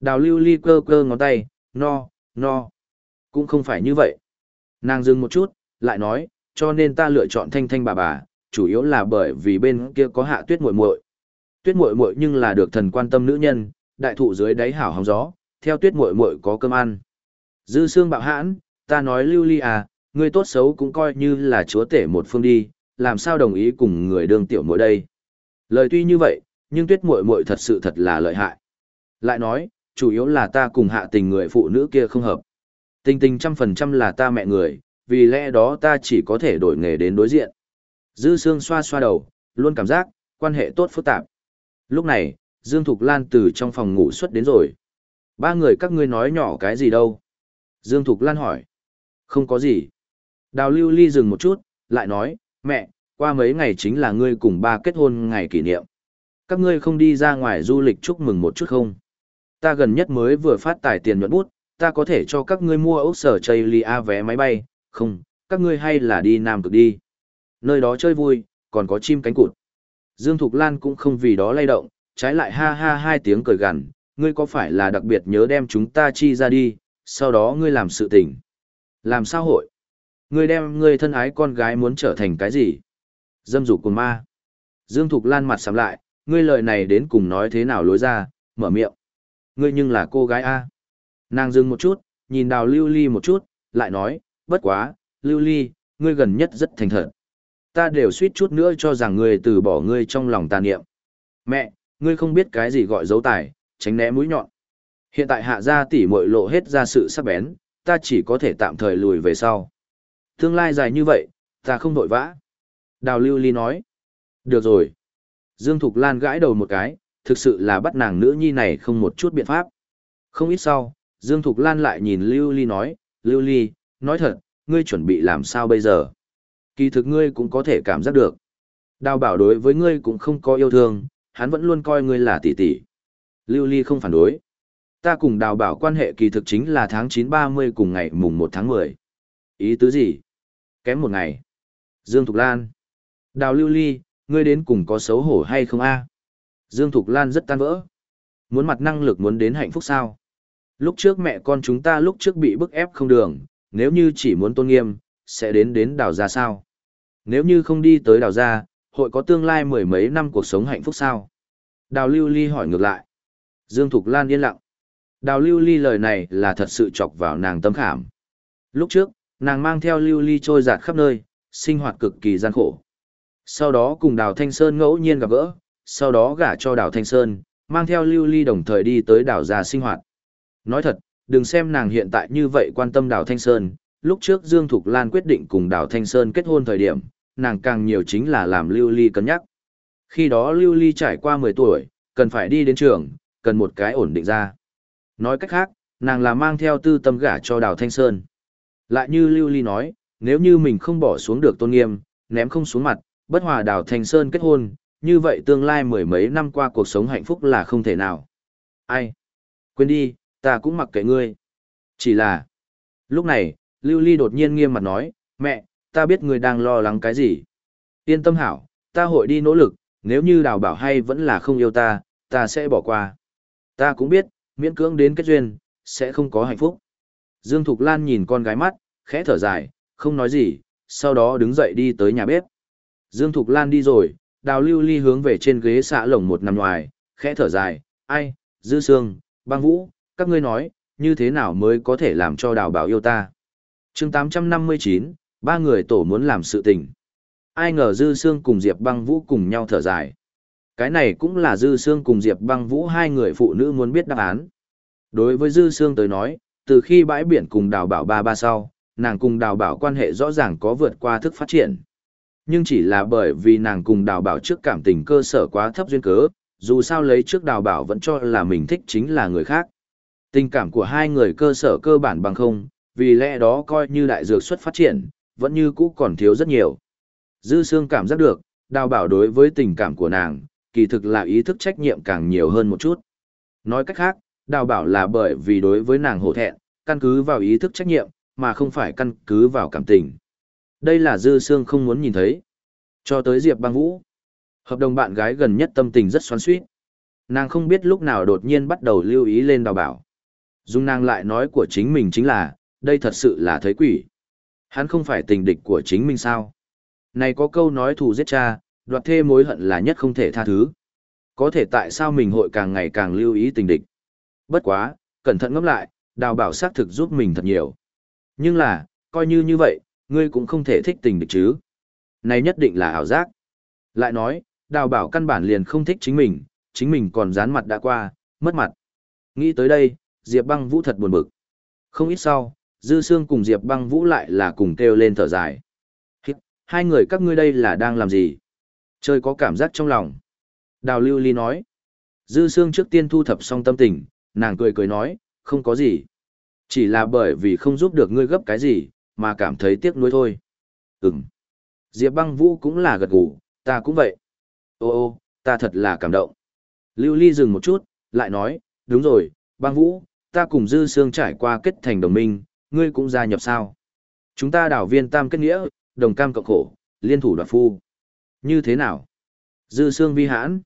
Đào lưu ly cơ cơ ngón tay, no, no. Cũng không phải như vậy. Nàng dừng một chút, lại nói, cho nên ta lựa chọn thanh thanh bà bà, chủ yếu là bởi vì bên kia có hạ tuyết muội muội. Tuyết muội muội nhưng là được thần quan tâm nữ nhân, đại thụ dưới đáy hảo hóng gió, theo tuyết muội muội có cơm ăn. Dư xương bạo hãn, ta nói lưu ly à, ngươi tốt xấu cũng coi như là chúa tể một phương đi, làm sao đồng ý cùng người đương tiểu muội đây. Lời tuy như vậy, nhưng tuyết muội muội thật sự thật là lợi hại. Lại nói, chủ yếu là ta cùng hạ tình người phụ nữ kia không hợp. Tình tình trăm phần trăm là ta mẹ người, vì lẽ đó ta chỉ có thể đổi nghề đến đối diện. Dư Sương xoa xoa đầu, luôn cảm giác, quan hệ tốt phức tạp. Lúc này, Dương Thục Lan từ trong phòng ngủ xuất đến rồi. Ba người các ngươi nói nhỏ cái gì đâu? Dương Thục Lan hỏi. Không có gì. Đào lưu ly dừng một chút, lại nói, mẹ, qua mấy ngày chính là ngươi cùng ba kết hôn ngày kỷ niệm. Các ngươi không đi ra ngoài du lịch chúc mừng một chút không? Ta gần nhất mới vừa phát tài tiền nhuận bút, ta có thể cho các ngươi mua ốc sở chây a vé máy bay, không, các ngươi hay là đi Nam Cực đi. Nơi đó chơi vui, còn có chim cánh cụt. Dương Thục Lan cũng không vì đó lay động, trái lại ha ha hai tiếng cười gằn, ngươi có phải là đặc biệt nhớ đem chúng ta chi ra đi, sau đó ngươi làm sự tình. Làm sao hội? Ngươi đem ngươi thân ái con gái muốn trở thành cái gì? Dâm dục cùng ma. Dương Thục Lan mặt sắm lại, ngươi lời này đến cùng nói thế nào lối ra, mở miệng. Ngươi nhưng là cô gái A. Nàng dừng một chút, nhìn đào lưu ly một chút, lại nói, bất quá, lưu ly, ngươi gần nhất rất thành thật. Ta đều suýt chút nữa cho rằng ngươi từ bỏ ngươi trong lòng tà niệm. Mẹ, ngươi không biết cái gì gọi dấu tài, tránh né mũi nhọn. Hiện tại hạ gia tỷ muội lộ hết ra sự sắc bén, ta chỉ có thể tạm thời lùi về sau. Tương lai dài như vậy, ta không vội vã. Đào lưu ly nói. Được rồi. Dương Thục Lan gãi đầu một cái, thực sự là bắt nàng nữ nhi này không một chút biện pháp. Không ít sau, Dương Thục Lan lại nhìn Lưu Ly nói, Lưu Ly, nói thật, ngươi chuẩn bị làm sao bây giờ? Kỳ thực ngươi cũng có thể cảm giác được. Đào bảo đối với ngươi cũng không có yêu thương, hắn vẫn luôn coi ngươi là tỷ tỷ. Lưu Ly không phản đối. Ta cùng đào bảo quan hệ kỳ thực chính là tháng 9-30 cùng ngày mùng 1 tháng 10. Ý tứ gì? Kém một ngày. Dương Thục Lan. Đào Lưu Ly, ngươi đến cùng có xấu hổ hay không a? Dương Thục Lan rất tan vỡ. Muốn mặt năng lực muốn đến hạnh phúc sao? Lúc trước mẹ con chúng ta lúc trước bị bức ép không đường, nếu như chỉ muốn tôn nghiêm, sẽ đến đến đào gia sao? Nếu như không đi tới đào gia, hội có tương lai mười mấy năm cuộc sống hạnh phúc sao? Đào Lưu Ly hỏi ngược lại. Dương Thục Lan yên lặng. Đào Lưu Ly lời này là thật sự chọc vào nàng tâm khảm. Lúc trước, nàng mang theo Lưu Ly trôi giạt khắp nơi, sinh hoạt cực kỳ gian khổ. Sau đó cùng Đào Thanh Sơn ngẫu nhiên gặp gỡ, sau đó gả cho Đào Thanh Sơn, mang theo Lưu Ly đồng thời đi tới đảo Già sinh hoạt. Nói thật, đừng xem nàng hiện tại như vậy quan tâm Đào Thanh Sơn, lúc trước Dương Thục Lan quyết định cùng Đào Thanh Sơn kết hôn thời điểm, nàng càng nhiều chính là làm Lưu Ly cân nhắc. Khi đó Lưu Ly trải qua 10 tuổi, cần phải đi đến trường, cần một cái ổn định ra. Nói cách khác, nàng là mang theo tư tâm gả cho Đào Thanh Sơn. Lại như Lưu Ly nói, nếu như mình không bỏ xuống được tôn nghiêm, ném không xuống mặt, bất hòa Đào Thanh Sơn kết hôn, như vậy tương lai mười mấy năm qua cuộc sống hạnh phúc là không thể nào. Ai? Quên đi, ta cũng mặc kệ ngươi. Chỉ là... Lúc này, Lưu Ly đột nhiên nghiêm mặt nói, mẹ, ta biết ngươi đang lo lắng cái gì. Yên tâm hảo, ta hội đi nỗ lực, nếu như đào bảo hay vẫn là không yêu ta, ta sẽ bỏ qua. Ta cũng biết, miễn cưỡng đến kết duyên, sẽ không có hạnh phúc. Dương Thục Lan nhìn con gái mắt, khẽ thở dài, không nói gì, sau đó đứng dậy đi tới nhà bếp. Dương Thục Lan đi rồi, đào lưu ly hướng về trên ghế xạ lồng một nằm ngoài, khẽ thở dài, ai, dư sương, băng vũ, các ngươi nói, như thế nào mới có thể làm cho đào bảo yêu ta. chương 859, ba người tổ muốn làm sự tình. Ai ngờ dư sương cùng Diệp băng vũ cùng nhau thở dài. Cái này cũng là dư sương cùng Diệp băng vũ hai người phụ nữ muốn biết đáp án. Đối với dư sương tới nói, từ khi bãi biển cùng đào bảo ba ba sau, nàng cùng đào bảo quan hệ rõ ràng có vượt qua thức phát triển nhưng chỉ là bởi vì nàng cùng đào bảo trước cảm tình cơ sở quá thấp duyên cớ, dù sao lấy trước đào bảo vẫn cho là mình thích chính là người khác. Tình cảm của hai người cơ sở cơ bản bằng không, vì lẽ đó coi như đại dược xuất phát triển, vẫn như cũ còn thiếu rất nhiều. Dư Sương cảm giác được, đào bảo đối với tình cảm của nàng, kỳ thực là ý thức trách nhiệm càng nhiều hơn một chút. Nói cách khác, đào bảo là bởi vì đối với nàng hổ thẹn, căn cứ vào ý thức trách nhiệm, mà không phải căn cứ vào cảm tình. Đây là Dư Sương không muốn nhìn thấy. Cho tới Diệp băng vũ. Hợp đồng bạn gái gần nhất tâm tình rất xoắn suýt. Nàng không biết lúc nào đột nhiên bắt đầu lưu ý lên đào bảo. Dung nàng lại nói của chính mình chính là, đây thật sự là thấy quỷ. Hắn không phải tình địch của chính mình sao? Này có câu nói thù giết cha, đoạt thê mối hận là nhất không thể tha thứ. Có thể tại sao mình hội càng ngày càng lưu ý tình địch? Bất quá, cẩn thận ngẫm lại, đào bảo xác thực giúp mình thật nhiều. Nhưng là, coi như như vậy, ngươi cũng không thể thích tình được chứ. Này nhất định là ảo giác. Lại nói, đào bảo căn bản liền không thích chính mình, chính mình còn dán mặt đã qua, mất mặt. Nghĩ tới đây, Diệp băng vũ thật buồn bực. Không ít sau, Dư Sương cùng Diệp băng vũ lại là cùng kêu lên thở dài. Hai người các ngươi đây là đang làm gì? Chơi có cảm giác trong lòng. Đào Lưu Ly nói. Dư Sương trước tiên thu thập xong tâm tình, nàng cười cười nói, không có gì. Chỉ là bởi vì không giúp được ngươi gấp cái gì, mà cảm thấy tiếc nuối thôi. Ừm. Diệp băng vũ cũng là gật gù, ta cũng vậy. Ô ô, ta thật là cảm động. Lưu Ly dừng một chút, lại nói, đúng rồi, băng vũ, ta cùng Dư Sương trải qua kết thành đồng minh, ngươi cũng gia nhập sao. Chúng ta đảo viên tam kết nghĩa, đồng cam cộng khổ, liên thủ đoạt phu. Như thế nào? Dư Sương vi hãn.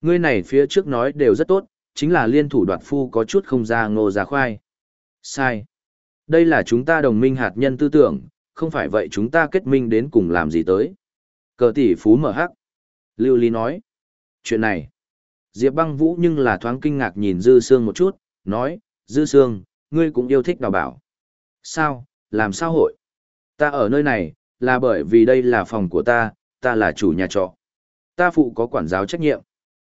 Ngươi này phía trước nói đều rất tốt, chính là liên thủ đoạt phu có chút không ra ngô ra khoai. Sai. Đây là chúng ta đồng minh hạt nhân tư tưởng, không phải vậy chúng ta kết minh đến cùng làm gì tới. Cờ tỷ phú mở hắc. Lưu Ly nói. Chuyện này. Diệp băng vũ nhưng là thoáng kinh ngạc nhìn Dư Sương một chút, nói, Dư Sương, ngươi cũng yêu thích đào bảo. Sao, làm sao hội? Ta ở nơi này, là bởi vì đây là phòng của ta, ta là chủ nhà trọ. Ta phụ có quản giáo trách nhiệm.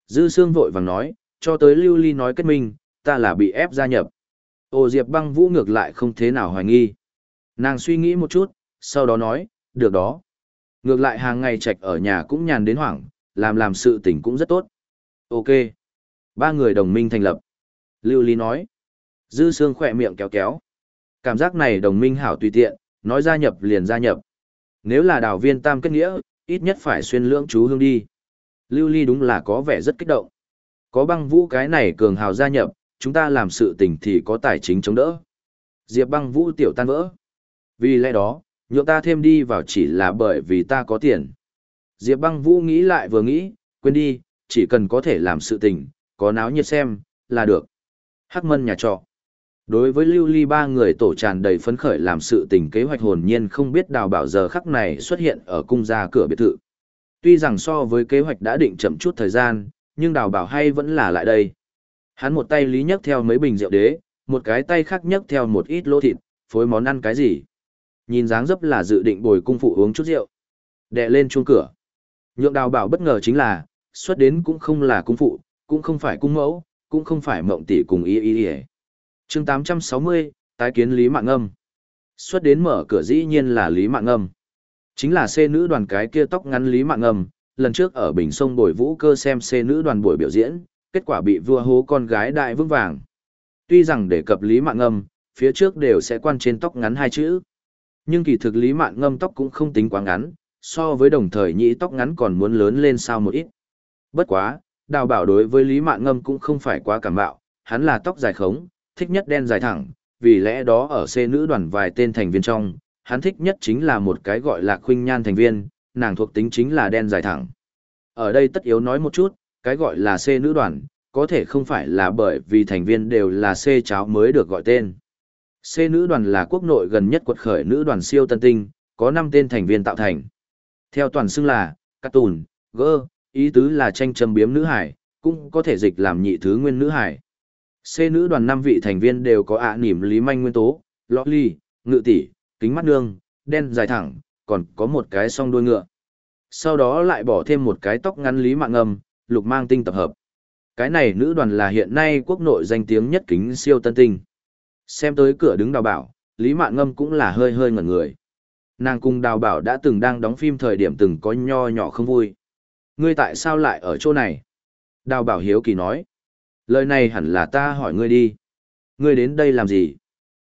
Dư Sương vội vàng nói, cho tới Lưu Ly nói kết minh, ta là bị ép gia nhập. Ô Diệp băng vũ ngược lại không thế nào hoài nghi. Nàng suy nghĩ một chút, sau đó nói, được đó. Ngược lại hàng ngày trạch ở nhà cũng nhàn đến hoảng, làm làm sự tình cũng rất tốt. Ok. Ba người đồng minh thành lập. Lưu Ly nói. Dư Sương khỏe miệng kéo kéo. Cảm giác này đồng minh hảo tùy tiện, nói gia nhập liền gia nhập. Nếu là đào viên tam kết nghĩa, ít nhất phải xuyên lưỡng chú hương đi. Lưu Ly đúng là có vẻ rất kích động. Có băng vũ cái này cường hào gia nhập, chúng ta làm sự tình thì có tài chính chống đỡ. Diệp băng vũ tiểu tan vỡ. Vì lẽ đó, nhượng ta thêm đi vào chỉ là bởi vì ta có tiền. Diệp băng vũ nghĩ lại vừa nghĩ, quên đi, chỉ cần có thể làm sự tình, có náo nhiệt xem, là được. Hắc mân nhà trọ. Đối với lưu ly ba người tổ tràn đầy phấn khởi làm sự tình kế hoạch hồn nhiên không biết đào bảo giờ khắc này xuất hiện ở cung gia cửa biệt thự. Tuy rằng so với kế hoạch đã định chậm chút thời gian, nhưng đào bảo hay vẫn là lại đây. Hắn một tay lý nhấc theo mấy bình rượu đế, một cái tay khác nhấc theo một ít lô thịt, phối món ăn cái gì. Nhìn dáng dấp là dự định bồi cung phụ uống chút rượu. Đệ lên chuông cửa. Nhượng đào bảo bất ngờ chính là, xuất đến cũng không là cung phụ, cũng không phải cung mẫu, cũng không phải mộng tỷ cùng y y y. chương 860, tái kiến Lý Mạng Âm. Xuất đến mở cửa dĩ nhiên là Lý Mạng Âm. Chính là xê nữ đoàn cái kia tóc ngắn Lý Mạng Âm, lần trước ở Bình Sông Bồi Vũ cơ xem xê nữ đoàn buổi biểu diễn, kết quả bị vua hố con gái đại vững vàng. Tuy rằng để cập Lý Mạng ngâm phía trước đều sẽ quan trên tóc ngắn hai chữ. Nhưng kỳ thực Lý Mạng Ngâm tóc cũng không tính quá ngắn, so với đồng thời nhĩ tóc ngắn còn muốn lớn lên sao một ít. Bất quá, đào bảo đối với Lý Mạng Ngâm cũng không phải quá cảm bạo, hắn là tóc dài khống, thích nhất đen dài thẳng, vì lẽ đó ở C nữ đoàn vài tên thành viên trong, hắn thích nhất chính là một cái gọi là khuynh nhan thành viên, nàng thuộc tính chính là đen dài thẳng. Ở đây tất yếu nói một chút, cái gọi là C nữ đoàn, có thể không phải là bởi vì thành viên đều là C cháo mới được gọi tên. C nữ đoàn là quốc nội gần nhất quật khởi nữ đoàn siêu tân tinh, có 5 tên thành viên tạo thành. Theo toàn xưng là, cát tùn, gơ, ý tứ là tranh châm biếm nữ hải, cũng có thể dịch làm nhị thứ nguyên nữ hải. C nữ đoàn 5 vị thành viên đều có ạ à nỉm lý manh nguyên tố, lọ ly, ngự tỷ, kính mắt nương, đen dài thẳng, còn có một cái song đuôi ngựa. Sau đó lại bỏ thêm một cái tóc ngắn lý mạng âm, lục mang tinh tập hợp. Cái này nữ đoàn là hiện nay quốc nội danh tiếng nhất kính siêu tân tinh. Xem tới cửa đứng đào bảo, Lý Mạn Ngâm cũng là hơi hơi ngẩn người. Nàng cùng đào bảo đã từng đang đóng phim thời điểm từng có nho nhỏ không vui. Ngươi tại sao lại ở chỗ này? Đào bảo hiếu kỳ nói. Lời này hẳn là ta hỏi ngươi đi. Ngươi đến đây làm gì?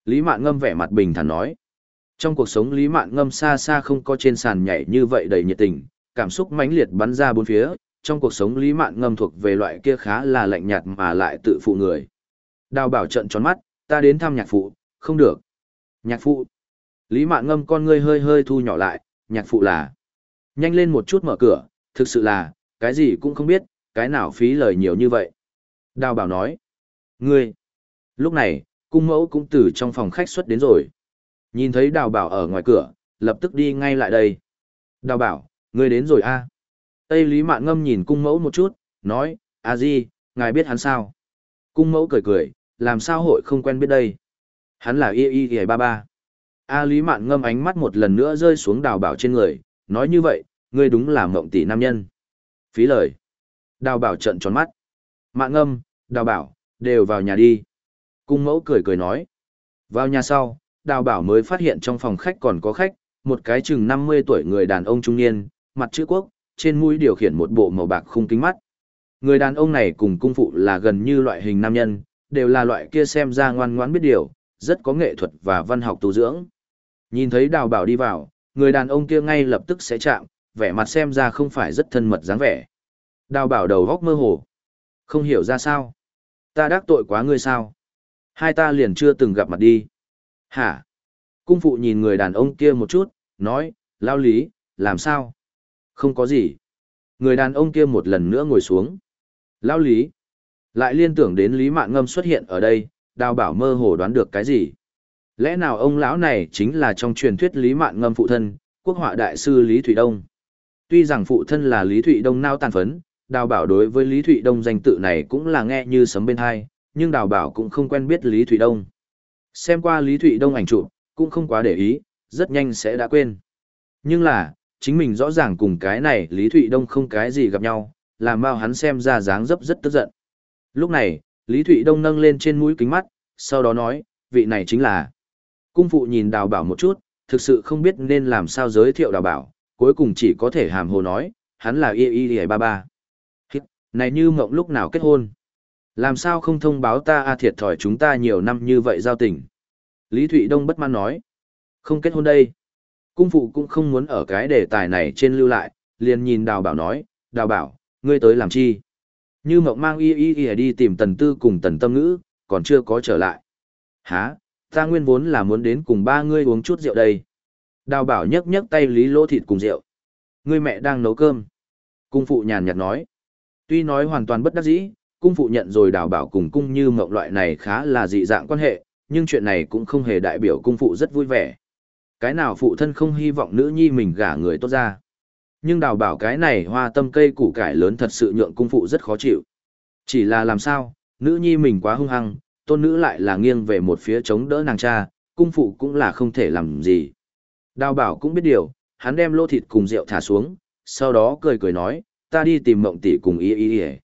Lý Mạn Ngâm vẻ mặt bình thản nói. Trong cuộc sống Lý Mạn Ngâm xa xa không có trên sàn nhảy như vậy đầy nhiệt tình, cảm xúc mãnh liệt bắn ra bốn phía. Trong cuộc sống Lý Mạn Ngâm thuộc về loại kia khá là lạnh nhạt mà lại tự phụ người. Đào bảo trận tròn mắt, ta đến thăm nhạc phụ, không được. Nhạc phụ. Lý Mạn Ngâm con ngươi hơi hơi thu nhỏ lại, nhạc phụ là. Nhanh lên một chút mở cửa, thực sự là, cái gì cũng không biết, cái nào phí lời nhiều như vậy. Đào bảo nói. Ngươi. Lúc này, cung mẫu cũng từ trong phòng khách xuất đến rồi. Nhìn thấy đào bảo ở ngoài cửa, lập tức đi ngay lại đây. Đào bảo, ngươi đến rồi a à? Tây Lý Mạn Ngâm nhìn cung mẫu một chút, nói, a di, ngài biết hắn sao? Cung mẫu cười cười, làm sao hội không quen biết đây? Hắn là y y y ba ba. A Lý Mạn Ngâm ánh mắt một lần nữa rơi xuống đào bảo trên người, nói như vậy, ngươi đúng là mộng tỷ nam nhân. Phí lời. Đào bảo trận tròn mắt. Mạn Ngâm, đào bảo, đều vào nhà đi. Cung mẫu cười cười nói. Vào nhà sau, đào bảo mới phát hiện trong phòng khách còn có khách, một cái chừng 50 tuổi người đàn ông trung niên, mặt chữ quốc, trên mũi điều khiển một bộ màu bạc khung kính mắt. Người đàn ông này cùng cung phụ là gần như loại hình nam nhân, đều là loại kia xem ra ngoan ngoãn biết điều, rất có nghệ thuật và văn học tu dưỡng. Nhìn thấy đào bảo đi vào, người đàn ông kia ngay lập tức sẽ chạm, vẻ mặt xem ra không phải rất thân mật dáng vẻ. Đào bảo đầu góc mơ hồ. Không hiểu ra sao. Ta đắc tội quá ngươi sao? Hai ta liền chưa từng gặp mặt đi. Hả? Cung phụ nhìn người đàn ông kia một chút, nói, lao lý, làm sao? Không có gì. Người đàn ông kia một lần nữa ngồi xuống. Lao lý. Lại liên tưởng đến Lý Mạn Ngâm xuất hiện ở đây, đào bảo mơ hồ đoán được cái gì. Lẽ nào ông lão này chính là trong truyền thuyết Lý Mạn Ngâm phụ thân, quốc họa đại sư Lý thủy Đông. Tuy rằng phụ thân là Lý Thụy Đông nao tàn phấn, đào bảo đối với Lý Thụy Đông danh tự này cũng là nghe như sấm bên hai, nhưng đào bảo cũng không quen biết Lý Thụy Đông. Xem qua Lý Thụy Đông ảnh chụp, cũng không quá để ý, rất nhanh sẽ đã quên. Nhưng là, chính mình rõ ràng cùng cái này Lý Thụy Đông không cái gì gặp nhau, làm bao hắn xem ra dáng dấp rất tức giận. Lúc này, Lý Thụy Đông nâng lên trên mũi kính mắt, sau đó nói, vị này chính là. Cung phụ nhìn đào bảo một chút, thực sự không biết nên làm sao giới thiệu đào bảo, cuối cùng chỉ có thể hàm hồ nói, hắn là y y y ba ba. Này như mộng lúc nào kết hôn. Làm sao không thông báo ta a thiệt thòi chúng ta nhiều năm như vậy giao tình. Lý Thụy Đông bất mãn nói. Không kết hôn đây. Cung phụ cũng không muốn ở cái đề tài này trên lưu lại, liền nhìn đào bảo nói, đào bảo, ngươi tới làm chi? Như mộng mang y y y đi tìm tần tư cùng tần tâm ngữ, còn chưa có trở lại. Hả, ta nguyên vốn là muốn đến cùng ba ngươi uống chút rượu đây. Đào bảo nhấc nhấc tay lý lỗ thịt cùng rượu. Ngươi mẹ đang nấu cơm. Cung phụ nhàn nhạt nói. Tuy nói hoàn toàn bất đắc dĩ, cung phụ nhận rồi đào bảo cùng cung như mộng loại này khá là dị dạng quan hệ, nhưng chuyện này cũng không hề đại biểu cung phụ rất vui vẻ. Cái nào phụ thân không hy vọng nữ nhi mình gả người tốt ra. Nhưng đào bảo cái này hoa tâm cây củ cải lớn thật sự nhượng cung phụ rất khó chịu. Chỉ là làm sao, nữ nhi mình quá hung hăng, tôn nữ lại là nghiêng về một phía chống đỡ nàng cha, cung phụ cũng là không thể làm gì. Đào bảo cũng biết điều, hắn đem lô thịt cùng rượu thả xuống, sau đó cười cười nói, ta đi tìm mộng tỷ cùng y y y.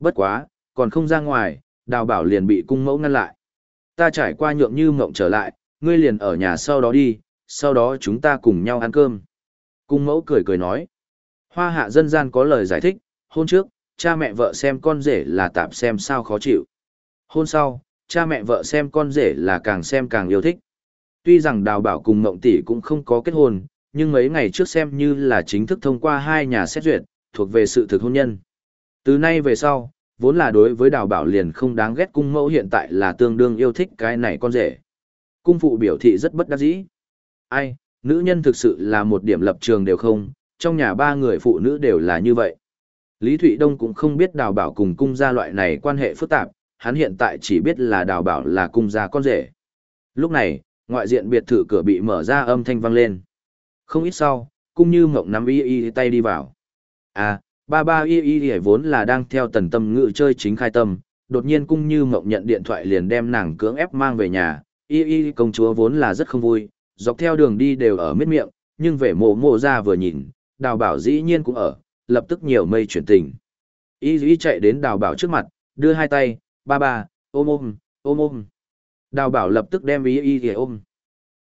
Bất quá, còn không ra ngoài, đào bảo liền bị cung mẫu ngăn lại. Ta trải qua nhượng như mộng trở lại, ngươi liền ở nhà sau đó đi, sau đó chúng ta cùng nhau ăn cơm. Cung mẫu cười cười nói. Hoa hạ dân gian có lời giải thích, hôn trước, cha mẹ vợ xem con rể là tạm xem sao khó chịu. Hôn sau, cha mẹ vợ xem con rể là càng xem càng yêu thích. Tuy rằng đào bảo cùng mộng tỷ cũng không có kết hôn, nhưng mấy ngày trước xem như là chính thức thông qua hai nhà xét duyệt, thuộc về sự thực hôn nhân. Từ nay về sau, vốn là đối với đào bảo liền không đáng ghét cung mẫu hiện tại là tương đương yêu thích cái này con rể. Cung phụ biểu thị rất bất đắc dĩ. Ai, nữ nhân thực sự là một điểm lập trường đều không, trong nhà ba người phụ nữ đều là như vậy. Lý Thụy Đông cũng không biết đào bảo cùng cung gia loại này quan hệ phức tạp, hắn hiện tại chỉ biết là đào bảo là cung gia con rể. Lúc này, ngoại diện biệt thự cửa bị mở ra âm thanh vang lên. Không ít sau, cung như mộng nắm y y tay đi vào. À, ba ba y y y vốn là đang theo tần tâm ngự chơi chính khai tâm, đột nhiên cung như mộng nhận điện thoại liền đem nàng cưỡng ép mang về nhà, y y công chúa vốn là rất không vui, dọc theo đường đi đều ở miết miệng, nhưng về mộ mộ ra vừa nhìn, đào bảo dĩ nhiên cũng ở, lập tức nhiều mây chuyển tình. Y y chạy đến đào bảo trước mặt, đưa hai tay, ba ba, ôm ôm, ôm ôm. Đào bảo lập tức đem y y y ôm.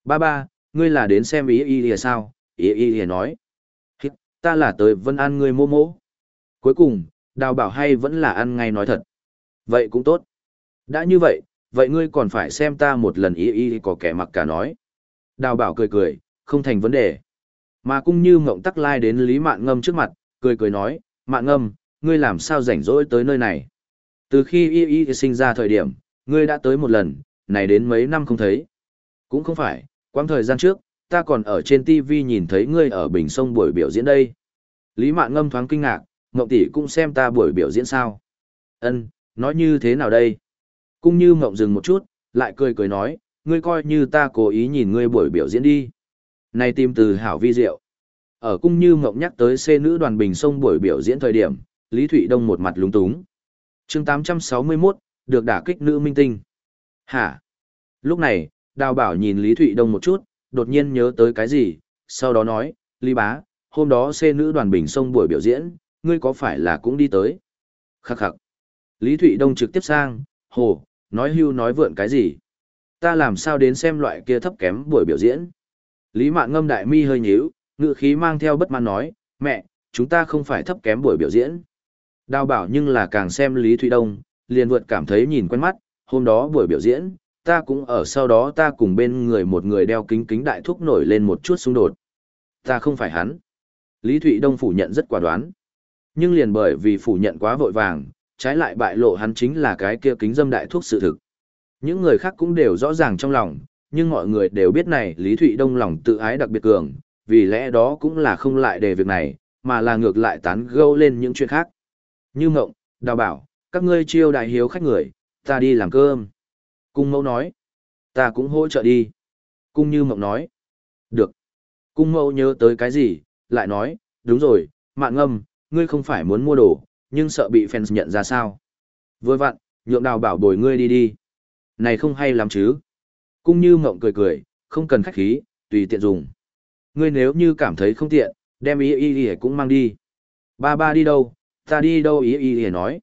Ba ba, ngươi là đến xem y y y sao? Y y y nói ta là tới vân an ngươi mô mô. Cuối cùng, đào bảo hay vẫn là ăn ngay nói thật. Vậy cũng tốt. Đã như vậy, vậy ngươi còn phải xem ta một lần y y có kẻ mặc cả nói. Đào bảo cười cười, không thành vấn đề. Mà cũng như mộng tắc lai đến Lý Mạn Ngâm trước mặt, cười cười nói, Mạn Ngâm, ngươi làm sao rảnh rỗi tới nơi này. Từ khi y y sinh ra thời điểm, ngươi đã tới một lần, này đến mấy năm không thấy. Cũng không phải, quãng thời gian trước, ta còn ở trên TV nhìn thấy ngươi ở Bình Sông buổi biểu diễn đây. Lý Mạn Ngâm thoáng kinh ngạc, Ngộng tỷ cũng xem ta buổi biểu diễn sao. Ân, Nói như thế nào đây? Cũng như mộng dừng một chút, lại cười cười nói, ngươi coi như ta cố ý nhìn ngươi buổi biểu diễn đi. Này tìm từ hảo vi diệu. Ở cung như mộng nhắc tới xê nữ đoàn bình sông buổi biểu diễn thời điểm, Lý Thụy Đông một mặt lúng túng. chương 861, được đả kích nữ minh tinh. Hả? Lúc này, Đào Bảo nhìn Lý Thụy Đông một chút, đột nhiên nhớ tới cái gì, sau đó nói, Lý Bá, hôm đó xê nữ đoàn bình sông buổi biểu diễn, ngươi có phải là cũng đi tới? Khắc khắc. Lý Thụy Đông trực tiếp sang, hồ, nói hưu nói vượn cái gì? Ta làm sao đến xem loại kia thấp kém buổi biểu diễn? Lý Mạn ngâm đại mi hơi nhíu, ngựa khí mang theo bất mãn nói, mẹ, chúng ta không phải thấp kém buổi biểu diễn. Đào bảo nhưng là càng xem Lý Thụy Đông, liền vượt cảm thấy nhìn quen mắt, hôm đó buổi biểu diễn, ta cũng ở sau đó ta cùng bên người một người đeo kính kính đại thúc nổi lên một chút xung đột. Ta không phải hắn. Lý Thụy Đông phủ nhận rất quả đoán. Nhưng liền bởi vì phủ nhận quá vội vàng, trái lại bại lộ hắn chính là cái kia kính dâm đại thuốc sự thực. Những người khác cũng đều rõ ràng trong lòng, nhưng mọi người đều biết này Lý Thụy Đông lòng tự ái đặc biệt cường, vì lẽ đó cũng là không lại đề việc này, mà là ngược lại tán gẫu lên những chuyện khác. Như Ngộng, Đào Bảo, các ngươi chiêu đại hiếu khách người, ta đi làm cơm. Cung mẫu nói, ta cũng hỗ trợ đi. Cung Như Mộng nói, được. Cung mẫu nhớ tới cái gì, lại nói, đúng rồi, mạng ngâm, ngươi không phải muốn mua đồ, nhưng sợ bị fans nhận ra sao. Vừa vặn, nhượng đào bảo bồi ngươi đi đi. Này không hay lắm chứ. Cung như mộng cười cười, không cần khách khí, tùy tiện dùng. Ngươi nếu như cảm thấy không tiện, đem ý ý ý cũng mang đi. Ba ba đi đâu, ta đi đâu ý ý ý nói.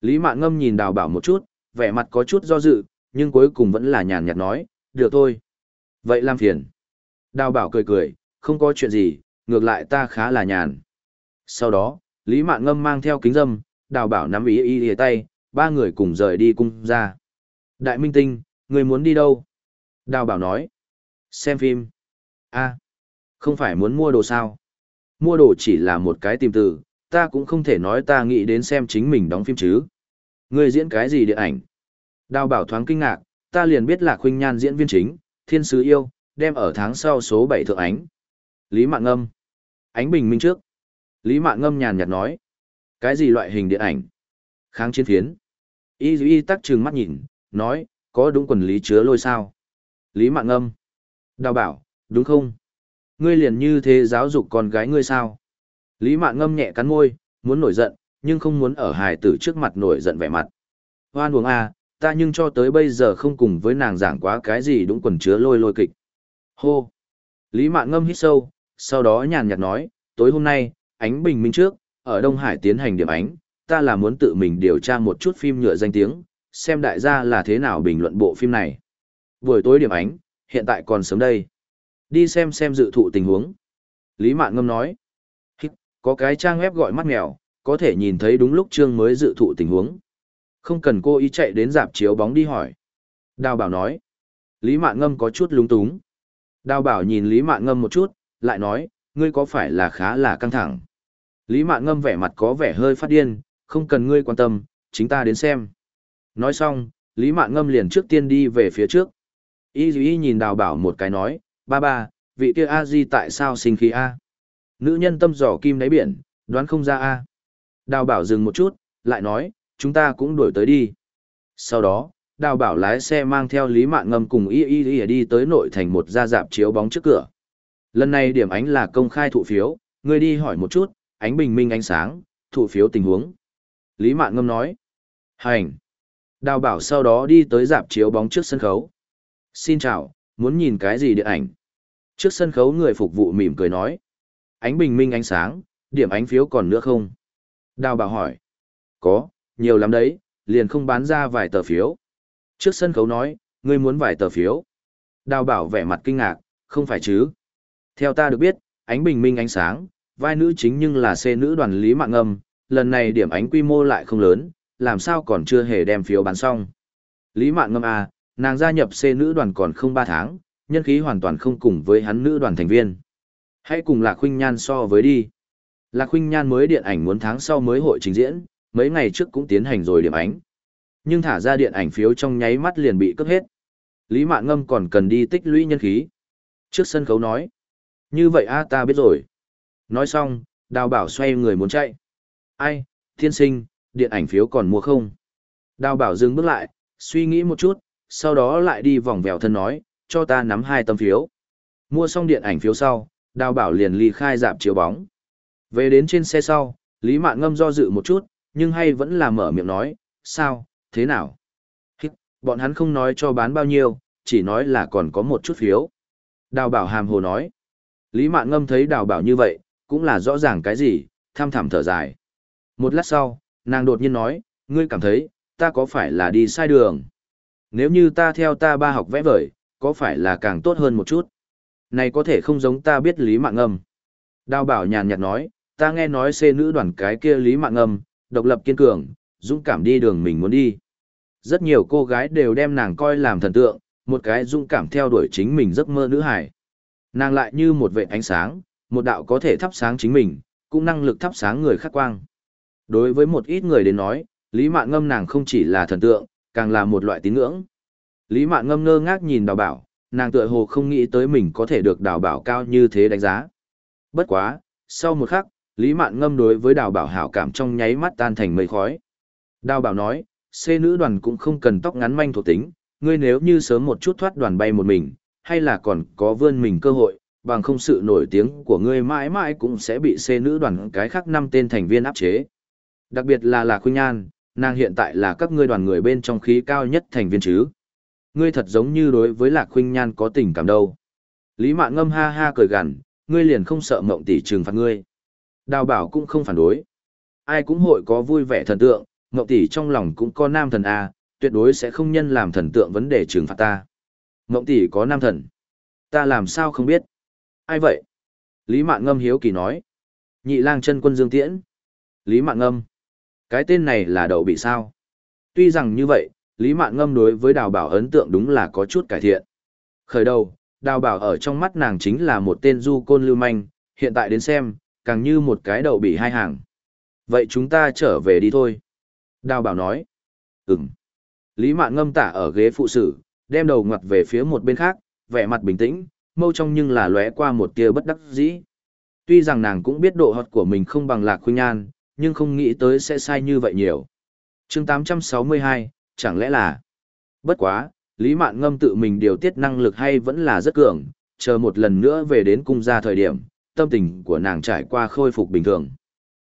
Lý Mạn Ngâm nhìn đào bảo một chút, vẻ mặt có chút do dự, nhưng cuối cùng vẫn là nhàn nhạt nói, được thôi. Vậy làm phiền. Đào bảo cười cười, không có chuyện gì, ngược lại ta khá là nhàn. Sau đó, Lý Mạn Ngâm mang theo kính dâm, đào bảo nắm ý ý ý tay, ba người cùng rời đi cung ra. Đại Minh Tinh, người muốn đi đâu? Đào bảo nói. Xem phim. a không phải muốn mua đồ sao? Mua đồ chỉ là một cái tìm từ, ta cũng không thể nói ta nghĩ đến xem chính mình đóng phim chứ. Người diễn cái gì điện ảnh? Đào bảo thoáng kinh ngạc, ta liền biết là khuynh nhan diễn viên chính, thiên sứ yêu, đem ở tháng sau số 7 thượng ánh. Lý Mạn Ngâm. Ánh bình minh trước. Lý Mạn Ngâm nhàn nhạt nói. Cái gì loại hình điện ảnh? Kháng chiến phiến. Y Y tắc trừng mắt nhìn, nói, có đúng quần lý chứa lôi sao? Lý Mạn Ngâm. Đào bảo, đúng không? Ngươi liền như thế giáo dục con gái ngươi sao? Lý Mạn Ngâm nhẹ cắn môi, muốn nổi giận, nhưng không muốn ở hài tử trước mặt nổi giận vẻ mặt. Hoan uống à, ta nhưng cho tới bây giờ không cùng với nàng giảng quá cái gì đúng quần chứa lôi lôi kịch. Hô! Lý Mạn Ngâm hít sâu, sau đó nhàn nhạt nói, tối hôm nay, ánh bình minh trước, ở Đông Hải tiến hành điểm ánh, ta là muốn tự mình điều tra một chút phim nhựa danh tiếng, xem đại gia là thế nào bình luận bộ phim này. Buổi tối điểm ánh, hiện tại còn sớm đây. Đi xem xem dự thụ tình huống. Lý Mạn Ngâm nói, có cái trang web gọi mắt mèo, có thể nhìn thấy đúng lúc chương mới dự thụ tình huống. Không cần cô ý chạy đến dạp chiếu bóng đi hỏi. Đào bảo nói, Lý Mạn Ngâm có chút lúng túng. Đào bảo nhìn Lý Mạn Ngâm một chút, lại nói, ngươi có phải là khá là căng thẳng. Lý Mạn Ngâm vẻ mặt có vẻ hơi phát điên, không cần ngươi quan tâm, chính ta đến xem. Nói xong, Lý Mạn Ngâm liền trước tiên đi về phía trước. Y Y nhìn đào bảo một cái nói, ba ba, vị kia A Di tại sao sinh khí A? Nữ nhân tâm dò kim đáy biển, đoán không ra A. Đào bảo dừng một chút, lại nói, chúng ta cũng đuổi tới đi. Sau đó, đào bảo lái xe mang theo Lý Mạn Ngâm cùng Y Y Y đi tới nội thành một gia dạp chiếu bóng trước cửa. Lần này điểm ánh là công khai thụ phiếu, Người đi hỏi một chút, ánh bình minh ánh sáng, thụ phiếu tình huống. Lý Mạn Ngâm nói. Hành. Đào bảo sau đó đi tới dạp chiếu bóng trước sân khấu. Xin chào, muốn nhìn cái gì điện ảnh? Trước sân khấu người phục vụ mỉm cười nói. Ánh bình minh ánh sáng, điểm ánh phiếu còn nữa không? Đào bảo hỏi. Có, nhiều lắm đấy, liền không bán ra vài tờ phiếu. Trước sân khấu nói, ngươi muốn vài tờ phiếu. Đào bảo vẻ mặt kinh ngạc, không phải chứ? Theo ta được biết, ánh bình minh ánh sáng, vai nữ chính nhưng là xê nữ đoàn Lý Mạng Âm, lần này điểm ánh quy mô lại không lớn, làm sao còn chưa hề đem phiếu bán xong. Lý Mạn Ngâm à, nàng gia nhập C nữ đoàn còn không 3 tháng, nhân khí hoàn toàn không cùng với hắn nữ đoàn thành viên. Hãy cùng Lạc Khuynh Nhan so với đi. Lạc Khuynh Nhan mới điện ảnh muốn tháng sau mới hội trình diễn, mấy ngày trước cũng tiến hành rồi điểm ánh. Nhưng thả ra điện ảnh phiếu trong nháy mắt liền bị cướp hết. Lý Mạn Ngâm còn cần đi tích lũy nhân khí. Trước sân khấu nói. Như vậy a ta biết rồi. Nói xong, đào bảo xoay người muốn chạy. Ai, thiên sinh, điện ảnh phiếu còn mua không? Đào bảo dừng bước lại, suy nghĩ một chút, sau đó lại đi vòng vèo thân nói, cho ta nắm hai tấm phiếu. Mua xong điện ảnh phiếu sau, đào bảo liền ly khai dạp chiếu bóng. Về đến trên xe sau, Lý Mạn Ngâm do dự một chút, nhưng hay vẫn là mở miệng nói, sao, thế nào? Hít, bọn hắn không nói cho bán bao nhiêu, chỉ nói là còn có một chút phiếu. Đào bảo hàm hồ nói. Lý Mạn Ngâm thấy đào bảo như vậy, cũng là rõ ràng cái gì, tham thảm thở dài. Một lát sau, nàng đột nhiên nói, ngươi cảm thấy, ta có phải là đi sai đường? Nếu như ta theo ta ba học vẽ vời, có phải là càng tốt hơn một chút? Này có thể không giống ta biết Lý Mạng Ngâm. Đào bảo nhàn nhạt nói, ta nghe nói xê nữ đoàn cái kia Lý Mạng Ngâm, độc lập kiên cường, dũng cảm đi đường mình muốn đi. Rất nhiều cô gái đều đem nàng coi làm thần tượng, một cái dũng cảm theo đuổi chính mình giấc mơ nữ hải. Nàng lại như một vệ ánh sáng, một đạo có thể thắp sáng chính mình, cũng năng lực thắp sáng người khác quang. Đối với một ít người đến nói, Lý Mạn Ngâm nàng không chỉ là thần tượng, càng là một loại tín ngưỡng. Lý Mạn Ngâm ngơ ngác nhìn đào bảo, nàng tựa hồ không nghĩ tới mình có thể được đào bảo cao như thế đánh giá. Bất quá, sau một khắc, Lý Mạn Ngâm đối với đào bảo hảo cảm trong nháy mắt tan thành mây khói. Đào bảo nói, xê nữ đoàn cũng không cần tóc ngắn manh thuộc tính, ngươi nếu như sớm một chút thoát đoàn bay một mình, hay là còn có vươn mình cơ hội, bằng không sự nổi tiếng của ngươi mãi mãi cũng sẽ bị xê nữ đoàn cái khác năm tên thành viên áp chế. Đặc biệt là Lạc Khuynh Nhan, nàng hiện tại là các ngươi đoàn người bên trong khí cao nhất thành viên chứ. Ngươi thật giống như đối với Lạc Khuynh Nhan có tình cảm đâu. Lý Mạn Ngâm ha ha cười gằn, ngươi liền không sợ mộng tỷ trừng phạt ngươi. Đào bảo cũng không phản đối. Ai cũng hội có vui vẻ thần tượng, mộng tỷ trong lòng cũng có nam thần A, tuyệt đối sẽ không nhân làm thần tượng vấn đề trừng phạt ta. Mộng tỷ có nam thần. Ta làm sao không biết. Ai vậy? Lý Mạn Ngâm hiếu kỳ nói. Nhị lang chân quân Dương Tiễn. Lý Mạn Ngâm. Cái tên này là đậu bị sao? Tuy rằng như vậy, Lý Mạn Ngâm đối với đào bảo ấn tượng đúng là có chút cải thiện. Khởi đầu, đào bảo ở trong mắt nàng chính là một tên du côn lưu manh, hiện tại đến xem, càng như một cái đậu bị hai hàng. Vậy chúng ta trở về đi thôi. Đào bảo nói. Ừm. Lý Mạn Ngâm tả ở ghế phụ sử, đem đầu ngoặt về phía một bên khác, vẻ mặt bình tĩnh, mâu trong nhưng là lóe qua một tia bất đắc dĩ. Tuy rằng nàng cũng biết độ hot của mình không bằng Lạc Khuynh Nhan, nhưng không nghĩ tới sẽ sai như vậy nhiều. chương 862, chẳng lẽ là... Bất quá, Lý Mạn Ngâm tự mình điều tiết năng lực hay vẫn là rất cường, chờ một lần nữa về đến cung gia thời điểm, tâm tình của nàng trải qua khôi phục bình thường.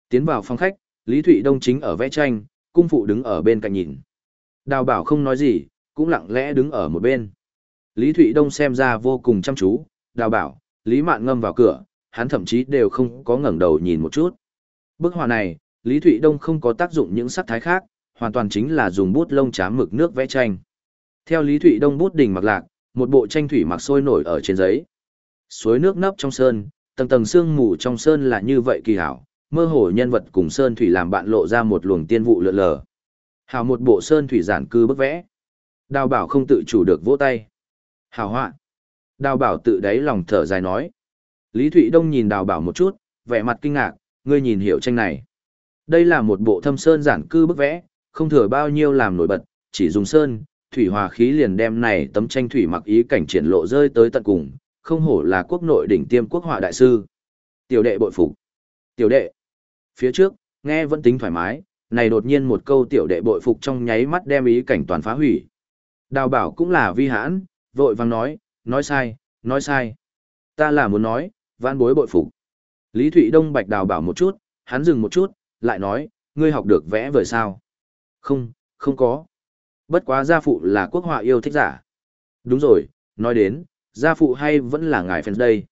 Tiến vào phòng khách, Lý Thụy Đông chính ở vẽ tranh, cung phụ đứng ở bên cạnh nhìn. Đào bảo không nói gì, cũng lặng lẽ đứng ở một bên. Lý Thụy Đông xem ra vô cùng chăm chú, đào bảo, Lý Mạn Ngâm vào cửa, hắn thậm chí đều không có ngẩng đầu nhìn một chút. Bức họa này, Lý Thụy Đông không có tác dụng những sắc thái khác, hoàn toàn chính là dùng bút lông chám mực nước vẽ tranh. Theo Lý Thụy Đông bút đỉnh mặc lạc, một bộ tranh thủy mặc sôi nổi ở trên giấy. Suối nước nấp trong sơn, tầng tầng sương mù trong sơn là như vậy kỳ hảo, mơ hồ nhân vật cùng sơn thủy làm bạn lộ ra một luồng tiên vụ lượn lờ. Hảo một bộ sơn thủy giản cư bức vẽ. Đào bảo không tự chủ được vỗ tay. Hảo họa. Đào bảo tự đáy lòng thở dài nói. Lý Thụy Đông nhìn đào bảo một chút, vẻ mặt kinh ngạc, ngươi nhìn hiểu tranh này. Đây là một bộ thâm sơn giản cư bức vẽ, không thừa bao nhiêu làm nổi bật, chỉ dùng sơn, thủy hòa khí liền đem này tấm tranh thủy mặc ý cảnh triển lộ rơi tới tận cùng, không hổ là quốc nội đỉnh tiêm quốc họa đại sư. Tiểu đệ bội phục. Tiểu đệ. Phía trước, nghe vẫn tính thoải mái, này đột nhiên một câu tiểu đệ bội phục trong nháy mắt đem ý cảnh toàn phá hủy. Đào bảo cũng là vi hãn, vội vàng nói, nói sai, nói sai. Ta là muốn nói, vãn bối bội phục. Lý Thụy Đông bạch đào bảo một chút, hắn dừng một chút, lại nói, ngươi học được vẽ vời sao? Không, không có. Bất quá gia phụ là quốc họa yêu thích giả. Đúng rồi, nói đến, gia phụ hay vẫn là ngài fans đây.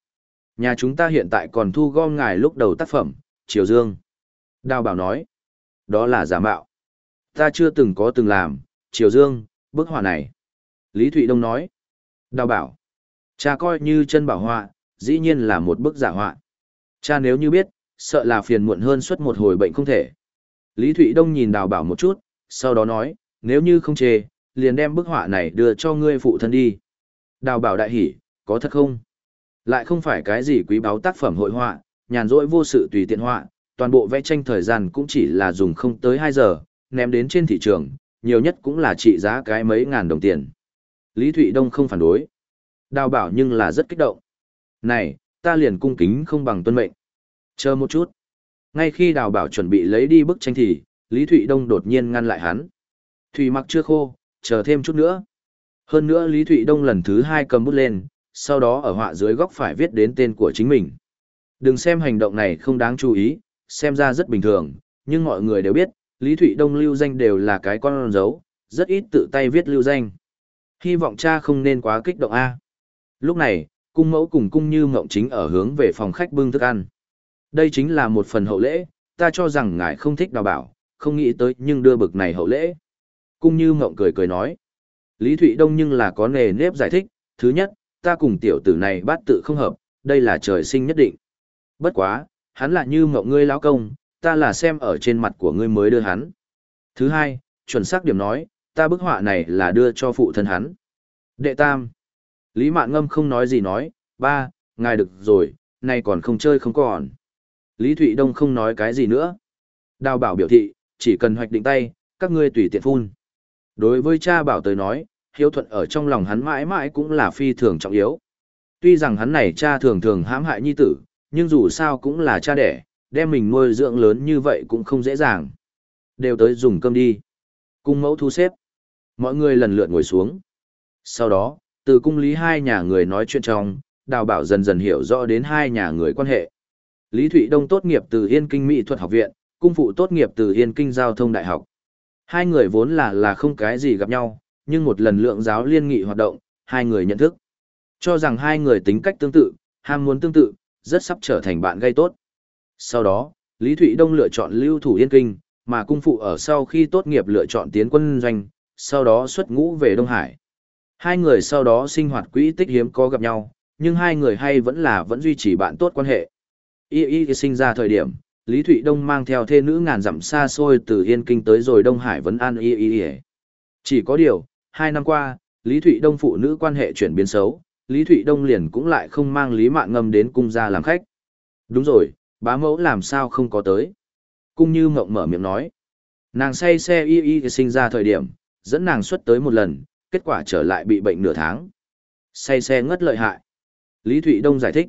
Nhà chúng ta hiện tại còn thu gom ngài lúc đầu tác phẩm, Triều Dương. Đào bảo nói, đó là giả mạo. Ta chưa từng có từng làm, Triều Dương, bức họa này. Lý Thụy Đông nói, đào bảo, cha coi như chân bảo họa, dĩ nhiên là một bức giả họa. Cha nếu như biết, sợ là phiền muộn hơn suốt một hồi bệnh không thể. Lý Thụy Đông nhìn đào bảo một chút, sau đó nói, nếu như không chê, liền đem bức họa này đưa cho ngươi phụ thân đi. Đào bảo đại hỉ, có thật không? Lại không phải cái gì quý báu tác phẩm hội họa, nhàn rỗi vô sự tùy tiện họa, toàn bộ vẽ tranh thời gian cũng chỉ là dùng không tới 2 giờ, ném đến trên thị trường, nhiều nhất cũng là trị giá cái mấy ngàn đồng tiền. Lý Thụy Đông không phản đối. Đào bảo nhưng là rất kích động. Này, ta liền cung kính không bằng tuân mệnh. Chờ một chút. Ngay khi đào bảo chuẩn bị lấy đi bức tranh thì, Lý Thụy Đông đột nhiên ngăn lại hắn. Thủy mặc chưa khô, chờ thêm chút nữa. Hơn nữa Lý Thụy Đông lần thứ hai cầm bút lên, sau đó ở họa dưới góc phải viết đến tên của chính mình. Đừng xem hành động này không đáng chú ý, xem ra rất bình thường, nhưng mọi người đều biết, Lý Thụy Đông lưu danh đều là cái con dấu, rất ít tự tay viết lưu danh. Hy vọng cha không nên quá kích động A. Lúc này, cung mẫu cùng cung như mộng chính ở hướng về phòng khách bưng thức ăn. Đây chính là một phần hậu lễ, ta cho rằng ngài không thích đào bảo, không nghĩ tới nhưng đưa bực này hậu lễ. Cung như mộng cười cười nói. Lý Thụy Đông nhưng là có nề nếp giải thích, thứ nhất, ta cùng tiểu tử này bát tự không hợp, đây là trời sinh nhất định. Bất quá, hắn là như mộng ngươi lão công, ta là xem ở trên mặt của ngươi mới đưa hắn. Thứ hai, chuẩn xác điểm nói, ta bức họa này là đưa cho phụ thân hắn. Đệ tam. Lý Mạn Ngâm không nói gì nói, ba, ngài được rồi, nay còn không chơi không còn. Lý Thụy Đông không nói cái gì nữa. Đào bảo biểu thị, chỉ cần hoạch định tay, các ngươi tùy tiện phun. Đối với cha bảo tới nói, hiếu thuận ở trong lòng hắn mãi mãi cũng là phi thường trọng yếu. Tuy rằng hắn này cha thường thường hãm hại nhi tử, nhưng dù sao cũng là cha đẻ, đem mình nuôi dưỡng lớn như vậy cũng không dễ dàng. Đều tới dùng cơm đi. Cung mẫu thu xếp. Mọi người lần lượt ngồi xuống. Sau đó, từ cung lý hai nhà người nói chuyện trong, đào bảo dần dần hiểu rõ đến hai nhà người quan hệ. Lý Thụy Đông tốt nghiệp từ Yên Kinh Mỹ thuật học viện, cung phụ tốt nghiệp từ Yên Kinh Giao thông Đại học. Hai người vốn là là không cái gì gặp nhau, nhưng một lần lượng giáo liên nghị hoạt động, hai người nhận thức. Cho rằng hai người tính cách tương tự, ham muốn tương tự, rất sắp trở thành bạn gây tốt. Sau đó, Lý Thụy Đông lựa chọn lưu thủ Yên Kinh, mà cung phụ ở sau khi tốt nghiệp lựa chọn tiến quân doanh, sau đó xuất ngũ về Đông Hải. Hai người sau đó sinh hoạt quỹ tích hiếm có gặp nhau, nhưng hai người hay vẫn là vẫn duy trì bạn tốt quan hệ. Y Y sinh ra thời điểm, Lý Thụy Đông mang theo thê nữ ngàn dặm xa xôi từ Yên Kinh tới rồi Đông Hải vẫn an Y Y Y. Chỉ có điều, hai năm qua, Lý Thụy Đông phụ nữ quan hệ chuyển biến xấu, Lý Thụy Đông liền cũng lại không mang Lý Mạn Ngâm đến cung gia làm khách. Đúng rồi, bá mẫu làm sao không có tới. Cung như mộng mở miệng nói. Nàng say xe y y sinh ra thời điểm, dẫn nàng xuất tới một lần, kết quả trở lại bị bệnh nửa tháng. Say xe ngất lợi hại. Lý Thụy Đông giải thích.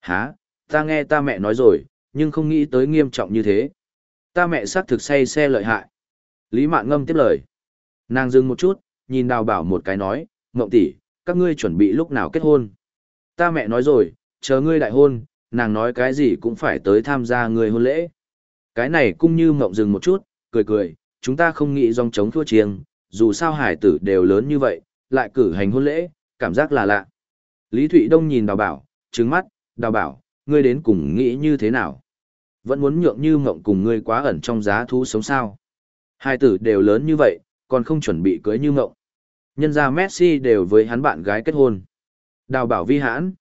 Hả, ta nghe ta mẹ nói rồi, nhưng không nghĩ tới nghiêm trọng như thế. Ta mẹ xác thực say xe lợi hại. Lý Mạn Ngâm tiếp lời. Nàng dừng một chút, nhìn đào bảo một cái nói, Ngộng tỷ, các ngươi chuẩn bị lúc nào kết hôn. Ta mẹ nói rồi, chờ ngươi đại hôn, nàng nói cái gì cũng phải tới tham gia người hôn lễ. Cái này cũng như mộng dừng một chút, cười cười, chúng ta không nghĩ dòng chống thua chiêng, dù sao hải tử đều lớn như vậy, lại cử hành hôn lễ, cảm giác là lạ. Lý Thụy Đông nhìn đào bảo, trứng mắt, đào bảo, ngươi đến cùng nghĩ như thế nào? Vẫn muốn nhượng như mộng cùng ngươi quá ẩn trong giá thú sống sao? Hai tử đều lớn như vậy, còn không chuẩn bị cưới như mộng. Nhân ra Messi đều với hắn bạn gái kết hôn. Đào bảo vi hãn.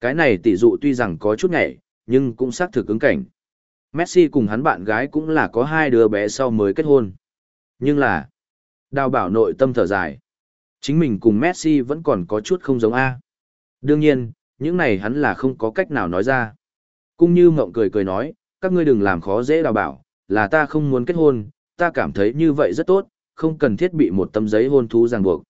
Cái này tỷ dụ tuy rằng có chút nhảy, nhưng cũng xác thực ứng cảnh. Messi cùng hắn bạn gái cũng là có hai đứa bé sau mới kết hôn. Nhưng là, đào bảo nội tâm thở dài. Chính mình cùng Messi vẫn còn có chút không giống A. Đương nhiên, những này hắn là không có cách nào nói ra. Cũng như mộng cười cười nói, các ngươi đừng làm khó dễ đào bảo, là ta không muốn kết hôn, ta cảm thấy như vậy rất tốt, không cần thiết bị một tấm giấy hôn thú ràng buộc.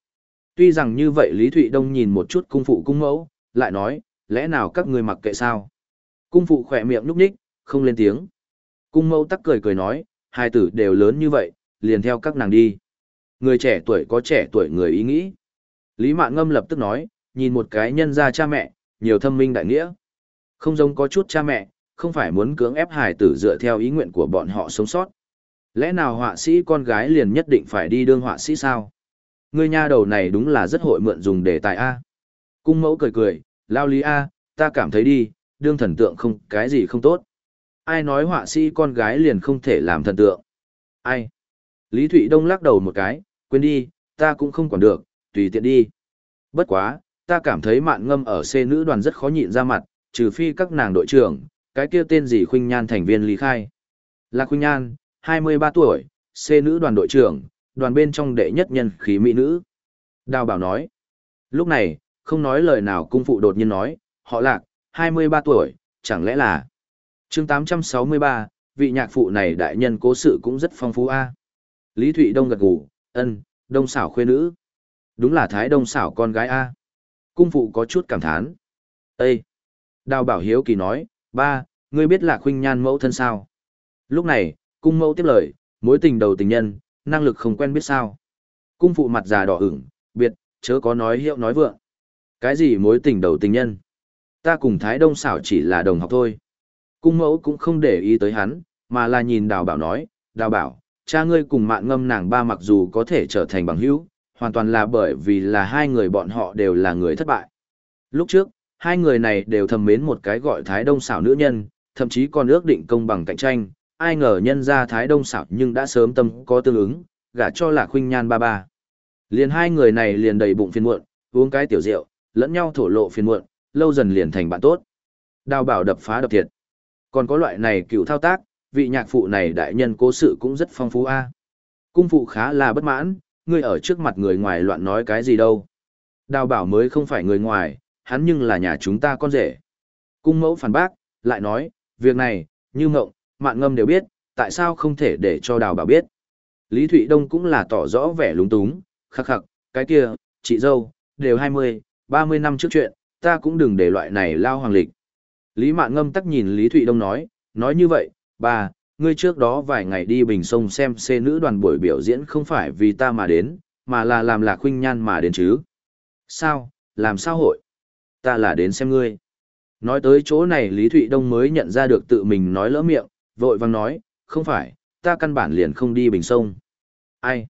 Tuy rằng như vậy Lý Thụy Đông nhìn một chút cung phụ cung mẫu, lại nói, lẽ nào các ngươi mặc kệ sao? Cung phụ khỏe miệng núp ních, không lên tiếng. Cung mẫu tắc cười cười nói, hai tử đều lớn như vậy, liền theo các nàng đi. Người trẻ tuổi có trẻ tuổi người ý nghĩ. Lý Mạn Ngâm lập tức nói, nhìn một cái nhân gia cha mẹ, nhiều thâm minh đại nghĩa. Không giống có chút cha mẹ, không phải muốn cưỡng ép hài tử dựa theo ý nguyện của bọn họ sống sót. Lẽ nào họa sĩ con gái liền nhất định phải đi đương họa sĩ sao? Người nha đầu này đúng là rất hội mượn dùng để tài A. Cung mẫu cười cười, lao lý A, ta cảm thấy đi, đương thần tượng không cái gì không tốt. Ai nói họa sĩ con gái liền không thể làm thần tượng? Ai? Lý Thụy Đông lắc đầu một cái, quên đi, ta cũng không quản được, tùy tiện đi. Bất quá, ta cảm thấy mạn ngâm ở C nữ đoàn rất khó nhịn ra mặt, trừ phi các nàng đội trưởng, cái kia tên gì Khuynh Nhan thành viên Lý Khai. Là Khuynh Nhan, 23 tuổi, C nữ đoàn đội trưởng, đoàn bên trong đệ nhất nhân khí mỹ nữ. Đào bảo nói. Lúc này, không nói lời nào cung phụ đột nhiên nói, họ lạc, 23 tuổi, chẳng lẽ là... chương 863, vị nhạc phụ này đại nhân cố sự cũng rất phong phú a Lý Thụy Đông gật gù, ân, đông xảo khuê nữ. Đúng là thái đông xảo con gái a Cung phụ có chút cảm thán. Ê! Đào bảo hiếu kỳ nói, ba, ngươi biết là khuynh nhan mẫu thân sao? Lúc này, cung mẫu tiếp lời, mối tình đầu tình nhân, năng lực không quen biết sao. Cung phụ mặt già đỏ ửng, biệt, chớ có nói hiệu nói vượng. Cái gì mối tình đầu tình nhân? Ta cùng Thái Đông xảo chỉ là đồng học thôi. Cung mẫu cũng không để ý tới hắn, mà là nhìn đào bảo nói, đào bảo, cha ngươi cùng mạng ngâm nàng ba mặc dù có thể trở thành bằng hữu, hoàn toàn là bởi vì là hai người bọn họ đều là người thất bại. Lúc trước, hai người này đều thầm mến một cái gọi Thái Đông xảo nữ nhân, thậm chí còn ước định công bằng cạnh tranh, ai ngờ nhân ra Thái Đông xảo nhưng đã sớm tâm có tương ứng, gả cho là khuynh nhan ba ba. Liền hai người này liền đầy bụng phiền muộn, uống cái tiểu rượu, lẫn nhau thổ lộ phiền muộn, lâu dần liền thành bạn tốt. Đào bảo đập phá đập thiệt. Còn có loại này cựu thao tác, vị nhạc phụ này đại nhân cố sự cũng rất phong phú a. Cung phụ khá là bất mãn, ngươi ở trước mặt người ngoài loạn nói cái gì đâu. Đào bảo mới không phải người ngoài, hắn nhưng là nhà chúng ta con rể. Cung mẫu phản bác, lại nói, việc này, như mộng, mạn ngâm đều biết, tại sao không thể để cho đào bảo biết. Lý Thụy Đông cũng là tỏ rõ vẻ lúng túng, khắc khắc, cái kia, chị dâu, đều 20, 30 năm trước chuyện, ta cũng đừng để loại này lao hoàng lịch. Lý Mạn Ngâm tắc nhìn Lý Thụy Đông nói, nói như vậy, Ba, ngươi trước đó vài ngày đi Bình Sông xem xe nữ đoàn buổi biểu diễn không phải vì ta mà đến, mà là làm lạc huynh nhan mà đến chứ. Sao, làm sao hội? Ta là đến xem ngươi. Nói tới chỗ này Lý Thụy Đông mới nhận ra được tự mình nói lỡ miệng, vội vàng nói, không phải, ta căn bản liền không đi Bình Sông. Ai?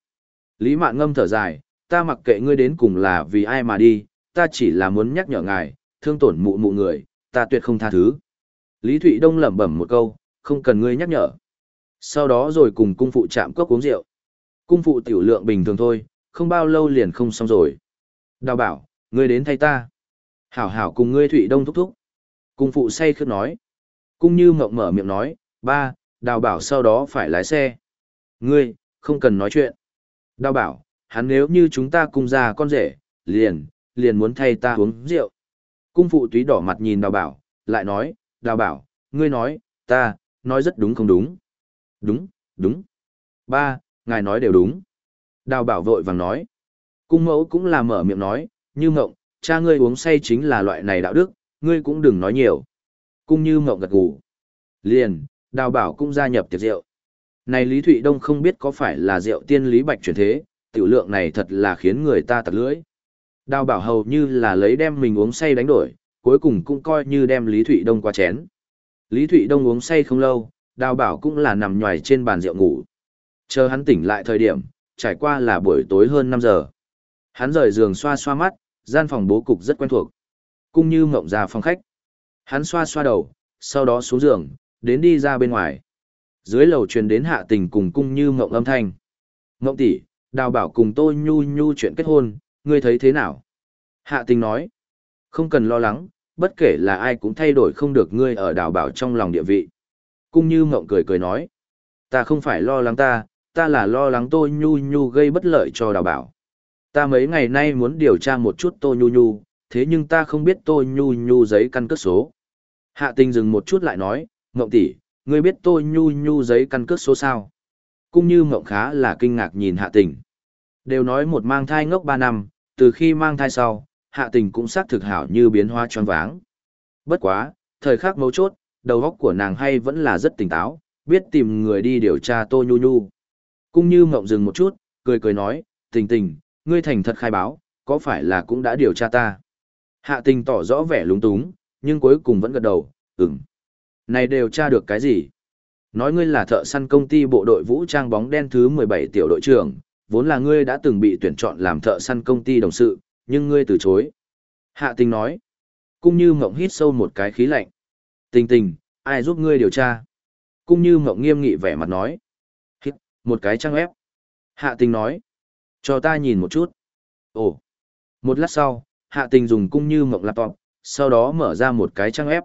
Lý Mạn Ngâm thở dài, ta mặc kệ ngươi đến cùng là vì ai mà đi, ta chỉ là muốn nhắc nhở ngài, thương tổn mụ mụ người, ta tuyệt không tha thứ. Lý Thụy Đông lẩm bẩm một câu, không cần ngươi nhắc nhở. Sau đó rồi cùng cung phụ chạm cốc uống rượu. Cung phụ tiểu lượng bình thường thôi, không bao lâu liền không xong rồi. Đào bảo, ngươi đến thay ta. Hảo hảo cùng ngươi Thụy Đông thúc thúc. Cung phụ say khước nói. Cung như mộng mở miệng nói, ba, đào bảo sau đó phải lái xe. Ngươi, không cần nói chuyện. Đào bảo, hắn nếu như chúng ta cùng ra con rể, liền, liền muốn thay ta uống rượu. Cung phụ túy đỏ mặt nhìn đào bảo, lại nói, đào bảo, ngươi nói, ta, nói rất đúng không đúng. Đúng, đúng. Ba, ngài nói đều đúng. Đào bảo vội vàng nói. Cung mẫu cũng là mở miệng nói, như mộng, cha ngươi uống say chính là loại này đạo đức, ngươi cũng đừng nói nhiều. Cung như mộng gật gù. Liền, đào bảo cũng gia nhập tiệc rượu. Này Lý Thụy Đông không biết có phải là rượu tiên Lý Bạch chuyển thế, tiểu lượng này thật là khiến người ta tật lưỡi. Đào bảo hầu như là lấy đem mình uống say đánh đổi, cuối cùng cũng coi như đem Lý Thụy Đông qua chén. Lý Thụy Đông uống say không lâu, đào bảo cũng là nằm nhòi trên bàn rượu ngủ. Chờ hắn tỉnh lại thời điểm, trải qua là buổi tối hơn 5 giờ. Hắn rời giường xoa xoa mắt, gian phòng bố cục rất quen thuộc. Cung như mộng ra phòng khách. Hắn xoa xoa đầu, sau đó xuống giường, đến đi ra bên ngoài. Dưới lầu truyền đến hạ tình cùng cung như mộng âm thanh. Mộng tỷ, đào bảo cùng tôi nhu nhu chuyện kết hôn, ngươi thấy thế nào? Hạ tình nói, không cần lo lắng, bất kể là ai cũng thay đổi không được ngươi ở đào bảo trong lòng địa vị. Cung như mộng cười cười nói, ta không phải lo lắng ta, ta là lo lắng tôi nhu nhu gây bất lợi cho đào bảo. Ta mấy ngày nay muốn điều tra một chút tôi nhu nhu, thế nhưng ta không biết tôi nhu nhu giấy căn cước số. Hạ tình dừng một chút lại nói, mộng tỷ, ngươi biết tôi nhu nhu giấy căn cước số sao? Cung như mộng khá là kinh ngạc nhìn hạ tình. Đều nói một mang thai ngốc 3 năm, từ khi mang thai sau, hạ tình cũng xác thực hảo như biến hoa tròn váng. Bất quá, thời khắc mấu chốt, đầu óc của nàng hay vẫn là rất tỉnh táo, biết tìm người đi điều tra Tô Nhu Nhu. Cung như mộng dừng một chút, cười cười nói, tình tình, ngươi thành thật khai báo, có phải là cũng đã điều tra ta? Hạ tình tỏ rõ vẻ lúng túng, nhưng cuối cùng vẫn gật đầu, ừm. Này điều tra được cái gì? Nói ngươi là thợ săn công ty bộ đội vũ trang bóng đen thứ 17 tiểu đội trưởng, vốn là ngươi đã từng bị tuyển chọn làm thợ săn công ty đồng sự, nhưng ngươi từ chối. Hạ tình nói. Cung như mộng hít sâu một cái khí lạnh. Tình tình, ai giúp ngươi điều tra? Cung như mộng nghiêm nghị vẻ mặt nói. Hít, một cái trang ép. Hạ tình nói. Cho ta nhìn một chút. Ồ. Một lát sau, hạ tình dùng cung như mộng laptop, sau đó mở ra một cái trang ép.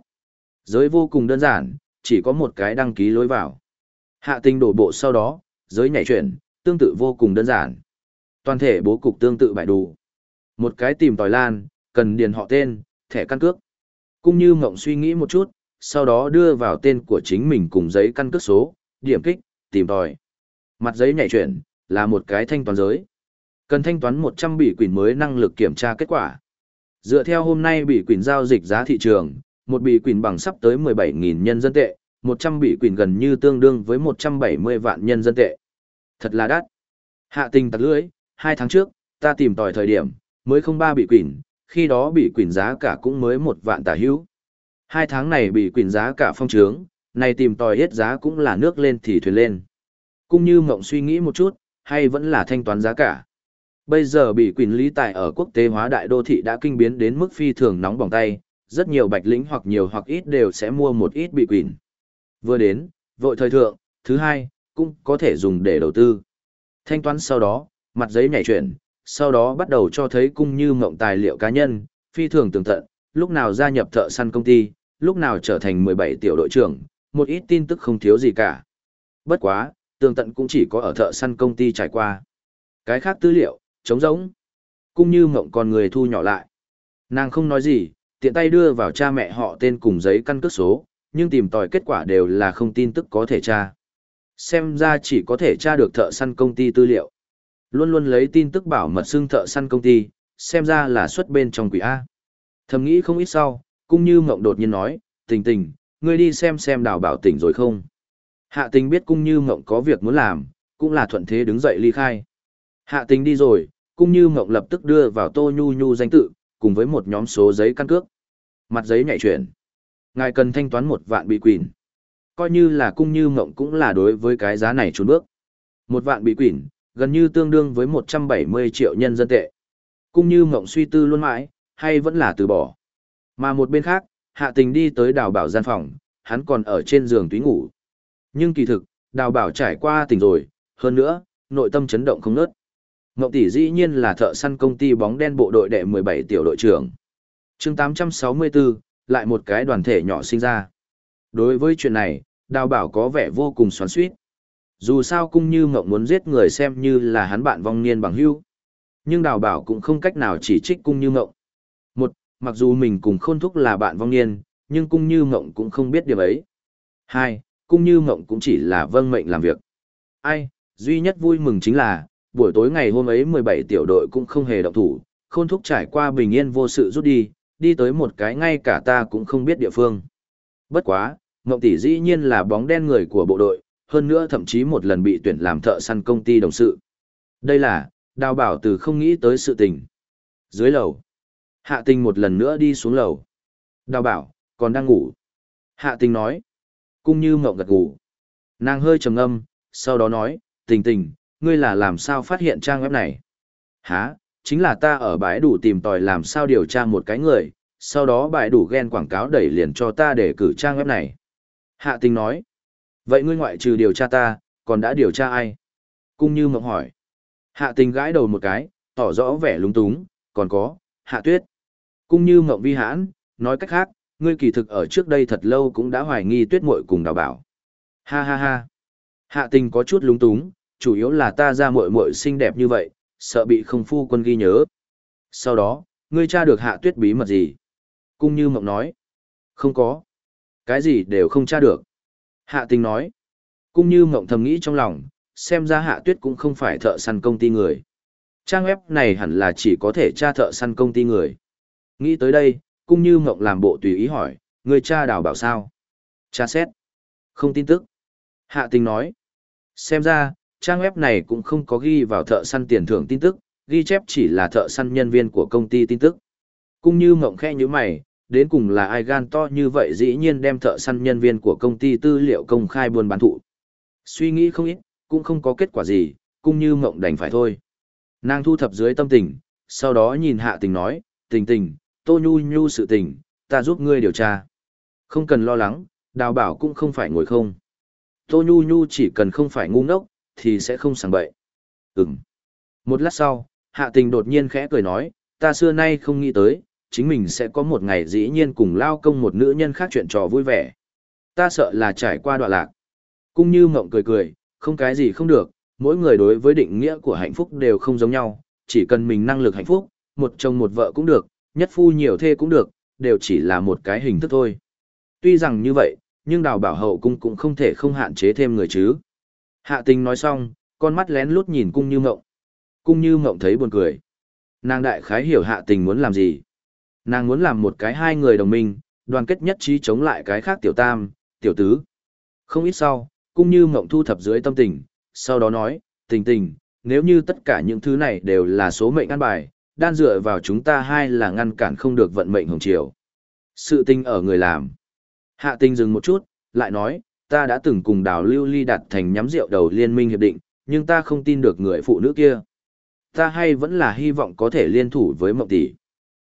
Giới vô cùng đơn giản, chỉ có một cái đăng ký lối vào. Hạ tình đổ bộ sau đó, giới nhảy chuyển, tương tự vô cùng đơn giản. Toàn thể bố cục tương tự bài đủ. Một cái tìm tòi lan, cần điền họ tên, thẻ căn cước. Cũng như mộng suy nghĩ một chút, sau đó đưa vào tên của chính mình cùng giấy căn cước số, điểm kích, tìm tòi. Mặt giấy nhảy chuyển, là một cái thanh toán giới. Cần thanh toán 100 bị quỷ mới năng lực kiểm tra kết quả. Dựa theo hôm nay bị quỷ giao dịch giá thị trường, một bị quỷ bằng sắp tới 17.000 nhân dân tệ, 100 bị quỷ gần như tương đương với 170 vạn nhân dân tệ. Thật là đắt. Hạ tình tặc lưỡi, hai tháng trước, ta tìm tòi thời điểm, mới không ba bị quỷ, khi đó bị quỷ giá cả cũng mới một vạn tả hữu. Hai tháng này bị quỷ giá cả phong trướng, này tìm tòi hết giá cũng là nước lên thì thuyền lên. Cũng như mộng suy nghĩ một chút, hay vẫn là thanh toán giá cả. Bây giờ bị quỷ lý tài ở quốc tế hóa đại đô thị đã kinh biến đến mức phi thường nóng bỏng tay, rất nhiều bạch lĩnh hoặc nhiều hoặc ít đều sẽ mua một ít bị quỷ. Vừa đến, vội thời thượng, thứ hai, cũng có thể dùng để đầu tư. Thanh toán sau đó, mặt giấy nhảy chuyển, sau đó bắt đầu cho thấy cung như mộng tài liệu cá nhân, phi thường tường tận, lúc nào gia nhập thợ săn công ty, lúc nào trở thành 17 tiểu đội trưởng, một ít tin tức không thiếu gì cả. Bất quá, tường tận cũng chỉ có ở thợ săn công ty trải qua. Cái khác tư liệu, trống rỗng. Cung như mộng còn người thu nhỏ lại. Nàng không nói gì, tiện tay đưa vào cha mẹ họ tên cùng giấy căn cước số, nhưng tìm tòi kết quả đều là không tin tức có thể tra. Xem ra chỉ có thể tra được thợ săn công ty tư liệu. Luôn luôn lấy tin tức bảo mật xưng thợ săn công ty, xem ra là xuất bên trong quỷ A. Thầm nghĩ không ít sau, cũng như mộng đột nhiên nói, tình tình, ngươi đi xem xem đào bảo tỉnh rồi không. Hạ tình biết cung như mộng có việc muốn làm, cũng là thuận thế đứng dậy ly khai. Hạ tình đi rồi, cung như mộng lập tức đưa vào tô nhu nhu danh tự, cùng với một nhóm số giấy căn cước. Mặt giấy nhảy chuyển. Ngài cần thanh toán một vạn bị quỷ. Coi như là cung như mộng cũng là đối với cái giá này trốn bước. Một vạn bị quỷ, gần như tương đương với 170 triệu nhân dân tệ. Cung như mộng suy tư luôn mãi, hay vẫn là từ bỏ. Mà một bên khác, hạ tình đi tới đào bảo gian phòng, hắn còn ở trên giường túy ngủ. Nhưng kỳ thực, đào bảo trải qua tỉnh rồi, hơn nữa, nội tâm chấn động không nớt. Ngộng tỷ dĩ nhiên là thợ săn công ty bóng đen bộ đội đệ 17 tiểu đội trưởng. chương 864, lại một cái đoàn thể nhỏ sinh ra. Đối với chuyện này, đào bảo có vẻ vô cùng xoắn suýt. Dù sao cung như mộng muốn giết người xem như là hắn bạn vong niên bằng hưu. Nhưng đào bảo cũng không cách nào chỉ trích cung như mộng. Một, mặc dù mình cùng khôn thúc là bạn vong niên, nhưng cung như mộng cũng không biết điều ấy. Hai, cung như mộng cũng chỉ là vâng mệnh làm việc. Ai, duy nhất vui mừng chính là, buổi tối ngày hôm ấy 17 tiểu đội cũng không hề động thủ, khôn thúc trải qua bình yên vô sự rút đi, đi tới một cái ngay cả ta cũng không biết địa phương. Bất quá, Ngộng tỷ dĩ nhiên là bóng đen người của bộ đội, hơn nữa thậm chí một lần bị tuyển làm thợ săn công ty đồng sự. Đây là, đào bảo từ không nghĩ tới sự tình. Dưới lầu, hạ tình một lần nữa đi xuống lầu. Đào bảo, còn đang ngủ. Hạ tình nói, cung như mộng gật ngủ. Nàng hơi trầm âm sau đó nói, tình tình, ngươi là làm sao phát hiện trang web này? Hả, chính là ta ở bãi đủ tìm tòi làm sao điều tra một cái người, sau đó bãi đủ ghen quảng cáo đẩy liền cho ta để cử trang web này. Hạ tình nói, vậy ngươi ngoại trừ điều tra ta, còn đã điều tra ai? Cung như mộng hỏi. Hạ tình gãi đầu một cái, tỏ rõ vẻ lúng túng, còn có, hạ tuyết. Cung như mộng vi hãn, nói cách khác, ngươi kỳ thực ở trước đây thật lâu cũng đã hoài nghi tuyết muội cùng đào bảo. Ha ha ha. Hạ tình có chút lúng túng, chủ yếu là ta ra muội muội xinh đẹp như vậy, sợ bị không phu quân ghi nhớ. Sau đó, ngươi tra được hạ tuyết bí mật gì? Cung như mộng nói. Không có. Cái gì đều không tra được. Hạ tình nói. cũng như mộng thầm nghĩ trong lòng, xem ra hạ tuyết cũng không phải thợ săn công ty người. Trang web này hẳn là chỉ có thể tra thợ săn công ty người. Nghĩ tới đây, cũng như mộng làm bộ tùy ý hỏi, người cha đào bảo sao? Cha xét. Không tin tức. Hạ tình nói. Xem ra, trang web này cũng không có ghi vào thợ săn tiền thưởng tin tức, ghi chép chỉ là thợ săn nhân viên của công ty tin tức. Cũng như mộng khe như mày, đến cùng là ai gan to như vậy dĩ nhiên đem thợ săn nhân viên của công ty tư liệu công khai buôn bán thụ. Suy nghĩ không ít, cũng không có kết quả gì, cũng như mộng đành phải thôi. Nàng thu thập dưới tâm tình, sau đó nhìn hạ tình nói, tình tình, tô nhu nhu sự tình, ta giúp ngươi điều tra. Không cần lo lắng, đào bảo cũng không phải ngồi không. Tô nhu nhu chỉ cần không phải ngu ngốc, thì sẽ không sàng bậy. Ừm. Một lát sau, hạ tình đột nhiên khẽ cười nói, ta xưa nay không nghĩ tới, chính mình sẽ có một ngày dĩ nhiên cùng lao công một nữ nhân khác chuyện trò vui vẻ. Ta sợ là trải qua đoạn lạc. cũng như mộng cười cười, không cái gì không được, mỗi người đối với định nghĩa của hạnh phúc đều không giống nhau, chỉ cần mình năng lực hạnh phúc, một chồng một vợ cũng được, nhất phu nhiều thê cũng được, đều chỉ là một cái hình thức thôi. Tuy rằng như vậy, nhưng đào bảo hậu cung cũng không thể không hạn chế thêm người chứ. Hạ tình nói xong, con mắt lén lút nhìn cung như mộng. Cung như mộng thấy buồn cười. Nàng đại khái hiểu hạ tình muốn làm gì. Nàng muốn làm một cái hai người đồng minh, đoàn kết nhất trí chống lại cái khác tiểu tam, tiểu tứ. Không ít sau, cũng như mộng thu thập dưới tâm tình, sau đó nói, tình tình, nếu như tất cả những thứ này đều là số mệnh ăn bài, đan dựa vào chúng ta hai là ngăn cản không được vận mệnh hồng triều. Sự tinh ở người làm. Hạ tinh dừng một chút, lại nói, ta đã từng cùng đào lưu ly đặt thành nhắm rượu đầu liên minh hiệp định, nhưng ta không tin được người phụ nữ kia. Ta hay vẫn là hy vọng có thể liên thủ với mộng tỷ.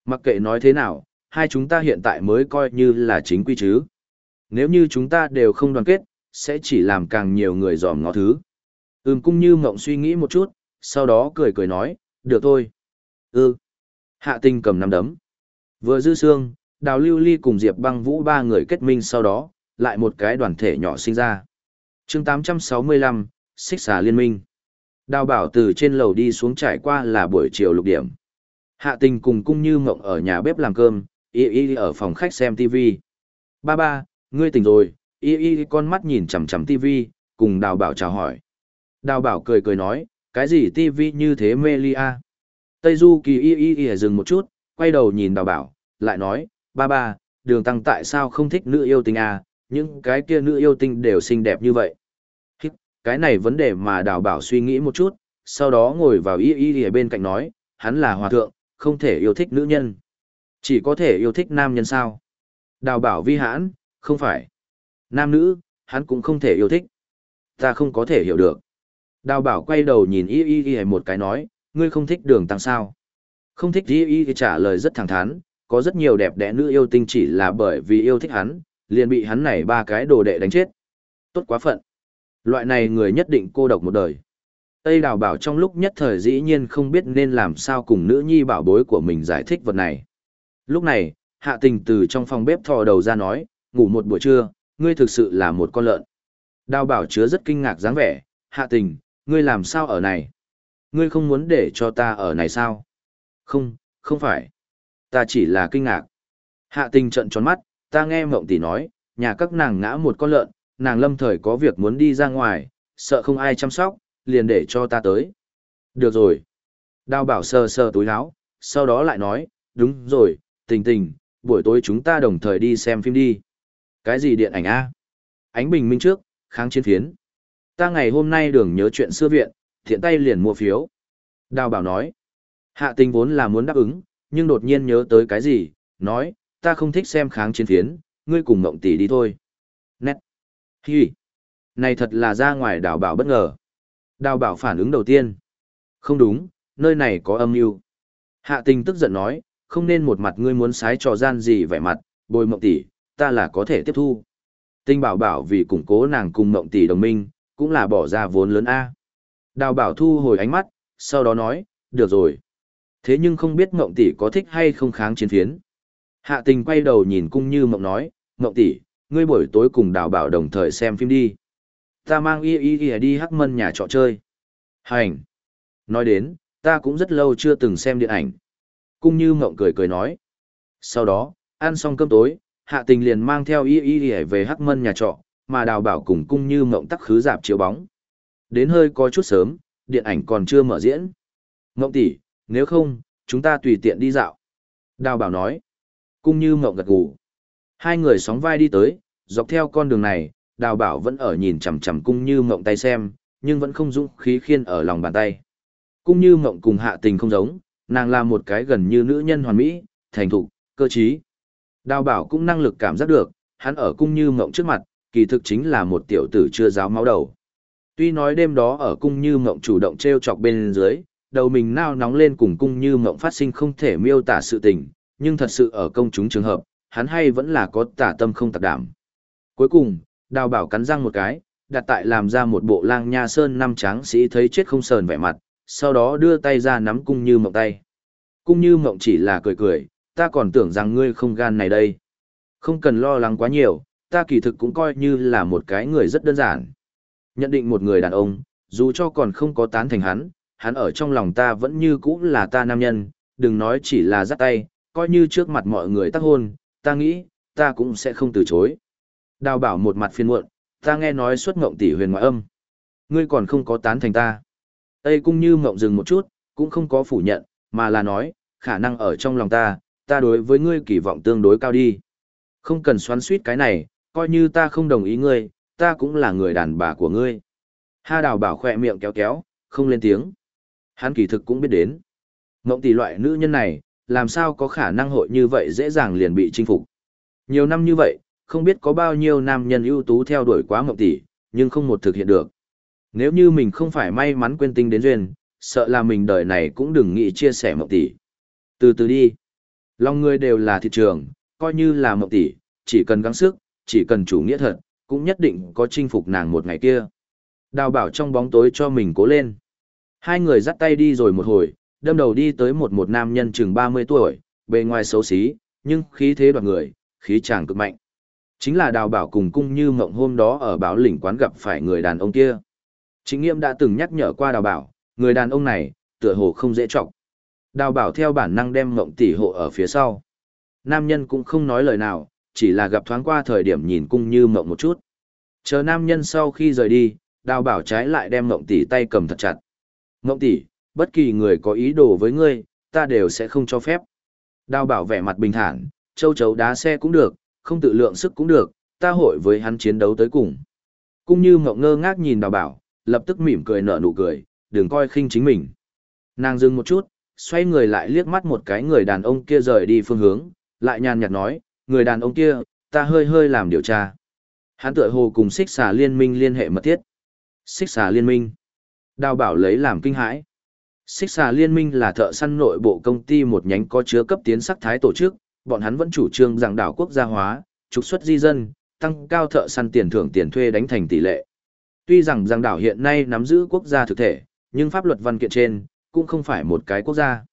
Mặc kệ nói thế nào, hai chúng ta hiện tại mới coi như là chính quy chứ. Nếu như chúng ta đều không đoàn kết, sẽ chỉ làm càng nhiều người dòm ngó thứ. Ừm cung như mộng suy nghĩ một chút, sau đó cười cười nói, được thôi. Ừ. Hạ tinh cầm nắm đấm. Vừa dư xương, đào lưu ly cùng Diệp băng vũ ba người kết minh sau đó, lại một cái đoàn thể nhỏ sinh ra. chương 865, Xích xà liên minh. Đào bảo từ trên lầu đi xuống trải qua là buổi chiều lục điểm. Hạ tình cùng cung như mộng ở nhà bếp làm cơm, y y ở phòng khách xem TV. Ba ba, ngươi tỉnh rồi, y y con mắt nhìn chằm chằm TV, cùng đào bảo chào hỏi. Đào bảo cười cười nói, cái gì TV như thế mê lia? Tây Du kỳ y y y dừng một chút, quay đầu nhìn đào bảo, lại nói, ba ba, đường tăng tại sao không thích nữ yêu tinh à, những cái kia nữ yêu tinh đều xinh đẹp như vậy. Cái này vấn đề mà đào bảo suy nghĩ một chút, sau đó ngồi vào y y y bên cạnh nói, hắn là hòa thượng, không thể yêu thích nữ nhân. Chỉ có thể yêu thích nam nhân sao? Đào bảo vi hãn, không phải. Nam nữ, hắn cũng không thể yêu thích. Ta không có thể hiểu được. Đào bảo quay đầu nhìn y y y một cái nói, ngươi không thích đường tăng sao? Không thích y y trả lời rất thẳng thắn, có rất nhiều đẹp đẽ nữ yêu tinh chỉ là bởi vì yêu thích hắn, liền bị hắn này ba cái đồ đệ đánh chết. Tốt quá phận. Loại này người nhất định cô độc một đời. Tây đào bảo trong lúc nhất thời dĩ nhiên không biết nên làm sao cùng nữ nhi bảo bối của mình giải thích vật này. Lúc này, hạ tình từ trong phòng bếp thò đầu ra nói, ngủ một buổi trưa, ngươi thực sự là một con lợn. Đào bảo chứa rất kinh ngạc dáng vẻ, hạ tình, ngươi làm sao ở này? Ngươi không muốn để cho ta ở này sao? Không, không phải. Ta chỉ là kinh ngạc. Hạ tình trận tròn mắt, ta nghe mộng tỷ nói, nhà các nàng ngã một con lợn, nàng lâm thời có việc muốn đi ra ngoài, sợ không ai chăm sóc, liền để cho ta tới. Được rồi. Đào bảo sờ sờ túi áo, sau đó lại nói, đúng rồi, tình tình, buổi tối chúng ta đồng thời đi xem phim đi. Cái gì điện ảnh a? Ánh bình minh trước, kháng chiến phiến. Ta ngày hôm nay đường nhớ chuyện xưa viện, thiện tay liền mua phiếu. Đào bảo nói, hạ tình vốn là muốn đáp ứng, nhưng đột nhiên nhớ tới cái gì, nói, ta không thích xem kháng chiến phiến, ngươi cùng mộng tỷ đi thôi. Nét. Hi. Này thật là ra ngoài đào bảo bất ngờ. Đào bảo phản ứng đầu tiên. Không đúng, nơi này có âm mưu. Hạ tình tức giận nói, không nên một mặt ngươi muốn sái trò gian gì vẻ mặt, bồi mộng tỷ, ta là có thể tiếp thu. Tinh bảo bảo vì củng cố nàng cùng mộng tỷ đồng minh, cũng là bỏ ra vốn lớn A. Đào bảo thu hồi ánh mắt, sau đó nói, được rồi. Thế nhưng không biết mộng tỷ có thích hay không kháng chiến phiến. Hạ tình quay đầu nhìn cung như mộng nói, mộng tỷ, ngươi buổi tối cùng đào bảo đồng thời xem phim đi. Ta mang y y y đi hắc mân nhà trọ chơi. Hành. Nói đến, ta cũng rất lâu chưa từng xem điện ảnh. Cung như mộng cười cười nói. Sau đó, ăn xong cơm tối, hạ tình liền mang theo y y y về hắc mân nhà trọ, mà đào bảo cùng cung như mộng tắc khứ dạp chiếu bóng. Đến hơi có chút sớm, điện ảnh còn chưa mở diễn. Mộng tỷ, nếu không, chúng ta tùy tiện đi dạo. Đào bảo nói. Cung như mộng gật gù. Hai người sóng vai đi tới, dọc theo con đường này, đào bảo vẫn ở nhìn chằm chằm cung như mộng tay xem, nhưng vẫn không dũng khí khiên ở lòng bàn tay. Cung như mộng cùng hạ tình không giống, nàng là một cái gần như nữ nhân hoàn mỹ, thành thục, cơ trí. Đào bảo cũng năng lực cảm giác được, hắn ở cung như mộng trước mặt, kỳ thực chính là một tiểu tử chưa giáo máu đầu. Tuy nói đêm đó ở cung như mộng chủ động treo chọc bên dưới, đầu mình nao nóng lên cùng cung như mộng phát sinh không thể miêu tả sự tình, nhưng thật sự ở công chúng trường hợp, hắn hay vẫn là có tả tâm không tạc đảm. Cuối cùng, đào bảo cắn răng một cái, đặt tại làm ra một bộ lang nha sơn năm tráng sĩ thấy chết không sờn vẻ mặt, sau đó đưa tay ra nắm cung như mộng tay. Cung như mộng chỉ là cười cười, ta còn tưởng rằng ngươi không gan này đây. Không cần lo lắng quá nhiều, ta kỳ thực cũng coi như là một cái người rất đơn giản. Nhận định một người đàn ông, dù cho còn không có tán thành hắn, hắn ở trong lòng ta vẫn như cũ là ta nam nhân, đừng nói chỉ là dắt tay, coi như trước mặt mọi người tác hôn, ta nghĩ, ta cũng sẽ không từ chối. Đào bảo một mặt phiền muộn, ta nghe nói xuất ngộng tỷ huyền ngoại âm. Ngươi còn không có tán thành ta. Tây cung như ngộng dừng một chút, cũng không có phủ nhận, mà là nói, khả năng ở trong lòng ta, ta đối với ngươi kỳ vọng tương đối cao đi. Không cần xoắn suýt cái này, coi như ta không đồng ý ngươi, ta cũng là người đàn bà của ngươi. Ha đào bảo khỏe miệng kéo kéo, không lên tiếng. Hắn kỳ thực cũng biết đến. Ngộng tỷ loại nữ nhân này, làm sao có khả năng hội như vậy dễ dàng liền bị chinh phục. Nhiều năm như vậy, không biết có bao nhiêu nam nhân ưu tú theo đuổi quá mộng tỷ, nhưng không một thực hiện được. Nếu như mình không phải may mắn quên tinh đến duyên, sợ là mình đời này cũng đừng nghĩ chia sẻ mộng tỷ. Từ từ đi. Lòng người đều là thị trường, coi như là mộng tỷ, chỉ cần gắng sức, chỉ cần chủ nghĩa thật, cũng nhất định có chinh phục nàng một ngày kia. Đào bảo trong bóng tối cho mình cố lên. Hai người dắt tay đi rồi một hồi, đâm đầu đi tới một một nam nhân chừng 30 tuổi, bề ngoài xấu xí, nhưng khí thế đoạt người, khí chàng cực mạnh. Chính là đào bảo cùng cung như mộng hôm đó ở báo lĩnh quán gặp phải người đàn ông kia. Chính nghiệm đã từng nhắc nhở qua đào bảo, người đàn ông này, tựa hồ không dễ trọng. Đào bảo theo bản năng đem mộng tỷ hộ ở phía sau. Nam nhân cũng không nói lời nào, chỉ là gặp thoáng qua thời điểm nhìn cung như mộng một chút. Chờ nam nhân sau khi rời đi, đào bảo trái lại đem mộng tỷ tay cầm thật chặt. Mộng tỷ, bất kỳ người có ý đồ với ngươi, ta đều sẽ không cho phép. Đào bảo vẻ mặt bình thản, châu chấu đá xe cũng được, không tự lượng sức cũng được, ta hội với hắn chiến đấu tới cùng. Cung như mộng ngơ ngác nhìn đào bảo, lập tức mỉm cười nở nụ cười, đừng coi khinh chính mình. Nàng dừng một chút, xoay người lại liếc mắt một cái người đàn ông kia rời đi phương hướng, lại nhàn nhạt nói, người đàn ông kia, ta hơi hơi làm điều tra. Hắn tựa hồ cùng xích xà liên minh liên hệ mật thiết. Xích xà liên minh. Đào bảo lấy làm kinh hãi. Xích xà liên minh là thợ săn nội bộ công ty một nhánh có chứa cấp tiến sắc thái tổ chức, bọn hắn vẫn chủ trương rằng đảo quốc gia hóa, trục xuất di dân, tăng cao thợ săn tiền thưởng tiền thuê đánh thành tỷ lệ. Tuy rằng rằng đảo hiện nay nắm giữ quốc gia thực thể, nhưng pháp luật văn kiện trên, cũng không phải một cái quốc gia.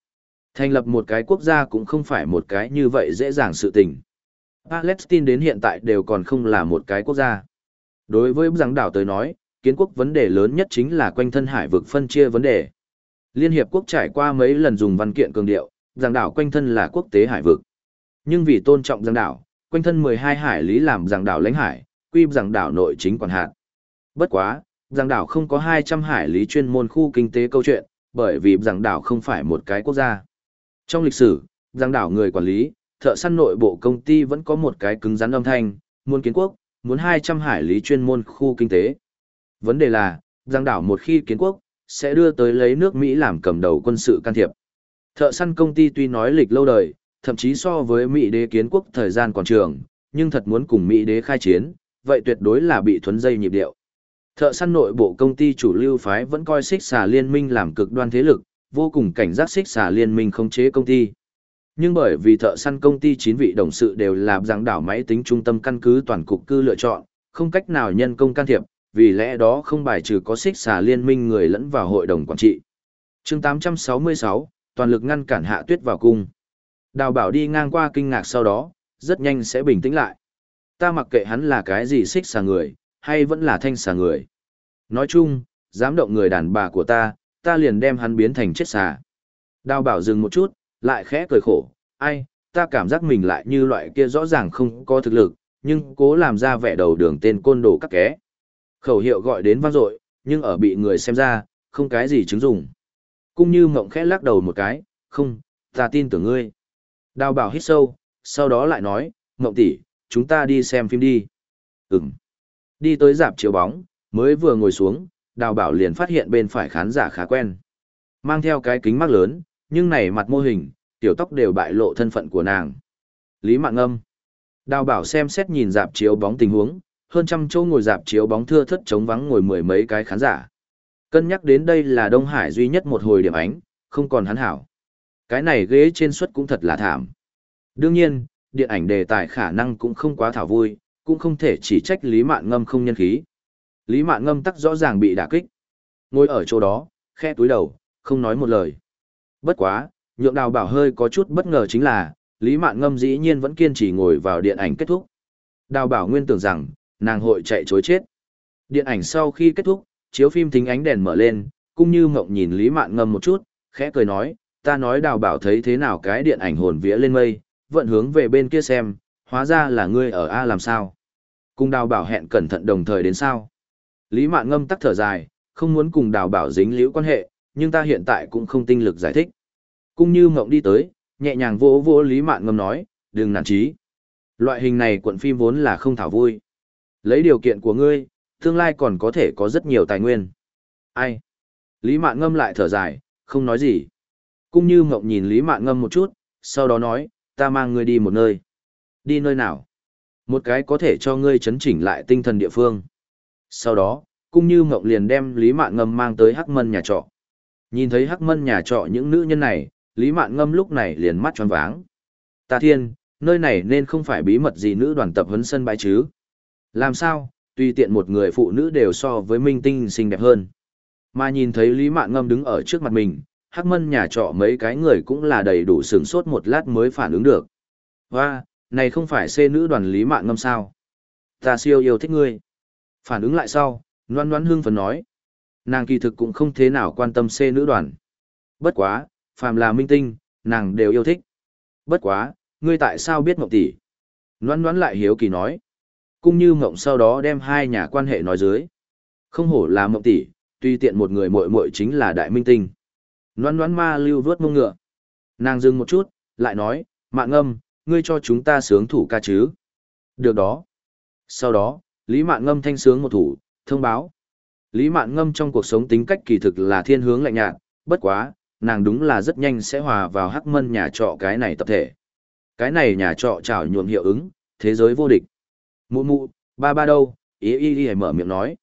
Thành lập một cái quốc gia cũng không phải một cái như vậy dễ dàng sự tình. Palestine đến hiện tại đều còn không là một cái quốc gia. Đối với rằng đảo tới nói, kiến quốc vấn đề lớn nhất chính là quanh thân hải vực phân chia vấn đề. Liên Hiệp Quốc trải qua mấy lần dùng văn kiện cường điệu, rằng đảo quanh thân là quốc tế hải vực. Nhưng vì tôn trọng giang đảo, quanh thân 12 hải lý làm giang đảo lãnh hải, quy giang đảo nội chính quản hạt. Bất quá, giang đảo không có 200 hải lý chuyên môn khu kinh tế câu chuyện, bởi vì giang đảo không phải một cái quốc gia. Trong lịch sử, giang đảo người quản lý, thợ săn nội bộ công ty vẫn có một cái cứng rắn âm thanh, muốn kiến quốc, muốn 200 hải lý chuyên môn khu kinh tế. Vấn đề là, giang đảo một khi kiến quốc, sẽ đưa tới lấy nước Mỹ làm cầm đầu quân sự can thiệp. Thợ săn công ty tuy nói lịch lâu đời, thậm chí so với Mỹ đế kiến quốc thời gian còn trường, nhưng thật muốn cùng Mỹ đế khai chiến, vậy tuyệt đối là bị thuấn dây nhịp điệu. Thợ săn nội bộ công ty chủ lưu phái vẫn coi xích xà liên minh làm cực đoan thế lực, vô cùng cảnh giác xích xà liên minh không chế công ty. Nhưng bởi vì thợ săn công ty chín vị đồng sự đều là giảng đảo máy tính trung tâm căn cứ toàn cục cư lựa chọn, không cách nào nhân công can thiệp, vì lẽ đó không bài trừ có xích xà liên minh người lẫn vào hội đồng quản trị. chương 866, toàn lực ngăn cản hạ tuyết vào cung. Đào bảo đi ngang qua kinh ngạc sau đó, rất nhanh sẽ bình tĩnh lại. Ta mặc kệ hắn là cái gì xích xà người, hay vẫn là thanh xà người. Nói chung, dám động người đàn bà của ta, ta liền đem hắn biến thành chết xà. Đào bảo dừng một chút, lại khẽ cười khổ, ai, ta cảm giác mình lại như loại kia rõ ràng không có thực lực, nhưng cố làm ra vẻ đầu đường tên côn đồ các ké. Khẩu hiệu gọi đến vang dội, nhưng ở bị người xem ra, không cái gì chứng dụng. Cũng như mộng khẽ lắc đầu một cái, không, ta tin tưởng ngươi. Đào bảo hít sâu, sau đó lại nói, mộng tỷ, chúng ta đi xem phim đi. Ừm. Đi tới dạp chiếu bóng, mới vừa ngồi xuống, đào bảo liền phát hiện bên phải khán giả khá quen. Mang theo cái kính mắt lớn, nhưng này mặt mô hình, tiểu tóc đều bại lộ thân phận của nàng. Lý Mạn Ngâm. Đào bảo xem xét nhìn dạp chiếu bóng tình huống, hơn trăm chỗ ngồi dạp chiếu bóng thưa thất trống vắng ngồi mười mấy cái khán giả. Cân nhắc đến đây là Đông Hải duy nhất một hồi điểm ánh, không còn hắn hảo. Cái này ghế trên suất cũng thật là thảm. Đương nhiên, điện ảnh đề tài khả năng cũng không quá thảo vui, cũng không thể chỉ trách Lý Mạn Ngâm không nhân khí. Lý Mạn Ngâm tắc rõ ràng bị đả kích. Ngồi ở chỗ đó, khe túi đầu, không nói một lời. Bất quá, nhượng đào bảo hơi có chút bất ngờ chính là, Lý Mạn Ngâm dĩ nhiên vẫn kiên trì ngồi vào điện ảnh kết thúc. Đào bảo nguyên tưởng rằng, nàng hội chạy chối chết. Điện ảnh sau khi kết thúc, chiếu phim thính ánh đèn mở lên, cũng như mộng nhìn Lý Mạn Ngâm một chút, khẽ cười nói, ta nói đào bảo thấy thế nào cái điện ảnh hồn vía lên mây, vận hướng về bên kia xem, hóa ra là ngươi ở A làm sao. Cùng đào bảo hẹn cẩn thận đồng thời đến sao. Lý Mạn Ngâm tắc thở dài, không muốn cùng đào bảo dính liễu quan hệ, nhưng ta hiện tại cũng không tinh lực giải thích. Cung như mộng đi tới, nhẹ nhàng vỗ vỗ Lý Mạn Ngâm nói, đừng nản trí. Loại hình này cuộn phim vốn là không thảo vui. Lấy điều kiện của ngươi, tương lai còn có thể có rất nhiều tài nguyên. Ai? Lý Mạn Ngâm lại thở dài, không nói gì cũng như mộng nhìn Lý Mạn Ngâm một chút, sau đó nói, ta mang ngươi đi một nơi. Đi nơi nào? Một cái có thể cho ngươi chấn chỉnh lại tinh thần địa phương. Sau đó, cũng như mộng liền đem Lý Mạn Ngâm mang tới Hắc Mân nhà trọ. Nhìn thấy Hắc Mân nhà trọ những nữ nhân này, Lý Mạn Ngâm lúc này liền mắt tròn váng. Ta thiên, nơi này nên không phải bí mật gì nữ đoàn tập huấn sân bãi chứ. Làm sao, tùy tiện một người phụ nữ đều so với minh tinh xinh đẹp hơn. Mà nhìn thấy Lý Mạn Ngâm đứng ở trước mặt mình, Hắc Mân nhà trọ mấy cái người cũng là đầy đủ sửng sốt một lát mới phản ứng được. Và, này không phải xê nữ đoàn Lý Mạn Ngâm sao? Ta siêu yêu thích ngươi. Phản ứng lại sau, Loan Loan hương phấn nói. Nàng kỳ thực cũng không thế nào quan tâm xê nữ đoàn. Bất quá, phàm là minh tinh, nàng đều yêu thích. Bất quá, ngươi tại sao biết Mộng tỷ? Loan Loan lại hiếu kỳ nói. Cũng như Mộng sau đó đem hai nhà quan hệ nói dưới. Không hổ là Mộng tỷ, tuy tiện một người muội muội chính là đại minh tinh. Loan Loan ma lưu vớt mông ngựa. Nàng dừng một chút, lại nói, mạng ngâm, ngươi cho chúng ta sướng thủ ca chứ. Được đó. Sau đó, Lý Mạn Ngâm thanh sướng một thủ, thông báo. Lý Mạn Ngâm trong cuộc sống tính cách kỳ thực là thiên hướng lạnh nhạt, bất quá, nàng đúng là rất nhanh sẽ hòa vào hắc mân nhà trọ cái này tập thể. Cái này nhà trọ trào nhuộm hiệu ứng, thế giới vô địch. Mụ mụ, ba ba đâu, ý ý ý mở miệng nói.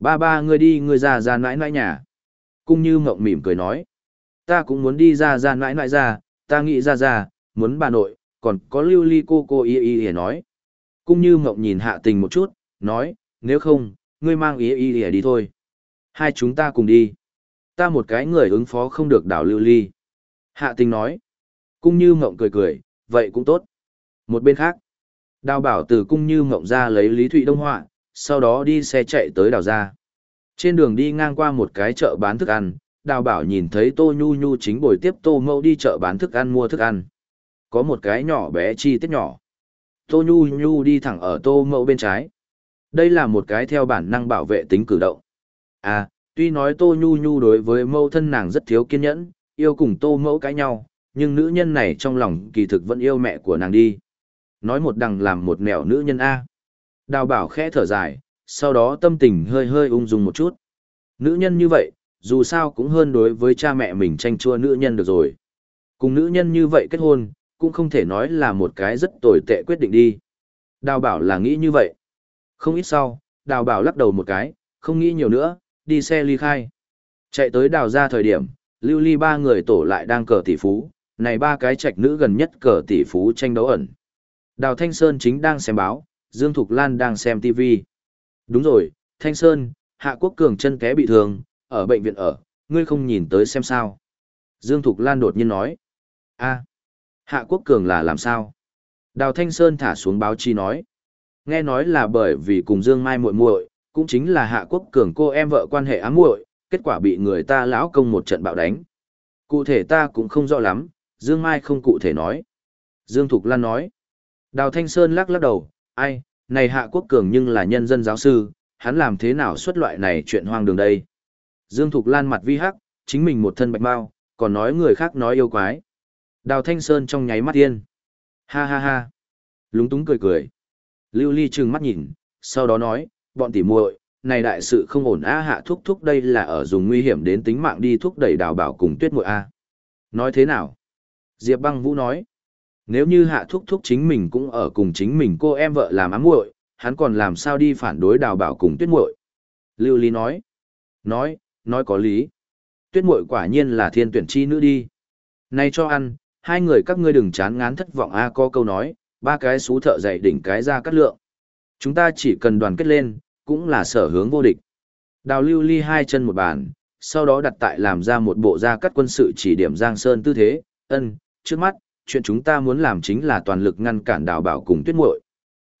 Ba ba ngươi đi ngươi ra ra nãi nãi nhà. Cung như mộng mỉm cười nói. Ta cũng muốn đi ra ra nãi nãi ra, ta nghĩ ra ra, muốn bà nội, còn có lưu ly cô cô y y ý nói. cũng như mộng nhìn hạ tình một chút, nói, nếu không, ngươi mang y y ý đi thôi. Hai chúng ta cùng đi. Ta một cái người ứng phó không được đảo lưu ly. Hạ tình nói. Cung như mộng cười cười, vậy cũng tốt. Một bên khác, đào bảo từ cung như mộng ra lấy Lý Thụy Đông Họa, sau đó đi xe chạy tới đào ra. Trên đường đi ngang qua một cái chợ bán thức ăn, đào bảo nhìn thấy tô nhu nhu chính buổi tiếp tô mẫu đi chợ bán thức ăn mua thức ăn. Có một cái nhỏ bé chi tiết nhỏ. Tô nhu nhu đi thẳng ở tô mẫu bên trái. Đây là một cái theo bản năng bảo vệ tính cử động. À, tuy nói tô nhu nhu đối với mẫu thân nàng rất thiếu kiên nhẫn, yêu cùng tô mẫu cãi nhau, nhưng nữ nhân này trong lòng kỳ thực vẫn yêu mẹ của nàng đi. Nói một đằng làm một mẹo nữ nhân A. Đào bảo khẽ thở dài, sau đó tâm tình hơi hơi ung dung một chút. Nữ nhân như vậy, dù sao cũng hơn đối với cha mẹ mình tranh chua nữ nhân được rồi. Cùng nữ nhân như vậy kết hôn, cũng không thể nói là một cái rất tồi tệ quyết định đi. Đào bảo là nghĩ như vậy. Không ít sau, đào bảo lắc đầu một cái, không nghĩ nhiều nữa, đi xe ly khai. Chạy tới đào ra thời điểm, lưu ly ba người tổ lại đang cờ tỷ phú, này ba cái trạch nữ gần nhất cờ tỷ phú tranh đấu ẩn. Đào Thanh Sơn chính đang xem báo, Dương Thục Lan đang xem TV. Đúng rồi, Thanh Sơn, Hạ Quốc Cường chân té bị thương, ở bệnh viện ở, ngươi không nhìn tới xem sao. Dương Thục Lan đột nhiên nói. a Hạ Quốc Cường là làm sao? Đào Thanh Sơn thả xuống báo chí nói. Nghe nói là bởi vì cùng Dương Mai muội muội, cũng chính là Hạ Quốc Cường cô em vợ quan hệ ám muội, kết quả bị người ta lão công một trận bạo đánh. Cụ thể ta cũng không rõ lắm, Dương Mai không cụ thể nói. Dương Thục Lan nói. Đào Thanh Sơn lắc lắc đầu, ai, này Hạ Quốc Cường nhưng là nhân dân giáo sư, hắn làm thế nào xuất loại này chuyện hoang đường đây. Dương Thục Lan mặt vi hắc, chính mình một thân bạch mau, còn nói người khác nói yêu quái. Đào Thanh Sơn trong nháy mắt tiên. Ha ha ha. Lúng túng cười cười. Lưu Ly trừng mắt nhìn, sau đó nói, bọn tỉ muội, này đại sự không ổn a hạ thúc thúc đây là ở dùng nguy hiểm đến tính mạng đi thúc đẩy đào bảo cùng tuyết muội a. Nói thế nào? Diệp băng vũ nói, nếu như hạ thúc thúc chính mình cũng ở cùng chính mình cô em vợ làm ám muội, hắn còn làm sao đi phản đối đào bảo cùng tuyết muội? Lưu Ly nói, nói, nói có lý. Tuyết muội quả nhiên là thiên tuyển chi nữ đi. nay cho ăn, hai người các ngươi đừng chán ngán thất vọng a có câu nói, ba cái xú thợ dạy đỉnh cái ra cắt lượng. Chúng ta chỉ cần đoàn kết lên, cũng là sở hướng vô địch. Đào lưu ly hai chân một bàn, sau đó đặt tại làm ra một bộ gia cắt quân sự chỉ điểm Giang Sơn tư thế, ân, trước mắt, chuyện chúng ta muốn làm chính là toàn lực ngăn cản đào bảo cùng tuyết muội.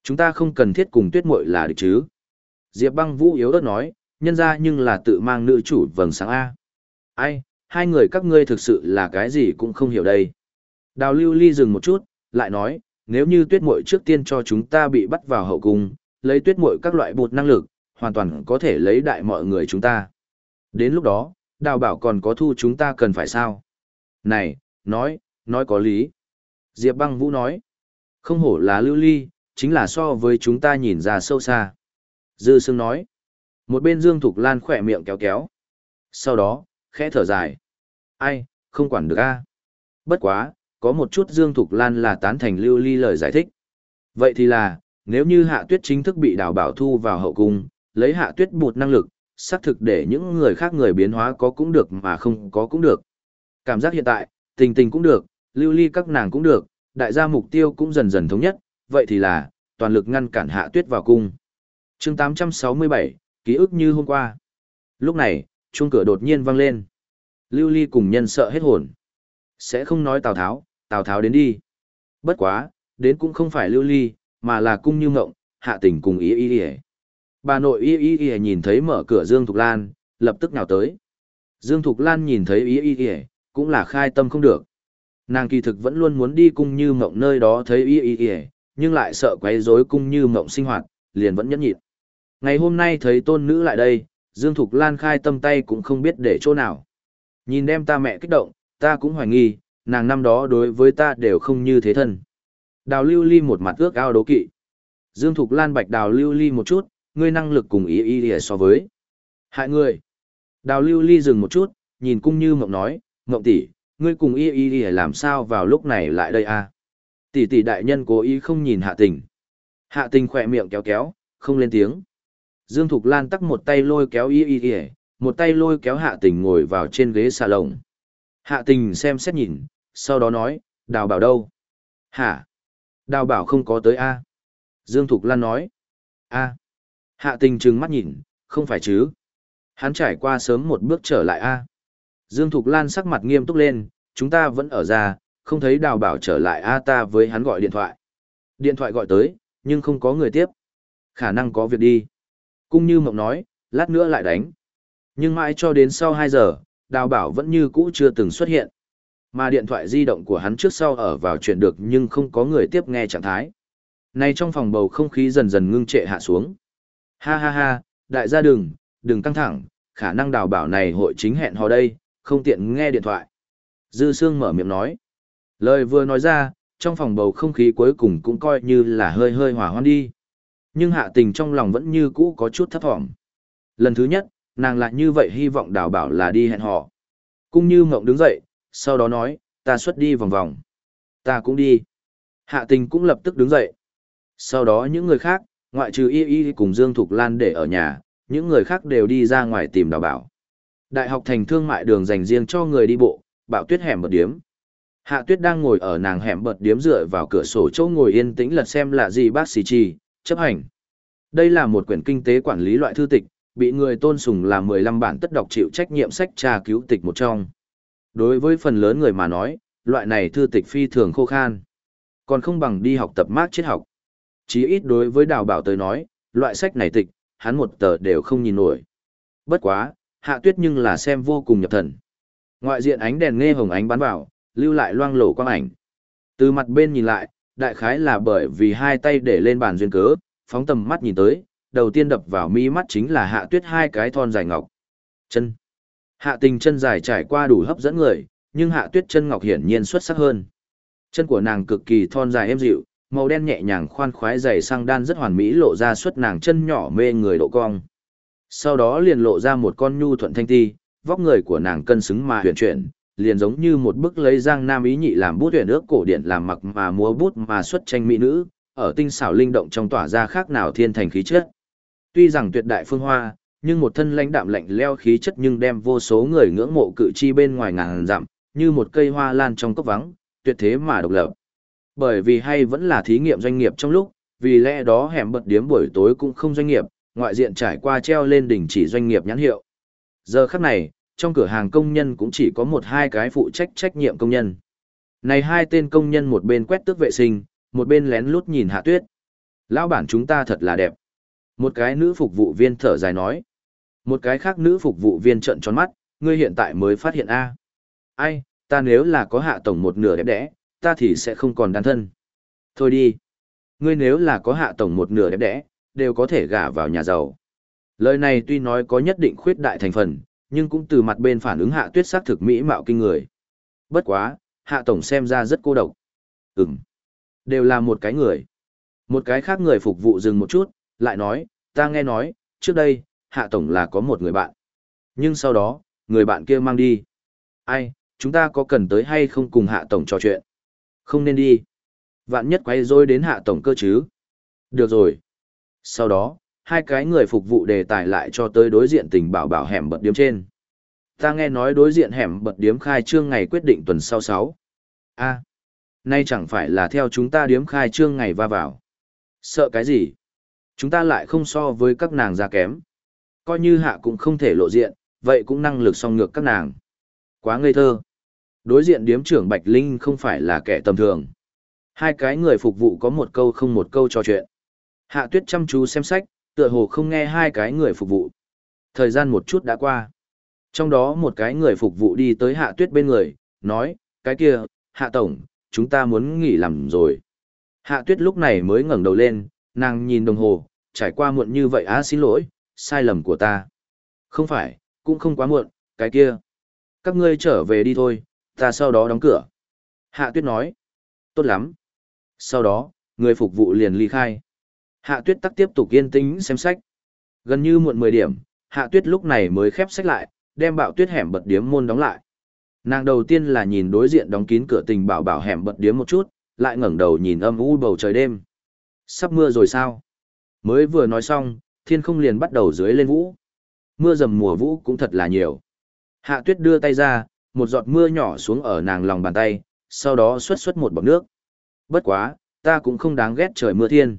Chúng ta không cần thiết cùng tuyết muội là được chứ. Diệp băng vũ yếu ớt nói, nhân ra nhưng là tự mang nữ chủ vầng sáng A. Ai, hai người các ngươi thực sự là cái gì cũng không hiểu đây. Đào lưu ly dừng một chút, lại nói, nếu như tuyết muội trước tiên cho chúng ta bị bắt vào hậu cung, lấy tuyết muội các loại bột năng lực, hoàn toàn có thể lấy đại mọi người chúng ta. Đến lúc đó, đào bảo còn có thu chúng ta cần phải sao? Này, nói, nói có lý. Diệp băng vũ nói, không hổ là lưu ly, chính là so với chúng ta nhìn ra sâu xa. Dư Sương nói, một bên Dương Thục Lan khỏe miệng kéo kéo. Sau đó, khẽ thở dài. Ai, không quản được a. Bất quá, có một chút Dương Thục Lan là tán thành lưu ly lời giải thích. Vậy thì là, nếu như hạ tuyết chính thức bị đào bảo thu vào hậu cung, lấy hạ tuyết bụt năng lực, xác thực để những người khác người biến hóa có cũng được mà không có cũng được. Cảm giác hiện tại, tình tình cũng được, lưu ly các nàng cũng được, đại gia mục tiêu cũng dần dần thống nhất, vậy thì là, toàn lực ngăn cản hạ tuyết vào cung. chương 867, ký ức như hôm qua. Lúc này, chuông cửa đột nhiên vang lên. Lưu ly cùng nhân sợ hết hồn. Sẽ không nói Tào Tháo, Tào Tháo đến đi. Bất quá, đến cũng không phải lưu ly, mà là cung như ngộng, hạ tình cùng ý ý ý. Bà nội ý ý ý nhìn thấy mở cửa Dương Thục Lan, lập tức nào tới. Dương Thục Lan nhìn thấy ý ý ý, cũng là khai tâm không được. Nàng kỳ thực vẫn luôn muốn đi cung như mộng nơi đó thấy ý ý ý, nhưng lại sợ quấy rối cung như mộng sinh hoạt, liền vẫn nhẫn nhịn. Ngày hôm nay thấy tôn nữ lại đây, Dương Thục Lan khai tâm tay cũng không biết để chỗ nào. Nhìn đem ta mẹ kích động, ta cũng hoài nghi, nàng năm đó đối với ta đều không như thế thân. Đào lưu ly một mặt ước ao đố kỵ. Dương Thục Lan bạch đào lưu ly một chút, ngươi năng lực cùng ý ý ý so với. Hại ngươi. Đào lưu ly dừng một chút, nhìn cung như mộng nói, mộng tỷ, ngươi cùng ý ý ý làm sao vào lúc này lại đây a? À? Tỷ tỷ đại nhân cố ý không nhìn hạ tình. Hạ tình khỏe miệng kéo kéo, không lên tiếng. Dương Thục Lan tắc một tay lôi kéo y y y, một tay lôi kéo hạ tình ngồi vào trên ghế xà lồng. Hạ tình xem xét nhìn, sau đó nói, đào bảo đâu? Hả? Đào bảo không có tới A. Dương Thục Lan nói. A. Hạ tình trừng mắt nhìn, không phải chứ. Hắn trải qua sớm một bước trở lại A. Dương Thục Lan sắc mặt nghiêm túc lên, chúng ta vẫn ở ra, không thấy đào bảo trở lại A ta với hắn gọi điện thoại. Điện thoại gọi tới, nhưng không có người tiếp. Khả năng có việc đi cũng như mộng nói, lát nữa lại đánh. Nhưng mãi cho đến sau 2 giờ, đào bảo vẫn như cũ chưa từng xuất hiện. Mà điện thoại di động của hắn trước sau ở vào chuyện được nhưng không có người tiếp nghe trạng thái. Này trong phòng bầu không khí dần dần ngưng trệ hạ xuống. Ha ha ha, đại gia đừng, đừng căng thẳng, khả năng đào bảo này hội chính hẹn hò đây, không tiện nghe điện thoại. Dư Sương mở miệng nói. Lời vừa nói ra, trong phòng bầu không khí cuối cùng cũng coi như là hơi hơi hỏa hoan đi. Nhưng hạ tình trong lòng vẫn như cũ có chút thấp thỏm. Lần thứ nhất, nàng lại như vậy hy vọng đào bảo là đi hẹn hò. Cung như mộng đứng dậy, sau đó nói, ta xuất đi vòng vòng. Ta cũng đi. Hạ tình cũng lập tức đứng dậy. Sau đó những người khác, ngoại trừ y y cùng Dương Thục Lan để ở nhà, những người khác đều đi ra ngoài tìm đào bảo. Đại học thành thương mại đường dành riêng cho người đi bộ, bảo tuyết hẻm bật điếm. Hạ tuyết đang ngồi ở nàng hẻm bật điếm dựa vào cửa sổ chỗ ngồi yên tĩnh lật xem là gì bác sĩ trì, chấp hành. Đây là một quyển kinh tế quản lý loại thư tịch, bị người tôn sùng là 15 bản tất đọc chịu trách nhiệm sách tra cứu tịch một trong. Đối với phần lớn người mà nói, loại này thư tịch phi thường khô khan. Còn không bằng đi học tập mát triết học. Chí ít đối với đào bảo tới nói, loại sách này tịch, hắn một tờ đều không nhìn nổi. Bất quá, hạ tuyết nhưng là xem vô cùng nhập thần. Ngoại diện ánh đèn nghe hồng ánh bắn vào, lưu lại loang lổ quang ảnh. Từ mặt bên nhìn lại, đại khái là bởi vì hai tay để lên bàn duyên cớ, phóng tầm mắt nhìn tới, đầu tiên đập vào mi mắt chính là hạ tuyết hai cái thon dài ngọc. Chân. Hạ tình chân dài trải qua đủ hấp dẫn người, nhưng hạ tuyết chân ngọc hiển nhiên xuất sắc hơn. Chân của nàng cực kỳ thon dài êm dịu, màu đen nhẹ nhàng khoan khoái dày sang đan rất hoàn mỹ lộ ra suốt nàng chân nhỏ mê người độ cong. Sau đó liền lộ ra một con nhu thuận thanh ti, vóc người của nàng cân xứng mà huyền chuyển, liền giống như một bức lấy giang nam ý nhị làm bút huyền ước cổ điển làm mặc mà múa bút mà xuất tranh mỹ nữ, ở tinh xảo linh động trong tỏa ra khác nào thiên thành khí chất. Tuy rằng tuyệt đại phương hoa, nhưng một thân lãnh đạm lạnh leo khí chất nhưng đem vô số người ngưỡng mộ cự chi bên ngoài ngàn dặm, như một cây hoa lan trong cốc vắng, tuyệt thế mà độc lập. Bởi vì hay vẫn là thí nghiệm doanh nghiệp trong lúc, vì lẽ đó hẻm bật điếm buổi tối cũng không doanh nghiệp, ngoại diện trải qua treo lên đỉnh chỉ doanh nghiệp nhãn hiệu. Giờ khắc này, trong cửa hàng công nhân cũng chỉ có một hai cái phụ trách trách nhiệm công nhân. Này hai tên công nhân một bên quét tước vệ sinh, một bên lén lút nhìn hạ tuyết. Lão bản chúng ta thật là đẹp. Một cái nữ phục vụ viên thở dài nói. Một cái khác nữ phục vụ viên trợn tròn mắt, ngươi hiện tại mới phát hiện A. Ai, ta nếu là có hạ tổng một nửa đẹp đẽ, ta thì sẽ không còn đàn thân. Thôi đi. Ngươi nếu là có hạ tổng một nửa đẹp đẽ, đều có thể gả vào nhà giàu. Lời này tuy nói có nhất định khuyết đại thành phần, nhưng cũng từ mặt bên phản ứng hạ tuyết sắc thực mỹ mạo kinh người. Bất quá, hạ tổng xem ra rất cô độc. Ừm. Đều là một cái người. Một cái khác người phục vụ dừng một chút, lại nói, ta nghe nói, trước đây, hạ tổng là có một người bạn. Nhưng sau đó, người bạn kia mang đi. Ai, chúng ta có cần tới hay không cùng hạ tổng trò chuyện? Không nên đi. Vạn nhất quay rối đến hạ tổng cơ chứ. Được rồi. Sau đó, hai cái người phục vụ đề tài lại cho tới đối diện tình bảo bảo hẻm bật điếm trên. Ta nghe nói đối diện hẻm bật điếm khai trương ngày quyết định tuần sau 6. a nay chẳng phải là theo chúng ta điếm khai trương ngày va vào. Sợ cái gì? Chúng ta lại không so với các nàng ra kém. Coi như hạ cũng không thể lộ diện, vậy cũng năng lực song ngược các nàng. Quá ngây thơ. Đối diện điếm trưởng Bạch Linh không phải là kẻ tầm thường. Hai cái người phục vụ có một câu không một câu trò chuyện. Hạ tuyết chăm chú xem sách, tựa hồ không nghe hai cái người phục vụ. Thời gian một chút đã qua. Trong đó một cái người phục vụ đi tới hạ tuyết bên người, nói, cái kia, hạ tổng, chúng ta muốn nghỉ làm rồi. Hạ tuyết lúc này mới ngẩng đầu lên, nàng nhìn đồng hồ, trải qua muộn như vậy á xin lỗi, sai lầm của ta. Không phải, cũng không quá muộn, cái kia. Các ngươi trở về đi thôi, ta sau đó đóng cửa. Hạ tuyết nói, tốt lắm. Sau đó, người phục vụ liền ly khai. Hạ tuyết tắc tiếp tục yên tĩnh xem sách. Gần như muộn 10 điểm, hạ tuyết lúc này mới khép sách lại, đem bạo tuyết hẻm bật điếm môn đóng lại. Nàng đầu tiên là nhìn đối diện đóng kín cửa tình bảo bảo hẻm bật điếm một chút, lại ngẩng đầu nhìn âm u bầu trời đêm. Sắp mưa rồi sao? Mới vừa nói xong, thiên không liền bắt đầu dưới lên vũ. Mưa dầm mùa vũ cũng thật là nhiều. Hạ tuyết đưa tay ra, một giọt mưa nhỏ xuống ở nàng lòng bàn tay, sau đó xuất xuất một bọt nước. Bất quá, ta cũng không đáng ghét trời mưa thiên.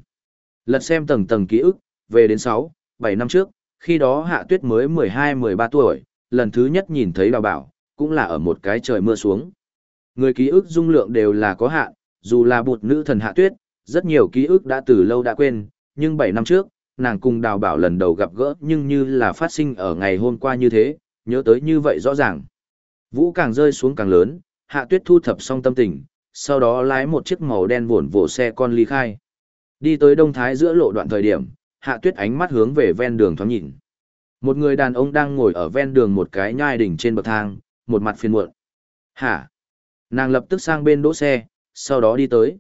Lật xem tầng tầng ký ức, về đến 6, 7 năm trước, khi đó hạ tuyết mới 12-13 tuổi, lần thứ nhất nhìn thấy đào bảo, cũng là ở một cái trời mưa xuống. Người ký ức dung lượng đều là có hạn, dù là bụt nữ thần hạ tuyết, rất nhiều ký ức đã từ lâu đã quên, nhưng 7 năm trước, nàng cùng đào bảo lần đầu gặp gỡ nhưng như là phát sinh ở ngày hôm qua như thế, nhớ tới như vậy rõ ràng. Vũ càng rơi xuống càng lớn, hạ tuyết thu thập xong tâm tình, sau đó lái một chiếc màu đen buồn vổ xe con ly khai. Đi tới Đông Thái giữa lộ đoạn thời điểm, hạ tuyết ánh mắt hướng về ven đường thoáng nhìn. Một người đàn ông đang ngồi ở ven đường một cái nhai đỉnh trên bậc thang, một mặt phiền muộn. Hả? Nàng lập tức sang bên đỗ xe, sau đó đi tới.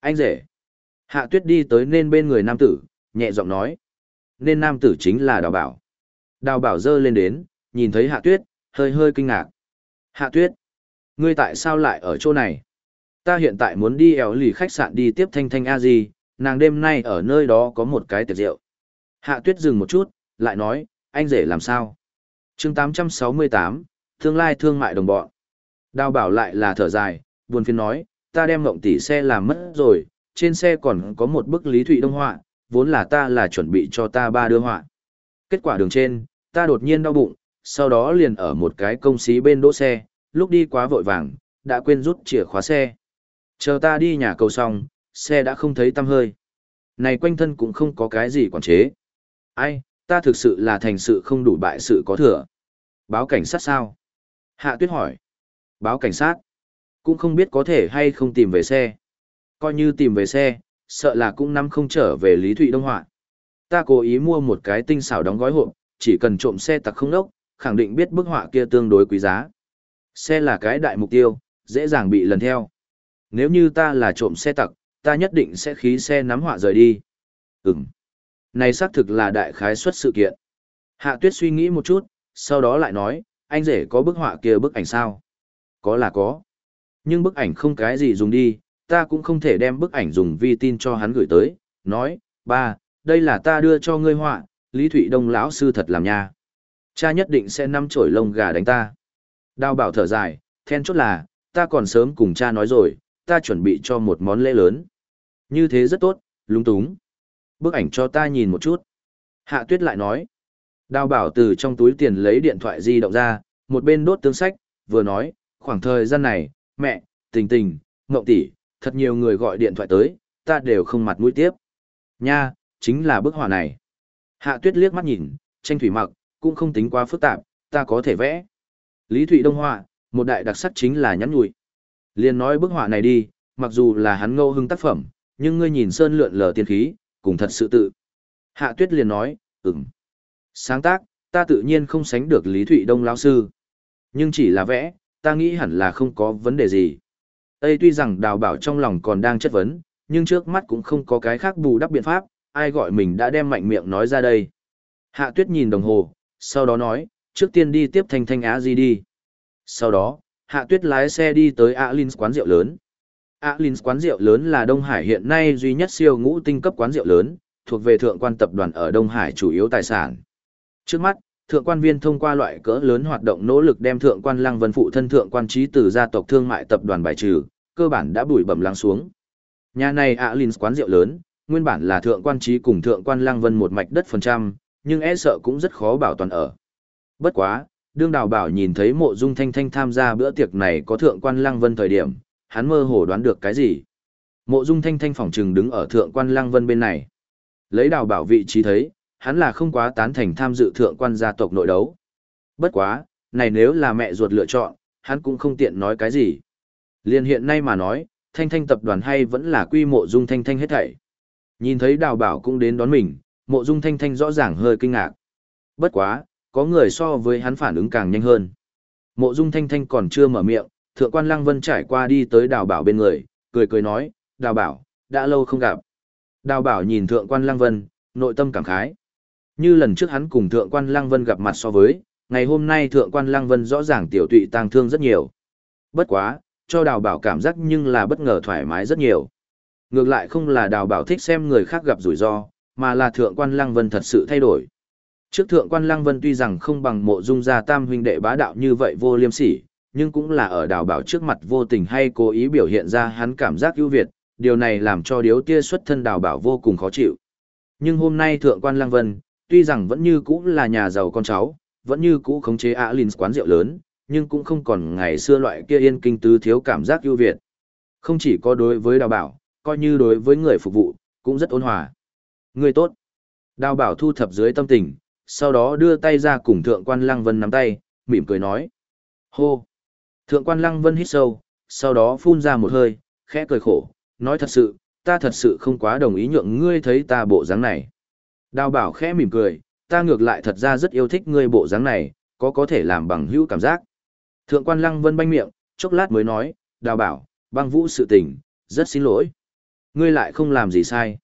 Anh rể. Hạ tuyết đi tới nên bên người nam tử, nhẹ giọng nói. Nên nam tử chính là đào bảo. Đào bảo dơ lên đến, nhìn thấy hạ tuyết, hơi hơi kinh ngạc. Hạ tuyết. Ngươi tại sao lại ở chỗ này? Ta hiện tại muốn đi éo lì khách sạn đi tiếp thanh thanh a gì, nàng đêm nay ở nơi đó có một cái tiệc rượu. Hạ tuyết dừng một chút, lại nói, anh rể làm sao? chương 868, tương lai thương mại đồng bọn. Đào bảo lại là thở dài, buồn phiền nói, ta đem ngộng tỷ xe làm mất rồi, trên xe còn có một bức lý thụy đông họa, vốn là ta là chuẩn bị cho ta ba đưa họa. Kết quả đường trên, ta đột nhiên đau bụng, sau đó liền ở một cái công xí bên đỗ xe, lúc đi quá vội vàng, đã quên rút chìa khóa xe. Chờ ta đi nhà cầu xong, xe đã không thấy tăm hơi. Này quanh thân cũng không có cái gì quản chế. Ai, ta thực sự là thành sự không đủ bại sự có thừa. Báo cảnh sát sao? Hạ tuyết hỏi. Báo cảnh sát. Cũng không biết có thể hay không tìm về xe. Coi như tìm về xe, sợ là cũng nắm không trở về Lý Thụy Đông Họa. Ta cố ý mua một cái tinh xảo đóng gói hộp, chỉ cần trộm xe tặc không đốc, khẳng định biết bức họa kia tương đối quý giá. Xe là cái đại mục tiêu, dễ dàng bị lần theo. Nếu như ta là trộm xe tặc, ta nhất định sẽ khí xe nắm họa rời đi. Ừm. Này xác thực là đại khái xuất sự kiện. Hạ tuyết suy nghĩ một chút, sau đó lại nói, anh rể có bức họa kia bức ảnh sao? Có là có. Nhưng bức ảnh không cái gì dùng đi, ta cũng không thể đem bức ảnh dùng vi tin cho hắn gửi tới. Nói, ba, đây là ta đưa cho ngươi họa, Lý Thụy Đông lão sư thật làm nha. Cha nhất định sẽ năm chổi lông gà đánh ta. Đào bảo thở dài, then chốt là, ta còn sớm cùng cha nói rồi, ta chuẩn bị cho một món lễ lớn. Như thế rất tốt, lúng túng. Bức ảnh cho ta nhìn một chút. Hạ tuyết lại nói. Đào bảo từ trong túi tiền lấy điện thoại di động ra, một bên đốt tương sách, vừa nói, khoảng thời gian này, mẹ, tình tình, ngậu tỷ, thật nhiều người gọi điện thoại tới, ta đều không mặt mũi tiếp. Nha, chính là bức họa này. Hạ tuyết liếc mắt nhìn, tranh thủy mặc, cũng không tính quá phức tạp, ta có thể vẽ. Lý Thụy Đông họa, một đại đặc sắc chính là nhắn nhủi. Liên nói bức họa này đi, mặc dù là hắn ngô hưng tác phẩm, nhưng ngươi nhìn sơn lượn lờ tiên khí, cùng thật sự tự. Hạ tuyết liền nói, ừm. Sáng tác, ta tự nhiên không sánh được Lý Thụy Đông lão sư. Nhưng chỉ là vẽ, ta nghĩ hẳn là không có vấn đề gì. Ê tuy rằng đào bảo trong lòng còn đang chất vấn, nhưng trước mắt cũng không có cái khác bù đắp biện pháp, ai gọi mình đã đem mạnh miệng nói ra đây. Hạ tuyết nhìn đồng hồ, sau đó nói, trước tiên đi tiếp thanh thanh á gì đi. Sau đó, Hạ Tuyết lái xe đi tới Alins quán rượu lớn. Alins quán rượu lớn là Đông Hải hiện nay duy nhất siêu ngũ tinh cấp quán rượu lớn, thuộc về thượng quan tập đoàn ở Đông Hải chủ yếu tài sản. Trước mắt, thượng quan viên thông qua loại cỡ lớn hoạt động nỗ lực đem thượng quan lăng vân phụ thân thượng quan trí từ gia tộc thương mại tập đoàn bài trừ, cơ bản đã bùi bẩm lắng xuống. Nhà này Alins quán rượu lớn, nguyên bản là thượng quan trí cùng thượng quan lăng vân một mạch đất phần trăm, nhưng e sợ cũng rất khó bảo toàn ở. Bất quá, đương đào bảo nhìn thấy mộ dung thanh thanh tham gia bữa tiệc này có thượng quan lăng vân thời điểm, hắn mơ hồ đoán được cái gì. Mộ dung thanh thanh phỏng trừng đứng ở thượng quan lăng vân bên này. Lấy đào bảo vị trí thấy, hắn là không quá tán thành tham dự thượng quan gia tộc nội đấu. Bất quá, này nếu là mẹ ruột lựa chọn, hắn cũng không tiện nói cái gì. Liên hiện nay mà nói, thanh thanh tập đoàn hay vẫn là quy mộ dung thanh thanh hết thảy. Nhìn thấy đào bảo cũng đến đón mình, mộ dung thanh thanh rõ ràng hơi kinh ngạc. Bất quá, có người so với hắn phản ứng càng nhanh hơn. Mộ dung thanh thanh còn chưa mở miệng, thượng quan lăng vân trải qua đi tới đào bảo bên người, cười cười nói, đào bảo, đã lâu không gặp. Đào bảo nhìn thượng quan lăng vân, nội tâm cảm khái. Như lần trước hắn cùng thượng quan lăng vân gặp mặt so với, ngày hôm nay thượng quan lăng vân rõ ràng tiểu tụy tang thương rất nhiều. Bất quá, cho đào bảo cảm giác nhưng là bất ngờ thoải mái rất nhiều. Ngược lại không là đào bảo thích xem người khác gặp rủi ro, mà là thượng quan lăng vân thật sự thay đổi. Trước thượng quan lăng vân tuy rằng không bằng mộ dung gia tam huynh đệ bá đạo như vậy vô liêm sỉ, nhưng cũng là ở đào bảo trước mặt vô tình hay cố ý biểu hiện ra hắn cảm giác ưu việt, điều này làm cho điếu tia xuất thân đào bảo vô cùng khó chịu. Nhưng hôm nay thượng quan lăng vân, tuy rằng vẫn như cũ là nhà giàu con cháu, vẫn như cũ khống chế Alin quán rượu lớn, nhưng cũng không còn ngày xưa loại kia yên kinh tứ thiếu cảm giác ưu việt. Không chỉ có đối với đào bảo, coi như đối với người phục vụ, cũng rất ôn hòa. Người tốt. Đào bảo thu thập dưới tâm tình, sau đó đưa tay ra cùng thượng quan lăng vân nắm tay, mỉm cười nói. Hô. Thượng quan lăng vân hít sâu, sau đó phun ra một hơi, khẽ cười khổ, nói thật sự, ta thật sự không quá đồng ý nhượng ngươi thấy ta bộ dáng này. Đào bảo khẽ mỉm cười, ta ngược lại thật ra rất yêu thích ngươi bộ dáng này, có có thể làm bằng hữu cảm giác. Thượng quan lăng vân banh miệng, chốc lát mới nói, đào bảo, băng vũ sự tình, rất xin lỗi. Ngươi lại không làm gì sai.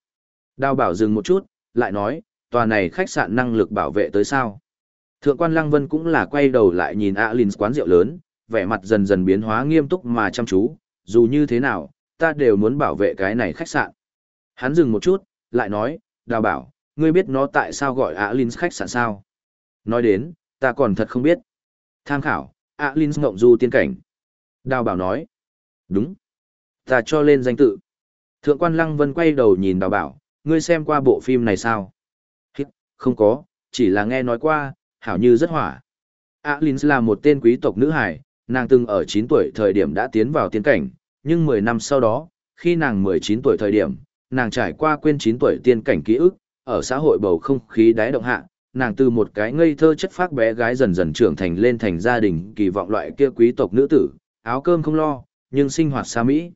Đào bảo dừng một chút, lại nói, tòa này khách sạn năng lực bảo vệ tới sao. Thượng quan lăng vân cũng là quay đầu lại nhìn Alin quán rượu lớn, vẻ mặt dần dần biến hóa nghiêm túc mà chăm chú, dù như thế nào, ta đều muốn bảo vệ cái này khách sạn. Hắn dừng một chút, lại nói, đào bảo, ngươi biết nó tại sao gọi Alin khách sạn sao? Nói đến, ta còn thật không biết. Tham khảo, Alin ngộng du tiên cảnh. Đào bảo nói, đúng. Ta cho lên danh tự. Thượng quan Lăng Vân quay đầu nhìn đào bảo, ngươi xem qua bộ phim này sao? Hít, không có, chỉ là nghe nói qua, hảo như rất hỏa. Alins là một tên quý tộc nữ hải, nàng từng ở 9 tuổi thời điểm đã tiến vào tiên cảnh, nhưng 10 năm sau đó, khi nàng 19 tuổi thời điểm, nàng trải qua quên 9 tuổi tiên cảnh ký ức, ở xã hội bầu không khí đáy động hạ, nàng từ một cái ngây thơ chất phác bé gái dần dần trưởng thành lên thành gia đình kỳ vọng loại kia quý tộc nữ tử, áo cơm không lo, nhưng sinh hoạt xa mỹ.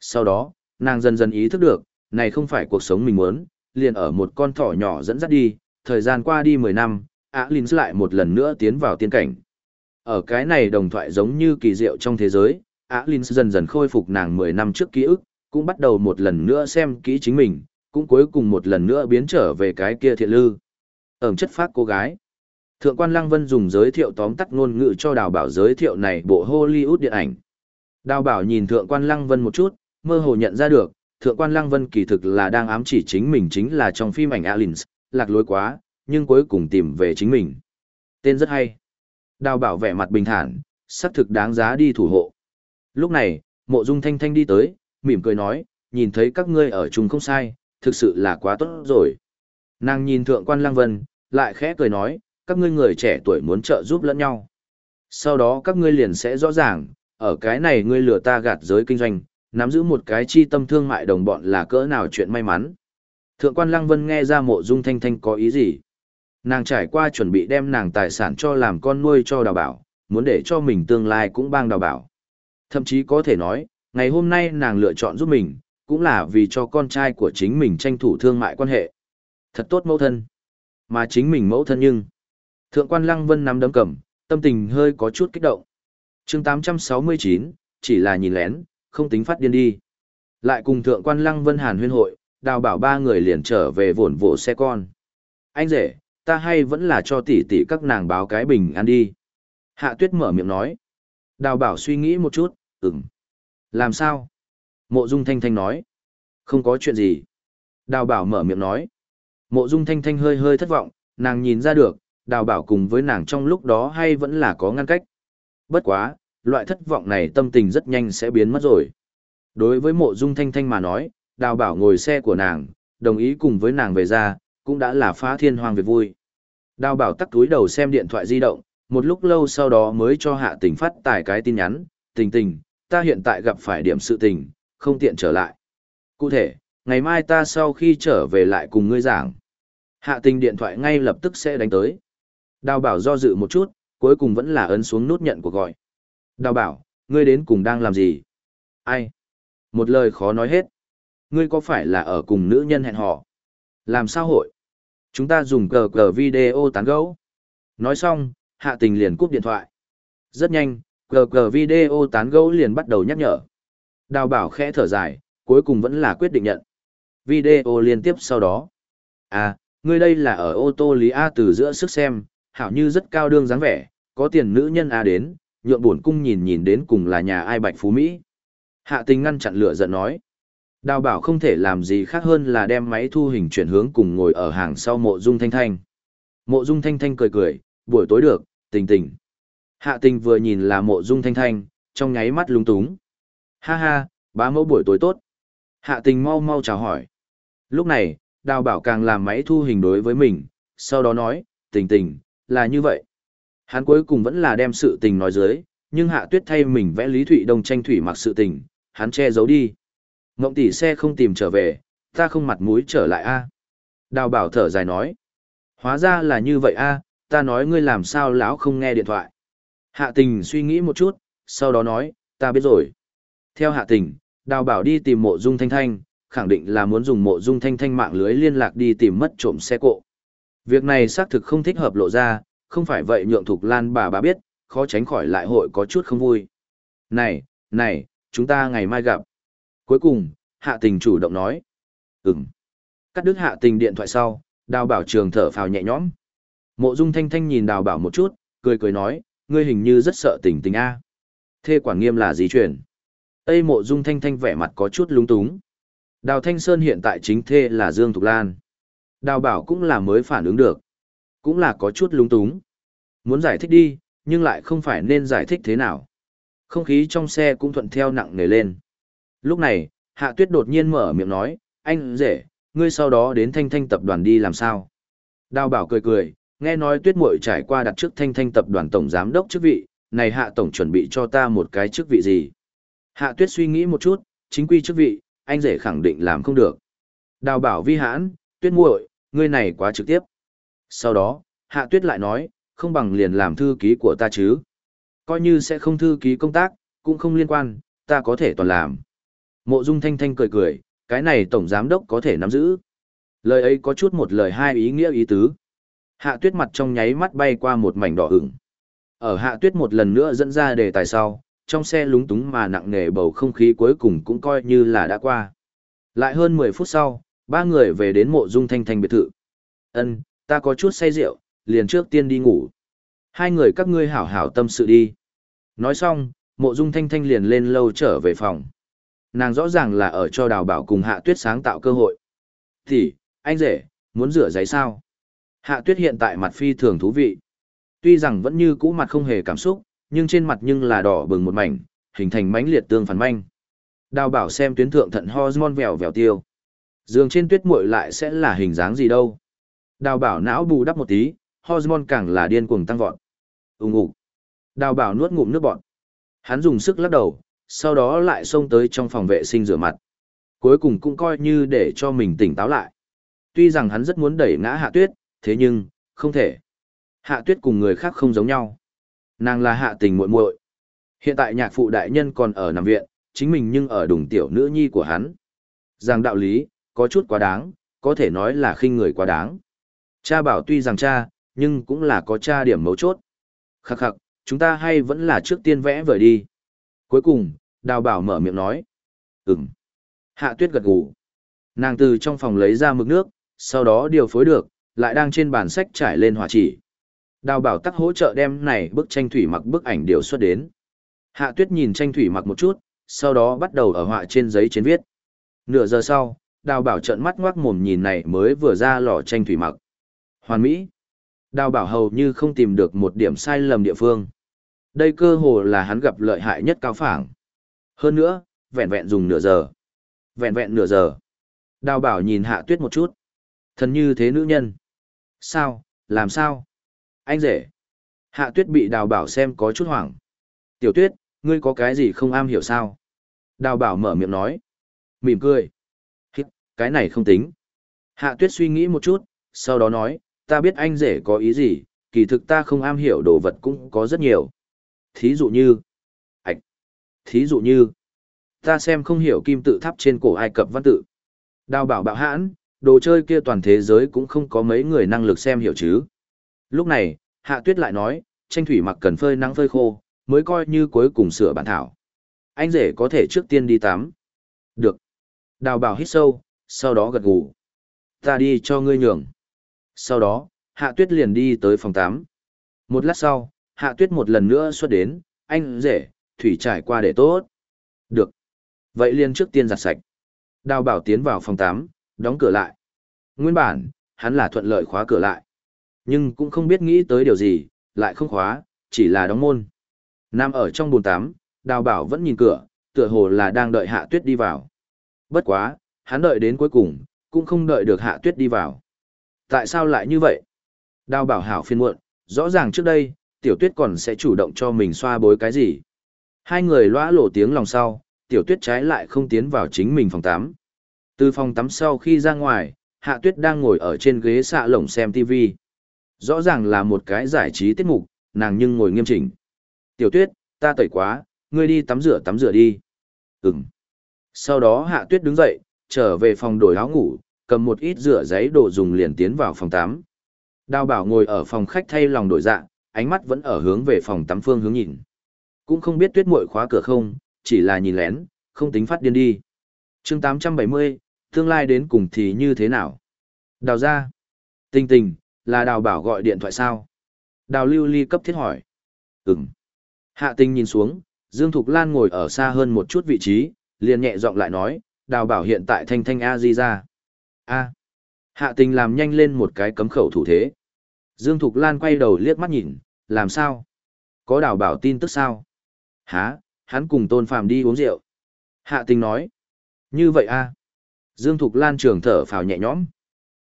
Sau đó, nàng dần dần ý thức được, này không phải cuộc sống mình muốn, liền ở một con thỏ nhỏ dẫn dắt đi, thời gian qua đi 10 năm, Á Linh lại một lần nữa tiến vào tiên cảnh. Ở cái này đồng thoại giống như kỳ diệu trong thế giới, Á dần dần khôi phục nàng 10 năm trước ký ức, cũng bắt đầu một lần nữa xem kỹ chính mình, cũng cuối cùng một lần nữa biến trở về cái kia thiện lư. Ẩm chất phát cô gái. Thượng quan Lăng Vân dùng giới thiệu tóm tắt ngôn ngữ cho đào bảo giới thiệu này bộ Hollywood điện ảnh. Đào bảo nhìn thượng quan Lăng Vân một chút, mơ hồ nhận ra được, thượng quan Lăng Vân kỳ thực là đang ám chỉ chính mình chính là trong phim ảnh Aliens, lạc lối quá, nhưng cuối cùng tìm về chính mình. Tên rất hay. Đào bảo vẻ mặt bình thản, xác thực đáng giá đi thủ hộ. Lúc này, mộ dung thanh thanh đi tới, mỉm cười nói, nhìn thấy các ngươi ở chung không sai, thực sự là quá tốt rồi. Nàng nhìn thượng quan Lang Vân, lại khẽ cười nói, các ngươi người trẻ tuổi muốn trợ giúp lẫn nhau. Sau đó các ngươi liền sẽ rõ ràng, ở cái này ngươi lừa ta gạt giới kinh doanh, nắm giữ một cái chi tâm thương mại đồng bọn là cỡ nào chuyện may mắn. Thượng quan Lăng Vân nghe ra mộ dung thanh thanh có ý gì. Nàng trải qua chuẩn bị đem nàng tài sản cho làm con nuôi cho đào bảo, muốn để cho mình tương lai cũng bang đào bảo. Thậm chí có thể nói, ngày hôm nay nàng lựa chọn giúp mình, cũng là vì cho con trai của chính mình tranh thủ thương mại quan hệ. Thật tốt mẫu thân. Mà chính mình mẫu thân nhưng. Thượng quan Lăng Vân nắm đấm cầm, tâm tình hơi có chút kích động. chương 869, chỉ là nhìn lén, không tính phát điên đi. Lại cùng thượng quan Lăng Vân Hàn huyên hội, đào bảo ba người liền trở về vồn vỗ xe con. Anh rể, ta hay vẫn là cho tỷ tỷ các nàng báo cái bình ăn đi. Hạ tuyết mở miệng nói. Đào bảo suy nghĩ một chút, ừm. Làm sao? Mộ dung thanh thanh nói. Không có chuyện gì. Đào bảo mở miệng nói. Mộ dung thanh thanh hơi hơi thất vọng, nàng nhìn ra được, đào bảo cùng với nàng trong lúc đó hay vẫn là có ngăn cách. Bất quá, loại thất vọng này tâm tình rất nhanh sẽ biến mất rồi. Đối với mộ dung thanh thanh mà nói, đào bảo ngồi xe của nàng, đồng ý cùng với nàng về ra, cũng đã là phá thiên hoàng việc vui. Đào bảo tắt túi đầu xem điện thoại di động, một lúc lâu sau đó mới cho hạ tình phát tài cái tin nhắn, tình tình, ta hiện tại gặp phải điểm sự tình, không tiện trở lại. Cụ thể, ngày mai ta sau khi trở về lại cùng ngươi giảng. Hạ tình điện thoại ngay lập tức sẽ đánh tới. Đào bảo do dự một chút, cuối cùng vẫn là ấn xuống nút nhận cuộc gọi. Đào bảo, ngươi đến cùng đang làm gì? Ai? Một lời khó nói hết. Ngươi có phải là ở cùng nữ nhân hẹn hò? Làm sao hội? Chúng ta dùng cờ cờ video tán gẫu. Nói xong, hạ tình liền cúp điện thoại. Rất nhanh, cờ cờ video tán gẫu liền bắt đầu nhắc nhở. Đào bảo khẽ thở dài, cuối cùng vẫn là quyết định nhận. Video liên tiếp sau đó. À, ngươi đây là ở ô tô Lý A từ giữa sức xem, hảo như rất cao đương dáng vẻ, có tiền nữ nhân A đến, nhượng buồn cung nhìn nhìn đến cùng là nhà ai bạch phú Mỹ. Hạ tình ngăn chặn lửa giận nói. Đào bảo không thể làm gì khác hơn là đem máy thu hình chuyển hướng cùng ngồi ở hàng sau mộ dung thanh thanh. Mộ dung thanh thanh cười cười, buổi tối được, tình tình. Hạ tình vừa nhìn là mộ dung thanh thanh, trong nháy mắt lúng túng. Ha ha, bá mẫu buổi tối tốt. Hạ tình mau mau chào hỏi. Lúc này, đào bảo càng làm máy thu hình đối với mình, sau đó nói, tình tình, là như vậy. Hắn cuối cùng vẫn là đem sự tình nói dưới, nhưng hạ tuyết thay mình vẽ Lý Thụy Đông tranh thủy mặc sự tình, hắn che giấu đi. Ngộng tỷ xe không tìm trở về, ta không mặt mũi trở lại a. Đào bảo thở dài nói. Hóa ra là như vậy a, ta nói ngươi làm sao lão không nghe điện thoại. Hạ tình suy nghĩ một chút, sau đó nói, ta biết rồi. Theo hạ tình, đào bảo đi tìm mộ dung thanh thanh, khẳng định là muốn dùng mộ dung thanh thanh mạng lưới liên lạc đi tìm mất trộm xe cộ. Việc này xác thực không thích hợp lộ ra, không phải vậy nhượng thục lan bà bà biết, khó tránh khỏi lại hội có chút không vui. Này, này, chúng ta ngày mai gặp. Cuối cùng, hạ tình chủ động nói. Ừm. Cắt đứt hạ tình điện thoại sau, đào bảo trường thở phào nhẹ nhõm. Mộ dung thanh thanh nhìn đào bảo một chút, cười cười nói, ngươi hình như rất sợ tình tình A. Thê quản nghiêm là gì chuyện? Tây mộ dung thanh thanh vẻ mặt có chút lúng túng. Đào Thanh Sơn hiện tại chính thê là Dương Thục Lan. Đào bảo cũng là mới phản ứng được. Cũng là có chút lúng túng. Muốn giải thích đi, nhưng lại không phải nên giải thích thế nào. Không khí trong xe cũng thuận theo nặng nề lên. Lúc này, Hạ Tuyết đột nhiên mở miệng nói, anh rể, ngươi sau đó đến thanh thanh tập đoàn đi làm sao? Đào bảo cười cười, nghe nói Tuyết muội trải qua đặt trước thanh thanh tập đoàn tổng giám đốc chức vị, này Hạ tổng chuẩn bị cho ta một cái chức vị gì? Hạ Tuyết suy nghĩ một chút, chính quy chức vị, anh rể khẳng định làm không được. Đào bảo vi hãn, Tuyết muội, ngươi này quá trực tiếp. Sau đó, Hạ Tuyết lại nói, không bằng liền làm thư ký của ta chứ. Coi như sẽ không thư ký công tác, cũng không liên quan, ta có thể toàn làm. Mộ Dung Thanh Thanh cười cười, cái này tổng giám đốc có thể nắm giữ. Lời ấy có chút một lời hai ý nghĩa ý tứ. Hạ Tuyết mặt trong nháy mắt bay qua một mảnh đỏ ửng. Ở Hạ Tuyết một lần nữa dẫn ra đề tài sau, trong xe lúng túng mà nặng nề bầu không khí cuối cùng cũng coi như là đã qua. Lại hơn 10 phút sau, ba người về đến mộ dung thanh thanh biệt thự. Ân, ta có chút say rượu, liền trước tiên đi ngủ. Hai người các ngươi hảo hảo tâm sự đi. Nói xong, mộ dung thanh thanh liền lên lâu trở về phòng. Nàng rõ ràng là ở cho đào bảo cùng hạ tuyết sáng tạo cơ hội. Thì, anh rể, muốn rửa giấy sao? Hạ tuyết hiện tại mặt phi thường thú vị. Tuy rằng vẫn như cũ mặt không hề cảm xúc, nhưng trên mặt nhưng là đỏ bừng một mảnh, hình thành mánh liệt tương phản manh. Đào bảo xem tuyến thượng thận hormone vèo vèo tiêu. dường trên tuyết muội lại sẽ là hình dáng gì đâu. Đào bảo não bù đắp một tí, hormone càng là điên cuồng tăng vọt. Ùng ục. Đào bảo nuốt ngụm nước bọt. Hắn dùng sức lắc đầu, sau đó lại xông tới trong phòng vệ sinh rửa mặt. Cuối cùng cũng coi như để cho mình tỉnh táo lại. Tuy rằng hắn rất muốn đẩy ngã hạ tuyết, thế nhưng, không thể. Hạ tuyết cùng người khác không giống nhau. Nàng là hạ tình muội muội. Hiện tại nhạc phụ đại nhân còn ở nằm viện, chính mình nhưng ở đùng tiểu nữ nhi của hắn. Rằng đạo lý, có chút quá đáng, có thể nói là khinh người quá đáng. Cha bảo tuy rằng cha, nhưng cũng là có cha điểm mấu chốt. Khắc khắc, chúng ta hay vẫn là trước tiên vẽ vời đi. Cuối cùng, đào bảo mở miệng nói. Ừm. Hạ tuyết gật gù. Nàng từ trong phòng lấy ra mực nước, sau đó điều phối được, lại đang trên bàn sách trải lên hỏa chỉ. Đào bảo tắc hỗ trợ đem này bức tranh thủy mặc bức ảnh điều xuất đến. Hạ tuyết nhìn tranh thủy mặc một chút, sau đó bắt đầu ở họa trên giấy chiến viết. Nửa giờ sau, đào bảo trợn mắt ngoác mồm nhìn này mới vừa ra lò tranh thủy mặc. Hoàn Mỹ. Đào bảo hầu như không tìm được một điểm sai lầm địa phương. Đây cơ hồ là hắn gặp lợi hại nhất cao phảng. Hơn nữa, vẹn vẹn dùng nửa giờ. Vẹn vẹn nửa giờ. Đào bảo nhìn hạ tuyết một chút. Thần như thế nữ nhân. Sao, làm sao? Anh rể. Hạ tuyết bị đào bảo xem có chút hoảng. Tiểu tuyết, ngươi có cái gì không am hiểu sao? Đào bảo mở miệng nói. Mỉm cười. Hít, cái này không tính. Hạ tuyết suy nghĩ một chút, sau đó nói, ta biết anh rể có ý gì, kỳ thực ta không am hiểu đồ vật cũng có rất nhiều. Thí dụ như, ạch, thí dụ như, ta xem không hiểu kim tự tháp trên cổ Ai Cập văn tự. Đào bảo bạo hãn, đồ chơi kia toàn thế giới cũng không có mấy người năng lực xem hiểu chứ. Lúc này, Hạ Tuyết lại nói, tranh thủy mặc cần phơi nắng phơi khô, mới coi như cuối cùng sửa bản thảo. Anh rể có thể trước tiên đi tắm. Được. Đào bảo hít sâu, sau đó gật gù. Ta đi cho ngươi nhường. Sau đó, Hạ Tuyết liền đi tới phòng tắm. Một lát sau, Hạ Tuyết một lần nữa xuất đến, anh rể, thủy trải qua để tốt. Được. Vậy liền trước tiên giặt sạch. Đào bảo tiến vào phòng tắm, đóng cửa lại. Nguyên bản, hắn là thuận lợi khóa cửa lại. Nhưng cũng không biết nghĩ tới điều gì, lại không khóa, chỉ là đóng môn. Nam ở trong bồn tắm, đào bảo vẫn nhìn cửa, tựa hồ là đang đợi hạ tuyết đi vào. Bất quá, hắn đợi đến cuối cùng, cũng không đợi được hạ tuyết đi vào. Tại sao lại như vậy? Đào bảo hảo phiên muộn, rõ ràng trước đây, tiểu tuyết còn sẽ chủ động cho mình xoa bối cái gì. Hai người loa lộ tiếng lòng sau, tiểu tuyết trái lại không tiến vào chính mình phòng tắm. Từ phòng tắm sau khi ra ngoài, hạ tuyết đang ngồi ở trên ghế xạ lồng xem TV. Rõ ràng là một cái giải trí tiết mục, nàng nhưng ngồi nghiêm chỉnh. Tiểu tuyết, ta tẩy quá, ngươi đi tắm rửa tắm rửa đi. Ừm. Sau đó hạ tuyết đứng dậy, trở về phòng đổi áo ngủ, cầm một ít rửa giấy đồ dùng liền tiến vào phòng tắm. Đào bảo ngồi ở phòng khách thay lòng đổi dạ, ánh mắt vẫn ở hướng về phòng tắm phương hướng nhìn. Cũng không biết tuyết muội khóa cửa không, chỉ là nhìn lén, không tính phát điên đi. chương 870, tương lai đến cùng thì như thế nào? Đào ra. Tình tình, là đào bảo gọi điện thoại sao? Đào lưu ly cấp thiết hỏi. Ừm. Hạ tình nhìn xuống, Dương Thục Lan ngồi ở xa hơn một chút vị trí, liền nhẹ giọng lại nói, đào bảo hiện tại thanh thanh A di ra. A. Hạ tình làm nhanh lên một cái cấm khẩu thủ thế. Dương Thục Lan quay đầu liếc mắt nhìn, làm sao? Có đào bảo tin tức sao? Hả, hắn cùng tôn phàm đi uống rượu. Hạ tình nói. Như vậy a Dương Thục Lan trường thở phào nhẹ nhõm.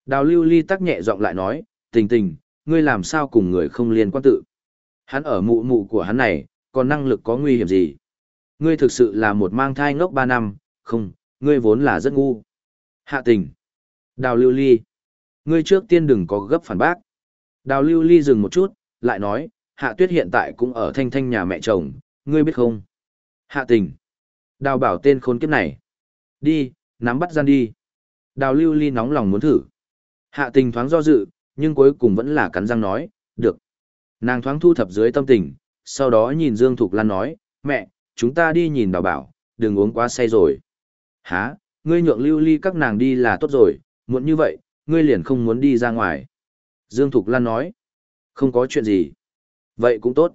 Đào lưu ly tắc nhẹ giọng lại nói, tình tình, ngươi làm sao cùng người không liên quan tự. Hắn ở mụ mụ của hắn này, còn năng lực có nguy hiểm gì? Ngươi thực sự là một mang thai ngốc ba năm, không, ngươi vốn là rất ngu. Hạ tình. Đào lưu ly. Ngươi trước tiên đừng có gấp phản bác. Đào lưu ly dừng một chút, lại nói, hạ tuyết hiện tại cũng ở thanh thanh nhà mẹ chồng, ngươi biết không? Hạ tình. Đào bảo tên khốn kiếp này. Đi, nắm bắt gian đi. Đào lưu ly nóng lòng muốn thử. Hạ tình thoáng do dự, nhưng cuối cùng vẫn là cắn răng nói, được. Nàng thoáng thu thập dưới tâm tình, sau đó nhìn Dương Thục Lan nói, mẹ, chúng ta đi nhìn đào bảo, đừng uống quá say rồi. Hả, ngươi nhượng lưu ly các nàng đi là tốt rồi, muộn như vậy, ngươi liền không muốn đi ra ngoài. Dương Thục Lan nói, không có chuyện gì. Vậy cũng tốt.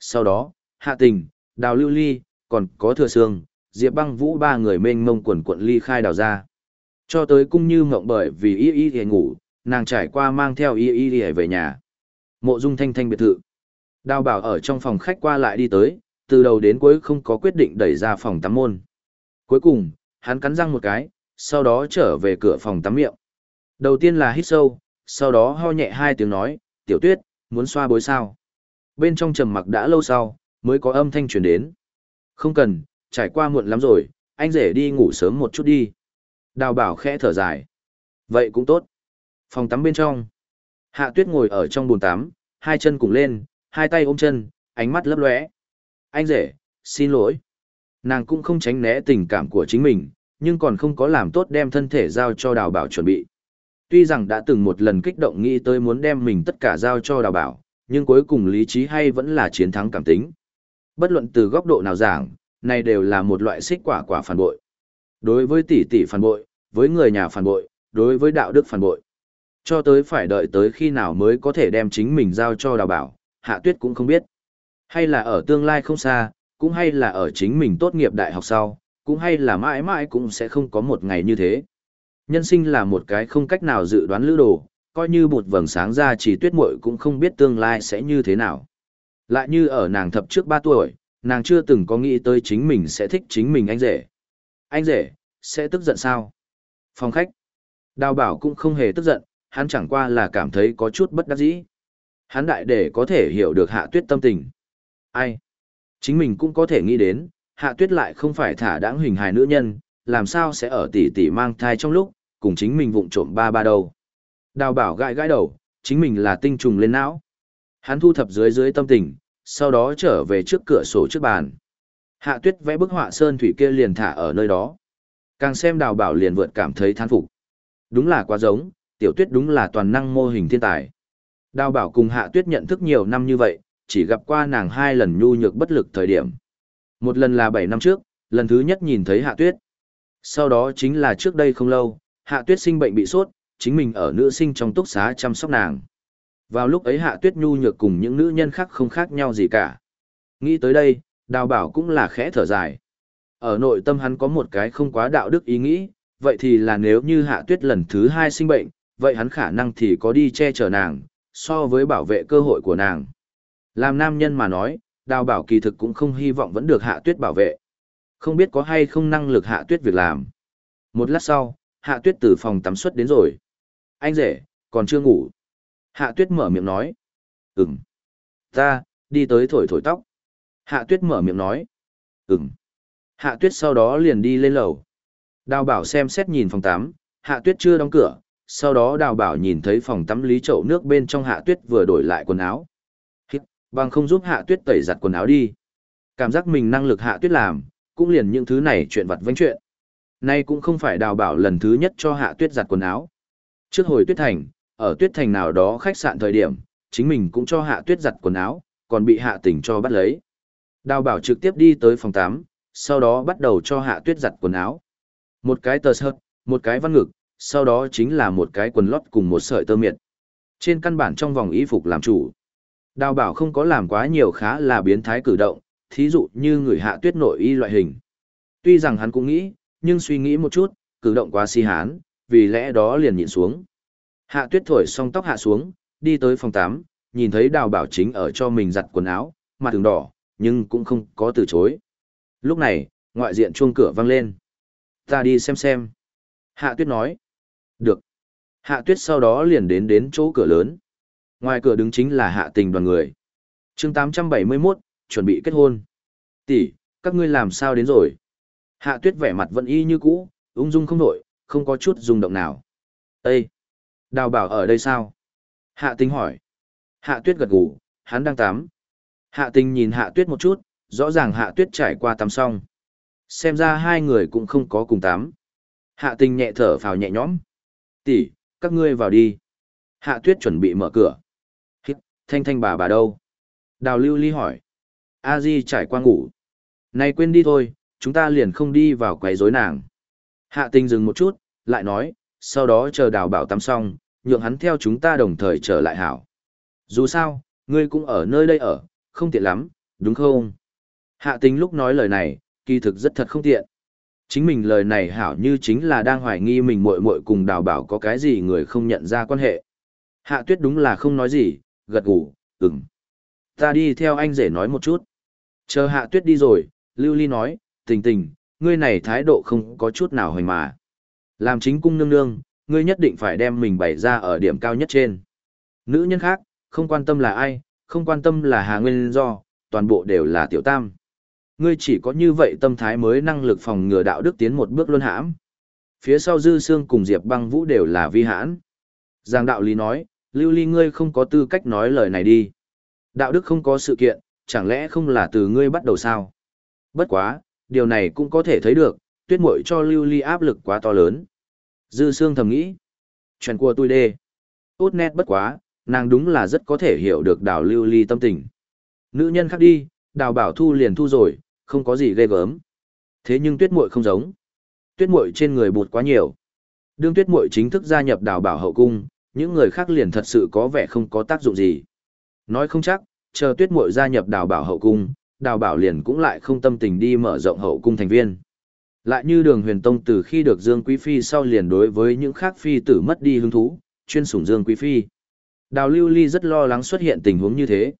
Sau đó, hạ tình, đào lưu ly, còn có thừa sương, diệp băng vũ ba người mênh mông quần quận ly khai đào ra. Cho tới cung như mộng bởi vì y y thì ngủ, nàng trải qua mang theo y y thì về nhà. Mộ dung thanh thanh biệt thự. Đào bảo ở trong phòng khách qua lại đi tới, từ đầu đến cuối không có quyết định đẩy ra phòng tắm môn. Cuối cùng, hắn cắn răng một cái, sau đó trở về cửa phòng tắm miệng. Đầu tiên là hít sâu, sau đó ho nhẹ hai tiếng nói, tiểu tuyết, muốn xoa bối sao. Bên trong trầm mặc đã lâu sau, mới có âm thanh truyền đến. Không cần, trải qua muộn lắm rồi, anh rể đi ngủ sớm một chút đi. Đào bảo khẽ thở dài. Vậy cũng tốt. Phòng tắm bên trong. Hạ tuyết ngồi ở trong bồn tắm, hai chân cùng lên, hai tay ôm chân, ánh mắt lấp lóe. Anh rể, xin lỗi. Nàng cũng không tránh né tình cảm của chính mình, nhưng còn không có làm tốt đem thân thể giao cho đào bảo chuẩn bị. Tuy rằng đã từng một lần kích động nghĩ tới muốn đem mình tất cả giao cho đào bảo, nhưng cuối cùng lý trí hay vẫn là chiến thắng cảm tính. Bất luận từ góc độ nào giảng, này đều là một loại xích quả quả phản bội. Đối với tỷ tỷ phản bội, với người nhà phản bội, đối với đạo đức phản bội. Cho tới phải đợi tới khi nào mới có thể đem chính mình giao cho đào bảo, hạ tuyết cũng không biết. Hay là ở tương lai không xa, cũng hay là ở chính mình tốt nghiệp đại học sau, cũng hay là mãi mãi cũng sẽ không có một ngày như thế. Nhân sinh là một cái không cách nào dự đoán lữ đồ, coi như bụt vầng sáng ra chỉ tuyết muội cũng không biết tương lai sẽ như thế nào. Lại như ở nàng thập trước 3 tuổi, nàng chưa từng có nghĩ tới chính mình sẽ thích chính mình anh rể. Anh rể, sẽ tức giận sao? Phòng khách. Đào bảo cũng không hề tức giận, hắn chẳng qua là cảm thấy có chút bất đắc dĩ. Hắn đại để có thể hiểu được hạ tuyết tâm tình. Ai? Chính mình cũng có thể nghĩ đến, hạ tuyết lại không phải thả đáng hình hài nữ nhân, làm sao sẽ ở tỷ tỷ mang thai trong lúc, cùng chính mình vụng trộm ba ba đầu. Đào bảo gãi gãi đầu, chính mình là tinh trùng lên não. Hắn thu thập dưới dưới tâm tình, sau đó trở về trước cửa sổ trước bàn. Hạ tuyết vẽ bức họa sơn thủy kia liền thả ở nơi đó. Càng xem đào bảo liền vượt cảm thấy thán phục. Đúng là quá giống, tiểu tuyết đúng là toàn năng mô hình thiên tài. Đào bảo cùng hạ tuyết nhận thức nhiều năm như vậy, chỉ gặp qua nàng hai lần nhu nhược bất lực thời điểm. Một lần là bảy năm trước, lần thứ nhất nhìn thấy hạ tuyết. Sau đó chính là trước đây không lâu, hạ tuyết sinh bệnh bị sốt, chính mình ở nữ sinh trong túc xá chăm sóc nàng. Vào lúc ấy hạ tuyết nhu nhược cùng những nữ nhân khác không khác nhau gì cả. Nghĩ tới đây, đào bảo cũng là khẽ thở dài. Ở nội tâm hắn có một cái không quá đạo đức ý nghĩ, vậy thì là nếu như hạ tuyết lần thứ hai sinh bệnh, vậy hắn khả năng thì có đi che chở nàng, so với bảo vệ cơ hội của nàng. Làm nam nhân mà nói, đào bảo kỳ thực cũng không hy vọng vẫn được hạ tuyết bảo vệ. Không biết có hay không năng lực hạ tuyết việc làm. Một lát sau, hạ tuyết từ phòng tắm xuất đến rồi. Anh rể, còn chưa ngủ. Hạ tuyết mở miệng nói. Ừm. Ta, đi tới thổi thổi tóc. Hạ tuyết mở miệng nói. Ừm. Hạ tuyết sau đó liền đi lên lầu. Đào bảo xem xét nhìn phòng tắm, hạ tuyết chưa đóng cửa, sau đó đào bảo nhìn thấy phòng tắm lý chậu nước bên trong hạ tuyết vừa đổi lại quần áo. Hít, bằng không giúp hạ tuyết tẩy giặt quần áo đi. Cảm giác mình năng lực hạ tuyết làm, cũng liền những thứ này chuyện vặt vánh chuyện. Nay cũng không phải đào bảo lần thứ nhất cho hạ tuyết giặt quần áo. Trước hồi tuyết thành, ở tuyết thành nào đó khách sạn thời điểm, chính mình cũng cho hạ tuyết giặt quần áo, còn bị hạ tỉnh cho bắt lấy. Đào bảo trực tiếp đi tới phòng 8, sau đó bắt đầu cho hạ tuyết giặt quần áo. Một cái tờ sợt, một cái văn ngực, sau đó chính là một cái quần lót cùng một sợi tơ miệt. Trên căn bản trong vòng y phục làm chủ. Đào bảo không có làm quá nhiều khá là biến thái cử động, thí dụ như người hạ tuyết nội y loại hình. Tuy rằng hắn cũng nghĩ, nhưng suy nghĩ một chút, cử động quá si hán, vì lẽ đó liền nhịn xuống. Hạ tuyết thổi xong tóc hạ xuống, đi tới phòng 8, nhìn thấy đào bảo chính ở cho mình giặt quần áo, mặt thường đỏ, nhưng cũng không có từ chối. Lúc này, ngoại diện chuông cửa vang lên. Ta đi xem xem. Hạ tuyết nói. Được. Hạ tuyết sau đó liền đến đến chỗ cửa lớn. Ngoài cửa đứng chính là hạ tình đoàn người. chương 871, chuẩn bị kết hôn. Tỷ, các ngươi làm sao đến rồi? Hạ tuyết vẻ mặt vẫn y như cũ, ung dung không nổi, không có chút rung động nào. Ê! Đào bảo ở đây sao? Hạ tình hỏi. Hạ tuyết gật gù, hắn đang tắm. Hạ tình nhìn hạ tuyết một chút, rõ ràng hạ tuyết trải qua tắm xong. Xem ra hai người cũng không có cùng tắm. Hạ tình nhẹ thở phào nhẹ nhõm. Tỷ, các ngươi vào đi. Hạ tuyết chuẩn bị mở cửa. Hít, thanh thanh bà bà đâu? Đào lưu ly hỏi. A Di trải qua ngủ. Này quên đi thôi, chúng ta liền không đi vào quấy rối nàng. Hạ tình dừng một chút, lại nói, sau đó chờ đào bảo tắm xong, nhượng hắn theo chúng ta đồng thời trở lại hảo. Dù sao, ngươi cũng ở nơi đây ở, không tiện lắm, đúng không? Hạ tình lúc nói lời này, kỳ thực rất thật không tiện. Chính mình lời này hảo như chính là đang hoài nghi mình muội muội cùng đào bảo có cái gì người không nhận ra quan hệ. Hạ tuyết đúng là không nói gì, gật gù, ừm. Ta đi theo anh rể nói một chút. Chờ hạ tuyết đi rồi, Lưu Ly nói, tình tình, ngươi này thái độ không có chút nào hoành mà. Làm chính cung nương nương, ngươi nhất định phải đem mình bày ra ở điểm cao nhất trên. Nữ nhân khác, không quan tâm là ai, không quan tâm là hà nguyên do, toàn bộ đều là tiểu tam. Ngươi chỉ có như vậy tâm thái mới năng lực phòng ngừa đạo đức tiến một bước luân hãm. Phía sau dư xương cùng Diệp băng vũ đều là vi hãn. Giang đạo lý nói, lưu ly ngươi không có tư cách nói lời này đi. Đạo đức không có sự kiện, chẳng lẽ không là từ ngươi bắt đầu sao? Bất quá, điều này cũng có thể thấy được, tuyết muội cho lưu ly áp lực quá to lớn. Dư xương thầm nghĩ. Chuyện của tôi đê. Tốt nét bất quá, nàng đúng là rất có thể hiểu được đào lưu ly tâm tình. Nữ nhân khác đi, đào bảo thu liền thu rồi, không có gì ghê gớm. Thế nhưng tuyết muội không giống. Tuyết muội trên người bụt quá nhiều. Đương tuyết muội chính thức gia nhập đào bảo hậu cung, những người khác liền thật sự có vẻ không có tác dụng gì. Nói không chắc, chờ tuyết muội gia nhập đào bảo hậu cung, đào bảo liền cũng lại không tâm tình đi mở rộng hậu cung thành viên. Lại như đường huyền tông từ khi được Dương Quý Phi sau liền đối với những khác phi tử mất đi hứng thú, chuyên sủng Dương Quý Phi. Đào lưu ly rất lo lắng xuất hiện tình huống như thế.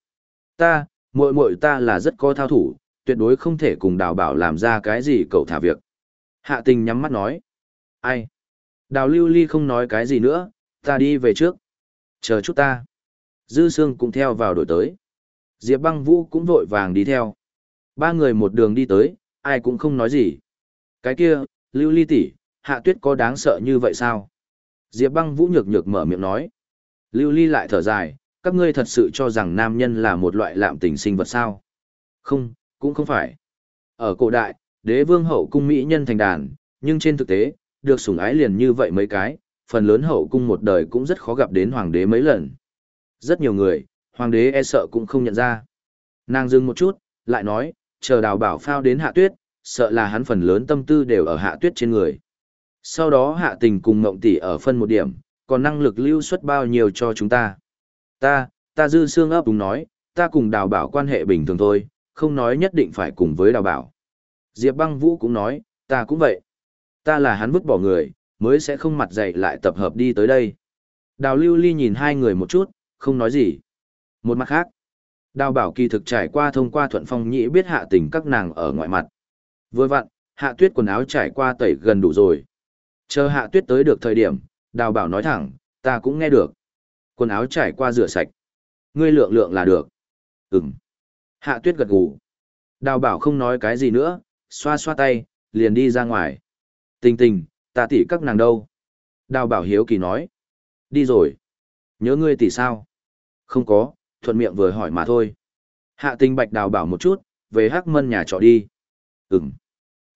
Ta, muội muội ta là rất có thao thủ, tuyệt đối không thể cùng đào bảo làm ra cái gì cậu thả việc. Hạ tình nhắm mắt nói. Ai? Đào lưu ly không nói cái gì nữa, ta đi về trước. Chờ chút ta. Dư Sương cũng theo vào đổi tới. Diệp băng vũ cũng vội vàng đi theo. Ba người một đường đi tới, ai cũng không nói gì. Cái kia, lưu ly tỷ, hạ tuyết có đáng sợ như vậy sao? Diệp băng vũ nhược nhược mở miệng nói. Lưu ly lại thở dài, các ngươi thật sự cho rằng nam nhân là một loại lạm tình sinh vật sao? Không, cũng không phải. Ở cổ đại, đế vương hậu cung mỹ nhân thành đàn, nhưng trên thực tế, được sủng ái liền như vậy mấy cái, phần lớn hậu cung một đời cũng rất khó gặp đến hoàng đế mấy lần. Rất nhiều người, hoàng đế e sợ cũng không nhận ra. Nàng dừng một chút, lại nói, chờ đào bảo phao đến hạ tuyết, sợ là hắn phần lớn tâm tư đều ở hạ tuyết trên người. Sau đó hạ tình cùng mộng tỷ ở phân một điểm, còn năng lực lưu xuất bao nhiêu cho chúng ta. Ta, ta dư xương ấp đúng nói, ta cùng đào bảo quan hệ bình thường thôi, không nói nhất định phải cùng với đào bảo. Diệp băng vũ cũng nói, ta cũng vậy. Ta là hắn vứt bỏ người, mới sẽ không mặt dậy lại tập hợp đi tới đây. Đào lưu ly nhìn hai người một chút, không nói gì. Một mặt khác, đào bảo kỳ thực trải qua thông qua thuận phong nhĩ biết hạ tình các nàng ở ngoại mặt. Vừa vặn, hạ tuyết quần áo trải qua tẩy gần đủ rồi. Chờ hạ tuyết tới được thời điểm, đào bảo nói thẳng, ta cũng nghe được. Quần áo trải qua rửa sạch. Ngươi lượng lượng là được. Ừm. Hạ tuyết gật gù. Đào bảo không nói cái gì nữa, xoa xoa tay, liền đi ra ngoài. Tình tình, ta tỉ các nàng đâu? Đào bảo hiếu kỳ nói. Đi rồi. Nhớ ngươi tỷ sao? Không có, thuận miệng vừa hỏi mà thôi. Hạ tình bạch đào bảo một chút, về hắc mân nhà trọ đi. Ừm.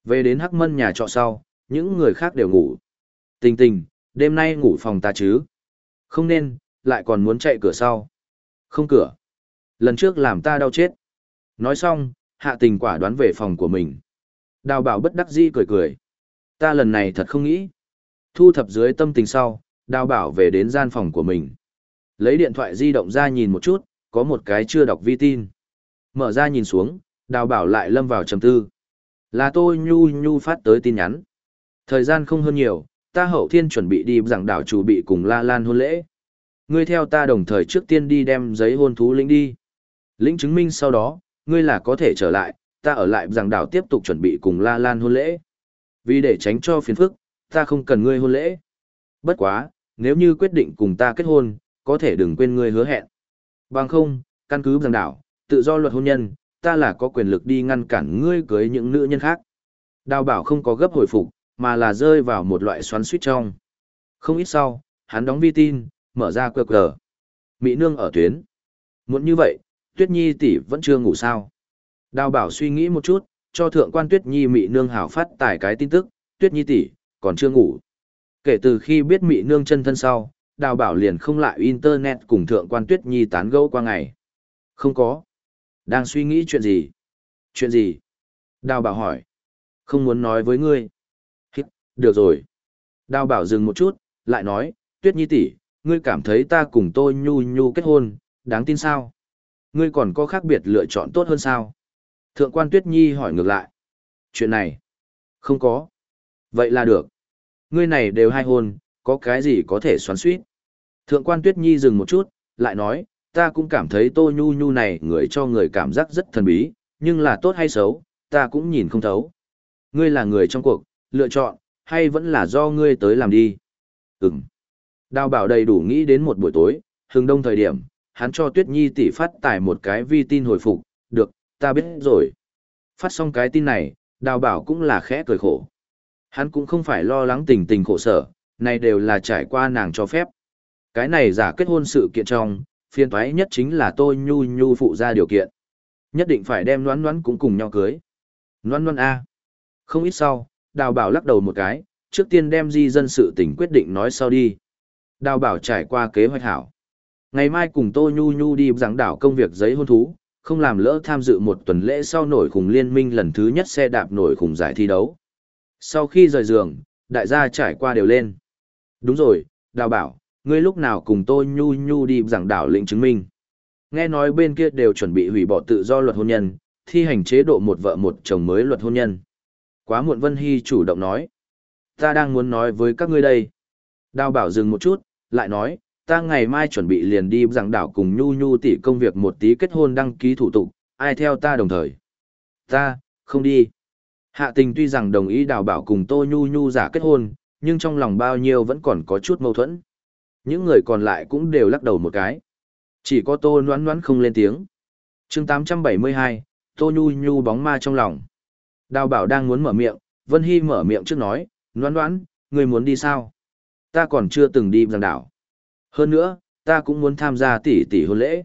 Về đến hắc mân nhà trọ sau, những người khác đều ngủ. Tình tình, đêm nay ngủ phòng ta chứ? Không nên, lại còn muốn chạy cửa sau. Không cửa. Lần trước làm ta đau chết. Nói xong, hạ tình quả đoán về phòng của mình. Đào bảo bất đắc dĩ cười cười. Ta lần này thật không nghĩ. Thu thập dưới tâm tình sau, đào bảo về đến gian phòng của mình. Lấy điện thoại di động ra nhìn một chút, có một cái chưa đọc vi tin. Mở ra nhìn xuống, đào bảo lại lâm vào trầm tư. Là tôi nhu nhu phát tới tin nhắn. Thời gian không hơn nhiều, ta hậu thiên chuẩn bị đi giảng đảo chủ bị cùng La Lan hôn lễ. Ngươi theo ta đồng thời trước tiên đi đem giấy hôn thú lĩnh đi. Lĩnh chứng minh sau đó, ngươi là có thể trở lại, ta ở lại giảng đảo tiếp tục chuẩn bị cùng La Lan hôn lễ. Vì để tránh cho phiền phức, ta không cần ngươi hôn lễ. Bất quá, nếu như quyết định cùng ta kết hôn, có thể đừng quên ngươi hứa hẹn. Bằng không, căn cứ giảng đảo, tự do luật hôn nhân, ta là có quyền lực đi ngăn cản ngươi cưới những nữ nhân khác. Đào bảo không có gấp hồi phục, mà là rơi vào một loại xoắn suýt trong. Không ít sau, hắn đóng vi tin, mở ra quờ cờ. Mỹ nương ở tuyến. Muốn như vậy, Tuyết Nhi tỷ vẫn chưa ngủ sao. Đào bảo suy nghĩ một chút, cho thượng quan Tuyết Nhi Mỹ nương hảo phát tải cái tin tức, Tuyết Nhi tỷ còn chưa ngủ. Kể từ khi biết Mỹ nương chân thân sau, đào bảo liền không lại internet cùng thượng quan Tuyết Nhi tán gẫu qua ngày. Không có. Đang suy nghĩ chuyện gì? Chuyện gì? Đào bảo hỏi. Không muốn nói với ngươi. Hít, được rồi. Đào bảo dừng một chút, lại nói, Tuyết Nhi tỷ, ngươi cảm thấy ta cùng tôi nhu nhu kết hôn, đáng tin sao? Ngươi còn có khác biệt lựa chọn tốt hơn sao? Thượng quan Tuyết Nhi hỏi ngược lại. Chuyện này? Không có. Vậy là được. Ngươi này đều hai hôn, có cái gì có thể xoắn suýt? Thượng quan Tuyết Nhi dừng một chút, lại nói, ta cũng cảm thấy Tô Nhu Nhu này người cho người cảm giác rất thần bí, nhưng là tốt hay xấu, ta cũng nhìn không thấu. Ngươi là người trong cuộc, lựa chọn, hay vẫn là do ngươi tới làm đi? Ừm. Đào bảo đầy đủ nghĩ đến một buổi tối, hừng đông thời điểm, hắn cho Tuyết Nhi tỷ phát tải một cái vi tin hồi phục, được, ta biết rồi. Phát xong cái tin này, đào bảo cũng là khẽ cười khổ. Hắn cũng không phải lo lắng tình tình khổ sở, này đều là trải qua nàng cho phép. Cái này giả kết hôn sự kiện trong, phiên toái nhất chính là tôi nhu nhu phụ ra điều kiện. Nhất định phải đem noán noán cũng cùng nhau cưới. Noán noán A. Không ít sau, đào bảo lắc đầu một cái, trước tiên đem di dân sự tình quyết định nói sau đi. Đào bảo trải qua kế hoạch hảo. Ngày mai cùng tôi Nhu Nhu đi giảng đảo công việc giấy hôn thú, không làm lỡ tham dự một tuần lễ sau nổi khủng liên minh lần thứ nhất xe đạp nổi khủng giải thi đấu. Sau khi rời giường, đại gia trải qua đều lên. Đúng rồi, đào bảo, ngươi lúc nào cùng tôi Nhu Nhu đi giảng đảo lĩnh chứng minh. Nghe nói bên kia đều chuẩn bị hủy bỏ tự do luật hôn nhân, thi hành chế độ một vợ một chồng mới luật hôn nhân. Quá muộn Vân Hy chủ động nói. Ta đang muốn nói với các ngươi đây. Đào bảo dừng một chút, lại nói, ta ngày mai chuẩn bị liền đi giảng đảo cùng Nhu Nhu tỷ công việc một tí kết hôn đăng ký thủ tục, ai theo ta đồng thời. Ta, không đi. Hạ tình tuy rằng đồng ý đào bảo cùng Tô Nhu Nhu giả kết hôn, nhưng trong lòng bao nhiêu vẫn còn có chút mâu thuẫn. Những người còn lại cũng đều lắc đầu một cái. Chỉ có Tô Noãn Noãn không lên tiếng. chương 872, Tô Nhu Nhu bóng ma trong lòng. Đào bảo đang muốn mở miệng, Vân Hy mở miệng trước nói, Noãn Noãn, người muốn đi sao? Ta còn chưa từng đi giang đảo. Hơn nữa, ta cũng muốn tham gia tỷ tỷ hôn lễ.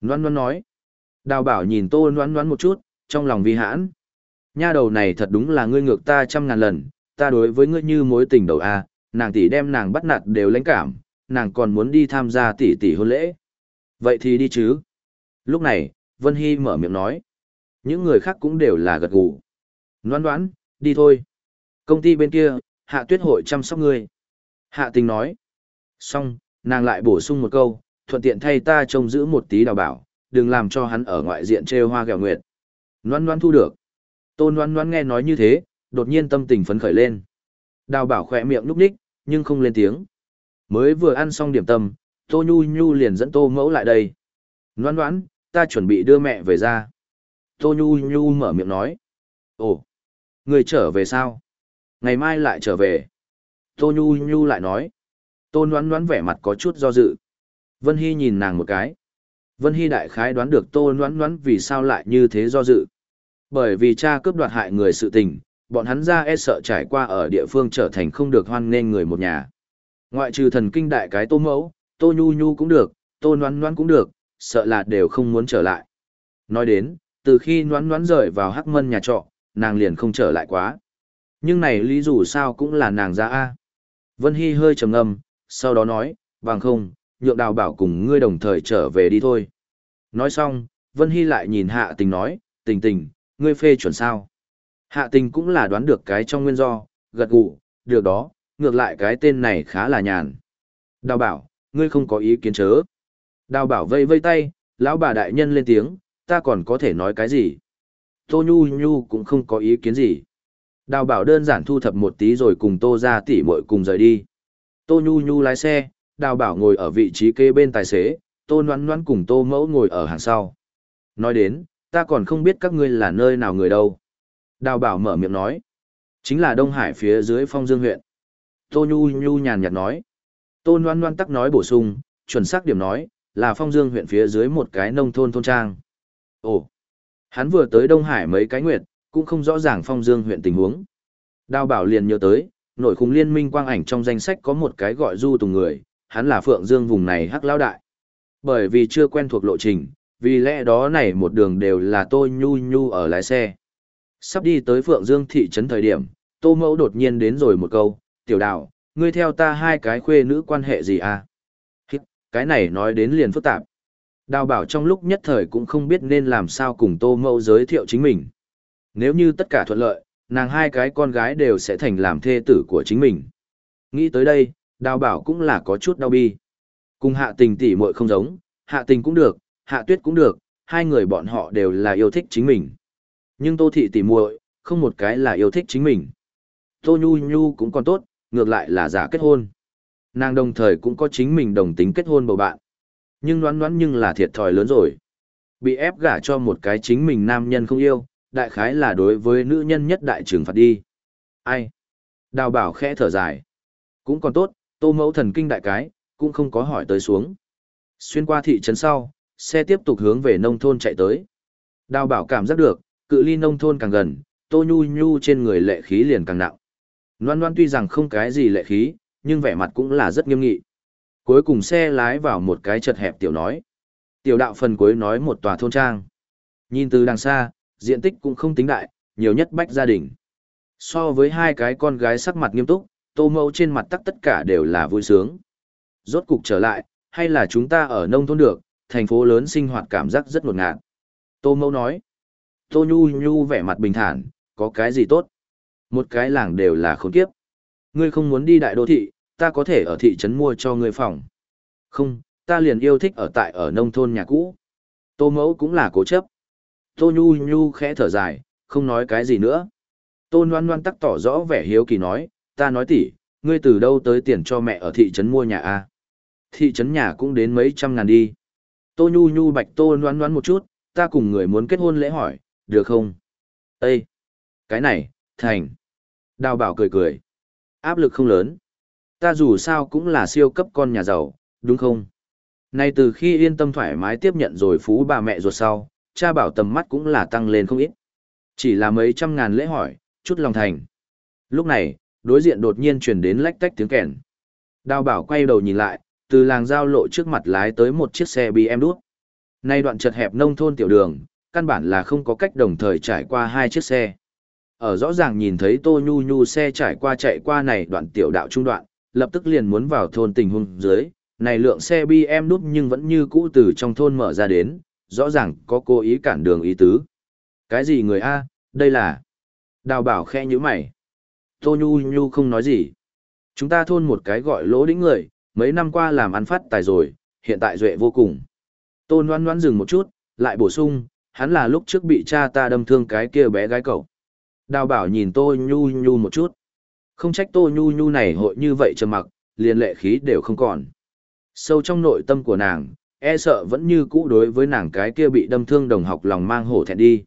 Noãn Noãn nói. Đào bảo nhìn Tô Noãn Noãn một chút, trong lòng vi hãn. Nha đầu này thật đúng là ngươi ngược ta trăm ngàn lần, ta đối với ngươi như mối tình đầu a, nàng tỷ đem nàng bắt nạt đều lãnh cảm, nàng còn muốn đi tham gia tỷ tỷ hôn lễ. Vậy thì đi chứ. Lúc này, Vân Hy mở miệng nói. Những người khác cũng đều là gật gù. Noan đoán, đi thôi. Công ty bên kia, hạ tuyết hội chăm sóc ngươi. Hạ tình nói. Xong, nàng lại bổ sung một câu, thuận tiện thay ta trông giữ một tí đào bảo, đừng làm cho hắn ở ngoại diện trêu hoa gẹo nguyệt. Noan noan thu được. Tôn noan noan nghe nói như thế, đột nhiên tâm tình phấn khởi lên. Đào bảo khỏe miệng núp đích, nhưng không lên tiếng. Mới vừa ăn xong điểm tâm, Tô Nhu Nhu liền dẫn Tô Mẫu lại đây. Ngoan ngoãn, ta chuẩn bị đưa mẹ về ra. Tô Nhu Nhu mở miệng nói. Ồ, người trở về sao? Ngày mai lại trở về. Tô Nhu Nhu lại nói. Tô Ngoan Ngoãn vẻ mặt có chút do dự. Vân Hy nhìn nàng một cái. Vân Hy đại khái đoán được Tô Noan Ngoãn vì sao lại như thế do dự. Bởi vì cha cướp đoạt hại người sự tình, bọn hắn ra e sợ trải qua ở địa phương trở thành không được hoan nên người một nhà. Ngoại trừ thần kinh đại cái Tô Mẫu, Tô Nhu Nhu cũng được, Tô Noan Noan cũng được, sợ là đều không muốn trở lại. Nói đến, từ khi Noan Noan rời vào Hắc Mân nhà trọ, nàng liền không trở lại quá. Nhưng này lý dù sao cũng là nàng ra A. Vân Hy hơi trầm ngâm, sau đó nói, bằng không, nhượng đào bảo cùng ngươi đồng thời trở về đi thôi. Nói xong, Vân Hy lại nhìn hạ tình nói, tình tình, ngươi phê chuẩn sao. Hạ tình cũng là đoán được cái trong nguyên do, gật gù, được đó, ngược lại cái tên này khá là nhàn. Đào bảo, ngươi không có ý kiến chớ. Đào bảo vây vây tay, lão bà đại nhân lên tiếng, ta còn có thể nói cái gì. Tô Nhu Nhu cũng không có ý kiến gì. Đào bảo đơn giản thu thập một tí rồi cùng Tô ra tỉ muội cùng rời đi. Tô Nhu Nhu lái xe, đào bảo ngồi ở vị trí kê bên tài xế, Tô Noãn Noãn cùng Tô Mẫu ngồi ở hàng sau. Nói đến, ta còn không biết các ngươi là nơi nào người đâu. Đào bảo mở miệng nói. Chính là Đông Hải phía dưới phong dương huyện. Tô Nhu Nhu nhàn nhạt nói. Tô Loan Loan tắc nói bổ sung, chuẩn xác điểm nói, là phong dương huyện phía dưới một cái nông thôn thôn trang. Ồ, hắn vừa tới Đông Hải mấy cái nguyệt, cũng không rõ ràng phong dương huyện tình huống. Đào bảo liền nhớ tới, nội khung liên minh quang ảnh trong danh sách có một cái gọi du tùng người, hắn là phượng dương vùng này hắc lao đại. Bởi vì chưa quen thuộc lộ trình, vì lẽ đó này một đường đều là tô nhu nhu ở lái xe. Sắp đi tới phượng dương thị trấn thời điểm, tô mẫu đột nhiên đến rồi một câu, tiểu đạo, ngươi theo ta hai cái khuê nữ quan hệ gì à? Hít, cái này nói đến liền phức tạp. Đào bảo trong lúc nhất thời cũng không biết nên làm sao cùng tô mẫu giới thiệu chính mình. Nếu như tất cả thuận lợi, nàng hai cái con gái đều sẽ thành làm thê tử của chính mình. Nghĩ tới đây, đào bảo cũng là có chút đau bi. Cùng hạ tình tỷ muội không giống, hạ tình cũng được, hạ tuyết cũng được, hai người bọn họ đều là yêu thích chính mình. Nhưng tô thị tỷ muội, không một cái là yêu thích chính mình. Tô nhu nhu cũng còn tốt, ngược lại là giả kết hôn. Nàng đồng thời cũng có chính mình đồng tính kết hôn bầu bạn. Nhưng đoán đoán nhưng là thiệt thòi lớn rồi. Bị ép gả cho một cái chính mình nam nhân không yêu, đại khái là đối với nữ nhân nhất đại trừng phạt đi. Ai? Đào bảo khẽ thở dài. Cũng còn tốt, tô mẫu thần kinh đại cái, cũng không có hỏi tới xuống. Xuyên qua thị trấn sau, xe tiếp tục hướng về nông thôn chạy tới. Đào bảo cảm giác được, cự ly nông thôn càng gần, tô nhu nhu trên người lệ khí liền càng nặng. Loan Loan tuy rằng không cái gì lệ khí, nhưng vẻ mặt cũng là rất nghiêm nghị. Cuối cùng xe lái vào một cái chật hẹp tiểu nói. Tiểu đạo phần cuối nói một tòa thôn trang. Nhìn từ đằng xa, diện tích cũng không tính đại, nhiều nhất bách gia đình. So với hai cái con gái sắc mặt nghiêm túc, tô mẫu trên mặt tắc tất cả đều là vui sướng. Rốt cục trở lại, hay là chúng ta ở nông thôn được, thành phố lớn sinh hoạt cảm giác rất ngột ngạt. Tô mẫu nói. Tô nhu nhu vẻ mặt bình thản, có cái gì tốt. Một cái làng đều là khốn kiếp. Ngươi không muốn đi đại đô thị, ta có thể ở thị trấn mua cho ngươi phòng. Không, ta liền yêu thích ở tại ở nông thôn nhà cũ. Tô mẫu cũng là cố chấp. Tô Nhu Nhu khẽ thở dài, không nói cái gì nữa. Tô Loan Loan tắc tỏ rõ vẻ hiếu kỳ nói, ta nói tỷ, ngươi từ đâu tới tiền cho mẹ ở thị trấn mua nhà a? Thị trấn nhà cũng đến mấy trăm ngàn đi. Tô Nhu Nhu bạch Tô Loan Loan một chút, ta cùng người muốn kết hôn lễ hỏi, được không? Ê! Cái này, thành. Đào bảo cười cười. Áp lực không lớn. Ta dù sao cũng là siêu cấp con nhà giàu, đúng không? Nay từ khi yên tâm thoải mái tiếp nhận rồi phú bà mẹ ruột sau, cha bảo tầm mắt cũng là tăng lên không ít. Chỉ là mấy trăm ngàn lễ hỏi, chút lòng thành. Lúc này, đối diện đột nhiên truyền đến lách tách tiếng kèn. Đào bảo quay đầu nhìn lại, từ làng giao lộ trước mặt lái tới một chiếc xe BMW đuốc. Nay đoạn chật hẹp nông thôn tiểu đường, căn bản là không có cách đồng thời trải qua hai chiếc xe. Ở rõ ràng nhìn thấy Tô Nhu Nhu xe trải qua chạy qua này đoạn tiểu đạo trung đoạn, lập tức liền muốn vào thôn tình huống dưới, này lượng xe BM đút nhưng vẫn như cũ từ trong thôn mở ra đến, rõ ràng có cố ý cản đường ý tứ. Cái gì người A, đây là... Đào bảo khe như mày. Tô Nhu Nhu không nói gì. Chúng ta thôn một cái gọi lỗ đĩnh người, mấy năm qua làm ăn phát tài rồi, hiện tại duệ vô cùng. Tô Loan Loan dừng một chút, lại bổ sung, hắn là lúc trước bị cha ta đâm thương cái kia bé gái cậu. Đào bảo nhìn Tô Nhu Nhu một chút. Không trách Tô Nhu Nhu này hội như vậy trầm mặc, liền lệ khí đều không còn. Sâu trong nội tâm của nàng, e sợ vẫn như cũ đối với nàng cái kia bị đâm thương đồng học lòng mang hổ thẹn đi.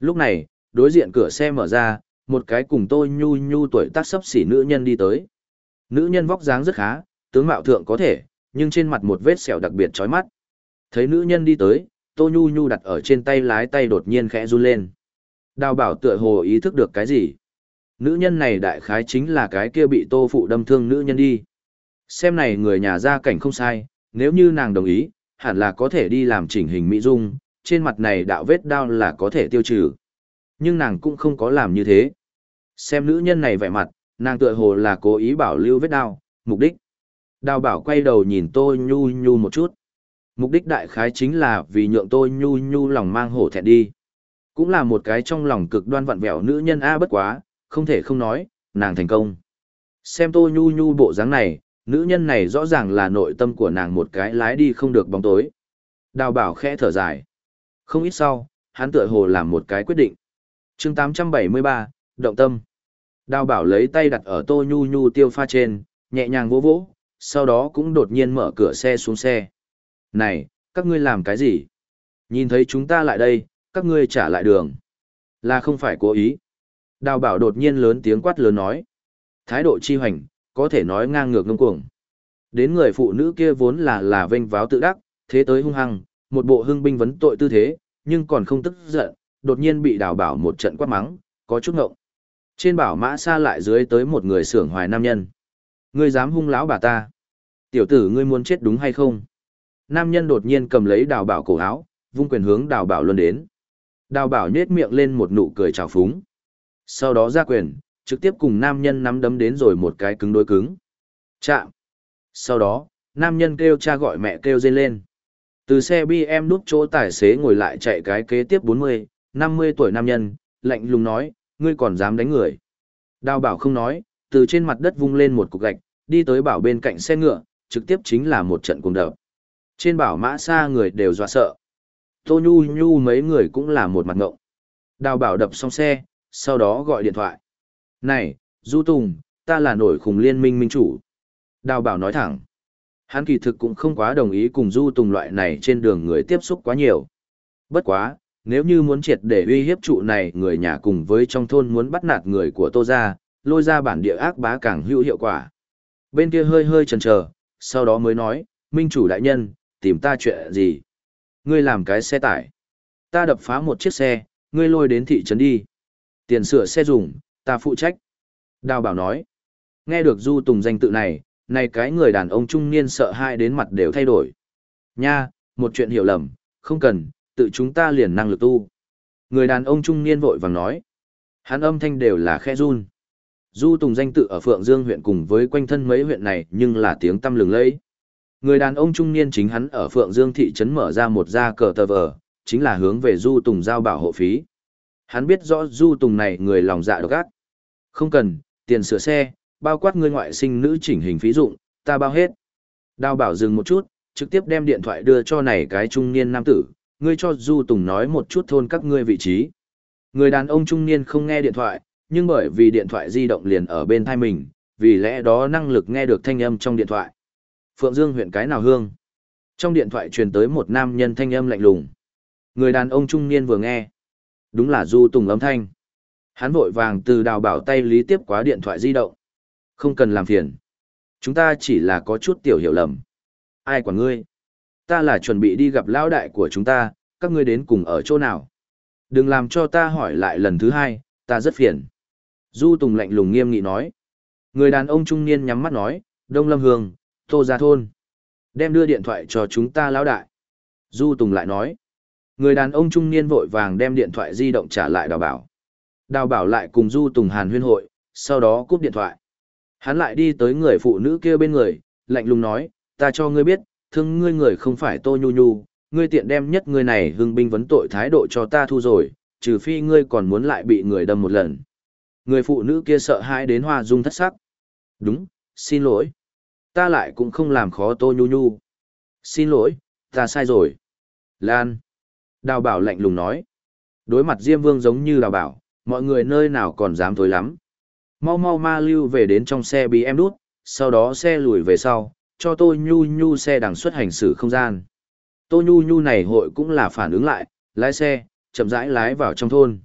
Lúc này, đối diện cửa xe mở ra, một cái cùng Tô Nhu Nhu tuổi tác sấp xỉ nữ nhân đi tới. Nữ nhân vóc dáng rất khá, tướng mạo thượng có thể, nhưng trên mặt một vết sẹo đặc biệt chói mắt. Thấy nữ nhân đi tới, Tô Nhu Nhu đặt ở trên tay lái tay đột nhiên khẽ run lên. Đào bảo tựa hồ ý thức được cái gì. Nữ nhân này đại khái chính là cái kia bị tô phụ đâm thương nữ nhân đi. Xem này người nhà gia cảnh không sai, nếu như nàng đồng ý, hẳn là có thể đi làm chỉnh hình mỹ dung, trên mặt này đạo vết đau là có thể tiêu trừ. Nhưng nàng cũng không có làm như thế. Xem nữ nhân này vẻ mặt, nàng tựa hồ là cố ý bảo lưu vết đau, mục đích. Đào bảo quay đầu nhìn tôi nhu nhu một chút. Mục đích đại khái chính là vì nhượng tôi nhu nhu lòng mang hổ thẹn đi. Cũng là một cái trong lòng cực đoan vặn vẹo nữ nhân A bất quá, không thể không nói, nàng thành công. Xem tôi nhu nhu bộ dáng này, nữ nhân này rõ ràng là nội tâm của nàng một cái lái đi không được bóng tối. Đào bảo khẽ thở dài. Không ít sau, hắn tựa hồ làm một cái quyết định. chương 873, Động tâm. Đào bảo lấy tay đặt ở tô nhu nhu tiêu pha trên, nhẹ nhàng vỗ vỗ, sau đó cũng đột nhiên mở cửa xe xuống xe. Này, các ngươi làm cái gì? Nhìn thấy chúng ta lại đây, các ngươi trả lại đường. Là không phải cố ý. Đào bảo đột nhiên lớn tiếng quát lớn nói. Thái độ chi hoành, có thể nói ngang ngược ngông cuồng. Đến người phụ nữ kia vốn là là vênh váo tự đắc, thế tới hung hăng, một bộ hưng binh vấn tội tư thế, nhưng còn không tức giận, đột nhiên bị đào bảo một trận quát mắng, có chút ngộng. Trên bảo mã xa lại dưới tới một người sưởng hoài nam nhân. Ngươi dám hung lão bà ta. Tiểu tử ngươi muốn chết đúng hay không? Nam nhân đột nhiên cầm lấy đào bảo cổ áo, vung quyền hướng đào bảo luôn đến. Đào bảo nhết miệng lên một nụ cười trào phúng. Sau đó ra quyền, trực tiếp cùng nam nhân nắm đấm đến rồi một cái cứng đối cứng. Chạm. Sau đó, nam nhân kêu cha gọi mẹ kêu dây lên. Từ xe BM đúc chỗ tài xế ngồi lại chạy cái kế tiếp 40, 50 tuổi nam nhân, lạnh lùng nói, ngươi còn dám đánh người. Đào bảo không nói, từ trên mặt đất vung lên một cục gạch, đi tới bảo bên cạnh xe ngựa, trực tiếp chính là một trận cuồng đập. Trên bảo mã xa người đều dọa sợ. Tô Nhu Nhu mấy người cũng là một mặt ngộng. Đào bảo đập xong xe, sau đó gọi điện thoại. Này, Du Tùng, ta là nổi khùng liên minh minh chủ. Đào bảo nói thẳng. Hắn kỳ thực cũng không quá đồng ý cùng Du Tùng loại này trên đường người tiếp xúc quá nhiều. Bất quá, nếu như muốn triệt để uy hiếp trụ này người nhà cùng với trong thôn muốn bắt nạt người của Tô Gia, lôi ra bản địa ác bá càng hữu hiệu quả. Bên kia hơi hơi chần chờ, sau đó mới nói, minh chủ đại nhân, tìm ta chuyện gì? Ngươi làm cái xe tải. Ta đập phá một chiếc xe, ngươi lôi đến thị trấn đi. Tiền sửa xe dùng, ta phụ trách. Đào bảo nói. Nghe được Du Tùng danh tự này, này cái người đàn ông trung niên sợ hai đến mặt đều thay đổi. Nha, một chuyện hiểu lầm, không cần, tự chúng ta liền năng lực tu. Người đàn ông trung niên vội vàng nói. Hắn âm thanh đều là khe run. Du Tùng danh tự ở Phượng Dương huyện cùng với quanh thân mấy huyện này nhưng là tiếng tâm lừng lẫy. Người đàn ông trung niên chính hắn ở Phượng Dương thị trấn mở ra một gia cờ tờ vờ, chính là hướng về Du Tùng giao bảo hộ phí. Hắn biết rõ Du Tùng này người lòng dạ độc ác. Không cần, tiền sửa xe, bao quát người ngoại sinh nữ chỉnh hình phí dụng, ta bao hết. Đào bảo dừng một chút, trực tiếp đem điện thoại đưa cho này cái trung niên nam tử, ngươi cho Du Tùng nói một chút thôn các ngươi vị trí. Người đàn ông trung niên không nghe điện thoại, nhưng bởi vì điện thoại di động liền ở bên thai mình, vì lẽ đó năng lực nghe được thanh âm trong điện thoại. Phượng Dương huyện cái nào hương? Trong điện thoại truyền tới một nam nhân thanh âm lạnh lùng. Người đàn ông trung niên vừa nghe. Đúng là Du Tùng âm thanh. Hắn vội vàng từ đào bảo tay lý tiếp quá điện thoại di động. Không cần làm phiền. Chúng ta chỉ là có chút tiểu hiểu lầm. Ai quản ngươi? Ta là chuẩn bị đi gặp lão đại của chúng ta, các ngươi đến cùng ở chỗ nào? Đừng làm cho ta hỏi lại lần thứ hai, ta rất phiền. Du Tùng lạnh lùng nghiêm nghị nói. Người đàn ông trung niên nhắm mắt nói, Đông Lâm Hương, Tô Gia Thôn. Đem đưa điện thoại cho chúng ta lão đại. Du Tùng lại nói. Người đàn ông trung niên vội vàng đem điện thoại di động trả lại đào bảo. Đào bảo lại cùng Du Tùng Hàn huyên hội, sau đó cúp điện thoại. Hắn lại đi tới người phụ nữ kia bên người, lạnh lùng nói, ta cho ngươi biết, thương ngươi người không phải Tô Nhu Nhu, ngươi tiện đem nhất ngươi này hưng binh vấn tội thái độ cho ta thu rồi, trừ phi ngươi còn muốn lại bị người đâm một lần. Người phụ nữ kia sợ hãi đến hoa dung thất sắc. Đúng, xin lỗi. Ta lại cũng không làm khó Tô Nhu Nhu. Xin lỗi, ta sai rồi. Lan. Đào bảo lạnh lùng nói. Đối mặt Diêm Vương giống như đào bảo, mọi người nơi nào còn dám thối lắm. Mau mau ma lưu về đến trong xe bí em đút, sau đó xe lùi về sau, cho Tô Nhu Nhu xe đằng xuất hành xử không gian. Tô Nhu Nhu này hội cũng là phản ứng lại, lái xe, chậm rãi lái vào trong thôn.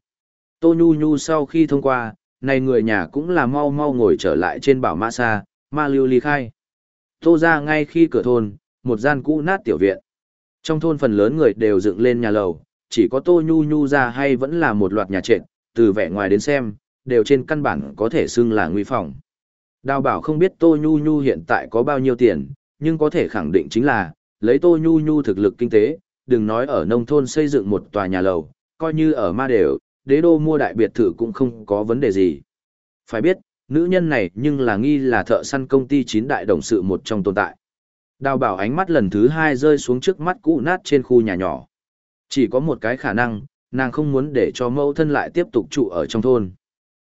Tô Nhu Nhu sau khi thông qua, này người nhà cũng là mau mau ngồi trở lại trên bảo ma xa, ma lưu ly khai. Tô ra ngay khi cửa thôn, một gian cũ nát tiểu viện. Trong thôn phần lớn người đều dựng lên nhà lầu, chỉ có Tô Nhu Nhu ra hay vẫn là một loạt nhà trệt, từ vẻ ngoài đến xem, đều trên căn bản có thể xưng là nguy phòng. Đào bảo không biết Tô Nhu Nhu hiện tại có bao nhiêu tiền, nhưng có thể khẳng định chính là, lấy Tô Nhu Nhu thực lực kinh tế, đừng nói ở nông thôn xây dựng một tòa nhà lầu, coi như ở ma đều, đế đô mua đại biệt thự cũng không có vấn đề gì. Phải biết, nữ nhân này nhưng là nghi là thợ săn công ty chín đại đồng sự một trong tồn tại. Đào bảo ánh mắt lần thứ hai rơi xuống trước mắt cũ nát trên khu nhà nhỏ. Chỉ có một cái khả năng, nàng không muốn để cho mẫu thân lại tiếp tục trụ ở trong thôn.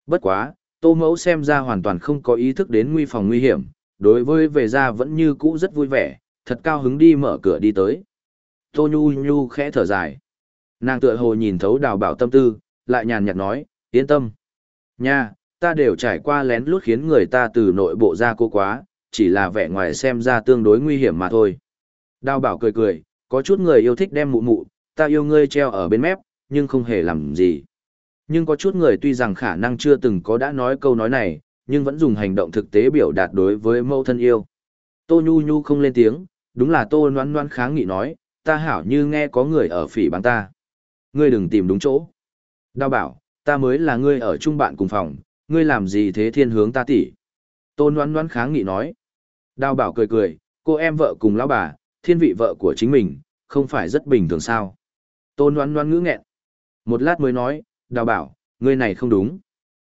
Bất quá, tô mẫu xem ra hoàn toàn không có ý thức đến nguy phòng nguy hiểm, đối với về ra vẫn như cũ rất vui vẻ, thật cao hứng đi mở cửa đi tới. Tô nhu nhu khẽ thở dài. Nàng tựa hồ nhìn thấu đào bảo tâm tư, lại nhàn nhạt nói, yên tâm. Nha, ta đều trải qua lén lút khiến người ta từ nội bộ ra cô quá, chỉ là vẻ ngoài xem ra tương đối nguy hiểm mà thôi. Đào bảo cười cười, có chút người yêu thích đem mụ mụ, ta yêu ngươi treo ở bên mép, nhưng không hề làm gì. Nhưng có chút người tuy rằng khả năng chưa từng có đã nói câu nói này, nhưng vẫn dùng hành động thực tế biểu đạt đối với mẫu thân yêu. Tô Nhu Nhu không lên tiếng, đúng là Tô Noan Noan kháng nghị nói, ta hảo như nghe có người ở phỉ báng ta. Ngươi đừng tìm đúng chỗ. Đào bảo, ta mới là ngươi ở chung bạn cùng phòng, ngươi làm gì thế thiên hướng ta tỷ. Tôn Noan Noan kháng nghị nói. Đào bảo cười cười, cô em vợ cùng lão bà, thiên vị vợ của chính mình, không phải rất bình thường sao. Tôn Noan Noan ngữ nghẹn. Một lát mới nói, đào bảo, ngươi này không đúng.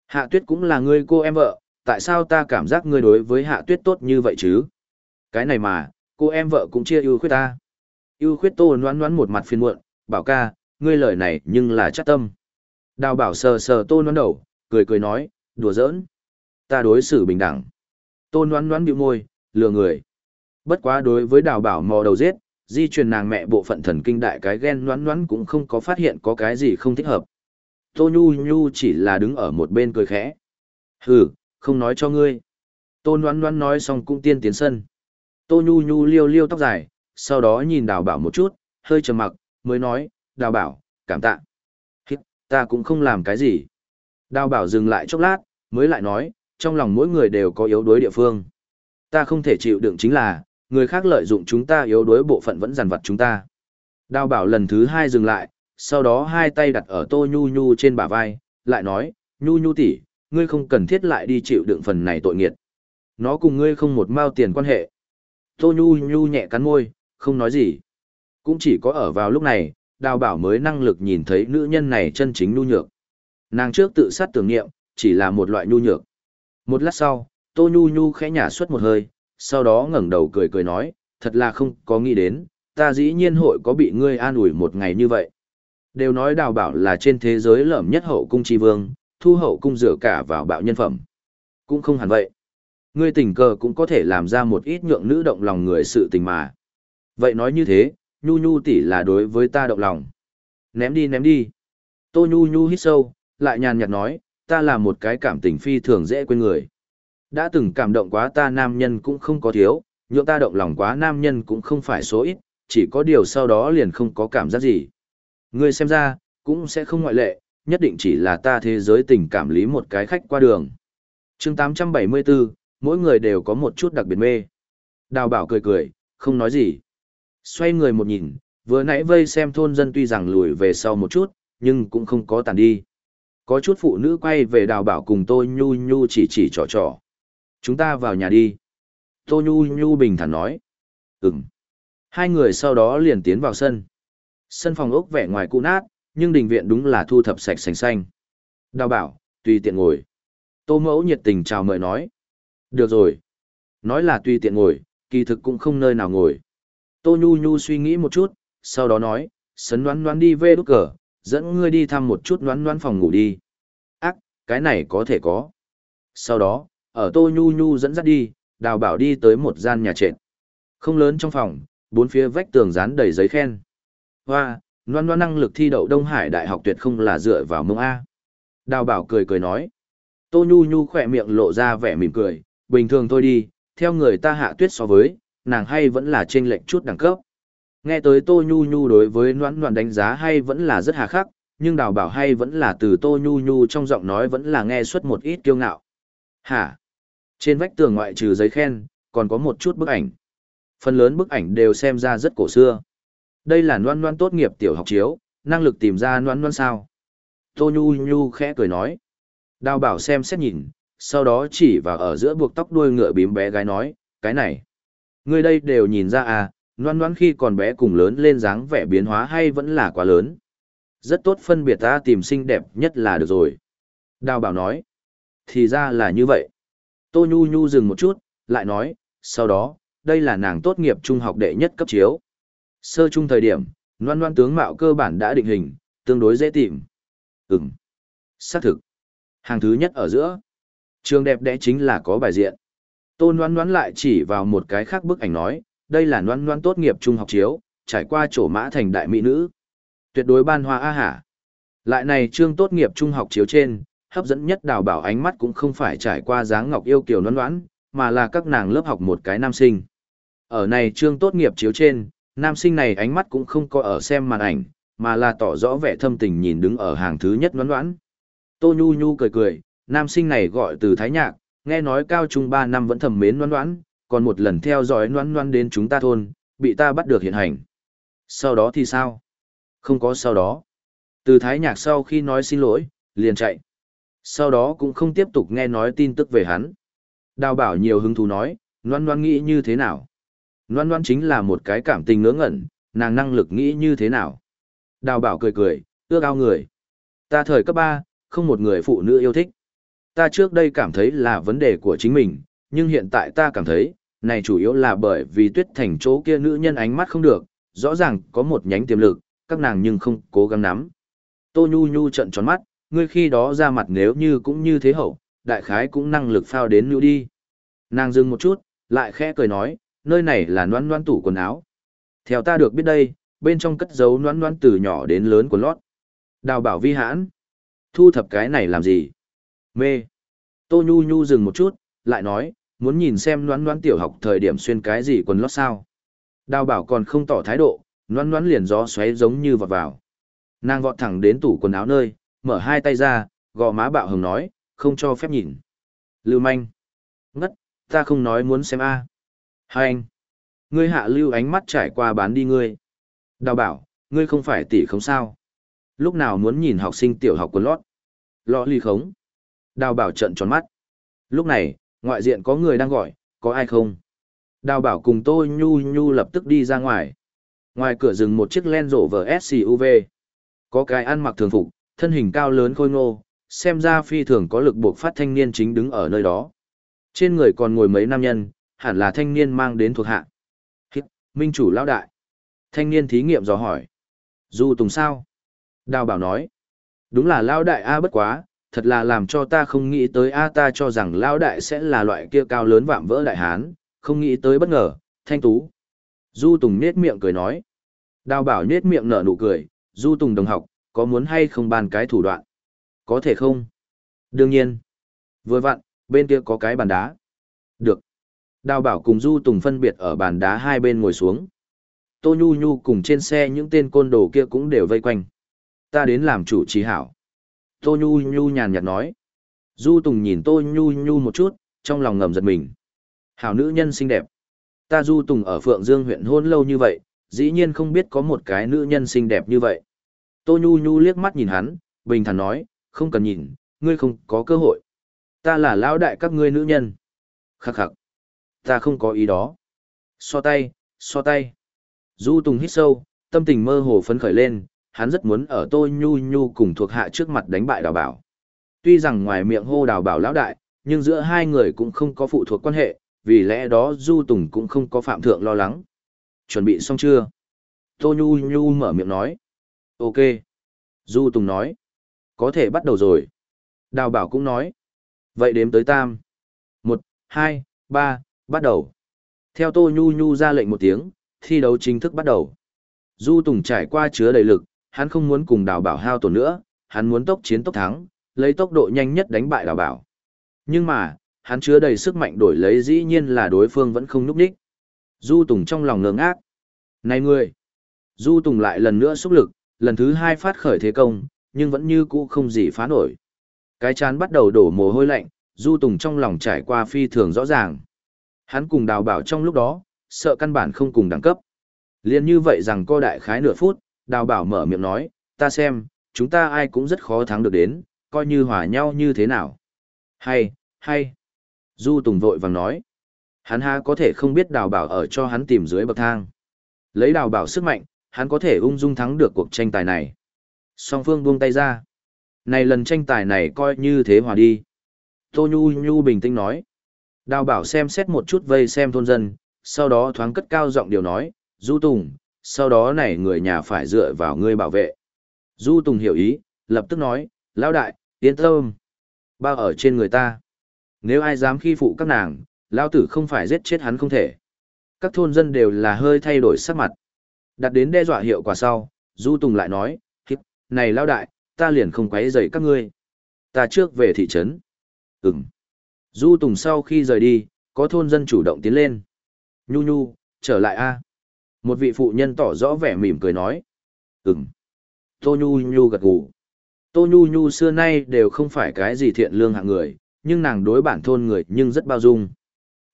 Hạ tuyết cũng là ngươi cô em vợ, tại sao ta cảm giác ngươi đối với hạ tuyết tốt như vậy chứ? Cái này mà, cô em vợ cũng chia ưu khuyết ta. ưu khuyết Tôn noán noán một mặt phiền muộn, bảo ca, ngươi lời này nhưng là chắc tâm. Đào bảo sờ sờ Tôn noán đầu, cười cười nói, đùa giỡn. Ta đối xử bình đẳng. Tôn đoán đoán bĩu môi, lừa người. Bất quá đối với đào bảo mò đầu giết, di truyền nàng mẹ bộ phận thần kinh đại cái ghen đoán đoán cũng không có phát hiện có cái gì không thích hợp. Tô Nhu Nhu chỉ là đứng ở một bên cười khẽ. Hừ, không nói cho ngươi. Tôn đoán đoán nói xong cũng tiên tiến sân. Tô Nhu Nhu liêu liêu tóc dài, sau đó nhìn đào bảo một chút, hơi trầm mặc, mới nói, đào bảo, cảm tạ. Hít, ta cũng không làm cái gì. Đào bảo dừng lại chốc lát, mới lại nói, trong lòng mỗi người đều có yếu đuối địa phương. Ta không thể chịu đựng chính là, người khác lợi dụng chúng ta yếu đuối bộ phận vẫn dằn vặt chúng ta. Đào bảo lần thứ hai dừng lại, sau đó hai tay đặt ở tô nhu nhu trên bả vai, lại nói, nhu nhu tỷ, ngươi không cần thiết lại đi chịu đựng phần này tội nghiệt. Nó cùng ngươi không một mao tiền quan hệ. Tô nhu nhu nhẹ cắn môi, không nói gì. Cũng chỉ có ở vào lúc này, đào bảo mới năng lực nhìn thấy nữ nhân này chân chính nhu nhược. Nàng trước tự sát tưởng niệm, chỉ là một loại nhu nhược. Một lát sau, Tô Nhu Nhu khẽ nhả suốt một hơi, sau đó ngẩng đầu cười cười nói, thật là không có nghĩ đến, ta dĩ nhiên hội có bị ngươi an ủi một ngày như vậy. Đều nói đào bảo là trên thế giới lởm nhất hậu cung tri vương, thu hậu cung rửa cả vào bạo nhân phẩm. Cũng không hẳn vậy. Ngươi tình cờ cũng có thể làm ra một ít nhượng nữ động lòng người sự tình mà. Vậy nói như thế, Nhu Nhu tỷ là đối với ta động lòng. Ném đi ném đi. Tô Nhu Nhu hít sâu, lại nhàn nhạt nói, ta là một cái cảm tình phi thường dễ quên người. Đã từng cảm động quá ta nam nhân cũng không có thiếu, nhượng ta động lòng quá nam nhân cũng không phải số ít, chỉ có điều sau đó liền không có cảm giác gì. Ngươi xem ra, cũng sẽ không ngoại lệ, nhất định chỉ là ta thế giới tình cảm lý một cái khách qua đường. chương 874, mỗi người đều có một chút đặc biệt mê. Đào bảo cười cười, không nói gì. Xoay người một nhìn, vừa nãy vây xem thôn dân tuy rằng lùi về sau một chút, nhưng cũng không có tàn đi. Có chút phụ nữ quay về đào bảo cùng tôi nhu nhu chỉ chỉ trò trò. Chúng ta vào nhà đi. Tô nhu nhu bình thản nói. Ừm. Hai người sau đó liền tiến vào sân. Sân phòng ốc vẻ ngoài cũ nát, nhưng đình viện đúng là thu thập sạch sành xanh. Đào bảo, tùy tiện ngồi. Tô mẫu nhiệt tình chào mời nói. Được rồi. Nói là tùy tiện ngồi, kỳ thực cũng không nơi nào ngồi. Tô Nhu Nhu suy nghĩ một chút, sau đó nói, sấn đoán đoán đi về đúc cờ, dẫn ngươi đi thăm một chút đoán đoán phòng ngủ đi. Ác, cái này có thể có. Sau đó, ở Tô Nhu Nhu dẫn dắt đi, đào bảo đi tới một gian nhà trệt. Không lớn trong phòng, bốn phía vách tường dán đầy giấy khen. Hoa, loan loan năng lực thi đậu Đông Hải Đại học tuyệt không là dựa vào mông A. Đào bảo cười cười nói. Tô Nhu Nhu khỏe miệng lộ ra vẻ mỉm cười, bình thường thôi đi, theo người ta hạ tuyết so với, nàng hay vẫn là trên lệnh chút đẳng cấp. Nghe tới Tô Nhu Nhu đối với noãn noãn đánh giá hay vẫn là rất hà khắc, nhưng đào bảo hay vẫn là từ Tô Nhu Nhu trong giọng nói vẫn là nghe xuất một ít kiêu ngạo. Hả? Trên vách tường ngoại trừ giấy khen, còn có một chút bức ảnh. Phần lớn bức ảnh đều xem ra rất cổ xưa. Đây là noãn noãn tốt nghiệp tiểu học chiếu, năng lực tìm ra noãn noãn sao. Tô Nhu Nhu khẽ cười nói. Đào bảo xem xét nhìn, sau đó chỉ vào ở giữa buộc tóc đuôi ngựa bím bé gái nói, cái này. Người đây đều nhìn ra à, noan noan khi còn bé cùng lớn lên dáng vẻ biến hóa hay vẫn là quá lớn. Rất tốt phân biệt ta tìm xinh đẹp nhất là được rồi. Đào bảo nói. Thì ra là như vậy. Tô Nhu Nhu dừng một chút, lại nói, sau đó, đây là nàng tốt nghiệp trung học đệ nhất cấp chiếu. Sơ trung thời điểm, loan loan tướng mạo cơ bản đã định hình, tương đối dễ tìm. Ừm. Xác thực. Hàng thứ nhất ở giữa. Trường đẹp đẽ chính là có bài diện. Tôn loan loan lại chỉ vào một cái khác bức ảnh nói, đây là noan noan tốt nghiệp trung học chiếu, trải qua chỗ mã thành đại mỹ nữ. Tuyệt đối ban hoa a hả. Lại này trương tốt nghiệp trung học chiếu trên, hấp dẫn nhất đào bảo ánh mắt cũng không phải trải qua dáng ngọc yêu kiều noan noãn, mà là các nàng lớp học một cái nam sinh. Ở này trương tốt nghiệp chiếu trên, nam sinh này ánh mắt cũng không có ở xem màn ảnh, mà là tỏ rõ vẻ thâm tình nhìn đứng ở hàng thứ nhất noan noãn. Tô Nhu Nhu cười cười, nam sinh này gọi từ Thái Nhạc, nghe nói cao trung 3 năm vẫn thầm mến noan noãn, còn một lần theo dõi đoán đoán đến chúng ta thôn, bị ta bắt được hiện hành. Sau đó thì sao? Không có sau đó. Từ Thái Nhạc sau khi nói xin lỗi, liền chạy. Sau đó cũng không tiếp tục nghe nói tin tức về hắn. Đào bảo nhiều hứng thú nói, noan noan nghĩ như thế nào? Loan Loan chính là một cái cảm tình ngớ ngẩn, nàng năng lực nghĩ như thế nào. Đào bảo cười cười, ước ao người. Ta thời cấp 3, không một người phụ nữ yêu thích. Ta trước đây cảm thấy là vấn đề của chính mình, nhưng hiện tại ta cảm thấy, này chủ yếu là bởi vì tuyết thành chỗ kia nữ nhân ánh mắt không được, rõ ràng có một nhánh tiềm lực, các nàng nhưng không cố gắng nắm. Tô Nhu Nhu trận tròn mắt, ngươi khi đó ra mặt nếu như cũng như thế hậu, đại khái cũng năng lực phao đến nữ đi. Nàng dừng một chút, lại khẽ cười nói, nơi này là noan noan tủ quần áo. Theo ta được biết đây, bên trong cất giấu noan noan từ nhỏ đến lớn của lót. Đào bảo vi hãn. Thu thập cái này làm gì? Mê. Tô Nhu Nhu dừng một chút, lại nói, muốn nhìn xem noan noan tiểu học thời điểm xuyên cái gì quần lót sao. Đào bảo còn không tỏ thái độ, noan noan liền gió xoáy giống như vọt vào. Nàng vọt thẳng đến tủ quần áo nơi, mở hai tay ra, gò má bạo hồng nói, không cho phép nhìn. Lưu manh. Ngất, ta không nói muốn xem a. Hai anh. Ngươi hạ lưu ánh mắt trải qua bán đi ngươi. Đào bảo, ngươi không phải tỷ không sao. Lúc nào muốn nhìn học sinh tiểu học quần lót. Lọ ly khống. Đào bảo trận tròn mắt. Lúc này, ngoại diện có người đang gọi, có ai không? Đào bảo cùng tôi nhu nhu lập tức đi ra ngoài. Ngoài cửa rừng một chiếc len rổ vờ SUV. Có cái ăn mặc thường phục, thân hình cao lớn khôi ngô, xem ra phi thường có lực buộc phát thanh niên chính đứng ở nơi đó. Trên người còn ngồi mấy nam nhân, hẳn là thanh niên mang đến thuộc hạ. Hít, minh chủ lão đại. Thanh niên thí nghiệm dò hỏi. Du Tùng sao? Đào bảo nói. Đúng là lão đại A bất quá, thật là làm cho ta không nghĩ tới A ta cho rằng lão đại sẽ là loại kia cao lớn vạm vỡ đại hán, không nghĩ tới bất ngờ, thanh tú. Du Tùng nết miệng cười nói. Đào bảo nết miệng nở nụ cười, du tùng đồng học, có muốn hay không bàn cái thủ đoạn? Có thể không? Đương nhiên. Vừa vặn, bên kia có cái bàn đá. Được. Đào bảo cùng du tùng phân biệt ở bàn đá hai bên ngồi xuống. Tô Nhu Nhu cùng trên xe những tên côn đồ kia cũng đều vây quanh. Ta đến làm chủ trí hảo. Tô Nhu Nhu nhàn nhạt nói. Du Tùng nhìn Tô Nhu Nhu một chút, trong lòng ngầm giật mình. Hảo nữ nhân xinh đẹp. Ta Du Tùng ở Phượng Dương huyện hôn lâu như vậy, dĩ nhiên không biết có một cái nữ nhân xinh đẹp như vậy. Tô Nhu Nhu liếc mắt nhìn hắn, bình thản nói, không cần nhìn, ngươi không có cơ hội. Ta là lão đại các ngươi nữ nhân. Khắc khắc. Ta không có ý đó. So tay, so tay. Du Tùng hít sâu, tâm tình mơ hồ phấn khởi lên, hắn rất muốn ở Tô Nhu Nhu cùng thuộc hạ trước mặt đánh bại đào bảo. Tuy rằng ngoài miệng hô đào bảo lão đại, nhưng giữa hai người cũng không có phụ thuộc quan hệ, vì lẽ đó Du Tùng cũng không có phạm thượng lo lắng. Chuẩn bị xong chưa? Tô Nhu Nhu mở miệng nói. Ok. Du Tùng nói. Có thể bắt đầu rồi. Đào bảo cũng nói. Vậy đếm tới tam. Một, hai, ba, bắt đầu. Theo Tô Nhu Nhu ra lệnh một tiếng, thi đấu chính thức bắt đầu. Du Tùng trải qua chứa đầy lực, hắn không muốn cùng đào bảo hao tổn nữa, hắn muốn tốc chiến tốc thắng, lấy tốc độ nhanh nhất đánh bại đào bảo. Nhưng mà, hắn chứa đầy sức mạnh đổi lấy dĩ nhiên là đối phương vẫn không núp đích. Du Tùng trong lòng ngơ ngác. Này ngươi! Du Tùng lại lần nữa xúc lực, lần thứ hai phát khởi thế công, nhưng vẫn như cũ không gì phá nổi. Cái chán bắt đầu đổ mồ hôi lạnh, Du Tùng trong lòng trải qua phi thường rõ ràng. Hắn cùng đào bảo trong lúc đó, sợ căn bản không cùng đẳng cấp. Liên như vậy rằng co đại khái nửa phút, đào bảo mở miệng nói, ta xem, chúng ta ai cũng rất khó thắng được đến, coi như hòa nhau như thế nào. Hay, hay. Du Tùng vội vàng nói. Hắn ha có thể không biết đào bảo ở cho hắn tìm dưới bậc thang. Lấy đào bảo sức mạnh, hắn có thể ung dung thắng được cuộc tranh tài này. Song phương buông tay ra. Này lần tranh tài này coi như thế hòa đi. Tô Nhu Nhu bình tĩnh nói. Đào bảo xem xét một chút vây xem thôn dân, sau đó thoáng cất cao giọng điều nói, Du Tùng, sau đó này người nhà phải dựa vào ngươi bảo vệ. Du Tùng hiểu ý, lập tức nói, lão đại, yên tâm. Bao ở trên người ta. Nếu ai dám khi phụ các nàng, lão tử không phải giết chết hắn không thể. Các thôn dân đều là hơi thay đổi sắc mặt. Đặt đến đe dọa hiệu quả sau, Du Tùng lại nói, này lão đại, ta liền không quấy rầy các ngươi. Ta trước về thị trấn. Ừm. Du Tùng sau khi rời đi, có thôn dân chủ động tiến lên. Nhu nhu, trở lại a một vị phụ nhân tỏ rõ vẻ mỉm cười nói. Ừm. Tô nhu nhu gật gù. Tô nhu nhu xưa nay đều không phải cái gì thiện lương hạng người, nhưng nàng đối bản thôn người nhưng rất bao dung.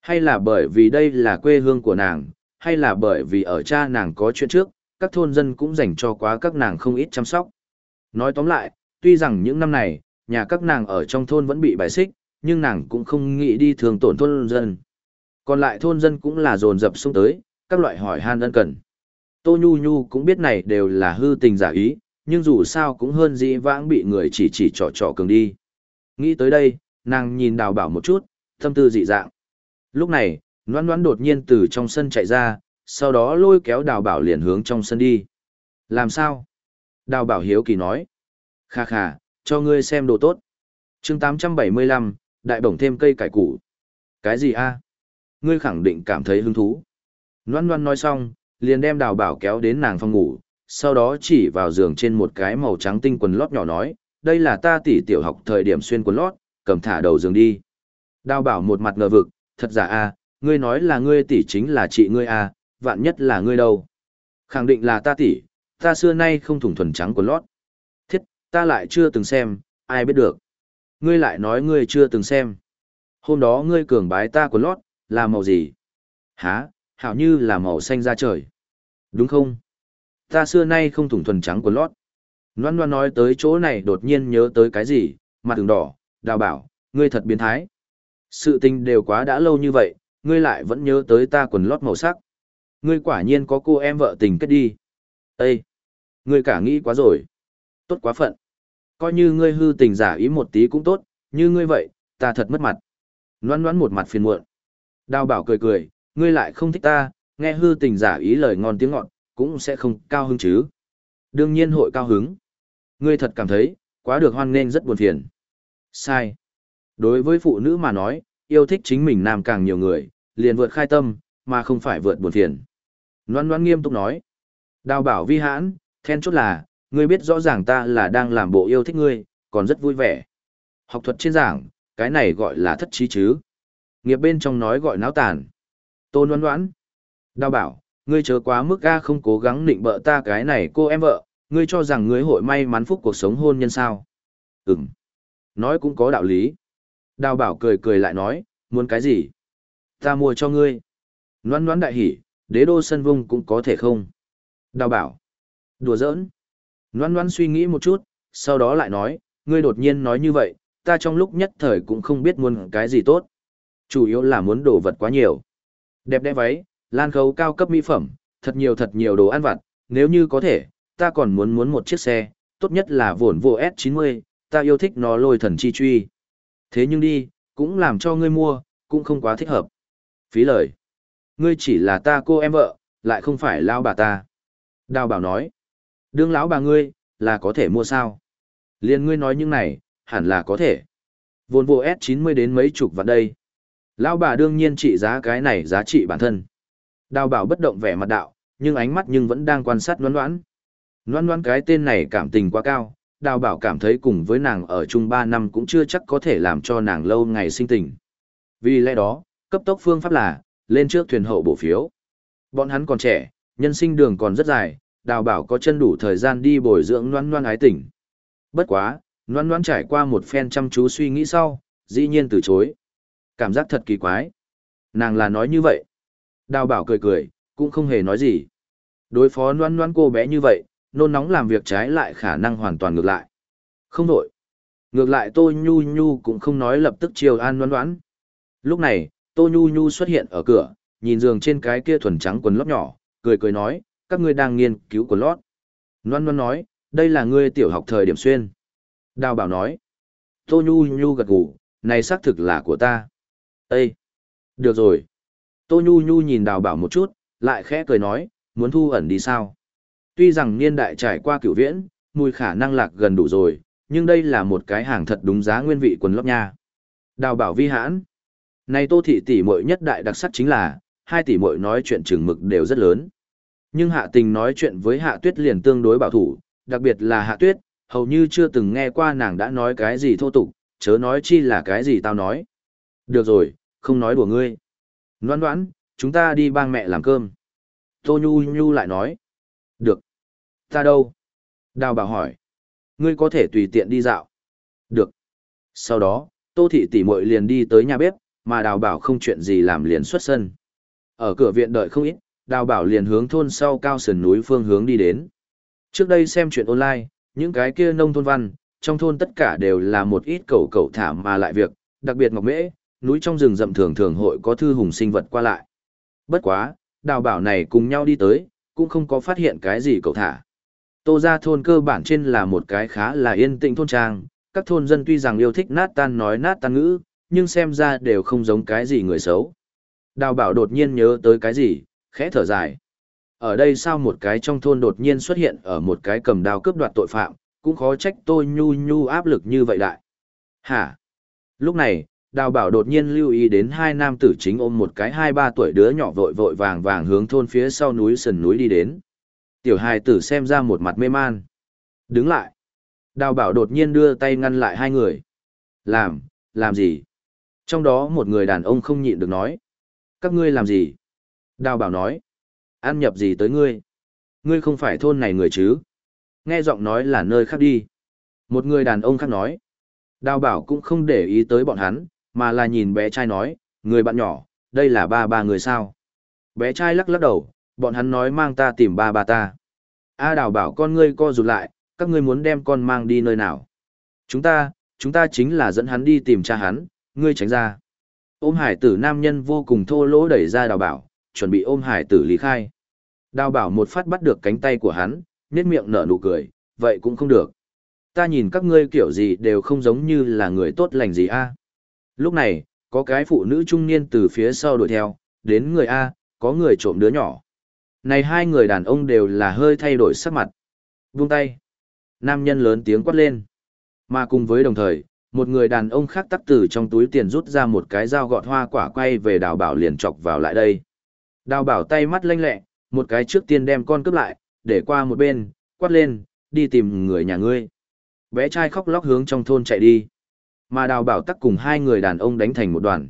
Hay là bởi vì đây là quê hương của nàng, hay là bởi vì ở cha nàng có chuyện trước, các thôn dân cũng dành cho quá các nàng không ít chăm sóc. Nói tóm lại, tuy rằng những năm này, nhà các nàng ở trong thôn vẫn bị bài xích, nhưng nàng cũng không nghĩ đi thường tổn thôn dân. Còn lại thôn dân cũng là dồn dập xuống tới, các loại hỏi han ân cần. Tô Nhu Nhu cũng biết này đều là hư tình giả ý, nhưng dù sao cũng hơn dĩ vãng bị người chỉ chỉ trò trò cường đi. Nghĩ tới đây, nàng nhìn đào bảo một chút, tâm tư dị dạng. Lúc này, noan noan đột nhiên từ trong sân chạy ra, sau đó lôi kéo đào bảo liền hướng trong sân đi. Làm sao? Đào bảo hiếu kỳ nói. Kha kha, cho ngươi xem đồ tốt. chương 875, đại bổng thêm cây cải củ. Cái gì a? Ngươi khẳng định cảm thấy hứng thú. Loan loan nói xong, liền đem đào bảo kéo đến nàng phòng ngủ, sau đó chỉ vào giường trên một cái màu trắng tinh quần lót nhỏ nói, đây là ta tỷ tiểu học thời điểm xuyên quần lót, cầm thả đầu giường đi. Đào bảo một mặt ngờ vực, thật giả a, ngươi nói là ngươi tỷ chính là chị ngươi a, vạn nhất là ngươi đâu. Khẳng định là ta tỷ, ta xưa nay không thủng thuần trắng quần lót. Thiết, ta lại chưa từng xem, ai biết được. Ngươi lại nói ngươi chưa từng xem. Hôm đó ngươi cường bái ta quần lót, là màu gì? Hả, hảo như là màu xanh da trời. Đúng không? Ta xưa nay không thủng thuần trắng của lót. Loan Loan nói tới chỗ này đột nhiên nhớ tới cái gì, mặt đường đỏ, đào bảo, ngươi thật biến thái. Sự tình đều quá đã lâu như vậy, ngươi lại vẫn nhớ tới ta quần lót màu sắc. Ngươi quả nhiên có cô em vợ tình kết đi. Ê! Ngươi cả nghĩ quá rồi. Tốt quá phận. Coi như ngươi hư tình giả ý một tí cũng tốt, như ngươi vậy, ta thật mất mặt. Loan loan một mặt phiền muộn. Đào bảo cười cười, ngươi lại không thích ta, nghe hư tình giả ý lời ngon tiếng ngọt, cũng sẽ không cao hứng chứ. Đương nhiên hội cao hứng. Ngươi thật cảm thấy, quá được hoan nghênh rất buồn phiền. Sai. Đối với phụ nữ mà nói, yêu thích chính mình nam càng nhiều người, liền vượt khai tâm, mà không phải vượt buồn phiền. Loan loan nghiêm túc nói. Đào bảo vi hãn, then chốt là, ngươi biết rõ ràng ta là đang làm bộ yêu thích ngươi, còn rất vui vẻ. Học thuật trên giảng, cái này gọi là thất trí chứ. Nghiệp bên trong nói gọi náo tàn. Tôn đoán đoán. Đào bảo, ngươi chớ quá mức ga không cố gắng định bợ ta cái này cô em vợ, ngươi cho rằng ngươi hội may mắn phúc cuộc sống hôn nhân sao. Ừm. Nói cũng có đạo lý. Đào bảo cười cười lại nói, muốn cái gì? Ta mua cho ngươi. Noan noan đại hỉ, đế đô sân vung cũng có thể không? Đào bảo. Đùa giỡn. Noan noan suy nghĩ một chút, sau đó lại nói, ngươi đột nhiên nói như vậy, ta trong lúc nhất thời cũng không biết muốn cái gì tốt. Chủ yếu là muốn đồ vật quá nhiều. Đẹp đẽ váy, lan khấu cao cấp mỹ phẩm, thật nhiều thật nhiều đồ ăn vặt, nếu như có thể, ta còn muốn muốn một chiếc xe, tốt nhất là vồn vô S90, ta yêu thích nó lôi thần chi truy. Thế nhưng đi, cũng làm cho ngươi mua, cũng không quá thích hợp. Phí lời. Ngươi chỉ là ta cô em vợ, lại không phải lao bà ta. Đào bảo nói. Đương lão bà ngươi, là có thể mua sao? Liên ngươi nói những này, hẳn là có thể. Vồn vô S90 đến mấy chục vạn đây. Lão bà đương nhiên trị giá cái này giá trị bản thân. Đào bảo bất động vẻ mặt đạo, nhưng ánh mắt nhưng vẫn đang quan sát noan noãn. Noan noan cái tên này cảm tình quá cao, đào bảo cảm thấy cùng với nàng ở chung 3 năm cũng chưa chắc có thể làm cho nàng lâu ngày sinh tình. Vì lẽ đó, cấp tốc phương pháp là, lên trước thuyền hậu bổ phiếu. Bọn hắn còn trẻ, nhân sinh đường còn rất dài, đào bảo có chân đủ thời gian đi bồi dưỡng noan noan ái tình. Bất quá, noan noan trải qua một phen chăm chú suy nghĩ sau, dĩ nhiên từ chối. Cảm giác thật kỳ quái. Nàng là nói như vậy. Đào bảo cười cười, cũng không hề nói gì. Đối phó noan noan cô bé như vậy, nôn nóng làm việc trái lại khả năng hoàn toàn ngược lại. Không đổi. Ngược lại Tô Nhu Nhu cũng không nói lập tức chiều an noan noan. Lúc này, Tô Nhu Nhu xuất hiện ở cửa, nhìn giường trên cái kia thuần trắng quần lót nhỏ, cười cười nói, các ngươi đang nghiên cứu quần lót. Noan noan nói, đây là ngươi tiểu học thời điểm xuyên. Đào bảo nói, Tô Nhu Nhu gật gù, này xác thực là của ta. Ê! Được rồi. Tô Nhu Nhu nhìn đào bảo một chút, lại khẽ cười nói, muốn thu ẩn đi sao? Tuy rằng niên đại trải qua cửu viễn, mùi khả năng lạc gần đủ rồi, nhưng đây là một cái hàng thật đúng giá nguyên vị quần lót nha. Đào bảo vi hãn. Này Tô thị tỷ muội nhất đại đặc sắc chính là, hai tỷ muội nói chuyện chừng mực đều rất lớn. Nhưng Hạ Tình nói chuyện với Hạ Tuyết liền tương đối bảo thủ, đặc biệt là Hạ Tuyết, hầu như chưa từng nghe qua nàng đã nói cái gì thô tục, chớ nói chi là cái gì tao nói. Được rồi, không nói đùa ngươi. Ngoan đoán, chúng ta đi bang mẹ làm cơm. Tô Nhu Nhu lại nói. Được. Ta đâu? Đào bảo hỏi. Ngươi có thể tùy tiện đi dạo. Được. Sau đó, Tô Thị tỷ muội liền đi tới nhà bếp, mà đào bảo không chuyện gì làm liền xuất sân. Ở cửa viện đợi không ít, đào bảo liền hướng thôn sau cao sườn núi phương hướng đi đến. Trước đây xem chuyện online, những cái kia nông thôn văn, trong thôn tất cả đều là một ít cầu cầu thả mà lại việc, đặc biệt ngọc mễ, núi trong rừng rậm thường thường hội có thư hùng sinh vật qua lại. Bất quá, đào bảo này cùng nhau đi tới, cũng không có phát hiện cái gì cậu thả. Tô ra thôn cơ bản trên là một cái khá là yên tĩnh thôn trang, các thôn dân tuy rằng yêu thích nát tan nói nát tan ngữ, nhưng xem ra đều không giống cái gì người xấu. Đào bảo đột nhiên nhớ tới cái gì, khẽ thở dài. Ở đây sao một cái trong thôn đột nhiên xuất hiện ở một cái cầm đao cướp đoạt tội phạm, cũng khó trách tôi nhu nhu áp lực như vậy đại. Hả? Lúc này, đào bảo đột nhiên lưu ý đến hai nam tử chính ôm một cái hai ba tuổi đứa nhỏ vội vội vàng vàng hướng thôn phía sau núi sườn núi đi đến. Tiểu hài tử xem ra một mặt mê man. Đứng lại. Đào bảo đột nhiên đưa tay ngăn lại hai người. Làm, làm gì? Trong đó một người đàn ông không nhịn được nói. Các ngươi làm gì? Đào bảo nói. Ăn nhập gì tới ngươi? Ngươi không phải thôn này người chứ? Nghe giọng nói là nơi khác đi. Một người đàn ông khác nói. Đào bảo cũng không để ý tới bọn hắn, mà là nhìn bé trai nói, người bạn nhỏ, đây là ba ba người sao. Bé trai lắc lắc đầu, bọn hắn nói mang ta tìm ba ba ta. A đào bảo con ngươi co rụt lại, các ngươi muốn đem con mang đi nơi nào? Chúng ta, chúng ta chính là dẫn hắn đi tìm cha hắn, ngươi tránh ra. Ôm hải tử nam nhân vô cùng thô lỗ đẩy ra đào bảo, chuẩn bị ôm hải tử lý khai. Đào bảo một phát bắt được cánh tay của hắn, nét miệng nở nụ cười, vậy cũng không được. Ta nhìn các ngươi kiểu gì đều không giống như là người tốt lành gì a. Lúc này, có cái phụ nữ trung niên từ phía sau đuổi theo, đến người A, có người trộm đứa nhỏ. Này hai người đàn ông đều là hơi thay đổi sắc mặt. Buông tay. Nam nhân lớn tiếng quát lên. Mà cùng với đồng thời, một người đàn ông khác tắc từ trong túi tiền rút ra một cái dao gọt hoa quả quay về đào bảo liền chọc vào lại đây. Đào bảo tay mắt lanh lẹ, một cái trước tiên đem con cướp lại, để qua một bên, quát lên, đi tìm người nhà ngươi. Bé trai khóc lóc hướng trong thôn chạy đi. Mà đào bảo tắc cùng hai người đàn ông đánh thành một đoàn.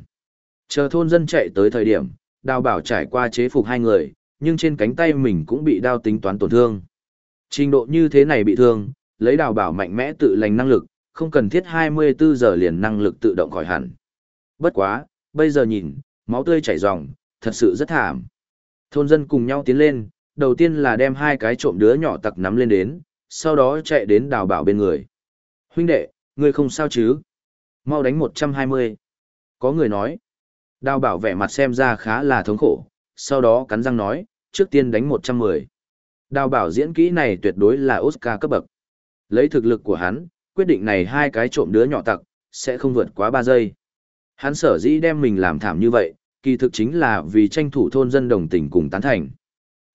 Chờ thôn dân chạy tới thời điểm, đào bảo trải qua chế phục hai người, nhưng trên cánh tay mình cũng bị đao tính toán tổn thương. Trình độ như thế này bị thương, lấy đào bảo mạnh mẽ tự lành năng lực, không cần thiết 24 giờ liền năng lực tự động khỏi hẳn. Bất quá, bây giờ nhìn, máu tươi chảy ròng, thật sự rất thảm. Thôn dân cùng nhau tiến lên, đầu tiên là đem hai cái trộm đứa nhỏ tặc nắm lên đến, sau đó chạy đến đào bảo bên người. Huynh đệ, ngươi không sao chứ? Mau đánh 120. Có người nói. Đào bảo vẻ mặt xem ra khá là thống khổ, sau đó cắn răng nói, trước tiên đánh 110. Đào bảo diễn kỹ này tuyệt đối là Oscar cấp bậc. Lấy thực lực của hắn, quyết định này hai cái trộm đứa nhỏ tặc, sẽ không vượt quá 3 giây. Hắn sở dĩ đem mình làm thảm như vậy, kỳ thực chính là vì tranh thủ thôn dân đồng tình cùng tán thành.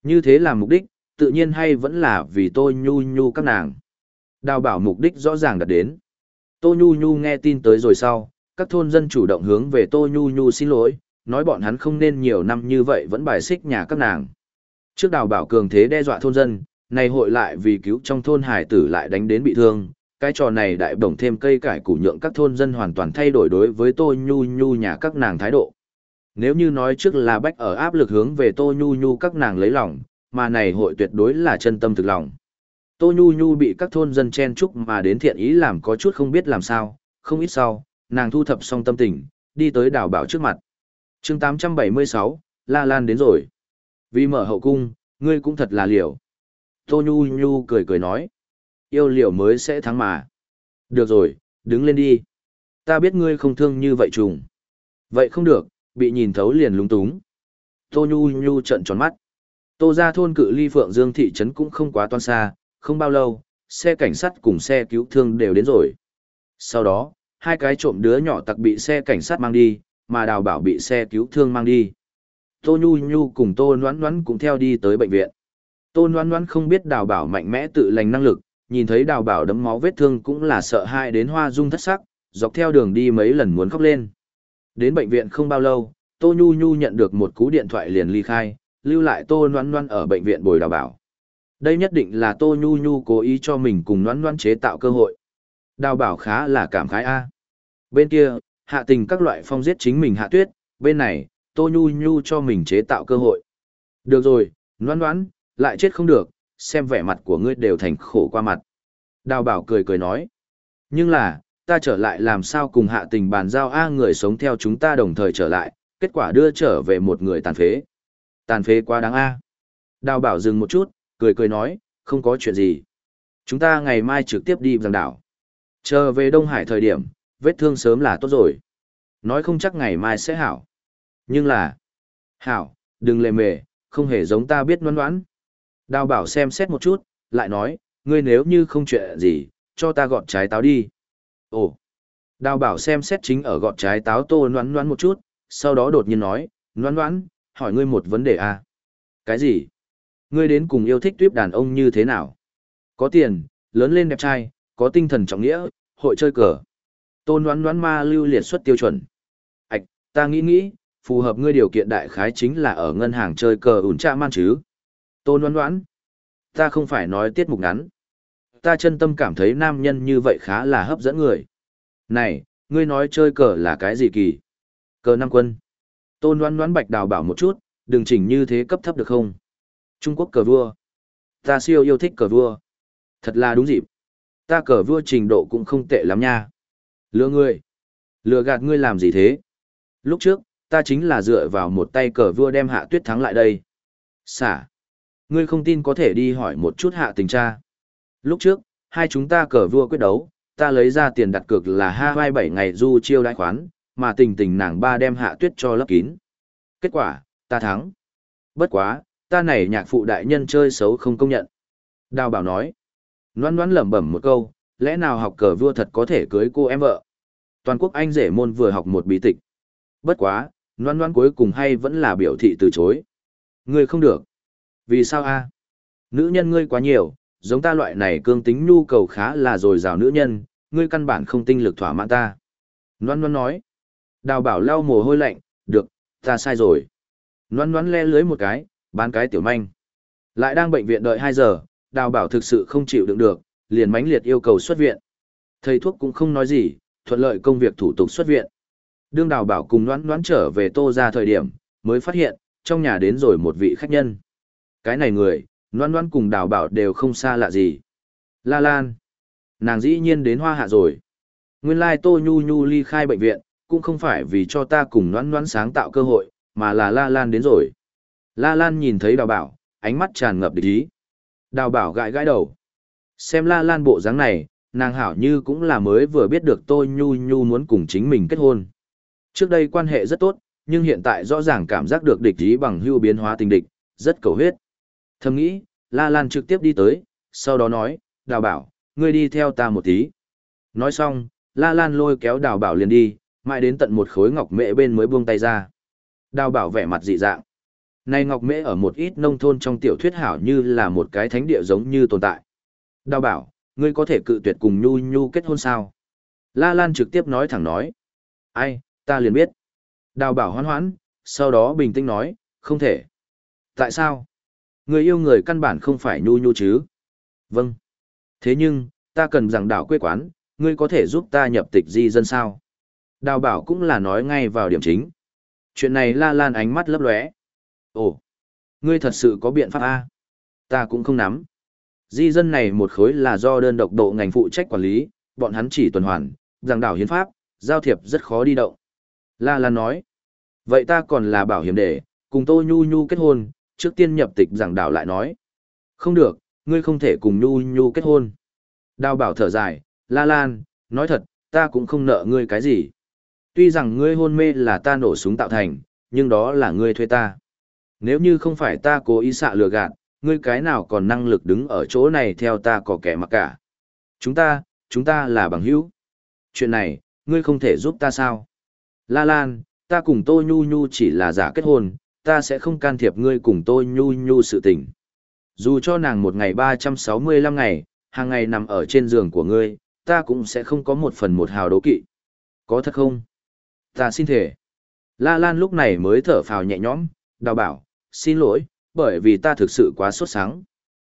Như thế là mục đích, tự nhiên hay vẫn là vì tôi nhu nhu các nàng. Đào bảo mục đích rõ ràng đạt đến. Tô Nhu Nhu nghe tin tới rồi sau, các thôn dân chủ động hướng về Tô Nhu Nhu xin lỗi, nói bọn hắn không nên nhiều năm như vậy vẫn bài xích nhà các nàng. Trước đào bảo cường thế đe dọa thôn dân, này hội lại vì cứu trong thôn hải tử lại đánh đến bị thương, cái trò này đại bổng thêm cây cải củ nhượng các thôn dân hoàn toàn thay đổi đối với Tô Nhu Nhu nhà các nàng thái độ. Nếu như nói trước là bách ở áp lực hướng về Tô Nhu Nhu các nàng lấy lòng, mà này hội tuyệt đối là chân tâm thực lòng. Tô Nhu Nhu bị các thôn dân chen chúc mà đến thiện ý làm có chút không biết làm sao, không ít sau, nàng thu thập xong tâm tình, đi tới đào bảo trước mặt. chương 876, La Lan đến rồi. Vì mở hậu cung, ngươi cũng thật là liều. Tô Nhu Nhu cười cười nói. Yêu liều mới sẽ thắng mà. Được rồi, đứng lên đi. Ta biết ngươi không thương như vậy trùng. Vậy không được, bị nhìn thấu liền lúng túng. Tô Nhu Nhu trận tròn mắt. Tô ra thôn cự ly Phượng Dương thị trấn cũng không quá toan xa, không bao lâu, xe cảnh sát cùng xe cứu thương đều đến rồi. Sau đó, hai cái trộm đứa nhỏ tặc bị xe cảnh sát mang đi, mà đào bảo bị xe cứu thương mang đi. Tô Nhu Nhu cùng Tô Noãn Noãn cũng theo đi tới bệnh viện. Tô Noãn Noãn không biết đào bảo mạnh mẽ tự lành năng lực, nhìn thấy đào bảo đấm máu vết thương cũng là sợ hãi đến hoa dung thất sắc, dọc theo đường đi mấy lần muốn khóc lên. Đến bệnh viện không bao lâu, Tô Nhu Nhu nhận được một cú điện thoại liền ly khai, lưu lại Tô Noãn Noãn ở bệnh viện bồi đào bảo. Đây nhất định là Tô Nhu Nhu cố ý cho mình cùng noan noan chế tạo cơ hội. Đào bảo khá là cảm khái a. Bên kia, hạ tình các loại phong giết chính mình hạ tuyết, bên này, Tô Nhu Nhu cho mình chế tạo cơ hội. Được rồi, noan noan, lại chết không được, xem vẻ mặt của ngươi đều thành khổ qua mặt. Đào bảo cười cười nói. Nhưng là, ta trở lại làm sao cùng hạ tình bàn giao A người sống theo chúng ta đồng thời trở lại, kết quả đưa trở về một người tàn phế. Tàn phế quá đáng A. Đào bảo dừng một chút, cười cười nói, không có chuyện gì. Chúng ta ngày mai trực tiếp đi giang đảo. Chờ về Đông Hải thời điểm, vết thương sớm là tốt rồi. Nói không chắc ngày mai sẽ hảo. Nhưng là, hảo, đừng lề mề, không hề giống ta biết noan noãn. Đào bảo xem xét một chút, lại nói, ngươi nếu như không chuyện gì, cho ta gọt trái táo đi. Ồ, đào bảo xem xét chính ở gọt trái táo tô noan noan một chút, sau đó đột nhiên nói, noan noan, hỏi ngươi một vấn đề à? Cái gì? Ngươi đến cùng yêu thích tuyếp đàn ông như thế nào? Có tiền, lớn lên đẹp trai, có tinh thần trọng nghĩa, hội chơi cờ. Tôn đoán đoán ma lưu liệt xuất tiêu chuẩn. Ảch, ta nghĩ nghĩ, phù hợp ngươi điều kiện đại khái chính là ở ngân hàng chơi cờ ủn tra man chứ. Tôn đoán đoán. Ta không phải nói tiết mục ngắn. Ta chân tâm cảm thấy nam nhân như vậy khá là hấp dẫn người. Này, ngươi nói chơi cờ là cái gì kỳ? Cờ năm quân. Tôn đoán đoán bạch đào bảo một chút, đừng chỉnh như thế cấp thấp được không? Trung Quốc cờ vua. Ta siêu yêu thích cờ vua. Thật là đúng dịp. Ta cờ vua trình độ cũng không tệ lắm nha. Lừa ngươi. Lừa gạt ngươi làm gì thế? Lúc trước, ta chính là dựa vào một tay cờ vua đem hạ tuyết thắng lại đây. Xả. Ngươi không tin có thể đi hỏi một chút hạ tình Cha. Lúc trước, hai chúng ta cờ vua quyết đấu, ta lấy ra tiền đặt cược là ha vai bảy ngày du chiêu đại khoán, mà tình tình nàng ba đem hạ tuyết cho lấp kín. Kết quả, ta thắng. Bất quá, ta này nhạc phụ đại nhân chơi xấu không công nhận. Đào bảo nói. noan noan lẩm bẩm một câu, lẽ nào học cờ vua thật có thể cưới cô em vợ. Toàn quốc anh rể môn vừa học một bí tịch. Bất quá, noan noan cuối cùng hay vẫn là biểu thị từ chối. Ngươi không được. Vì sao a? Nữ nhân ngươi quá nhiều, giống ta loại này cương tính nhu cầu khá là dồi dào nữ nhân, ngươi căn bản không tinh lực thỏa mãn ta. Noan noan nói. Đào bảo lau mồ hôi lạnh, được, ta sai rồi. Noan noan le lưới một cái, bán cái tiểu manh. Lại đang bệnh viện đợi 2 giờ, đào bảo thực sự không chịu đựng được, liền mãnh liệt yêu cầu xuất viện. Thầy thuốc cũng không nói gì, thuận lợi công việc thủ tục xuất viện. Đương đào bảo cùng noán noán trở về tô ra thời điểm, mới phát hiện, trong nhà đến rồi một vị khách nhân. Cái này người, noán noán cùng đào bảo đều không xa lạ gì. La Lan. Nàng dĩ nhiên đến hoa hạ rồi. Nguyên lai Tô Nhu Nhu ly khai bệnh viện, cũng không phải vì cho ta cùng noán noán sáng tạo cơ hội, mà là La Lan đến rồi. La Lan nhìn thấy đào bảo, ánh mắt tràn ngập địch ý. Đào bảo gãi gãi đầu. Xem La Lan bộ dáng này, nàng hảo như cũng là mới vừa biết được Tô Nhu Nhu muốn cùng chính mình kết hôn. Trước đây quan hệ rất tốt, nhưng hiện tại rõ ràng cảm giác được địch ý bằng hưu biến hóa tình địch, rất cầu huyết. Thầm nghĩ, La Lan trực tiếp đi tới, sau đó nói, đào bảo, ngươi đi theo ta một tí. Nói xong, La Lan lôi kéo đào bảo liền đi, mãi đến tận một khối ngọc mễ bên mới buông tay ra. Đào bảo vẻ mặt dị dạng. Này ngọc mễ ở một ít nông thôn trong tiểu thuyết hảo như là một cái thánh địa giống như tồn tại. Đào bảo, ngươi có thể cự tuyệt cùng Nhu Nhu kết hôn sao? La Lan trực tiếp nói thẳng nói. Ai, ta liền biết. Đào bảo hoan hoãn, sau đó bình tĩnh nói, không thể. Tại sao? Người yêu người căn bản không phải Nhu Nhu chứ? Vâng. Thế nhưng, ta cần rằng đảo quê quán, ngươi có thể giúp ta nhập tịch di dân sao? Đào bảo cũng là nói ngay vào điểm chính. Chuyện này la lan ánh mắt lấp lóe. Ồ, ngươi thật sự có biện pháp A. Ta cũng không nắm. Di dân này một khối là do đơn độc độ ngành phụ trách quản lý, bọn hắn chỉ tuần hoàn, rằng đảo hiến pháp, giao thiệp rất khó đi động. La Lan nói, vậy ta còn là bảo hiểm để, cùng Tô Nhu Nhu kết hôn, trước tiên nhập tịch giảng đảo lại nói. Không được, ngươi không thể cùng Nhu Nhu kết hôn. Đào bảo thở dài, La Lan, nói thật, ta cũng không nợ ngươi cái gì. Tuy rằng ngươi hôn mê là ta nổ súng tạo thành, nhưng đó là ngươi thuê ta. Nếu như không phải ta cố ý xạ lừa gạt, ngươi cái nào còn năng lực đứng ở chỗ này theo ta có kẻ mặc cả. Chúng ta, chúng ta là bằng hữu. Chuyện này, ngươi không thể giúp ta sao? La Lan, ta cùng Tô Nhu Nhu chỉ là giả kết hôn, ta sẽ không can thiệp ngươi cùng Tô Nhu Nhu sự tình. Dù cho nàng một ngày 365 ngày, hàng ngày nằm ở trên giường của ngươi, ta cũng sẽ không có một phần một hào đố kỵ. Có thật không? Ta xin thể. La Lan lúc này mới thở phào nhẹ nhõm, đào bảo, xin lỗi, bởi vì ta thực sự quá sốt sáng.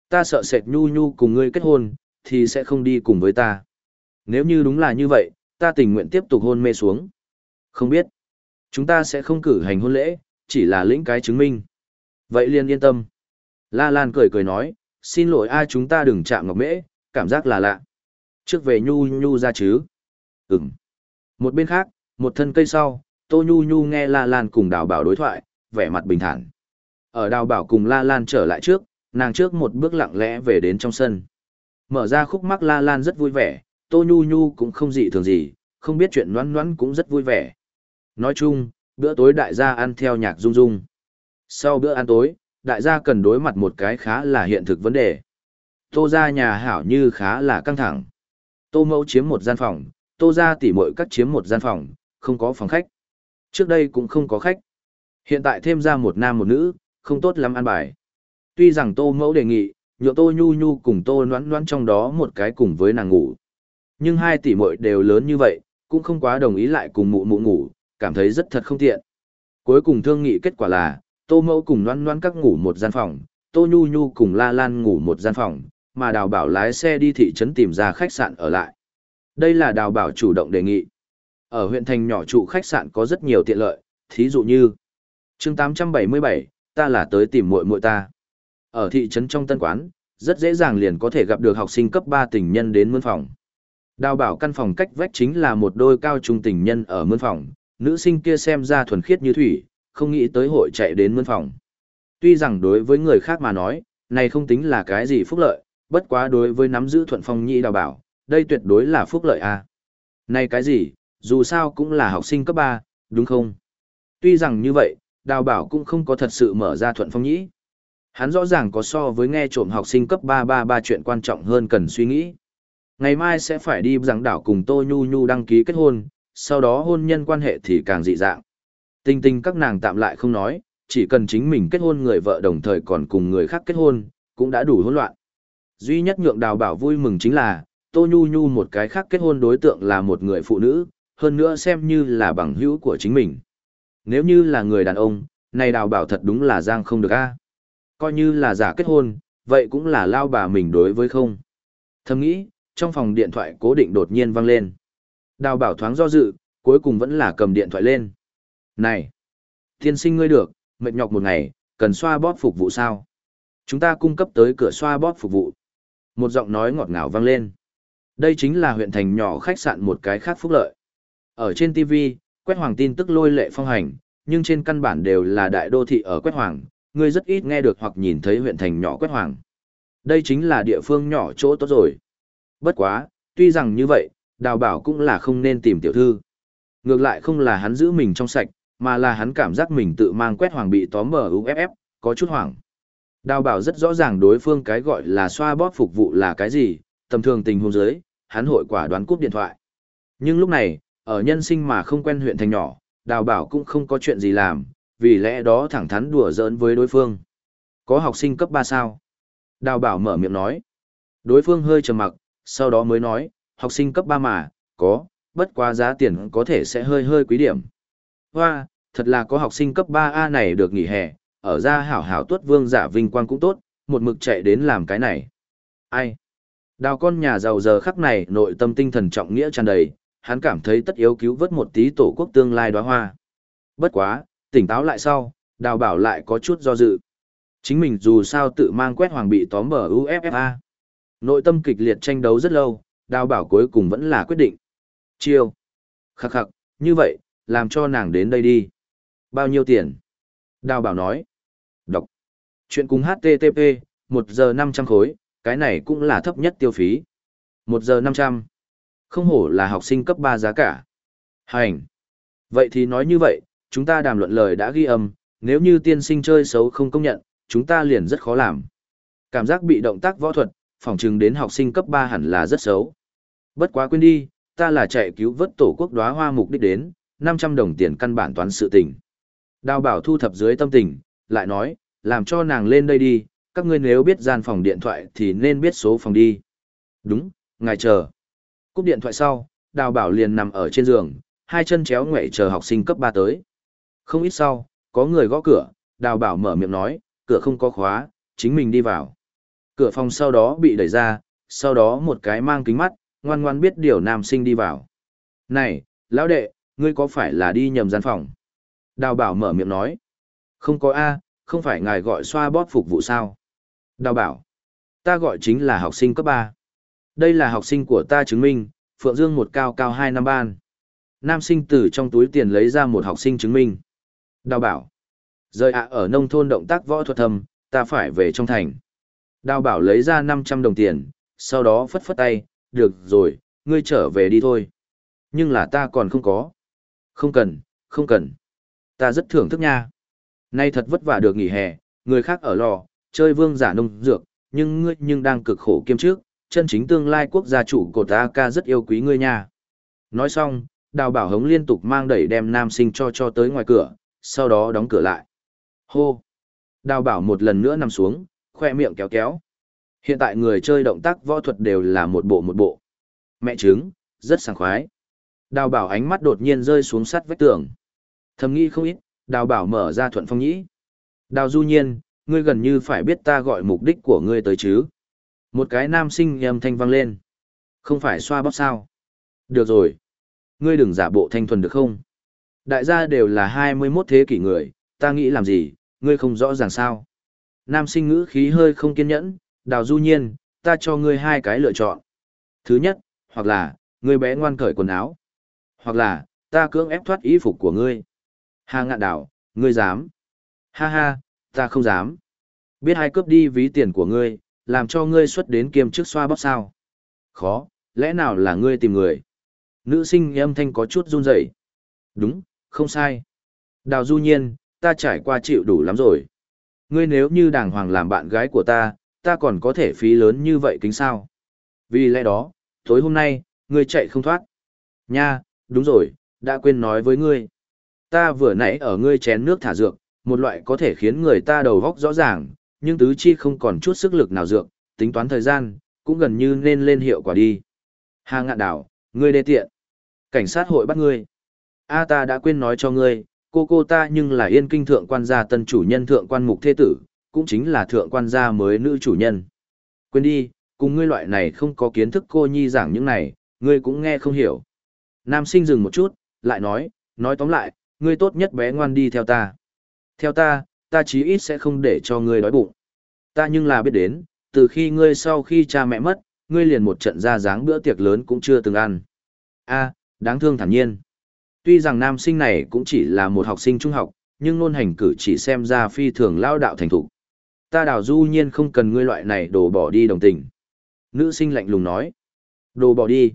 Ta sợ sệt nhu nhu cùng ngươi kết hôn, thì sẽ không đi cùng với ta. Nếu như đúng là như vậy, ta tình nguyện tiếp tục hôn mê xuống. Không biết. Chúng ta sẽ không cử hành hôn lễ, chỉ là lĩnh cái chứng minh. Vậy liền yên tâm. La Lan cười cười nói, xin lỗi ai chúng ta đừng chạm ngọc mễ, cảm giác là lạ. Trước về nhu nhu ra chứ. Ừm. Một bên khác, một thân cây sau, Tô Nhu Nhu nghe La Lan cùng đào bảo đối thoại, vẻ mặt bình thản. Ở đào bảo cùng La Lan trở lại trước, nàng trước một bước lặng lẽ về đến trong sân. Mở ra khúc mắc La Lan rất vui vẻ, Tô Nhu Nhu cũng không dị thường gì, không biết chuyện noan noan cũng rất vui vẻ. Nói chung, bữa tối đại gia ăn theo nhạc rung rung. Sau bữa ăn tối, đại gia cần đối mặt một cái khá là hiện thực vấn đề. Tô ra nhà hảo như khá là căng thẳng. Tô mẫu chiếm một gian phòng, tô ra tỉ mội cắt chiếm một gian phòng, không có phòng khách. Trước đây cũng không có khách. Hiện tại thêm ra một nam một nữ, không tốt lắm ăn bài. Tuy rằng tô mẫu đề nghị, nhượng tô nhu nhu cùng tô noãn noãn trong đó một cái cùng với nàng ngủ. Nhưng hai tỷ muội đều lớn như vậy, cũng không quá đồng ý lại cùng mụ mụ ngủ, cảm thấy rất thật không tiện. Cuối cùng thương nghị kết quả là, tô mẫu cùng noãn noãn các ngủ một gian phòng, tô nhu nhu cùng la lan ngủ một gian phòng, mà đào bảo lái xe đi thị trấn tìm ra khách sạn ở lại. Đây là đào bảo chủ động đề nghị. Ở huyện thành nhỏ trụ khách sạn có rất nhiều tiện lợi, thí dụ như chương 877, ta là tới tìm muội muội ta. Ở thị trấn trong tân quán, rất dễ dàng liền có thể gặp được học sinh cấp 3 tình nhân đến mướn phòng. Đào bảo căn phòng cách vách chính là một đôi cao trung tình nhân ở mướn phòng, nữ sinh kia xem ra thuần khiết như thủy, không nghĩ tới hội chạy đến mướn phòng. Tuy rằng đối với người khác mà nói, này không tính là cái gì phúc lợi, bất quá đối với nắm giữ thuận phong nhị đào bảo, đây tuyệt đối là phúc lợi a. À. Này cái gì, dù sao cũng là học sinh cấp 3, đúng không? Tuy rằng như vậy, đào bảo cũng không có thật sự mở ra thuận phong nhĩ. Hắn rõ ràng có so với nghe trộm học sinh cấp 333 chuyện quan trọng hơn cần suy nghĩ. Ngày mai sẽ phải đi giảng đảo cùng Tô Nhu Nhu đăng ký kết hôn, sau đó hôn nhân quan hệ thì càng dị dạng. Tinh tinh các nàng tạm lại không nói, chỉ cần chính mình kết hôn người vợ đồng thời còn cùng người khác kết hôn, cũng đã đủ hỗn loạn. Duy nhất nhượng đào bảo vui mừng chính là, Tô Nhu Nhu một cái khác kết hôn đối tượng là một người phụ nữ, hơn nữa xem như là bằng hữu của chính mình. Nếu như là người đàn ông, này đào bảo thật đúng là giang không được a. Coi như là giả kết hôn, vậy cũng là lao bà mình đối với không. Thầm nghĩ, trong phòng điện thoại cố định đột nhiên vang lên. Đào bảo thoáng do dự, cuối cùng vẫn là cầm điện thoại lên. Này! Thiên sinh ngươi được, mệt nhọc một ngày, cần xoa bóp phục vụ sao? Chúng ta cung cấp tới cửa xoa bóp phục vụ. Một giọng nói ngọt ngào vang lên. Đây chính là huyện thành nhỏ khách sạn một cái khác phúc lợi. Ở trên TV, Quét Hoàng tin tức lôi lệ phong hành, nhưng trên căn bản đều là đại đô thị ở Quét Hoàng, ngươi rất ít nghe được hoặc nhìn thấy huyện thành nhỏ Quét Hoàng. Đây chính là địa phương nhỏ chỗ tốt rồi. Bất quá, tuy rằng như vậy, đào bảo cũng là không nên tìm tiểu thư. Ngược lại không là hắn giữ mình trong sạch, mà là hắn cảm giác mình tự mang quét hoàng bị tóm mở UFF, có chút hoảng. Đào bảo rất rõ ràng đối phương cái gọi là xoa bóp phục vụ là cái gì, tầm thường tình huống giới, hắn hội quả đoán cúp điện thoại. Nhưng lúc này, ở nhân sinh mà không quen huyện thành nhỏ, đào bảo cũng không có chuyện gì làm, vì lẽ đó thẳng thắn đùa giỡn với đối phương. Có học sinh cấp 3 sao? Đào bảo mở miệng nói. Đối phương hơi trầm mặc, sau đó mới nói, học sinh cấp 3 mà, có, bất quá giá tiền có thể sẽ hơi hơi quý điểm. Hoa, thật là có học sinh cấp 3A này được nghỉ hè, ở ra hảo hảo tuất vương giả vinh quang cũng tốt, một mực chạy đến làm cái này. Ai? Đào con nhà giàu giờ khắc này nội tâm tinh thần trọng nghĩa tràn đầy, hắn cảm thấy tất yếu cứu vớt một tí tổ quốc tương lai đóa hoa. Bất quá, tỉnh táo lại sau, đào bảo lại có chút do dự. Chính mình dù sao tự mang quét hoàng bị tóm bờ UFFA. Nội tâm kịch liệt tranh đấu rất lâu, đào bảo cuối cùng vẫn là quyết định. Chiêu. Khắc khắc, như vậy, làm cho nàng đến đây đi. Bao nhiêu tiền? Đào bảo nói. Đọc. Chuyện cùng HTTP, 1 giờ 500 khối, cái này cũng là thấp nhất tiêu phí. 1 giờ 500. Không hổ là học sinh cấp 3 giá cả. Hành. Vậy thì nói như vậy, chúng ta đàm luận lời đã ghi âm, nếu như tiên sinh chơi xấu không công nhận, chúng ta liền rất khó làm. Cảm giác bị động tác võ thuật, phỏng chừng đến học sinh cấp 3 hẳn là rất xấu. Bất quá quên đi, ta là chạy cứu vớt tổ quốc đóa hoa mục đích đến, 500 đồng tiền căn bản toán sự tình. Đào bảo thu thập dưới tâm tình, lại nói, làm cho nàng lên đây đi, các ngươi nếu biết gian phòng điện thoại thì nên biết số phòng đi. Đúng, ngài chờ. Cúp điện thoại sau, đào bảo liền nằm ở trên giường, hai chân chéo ngoệ chờ học sinh cấp 3 tới. Không ít sau, có người gõ cửa, đào bảo mở miệng nói, cửa không có khóa, chính mình đi vào. Cửa phòng sau đó bị đẩy ra, sau đó một cái mang kính mắt, ngoan ngoan biết điều nam sinh đi vào. Này, lão đệ, ngươi có phải là đi nhầm gian phòng? Đào bảo mở miệng nói. Không có A, không phải ngài gọi xoa bóp phục vụ sao? Đào bảo. Ta gọi chính là học sinh cấp 3. Đây là học sinh của ta chứng minh, Phượng Dương một cao cao hai năm ban. Nam sinh từ trong túi tiền lấy ra một học sinh chứng minh. Đào bảo. Rời ạ ở nông thôn động tác võ thuật thầm, ta phải về trong thành. Đào bảo lấy ra 500 đồng tiền, sau đó phất phất tay, được rồi, ngươi trở về đi thôi. Nhưng là ta còn không có. Không cần, không cần. Ta rất thưởng thức nha. Nay thật vất vả được nghỉ hè, người khác ở lò, chơi vương giả nông dược, nhưng ngươi nhưng đang cực khổ kiêm trước, chân chính tương lai quốc gia chủ của ta ca rất yêu quý ngươi nha. Nói xong, đào bảo hống liên tục mang đẩy đem nam sinh cho cho tới ngoài cửa, sau đó đóng cửa lại. Hô! Đào bảo một lần nữa nằm xuống, khoe miệng kéo kéo. Hiện tại người chơi động tác võ thuật đều là một bộ một bộ. Mẹ trứng, rất sảng khoái. Đào bảo ánh mắt đột nhiên rơi xuống sắt vách tường. Thầm nghĩ không ít, đào bảo mở ra thuận phong nhĩ. Đào du nhiên, ngươi gần như phải biết ta gọi mục đích của ngươi tới chứ. Một cái nam sinh âm thanh vang lên. Không phải xoa bóp sao. Được rồi. Ngươi đừng giả bộ thanh thuần được không? Đại gia đều là 21 thế kỷ người, ta nghĩ làm gì, ngươi không rõ ràng sao. Nam sinh ngữ khí hơi không kiên nhẫn, đào du nhiên, ta cho ngươi hai cái lựa chọn. Thứ nhất, hoặc là, ngươi bé ngoan cởi quần áo. Hoặc là, ta cưỡng ép thoát y phục của ngươi. Hà ngạn đảo, ngươi dám. Ha ha, ta không dám. Biết hai cướp đi ví tiền của ngươi, làm cho ngươi xuất đến kiêm chức xoa bóp sao. Khó, lẽ nào là ngươi tìm người? Nữ sinh âm thanh có chút run rẩy. Đúng, không sai. Đào du nhiên, ta trải qua chịu đủ lắm rồi. Ngươi nếu như đàng hoàng làm bạn gái của ta, ta còn có thể phí lớn như vậy kính sao. Vì lẽ đó, tối hôm nay, ngươi chạy không thoát. Nha, đúng rồi, đã quên nói với ngươi. Ta vừa nãy ở ngươi chén nước thả dược, một loại có thể khiến người ta đầu góc rõ ràng, nhưng tứ chi không còn chút sức lực nào dược, tính toán thời gian, cũng gần như nên lên hiệu quả đi. Hà ngạn đảo, ngươi đê tiện. Cảnh sát hội bắt ngươi. A ta đã quên nói cho ngươi, cô cô ta nhưng là yên kinh thượng quan gia tân chủ nhân thượng quan mục thế tử, cũng chính là thượng quan gia mới nữ chủ nhân. Quên đi, cùng ngươi loại này không có kiến thức cô nhi giảng những này, ngươi cũng nghe không hiểu. Nam sinh dừng một chút, lại nói, nói tóm lại, ngươi tốt nhất bé ngoan đi theo ta. Theo ta, ta chí ít sẽ không để cho ngươi đói bụng. Ta nhưng là biết đến, từ khi ngươi sau khi cha mẹ mất, ngươi liền một trận ra dáng bữa tiệc lớn cũng chưa từng ăn. A, đáng thương thản nhiên. Tuy rằng nam sinh này cũng chỉ là một học sinh trung học, nhưng luôn hành cử chỉ xem ra phi thường lao đạo thành thục. Ta đào du nhiên không cần ngươi loại này đổ bỏ đi đồng tình. Nữ sinh lạnh lùng nói. Đồ bỏ đi.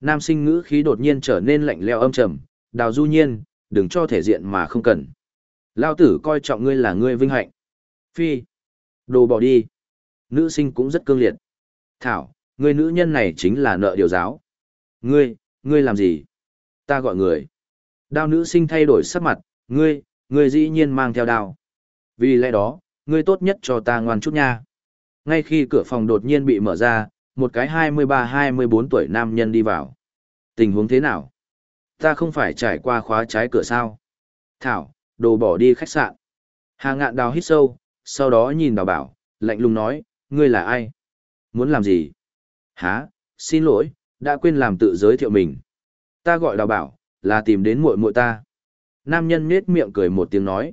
Nam sinh ngữ khí đột nhiên trở nên lạnh leo âm trầm. Đào du nhiên, đừng cho thể diện mà không cần. Lao tử coi trọng ngươi là ngươi vinh hạnh. Phi. Đồ bỏ đi. Nữ sinh cũng rất cương liệt. Thảo, ngươi nữ nhân này chính là nợ điều giáo. Ngươi, ngươi làm gì? Ta gọi người. Đao nữ sinh thay đổi sắc mặt, ngươi, ngươi dĩ nhiên mang theo đao. Vì lẽ đó, ngươi tốt nhất cho ta ngoan chút nha. Ngay khi cửa phòng đột nhiên bị mở ra, một cái 23-24 tuổi nam nhân đi vào. Tình huống thế nào? Ta không phải trải qua khóa trái cửa sao? Thảo, đồ bỏ đi khách sạn. Hà ngạn đào hít sâu, sau đó nhìn đào bảo, lạnh lùng nói, ngươi là ai? Muốn làm gì? Hả, xin lỗi, đã quên làm tự giới thiệu mình. Ta gọi đào bảo, là tìm đến muội muội ta. Nam nhân nết miệng cười một tiếng nói.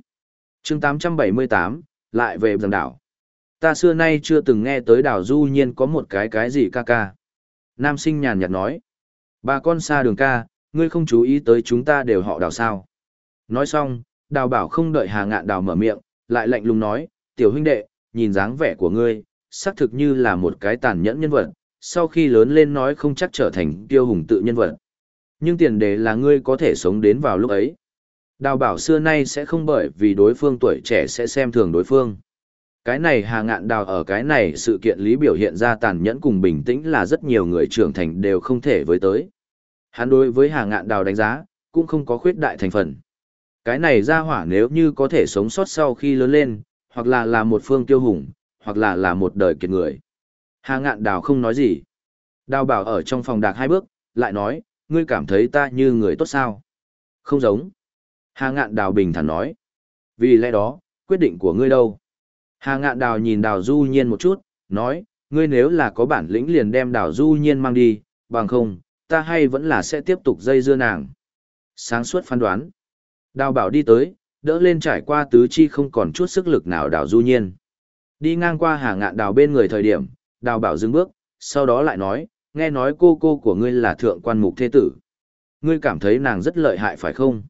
chương 878, lại về giảng đảo. Ta xưa nay chưa từng nghe tới đảo du nhiên có một cái cái gì ca ca. Nam sinh nhàn nhạt nói. Bà con xa đường ca, ngươi không chú ý tới chúng ta đều họ đào sao. Nói xong, đào bảo không đợi hà ngạn đào mở miệng, lại lạnh lùng nói, tiểu huynh đệ, nhìn dáng vẻ của ngươi, xác thực như là một cái tàn nhẫn nhân vật, sau khi lớn lên nói không chắc trở thành tiêu hùng tự nhân vật. Nhưng tiền đề là ngươi có thể sống đến vào lúc ấy. Đào bảo xưa nay sẽ không bởi vì đối phương tuổi trẻ sẽ xem thường đối phương. Cái này hà ngạn đào ở cái này sự kiện lý biểu hiện ra tàn nhẫn cùng bình tĩnh là rất nhiều người trưởng thành đều không thể với tới. Hắn đối với hà ngạn đào đánh giá, cũng không có khuyết đại thành phần. Cái này ra hỏa nếu như có thể sống sót sau khi lớn lên, hoặc là là một phương tiêu hùng, hoặc là là một đời kiệt người. Hà ngạn đào không nói gì. Đào bảo ở trong phòng đạc hai bước, lại nói, ngươi cảm thấy ta như người tốt sao? Không giống. Hà ngạn đào bình thản nói. Vì lẽ đó, quyết định của ngươi đâu? Hà ngạn đào nhìn đào du nhiên một chút, nói, ngươi nếu là có bản lĩnh liền đem đào du nhiên mang đi, bằng không, ta hay vẫn là sẽ tiếp tục dây dưa nàng. Sáng suốt phán đoán. Đào bảo đi tới, đỡ lên trải qua tứ chi không còn chút sức lực nào đào du nhiên. Đi ngang qua hà ngạn đào bên người thời điểm, đào bảo dừng bước, sau đó lại nói, nghe nói cô cô của ngươi là thượng quan mục thế tử. Ngươi cảm thấy nàng rất lợi hại phải không?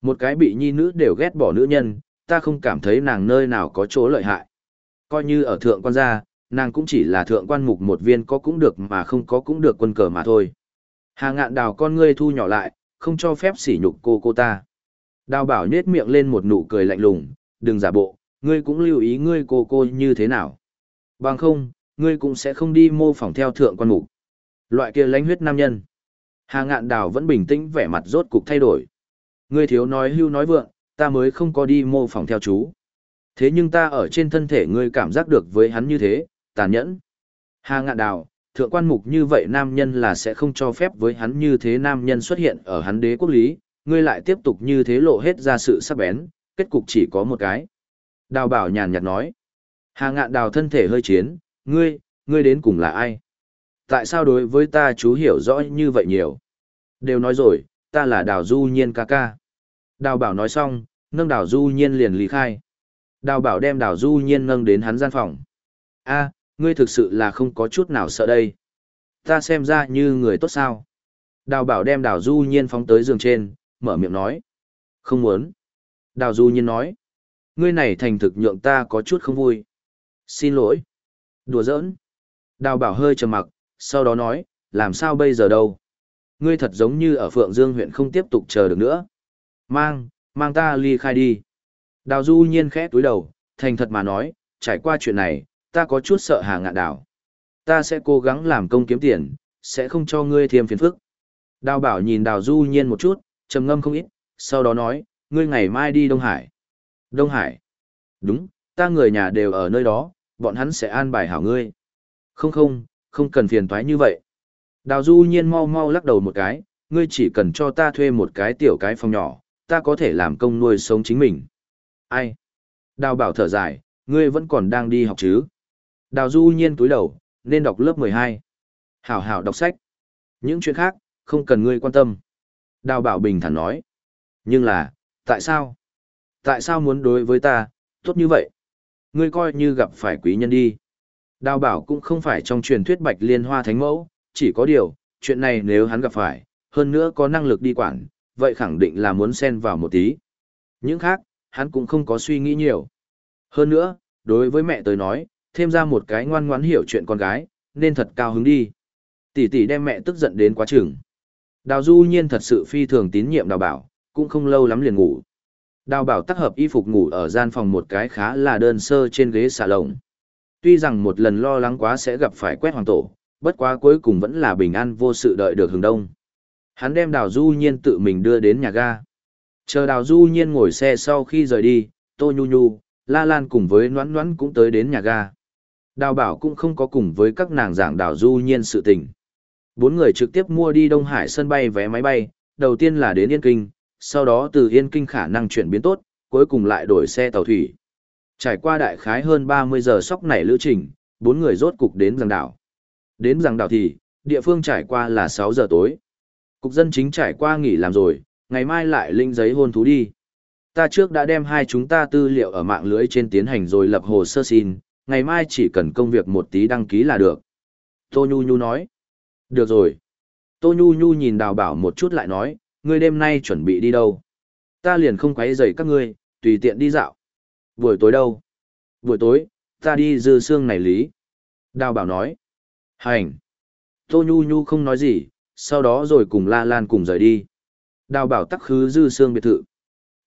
Một cái bị nhi nữ đều ghét bỏ nữ nhân, ta không cảm thấy nàng nơi nào có chỗ lợi hại. Coi như ở thượng quan gia, nàng cũng chỉ là thượng quan mục một viên có cũng được mà không có cũng được quân cờ mà thôi. Hà ngạn đào con ngươi thu nhỏ lại, không cho phép sỉ nhục cô cô ta. Đào bảo nhết miệng lên một nụ cười lạnh lùng, đừng giả bộ, ngươi cũng lưu ý ngươi cô cô như thế nào. Bằng không, ngươi cũng sẽ không đi mô phỏng theo thượng quan mục. Loại kia lãnh huyết nam nhân. Hà ngạn đào vẫn bình tĩnh vẻ mặt rốt cục thay đổi. Ngươi thiếu nói hưu nói vượng, ta mới không có đi mô phỏng theo chú. Thế nhưng ta ở trên thân thể ngươi cảm giác được với hắn như thế, tàn nhẫn. Hà ngạn đào, thượng quan mục như vậy nam nhân là sẽ không cho phép với hắn như thế nam nhân xuất hiện ở hắn đế quốc lý, ngươi lại tiếp tục như thế lộ hết ra sự sắc bén, kết cục chỉ có một cái. Đào bảo nhàn nhạt nói. Hà ngạn đào thân thể hơi chiến, ngươi, ngươi đến cùng là ai? Tại sao đối với ta chú hiểu rõ như vậy nhiều? Đều nói rồi, ta là đào du nhiên ca ca. Đào bảo nói xong, nâng đào du nhiên liền lý khai. Đào bảo đem đào du nhiên nâng đến hắn gian phòng. a ngươi thực sự là không có chút nào sợ đây. Ta xem ra như người tốt sao. Đào bảo đem đào du nhiên phóng tới giường trên, mở miệng nói. Không muốn. Đào du nhiên nói. Ngươi này thành thực nhượng ta có chút không vui. Xin lỗi. Đùa giỡn. Đào bảo hơi trầm mặc, sau đó nói, làm sao bây giờ đâu. Ngươi thật giống như ở Phượng Dương huyện không tiếp tục chờ được nữa. Mang, mang ta ly khai đi. Đào du nhiên khẽ túi đầu, thành thật mà nói, trải qua chuyện này, ta có chút sợ hà ngạn đảo. Ta sẽ cố gắng làm công kiếm tiền, sẽ không cho ngươi thêm phiền phức. Đào bảo nhìn đào du nhiên một chút, trầm ngâm không ít, sau đó nói, ngươi ngày mai đi Đông Hải. Đông Hải. Đúng, ta người nhà đều ở nơi đó, bọn hắn sẽ an bài hảo ngươi. Không không, không cần phiền toái như vậy. Đào du nhiên mau mau lắc đầu một cái, ngươi chỉ cần cho ta thuê một cái tiểu cái phòng nhỏ, ta có thể làm công nuôi sống chính mình. Ai? Đào bảo thở dài, ngươi vẫn còn đang đi học chứ? Đào Du nhiên túi đầu, nên đọc lớp 12. Hảo hảo đọc sách. Những chuyện khác, không cần ngươi quan tâm. Đào Bảo bình thản nói. Nhưng là, tại sao? Tại sao muốn đối với ta, tốt như vậy? Ngươi coi như gặp phải quý nhân đi. Đào Bảo cũng không phải trong truyền thuyết bạch liên hoa thánh mẫu, chỉ có điều, chuyện này nếu hắn gặp phải, hơn nữa có năng lực đi quản, vậy khẳng định là muốn xen vào một tí. Những khác, hắn cũng không có suy nghĩ nhiều. Hơn nữa, đối với mẹ tới nói, thêm ra một cái ngoan ngoãn hiểu chuyện con gái, nên thật cao hứng đi. Tỷ tỷ đem mẹ tức giận đến quá chừng. Đào Du Nhiên thật sự phi thường tín nhiệm Đào Bảo, cũng không lâu lắm liền ngủ. Đào Bảo tác hợp y phục ngủ ở gian phòng một cái khá là đơn sơ trên ghế xà lồng. Tuy rằng một lần lo lắng quá sẽ gặp phải quét hoàng tổ, bất quá cuối cùng vẫn là bình an vô sự đợi được hướng đông. Hắn đem Đào Du Nhiên tự mình đưa đến nhà ga. Chờ Đào Du Nhiên ngồi xe sau khi rời đi, Tô Nhu Nhu, La Lan cùng với Noãn Noãn cũng tới đến nhà ga. Đào Bảo cũng không có cùng với các nàng giảng Đào Du Nhiên sự tình. Bốn người trực tiếp mua đi Đông Hải sân bay vé máy bay, đầu tiên là đến Yên Kinh, sau đó từ Yên Kinh khả năng chuyển biến tốt, cuối cùng lại đổi xe tàu thủy. Trải qua đại khái hơn 30 giờ sóc nảy lữ trình, bốn người rốt cục đến giang đảo. Đến giang đảo thì, địa phương trải qua là 6 giờ tối. Cục dân chính trải qua nghỉ làm rồi, ngày mai lại linh giấy hôn thú đi. Ta trước đã đem hai chúng ta tư liệu ở mạng lưới trên tiến hành rồi lập hồ sơ xin, ngày mai chỉ cần công việc một tí đăng ký là được. Tô Nhu Nhu nói. Được rồi. Tô Nhu Nhu nhìn đào bảo một chút lại nói, ngươi đêm nay chuẩn bị đi đâu? Ta liền không quấy rầy các ngươi, tùy tiện đi dạo. Buổi tối đâu? Buổi tối, ta đi dư xương này lý. Đào bảo nói. Hành. Tô Nhu Nhu không nói gì, sau đó rồi cùng La Lan cùng rời đi. Đào bảo tắc khứ dư xương biệt thự.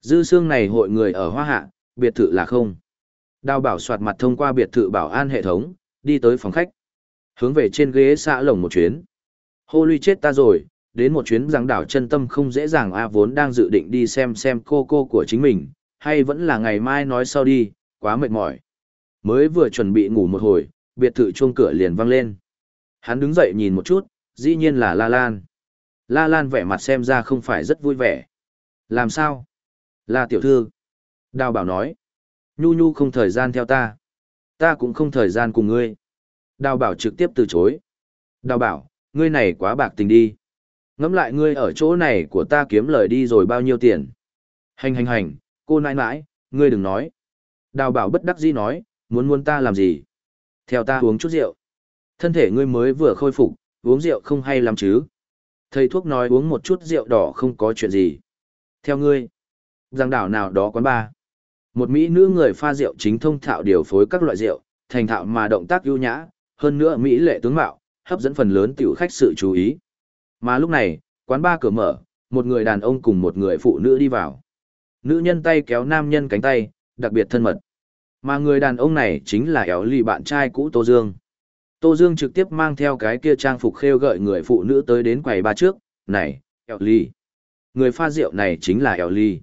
Dư xương này hội người ở Hoa Hạ, biệt thự là không. Đào bảo soạt mặt thông qua biệt thự bảo an hệ thống, đi tới phòng khách. Hướng về trên ghế xã lồng một chuyến. Hô ly chết ta rồi, đến một chuyến giáng đảo chân tâm không dễ dàng a vốn đang dự định đi xem xem cô cô của chính mình, hay vẫn là ngày mai nói sau đi, quá mệt mỏi. Mới vừa chuẩn bị ngủ một hồi, biệt thự chuông cửa liền vang lên. Hắn đứng dậy nhìn một chút, dĩ nhiên là La Lan. La Lan vẻ mặt xem ra không phải rất vui vẻ. Làm sao? La tiểu thư. Đào bảo nói. Nhu nhu không thời gian theo ta. Ta cũng không thời gian cùng ngươi. Đào bảo trực tiếp từ chối. Đào bảo, ngươi này quá bạc tình đi. Ngẫm lại ngươi ở chỗ này của ta kiếm lời đi rồi bao nhiêu tiền. Hành hành hành, cô nãi nãi, ngươi đừng nói. Đào bảo bất đắc dĩ nói, muốn muốn ta làm gì? Theo ta uống chút rượu. Thân thể ngươi mới vừa khôi phục, uống rượu không hay lắm chứ. Thầy thuốc nói uống một chút rượu đỏ không có chuyện gì. Theo ngươi, giang đảo nào đó quán ba. Một mỹ nữ người pha rượu chính thông thạo điều phối các loại rượu, thành thạo mà động tác ưu nhã, hơn nữa mỹ lệ tướng mạo, hấp dẫn phần lớn tiểu khách sự chú ý. Mà lúc này, quán ba cửa mở, một người đàn ông cùng một người phụ nữ đi vào. Nữ nhân tay kéo nam nhân cánh tay, đặc biệt thân mật. Mà người đàn ông này chính là éo lì bạn trai cũ Tô Dương. Tô Dương trực tiếp mang theo cái kia trang phục khêu gợi người phụ nữ tới đến quầy ba trước, này, éo lì. Người pha rượu này chính là éo lì.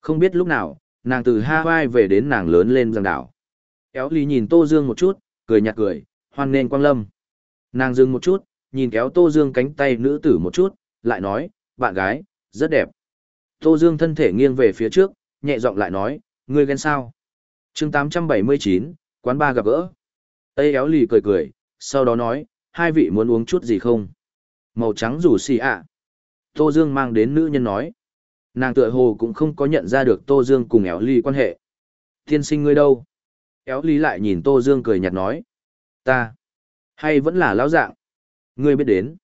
Không biết lúc nào, nàng từ Hawaii về đến nàng lớn lên giang đảo. Éo lì nhìn Tô Dương một chút, cười nhạt cười, hoan nên quang lâm. Nàng dừng một chút, nhìn kéo Tô Dương cánh tay nữ tử một chút, lại nói, bạn gái, rất đẹp. Tô Dương thân thể nghiêng về phía trước, nhẹ giọng lại nói, ngươi ghen sao? chương 879, quán ba gặp gỡ. Tây éo lì cười cười, sau đó nói, hai vị muốn uống chút gì không? Màu trắng rủ xì ạ. Tô Dương mang đến nữ nhân nói. Nàng tựa hồ cũng không có nhận ra được Tô Dương cùng éo lì quan hệ. thiên sinh ngươi đâu? Éo lì lại nhìn Tô Dương cười nhạt nói. Ta. Hay vẫn là lão dạng? Ngươi biết đến.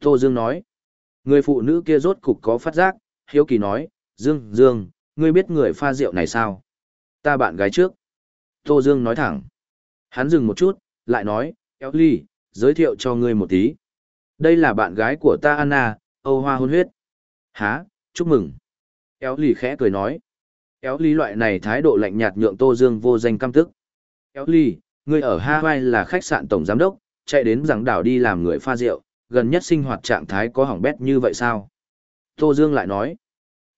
Tô Dương nói. Người phụ nữ kia rốt cục có phát giác, hiếu kỳ nói, Dương, Dương, ngươi biết người pha rượu này sao? Ta bạn gái trước. Tô Dương nói thẳng. Hắn dừng một chút, lại nói, Éo Ly, giới thiệu cho ngươi một tí. Đây là bạn gái của ta Anna, Âu Hoa hôn huyết. Há, chúc mừng. Éo Ly khẽ cười nói. Éo Ly loại này thái độ lạnh nhạt nhượng Tô Dương vô danh căm tức. Éo Ly, ngươi ở Hawaii là khách sạn tổng giám đốc, chạy đến giảng đảo đi làm người pha rượu, gần nhất sinh hoạt trạng thái có hỏng bét như vậy sao? Tô Dương lại nói,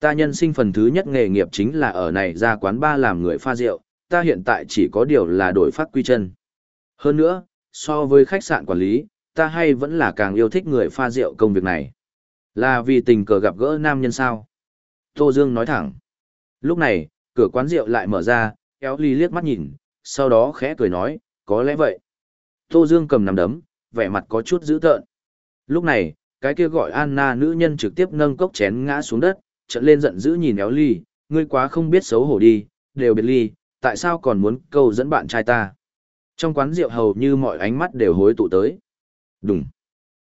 ta nhân sinh phần thứ nhất nghề nghiệp chính là ở này ra quán ba làm người pha rượu, ta hiện tại chỉ có điều là đổi phát quy chân. Hơn nữa, so với khách sạn quản lý, ta hay vẫn là càng yêu thích người pha rượu công việc này. Là vì tình cờ gặp gỡ nam nhân sao? Tô Dương nói thẳng. Lúc này, cửa quán rượu lại mở ra, kéo ly liếc mắt nhìn, sau đó khẽ cười nói, có lẽ vậy. Tô Dương cầm nằm đấm, vẻ mặt có chút dữ tợn. Lúc này, cái kia gọi Anna nữ nhân trực tiếp nâng cốc chén ngã xuống đất, trận lên giận dữ nhìn éo ly, ngươi quá không biết xấu hổ đi, đều biệt ly, tại sao còn muốn câu dẫn bạn trai ta. Trong quán rượu hầu như mọi ánh mắt đều hối tụ tới. Đúng.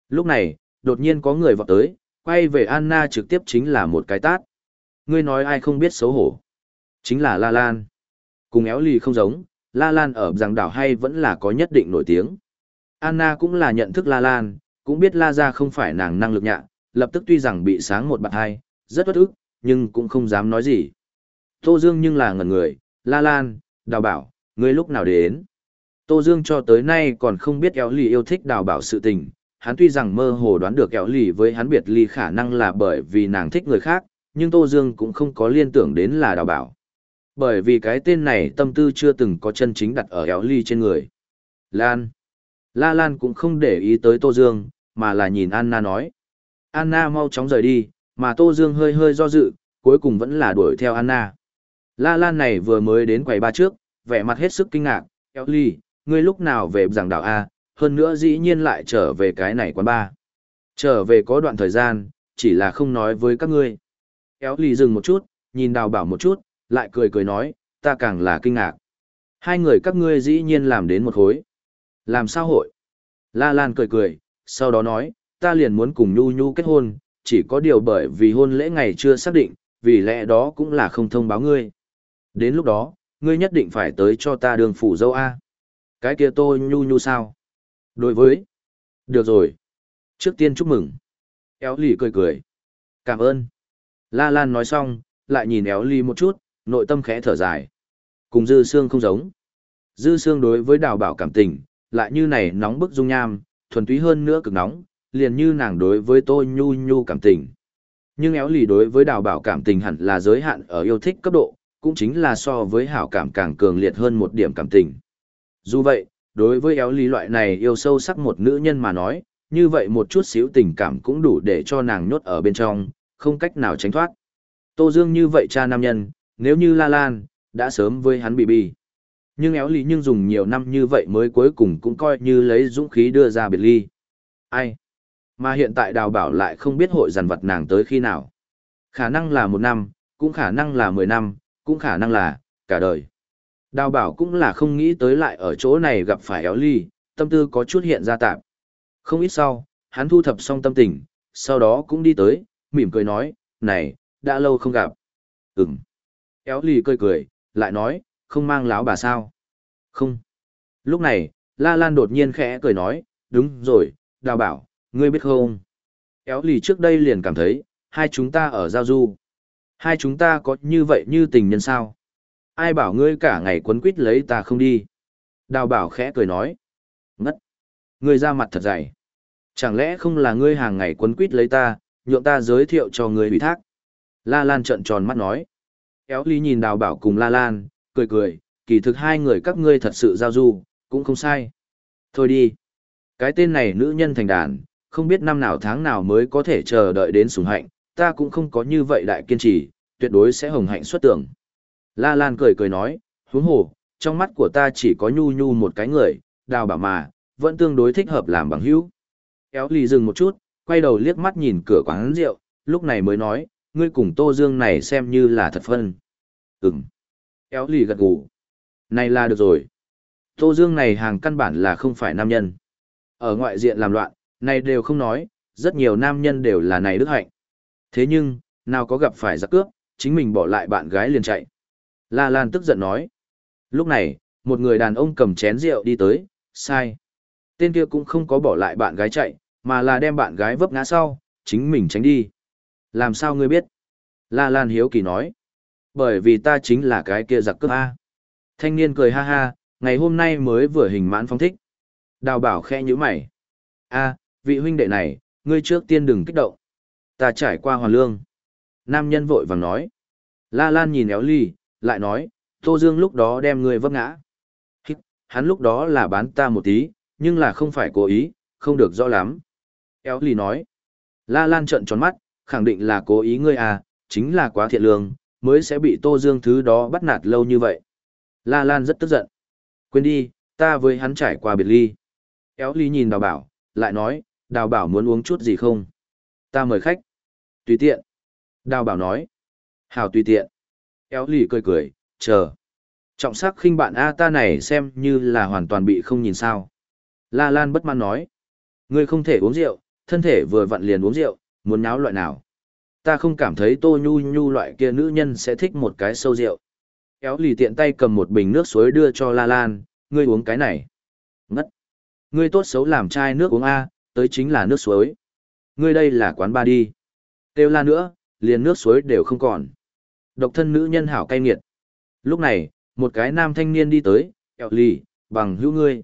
Lúc này, đột nhiên có người vọt tới, quay về Anna trực tiếp chính là một cái tát. Ngươi nói ai không biết xấu hổ. Chính là La Lan. Cùng éo ly không giống, La Lan ở giảng đảo hay vẫn là có nhất định nổi tiếng. Anna cũng là nhận thức La Lan, cũng biết La Gia không phải nàng năng lực nhạ, lập tức tuy rằng bị sáng một bạc hai, rất bất ức, nhưng cũng không dám nói gì. Tô Dương nhưng là ngẩn người, La Lan, đào bảo, ngươi lúc nào đến. Tô Dương cho tới nay còn không biết éo lì yêu thích đào bảo sự tình, hắn tuy rằng mơ hồ đoán được éo lì với hắn biệt ly khả năng là bởi vì nàng thích người khác, nhưng Tô Dương cũng không có liên tưởng đến là đào bảo. Bởi vì cái tên này tâm tư chưa từng có chân chính đặt ở éo ly trên người. Lan. La Lan cũng không để ý tới Tô Dương, mà là nhìn Anna nói. Anna mau chóng rời đi, mà Tô Dương hơi hơi do dự, cuối cùng vẫn là đuổi theo Anna. La Lan này vừa mới đến quầy ba trước, vẻ mặt hết sức kinh ngạc, éo ly, ngươi lúc nào về giảng đảo A, hơn nữa dĩ nhiên lại trở về cái này quán ba. Trở về có đoạn thời gian, chỉ là không nói với các ngươi. Éo ly dừng một chút, nhìn đào bảo một chút, lại cười cười nói, ta càng là kinh ngạc. Hai người các ngươi dĩ nhiên làm đến một khối. Làm sao hội? La Lan cười cười, sau đó nói, ta liền muốn cùng Nhu Nhu kết hôn, chỉ có điều bởi vì hôn lễ ngày chưa xác định, vì lẽ đó cũng là không thông báo ngươi. Đến lúc đó, ngươi nhất định phải tới cho ta đường phủ dâu A. Cái kia tôi Nhu Nhu sao? Đối với. Được rồi. Trước tiên chúc mừng. Éo lì cười cười. Cảm ơn. La Lan nói xong, lại nhìn éo Lì một chút, nội tâm khẽ thở dài. Cùng dư xương không giống. Dư xương đối với đào bảo cảm tình, lại như này nóng bức dung nham, thuần túy hơn nữa cực nóng, liền như nàng đối với tôi nhu nhu cảm tình. Nhưng éo lì đối với đào bảo cảm tình hẳn là giới hạn ở yêu thích cấp độ, cũng chính là so với hảo cảm càng cường liệt hơn một điểm cảm tình. Dù vậy, đối với éo lì loại này yêu sâu sắc một nữ nhân mà nói, như vậy một chút xíu tình cảm cũng đủ để cho nàng nhốt ở bên trong, không cách nào tránh thoát. Tô Dương như vậy cha nam nhân, nếu như La Lan, đã sớm với hắn bị bì Nhưng éo lý nhưng dùng nhiều năm như vậy mới cuối cùng cũng coi như lấy dũng khí đưa ra biệt ly. Ai? Mà hiện tại đào bảo lại không biết hội giàn vật nàng tới khi nào. Khả năng là một năm, cũng khả năng là mười năm, cũng khả năng là cả đời. Đào bảo cũng là không nghĩ tới lại ở chỗ này gặp phải éo ly, tâm tư có chút hiện ra tạm. Không ít sau, hắn thu thập xong tâm tình, sau đó cũng đi tới, mỉm cười nói, này, đã lâu không gặp. Ừm. Éo lì cười cười, lại nói, không mang láo bà sao? Không. Lúc này, La Lan đột nhiên khẽ cười nói, đúng rồi, đào bảo, ngươi biết không? Éo lì trước đây liền cảm thấy, hai chúng ta ở giao du. Hai chúng ta có như vậy như tình nhân sao? Ai bảo ngươi cả ngày quấn quýt lấy ta không đi? Đào bảo khẽ cười nói. Ngất. Ngươi ra mặt thật dày. Chẳng lẽ không là ngươi hàng ngày quấn quýt lấy ta, nhượng ta giới thiệu cho ngươi ủy thác? La Lan trợn tròn mắt nói. Éo Ly nhìn đào bảo cùng La Lan, cười cười, kỳ thực hai người các ngươi thật sự giao du, cũng không sai. Thôi đi. Cái tên này nữ nhân thành đàn, không biết năm nào tháng nào mới có thể chờ đợi đến sủng hạnh, ta cũng không có như vậy đại kiên trì, tuyệt đối sẽ hồng hạnh xuất tưởng. La Lan cười cười nói, huống hồ, trong mắt của ta chỉ có nhu nhu một cái người, đào bảo mà, vẫn tương đối thích hợp làm bằng hữu. Éo Ly dừng một chút, quay đầu liếc mắt nhìn cửa quán rượu, lúc này mới nói, ngươi cùng Tô Dương này xem như là thật phân. Ừm. Éo lì gật gù. Này là được rồi. Tô Dương này hàng căn bản là không phải nam nhân. Ở ngoại diện làm loạn, này đều không nói, rất nhiều nam nhân đều là này đức hạnh. Thế nhưng, nào có gặp phải giặc cướp, chính mình bỏ lại bạn gái liền chạy. La Lan tức giận nói. Lúc này, một người đàn ông cầm chén rượu đi tới, sai. Tên kia cũng không có bỏ lại bạn gái chạy, mà là đem bạn gái vấp ngã sau, chính mình tránh đi. Làm sao ngươi biết? La Lan hiếu kỳ nói. Bởi vì ta chính là cái kia giặc cướp A. Thanh niên cười ha ha, ngày hôm nay mới vừa hình mãn phong thích. Đào bảo khe như mày. A, vị huynh đệ này, ngươi trước tiên đừng kích động. Ta trải qua hoàn lương. Nam nhân vội vàng nói. La Lan nhìn éo ly, lại nói, Tô Dương lúc đó đem ngươi vấp ngã. Hít, hắn lúc đó là bán ta một tí, nhưng là không phải cố ý, không được rõ lắm. Éo ly nói. La Lan trợn tròn mắt, khẳng định là cố ý ngươi à, chính là quá thiện lương, mới sẽ bị Tô Dương thứ đó bắt nạt lâu như vậy. La Lan rất tức giận. Quên đi, ta với hắn trải qua biệt ly. Éo ly nhìn đào bảo, lại nói, đào bảo muốn uống chút gì không? Ta mời khách. Tùy tiện. Đào bảo nói. Hảo tùy tiện. Éo ly cười cười, chờ. Trọng sắc khinh bạn A ta này xem như là hoàn toàn bị không nhìn sao. La Lan bất mãn nói. Ngươi không thể uống rượu, thân thể vừa vặn liền uống rượu, muốn náo loại nào. Ta không cảm thấy tô nhu nhu loại kia nữ nhân sẽ thích một cái sâu rượu. kéo lì tiện tay cầm một bình nước suối đưa cho La Lan, ngươi uống cái này. Ngất. Ngươi tốt xấu làm chai nước uống A, tới chính là nước suối. Ngươi đây là quán ba đi. Têu la nữa, liền nước suối đều không còn. Độc thân nữ nhân hảo cay nghiệt. Lúc này, một cái nam thanh niên đi tới, kéo lì, bằng hữu ngươi.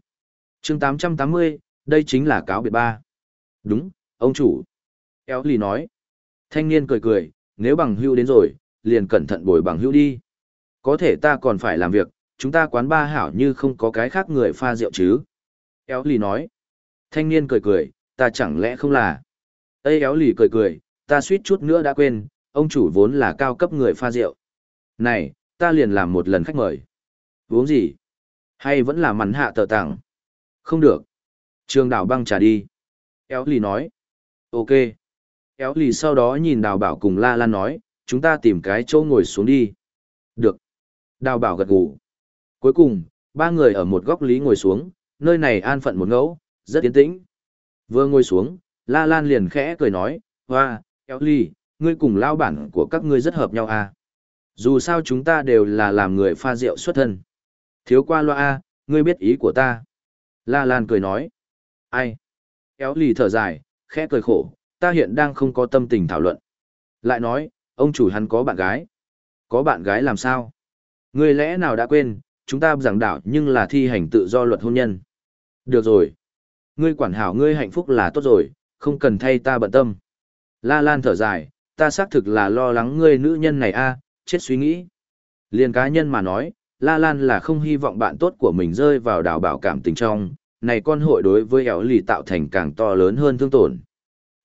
chương 880, đây chính là cáo biệt ba. Đúng, ông chủ. Éo lì nói. Thanh niên cười cười, nếu bằng hữu đến rồi, liền cẩn thận bồi bằng hữu đi. Có thể ta còn phải làm việc, chúng ta quán ba hảo như không có cái khác người pha rượu chứ. Éo lì nói. Thanh niên cười cười, ta chẳng lẽ không là. Ê éo lì cười cười, ta suýt chút nữa đã quên, ông chủ vốn là cao cấp người pha rượu. Này, ta liền làm một lần khách mời. Uống gì? Hay vẫn là mắn hạ tờ tặng? Không được. Trường đảo băng trà đi. Éo lì nói. Ok. Éo lì sau đó nhìn đào bảo cùng la lan nói, chúng ta tìm cái chỗ ngồi xuống đi. Được. Đào bảo gật gù. Cuối cùng, ba người ở một góc lý ngồi xuống, nơi này an phận một ngẫu, rất yên tĩnh. Vừa ngồi xuống, La Lan liền khẽ cười nói, hoa, éo ly, ngươi cùng lao bản của các ngươi rất hợp nhau à. Dù sao chúng ta đều là làm người pha rượu xuất thân. Thiếu qua loa a, ngươi biết ý của ta. La Lan cười nói. Ai? Éo lì thở dài, khẽ cười khổ, ta hiện đang không có tâm tình thảo luận. Lại nói, ông chủ hắn có bạn gái. Có bạn gái làm sao? Ngươi lẽ nào đã quên, chúng ta giảng đạo nhưng là thi hành tự do luật hôn nhân. Được rồi. Ngươi quản hảo ngươi hạnh phúc là tốt rồi, không cần thay ta bận tâm. La Lan thở dài, ta xác thực là lo lắng ngươi nữ nhân này a, chết suy nghĩ. Liên cá nhân mà nói, La Lan là không hy vọng bạn tốt của mình rơi vào đảo bảo cảm tình trong, này con hội đối với éo lì tạo thành càng to lớn hơn thương tổn.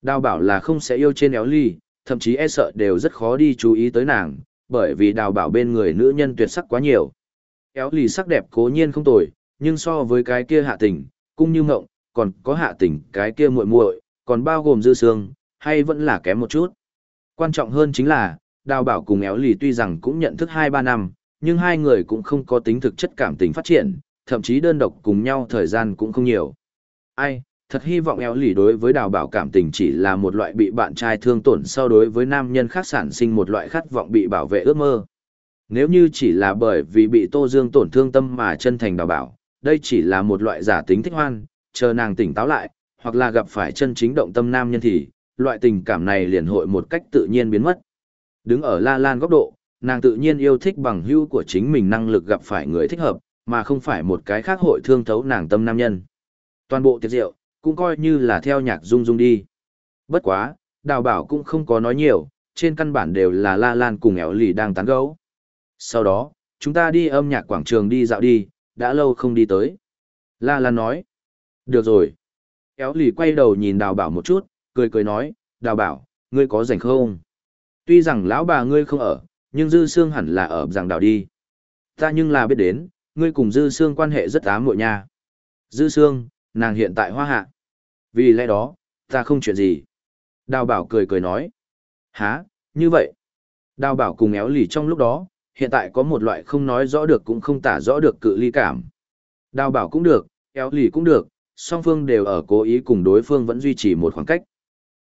Đào bảo là không sẽ yêu trên éo Ly, thậm chí e sợ đều rất khó đi chú ý tới nàng, bởi vì đào bảo bên người nữ nhân tuyệt sắc quá nhiều. Éo Ly sắc đẹp cố nhiên không tồi, nhưng so với cái kia hạ tình, cũng như ngộng, còn có hạ tình cái kia muội muội, còn bao gồm dư sương, hay vẫn là kém một chút. Quan trọng hơn chính là, đào bảo cùng éo lì tuy rằng cũng nhận thức 2-3 năm, nhưng hai người cũng không có tính thực chất cảm tình phát triển, thậm chí đơn độc cùng nhau thời gian cũng không nhiều. Ai, thật hy vọng eo lì đối với đào bảo cảm tình chỉ là một loại bị bạn trai thương tổn so đối với nam nhân khác sản sinh một loại khát vọng bị bảo vệ ước mơ. Nếu như chỉ là bởi vì bị Tô Dương tổn thương tâm mà chân thành đào bảo, đây chỉ là một loại giả tính thích hoan, chờ nàng tỉnh táo lại, hoặc là gặp phải chân chính động tâm nam nhân thì, loại tình cảm này liền hội một cách tự nhiên biến mất. Đứng ở La Lan góc độ, nàng tự nhiên yêu thích bằng hữu của chính mình năng lực gặp phải người thích hợp, mà không phải một cái khác hội thương thấu nàng tâm nam nhân. Toàn bộ tiệc rượu, cũng coi như là theo nhạc dung dung đi. Bất quá, đào bảo cũng không có nói nhiều, trên căn bản đều là La Lan cùng éo lì đang tán gấu. Sau đó, chúng ta đi âm nhạc quảng trường đi dạo đi, đã lâu không đi tới. La Lan nói. Được rồi. Éo lì quay đầu nhìn đào bảo một chút, cười cười nói, đào bảo, ngươi có rảnh không? Tuy rằng lão bà ngươi không ở, nhưng dư xương hẳn là ở rằng đào đi. Ta nhưng là biết đến, ngươi cùng dư xương quan hệ rất ám muội nha. Dư xương, nàng hiện tại hoa hạ. Vì lẽ đó, ta không chuyện gì. Đào bảo cười cười nói. Hả, như vậy. Đào bảo cùng éo lì trong lúc đó, hiện tại có một loại không nói rõ được cũng không tả rõ được cự ly cảm. Đào bảo cũng được, éo lì cũng được, song phương đều ở cố ý cùng đối phương vẫn duy trì một khoảng cách.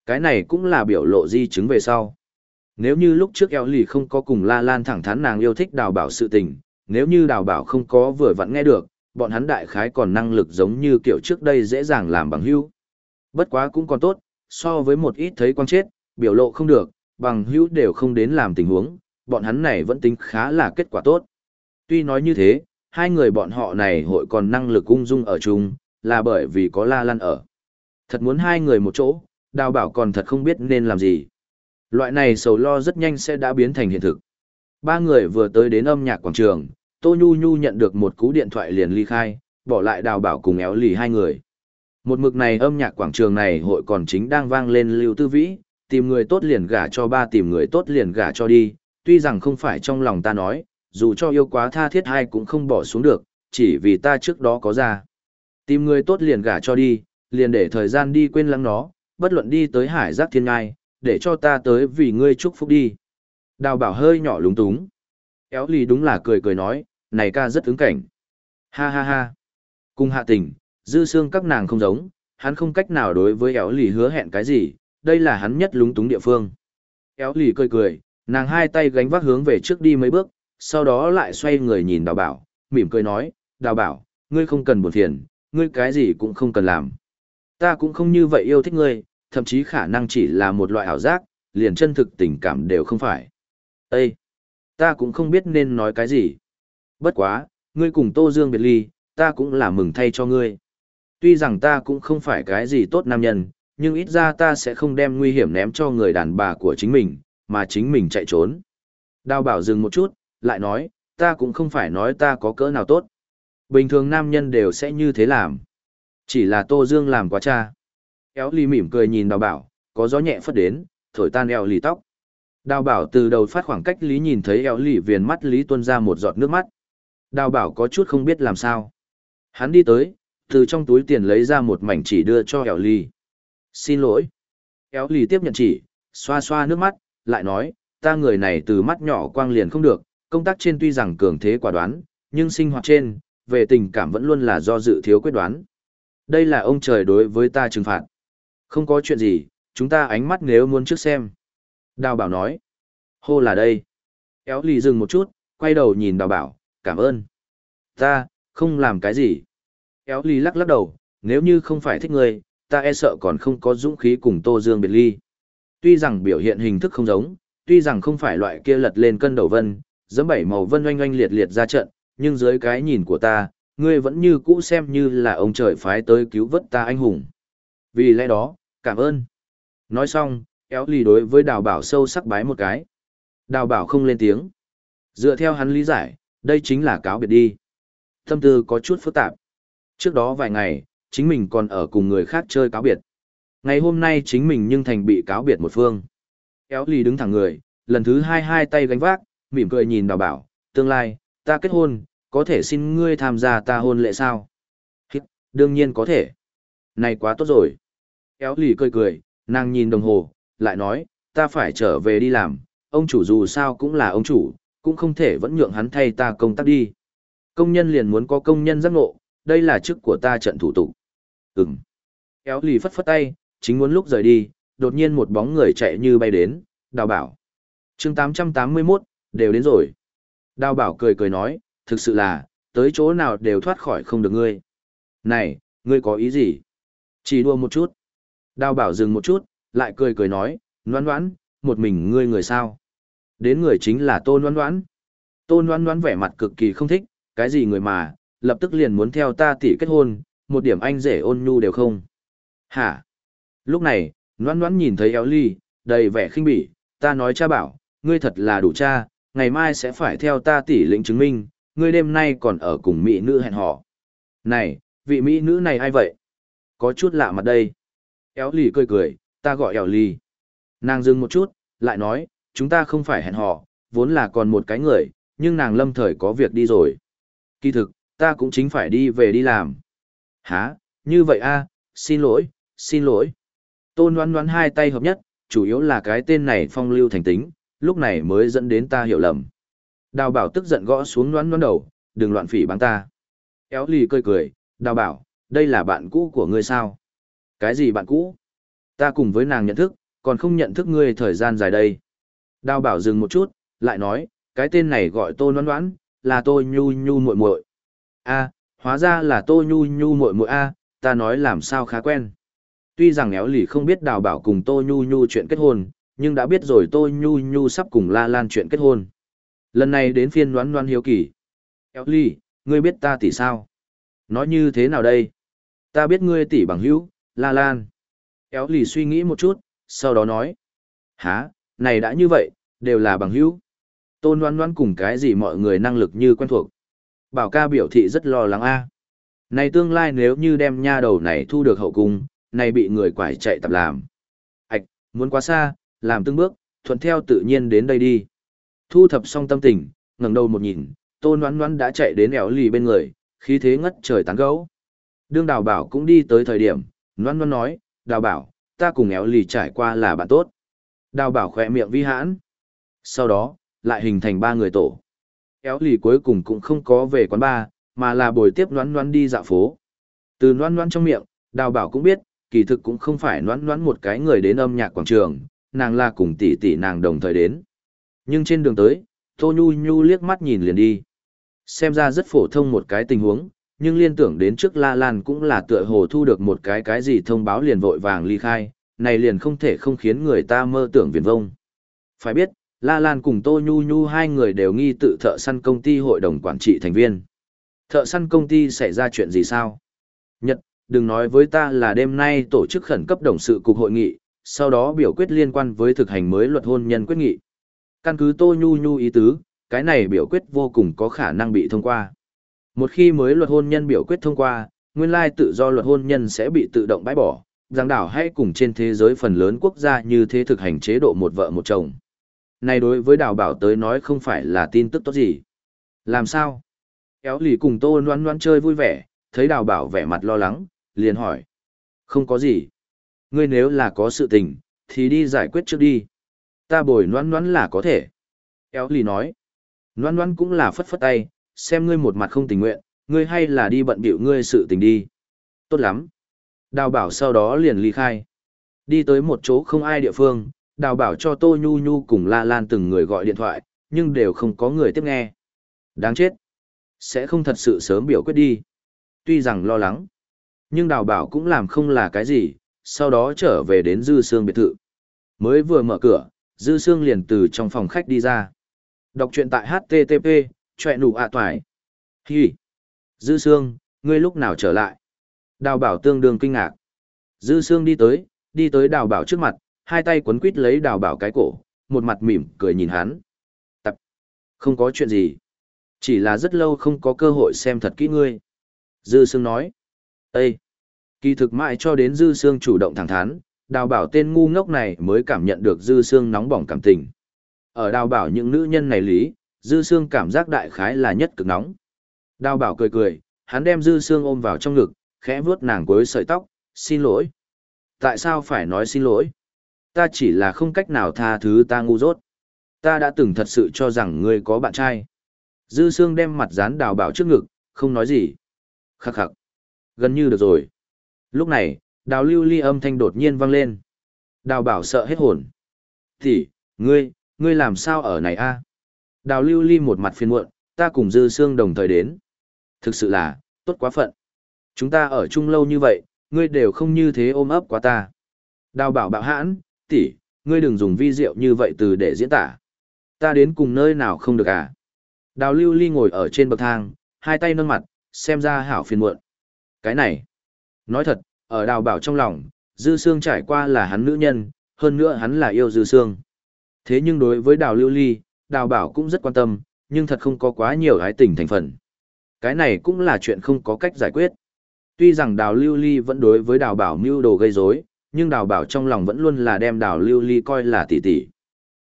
Cái này cũng là biểu lộ di chứng về sau. Nếu như lúc trước éo lì không có cùng La Lan thẳng thắn nàng yêu thích đào bảo sự tình, nếu như đào bảo không có vừa vặn nghe được, bọn hắn đại khái còn năng lực giống như kiểu trước đây dễ dàng làm bằng hữu. Bất quá cũng còn tốt, so với một ít thấy quang chết, biểu lộ không được, bằng hữu đều không đến làm tình huống, bọn hắn này vẫn tính khá là kết quả tốt. Tuy nói như thế, hai người bọn họ này hội còn năng lực ung dung ở chung, là bởi vì có La Lan ở. Thật muốn hai người một chỗ, đào bảo còn thật không biết nên làm gì. Loại này sầu lo rất nhanh sẽ đã biến thành hiện thực. Ba người vừa tới đến âm nhạc quảng trường, Tô Nhu Nhu nhận được một cú điện thoại liền ly khai, bỏ lại đào bảo cùng éo lì hai người. Một mực này âm nhạc quảng trường này hội còn chính đang vang lên lưu tư vĩ, tìm người tốt liền gả cho ba tìm người tốt liền gả cho đi, tuy rằng không phải trong lòng ta nói, dù cho yêu quá tha thiết hay cũng không bỏ xuống được, chỉ vì ta trước đó có ra. Tìm người tốt liền gả cho đi, liền để thời gian đi quên lắng nó, bất luận đi tới hải giác thiên ngai, để cho ta tới vì ngươi chúc phúc đi. Đào bảo hơi nhỏ lúng túng. Éo lì đúng là cười cười nói, này ca rất ứng cảnh. Ha ha ha. Cùng hạ tình, dư xương các nàng không giống, hắn không cách nào đối với éo lì hứa hẹn cái gì, đây là hắn nhất lúng túng địa phương. Éo lì cười cười, nàng hai tay gánh vác hướng về trước đi mấy bước, sau đó lại xoay người nhìn đào bảo, mỉm cười nói, đào bảo, ngươi không cần buồn phiền, ngươi cái gì cũng không cần làm. Ta cũng không như vậy yêu thích ngươi, thậm chí khả năng chỉ là một loại ảo giác, liền chân thực tình cảm đều không phải. Ê! Ta cũng không biết nên nói cái gì. Bất quá, ngươi cùng Tô Dương biệt ly, ta cũng là mừng thay cho ngươi. Tuy rằng ta cũng không phải cái gì tốt nam nhân, nhưng ít ra ta sẽ không đem nguy hiểm ném cho người đàn bà của chính mình, mà chính mình chạy trốn. Đào bảo dừng một chút, lại nói, ta cũng không phải nói ta có cỡ nào tốt. Bình thường nam nhân đều sẽ như thế làm. Chỉ là Tô Dương làm quá cha. Éo ly mỉm cười nhìn đào bảo, có gió nhẹ phất đến, thổi tan eo lì tóc. Đào bảo từ đầu phát khoảng cách lý nhìn thấy eo lì viền mắt lý tuôn ra một giọt nước mắt. Đào bảo có chút không biết làm sao. Hắn đi tới, từ trong túi tiền lấy ra một mảnh chỉ đưa cho eo ly Xin lỗi. Eo ly tiếp nhận chỉ, xoa xoa nước mắt, lại nói, ta người này từ mắt nhỏ quang liền không được, công tác trên tuy rằng cường thế quả đoán, nhưng sinh hoạt trên, về tình cảm vẫn luôn là do dự thiếu quyết đoán. Đây là ông trời đối với ta trừng phạt. Không có chuyện gì, chúng ta ánh mắt nếu muốn trước xem. Đào bảo nói. Hô là đây. Éo lì dừng một chút, quay đầu nhìn đào bảo, cảm ơn. Ta, không làm cái gì. Éo ly lắc lắc đầu, nếu như không phải thích ngươi, ta e sợ còn không có dũng khí cùng Tô Dương biệt ly. Tuy rằng biểu hiện hình thức không giống, tuy rằng không phải loại kia lật lên cân đầu vân, dẫm bảy màu vân oanh oanh liệt liệt ra trận, nhưng dưới cái nhìn của ta, ngươi vẫn như cũ xem như là ông trời phái tới cứu vớt ta anh hùng. Vì lẽ đó, cảm ơn. Nói xong, éo lì đối với đào bảo sâu sắc bái một cái. Đào bảo không lên tiếng. Dựa theo hắn lý giải, đây chính là cáo biệt đi. Tâm tư có chút phức tạp. Trước đó vài ngày, chính mình còn ở cùng người khác chơi cáo biệt. Ngày hôm nay chính mình nhưng thành bị cáo biệt một phương. Éo lì đứng thẳng người, lần thứ hai hai tay gánh vác, mỉm cười nhìn đào bảo, tương lai, ta kết hôn, có thể xin ngươi tham gia ta hôn lễ sao? Hít, đương nhiên có thể. Này quá tốt rồi. Éo lì cười cười, nàng nhìn đồng hồ, lại nói, ta phải trở về đi làm, ông chủ dù sao cũng là ông chủ, cũng không thể vẫn nhượng hắn thay ta công tác đi. Công nhân liền muốn có công nhân giác ngộ, đây là chức của ta trận thủ tục. Ừm. Éo lì phất phất tay, chính muốn lúc rời đi, đột nhiên một bóng người chạy như bay đến, đào bảo. chương 881, đều đến rồi. Đào bảo cười cười nói, thực sự là, tới chỗ nào đều thoát khỏi không được ngươi. Này, ngươi có ý gì? Chỉ đua một chút. Đào bảo dừng một chút, lại cười cười nói, noan noãn, một mình ngươi người sao? Đến người chính là tôn noan noãn. Tôn noan noãn vẻ mặt cực kỳ không thích, cái gì người mà, lập tức liền muốn theo ta tỷ kết hôn, một điểm anh rể ôn nhu đều không. Hả? Lúc này, noan noan nhìn thấy éo ly, đầy vẻ khinh bỉ, ta nói cha bảo, ngươi thật là đủ cha, ngày mai sẽ phải theo ta tỷ lĩnh chứng minh, ngươi đêm nay còn ở cùng mỹ nữ hẹn hò. Này, vị mỹ nữ này ai vậy? Có chút lạ mặt đây. Éo lì cười cười, ta gọi éo lì. Nàng dừng một chút, lại nói, chúng ta không phải hẹn hò, vốn là còn một cái người, nhưng nàng lâm thời có việc đi rồi. Kỳ thực, ta cũng chính phải đi về đi làm. Hả, như vậy a, xin lỗi, xin lỗi. Tôn đoán đoán hai tay hợp nhất, chủ yếu là cái tên này phong lưu thành tính, lúc này mới dẫn đến ta hiểu lầm. Đào bảo tức giận gõ xuống đoán đoán đầu, đừng loạn phỉ báng ta. Éo lì cười cười, đào bảo, đây là bạn cũ của ngươi sao? Cái gì bạn cũ? Ta cùng với nàng nhận thức, còn không nhận thức ngươi thời gian dài đây. Đào bảo dừng một chút, lại nói, cái tên này gọi tô đoán đoán, là tôi nhu nhu muội muội. A, hóa ra là tô nhu nhu muội muội a, ta nói làm sao khá quen. Tuy rằng éo lì không biết đào bảo cùng tô nhu nhu chuyện kết hôn, nhưng đã biết rồi tô nhu nhu sắp cùng la lan chuyện kết hôn. Lần này đến phiên đoán đoán hiếu kỳ. Éo lì, ngươi biết ta tỷ sao? Nói như thế nào đây? Ta biết ngươi tỷ bằng hữu, La Lan. Éo lì suy nghĩ một chút, sau đó nói. Hả, này đã như vậy, đều là bằng hữu. Tôn đoán đoán cùng cái gì mọi người năng lực như quen thuộc. Bảo ca biểu thị rất lo lắng a. À. Này tương lai nếu như đem nha đầu này thu được hậu cung, này bị người quải chạy tập làm. Ảch, muốn quá xa, làm từng bước, thuận theo tự nhiên đến đây đi. Thu thập xong tâm tình, ngẩng đầu một nhìn, tôn đoán đoán đã chạy đến éo lì bên người, khí thế ngất trời tán gấu. Đương đào bảo cũng đi tới thời điểm, noan noan nói, đào bảo, ta cùng éo lì trải qua là bạn tốt. Đào bảo khỏe miệng vi hãn. Sau đó, lại hình thành ba người tổ. Éo lì cuối cùng cũng không có về quán bar, mà là buổi tiếp noan noan đi dạo phố. Từ noan noan trong miệng, đào bảo cũng biết, kỳ thực cũng không phải noan noan một cái người đến âm nhạc quảng trường, nàng là cùng tỷ tỷ nàng đồng thời đến. Nhưng trên đường tới, Tô Nhu Nhu liếc mắt nhìn liền đi. Xem ra rất phổ thông một cái tình huống, nhưng liên tưởng đến trước La Lan cũng là tựa hồ thu được một cái cái gì thông báo liền vội vàng ly khai, này liền không thể không khiến người ta mơ tưởng viền vông. Phải biết, La Lan cùng Tô Nhu Nhu hai người đều nghi tự thợ săn công ty hội đồng quản trị thành viên. Thợ săn công ty xảy ra chuyện gì sao? Nhật, đừng nói với ta là đêm nay tổ chức khẩn cấp đồng sự cục hội nghị, sau đó biểu quyết liên quan với thực hành mới luật hôn nhân quyết nghị. Căn cứ Tô Nhu Nhu ý tứ, cái này biểu quyết vô cùng có khả năng bị thông qua. Một khi mới luật hôn nhân biểu quyết thông qua, nguyên lai tự do luật hôn nhân sẽ bị tự động bãi bỏ, giang đảo hay cùng trên thế giới phần lớn quốc gia như thế thực hành chế độ một vợ một chồng. Này đối với đào bảo tới nói không phải là tin tức tốt gì. Làm sao? Kéo lì cùng tô noan noan chơi vui vẻ, thấy đào bảo vẻ mặt lo lắng, liền hỏi. Không có gì. Ngươi nếu là có sự tình, thì đi giải quyết trước đi. Ta bồi noan noan là có thể. Kéo lì nói. Noan noan cũng là phất phất tay, xem ngươi một mặt không tình nguyện, ngươi hay là đi bận bịu ngươi sự tình đi. Tốt lắm. Đào bảo sau đó liền ly khai. Đi tới một chỗ không ai địa phương, đào bảo cho Tô Nhu Nhu cùng La Lan từng người gọi điện thoại, nhưng đều không có người tiếp nghe. Đáng chết. Sẽ không thật sự sớm biểu quyết đi. Tuy rằng lo lắng, nhưng đào bảo cũng làm không là cái gì, sau đó trở về đến Dư Sương biệt thự. Mới vừa mở cửa, Dư Sương liền từ trong phòng khách đi ra. Đọc truyện tại HTTP, chọe nụ ạ à toài. Hi! Dư Sương, ngươi lúc nào trở lại? Đào bảo tương đương kinh ngạc. Dư Sương đi tới, đi tới đào bảo trước mặt, hai tay quấn quít lấy đào bảo cái cổ, một mặt mỉm, cười nhìn hắn. Tập! Không có chuyện gì. Chỉ là rất lâu không có cơ hội xem thật kỹ ngươi. Dư Sương nói. Ê! Kỳ thực mãi cho đến Dư Sương chủ động thẳng thắn, đào bảo tên ngu ngốc này mới cảm nhận được Dư Sương nóng bỏng cảm tình. Ở đào bảo những nữ nhân này lý, Dư Sương cảm giác đại khái là nhất cực nóng. Đào bảo cười cười, hắn đem Dư Sương ôm vào trong ngực, khẽ vuốt nàng cuối sợi tóc, xin lỗi. Tại sao phải nói xin lỗi? Ta chỉ là không cách nào tha thứ ta ngu dốt. Ta đã từng thật sự cho rằng ngươi có bạn trai. Dư Sương đem mặt dán đào bảo trước ngực, không nói gì. Khắc khắc. Gần như được rồi. Lúc này, đào lưu ly âm thanh đột nhiên vang lên. Đào bảo sợ hết hồn. Thì, ngươi, ngươi làm sao ở này a? Đào lưu ly một mặt phiền muộn, ta cùng dư xương đồng thời đến. Thực sự là, tốt quá phận. Chúng ta ở chung lâu như vậy, ngươi đều không như thế ôm ấp quá ta. Đào bảo bạo hãn, tỷ, ngươi đừng dùng vi diệu như vậy từ để diễn tả. Ta đến cùng nơi nào không được à? Đào lưu ly ngồi ở trên bậc thang, hai tay nâng mặt, xem ra hảo phiền muộn. Cái này, nói thật, ở đào bảo trong lòng, dư xương trải qua là hắn nữ nhân, hơn nữa hắn là yêu dư xương. Thế nhưng đối với đào lưu ly, đào bảo cũng rất quan tâm, nhưng thật không có quá nhiều hái tình thành phần. Cái này cũng là chuyện không có cách giải quyết. Tuy rằng đào lưu ly vẫn đối với đào bảo mưu đồ gây rối, nhưng đào bảo trong lòng vẫn luôn là đem đào lưu ly coi là tỷ tỷ.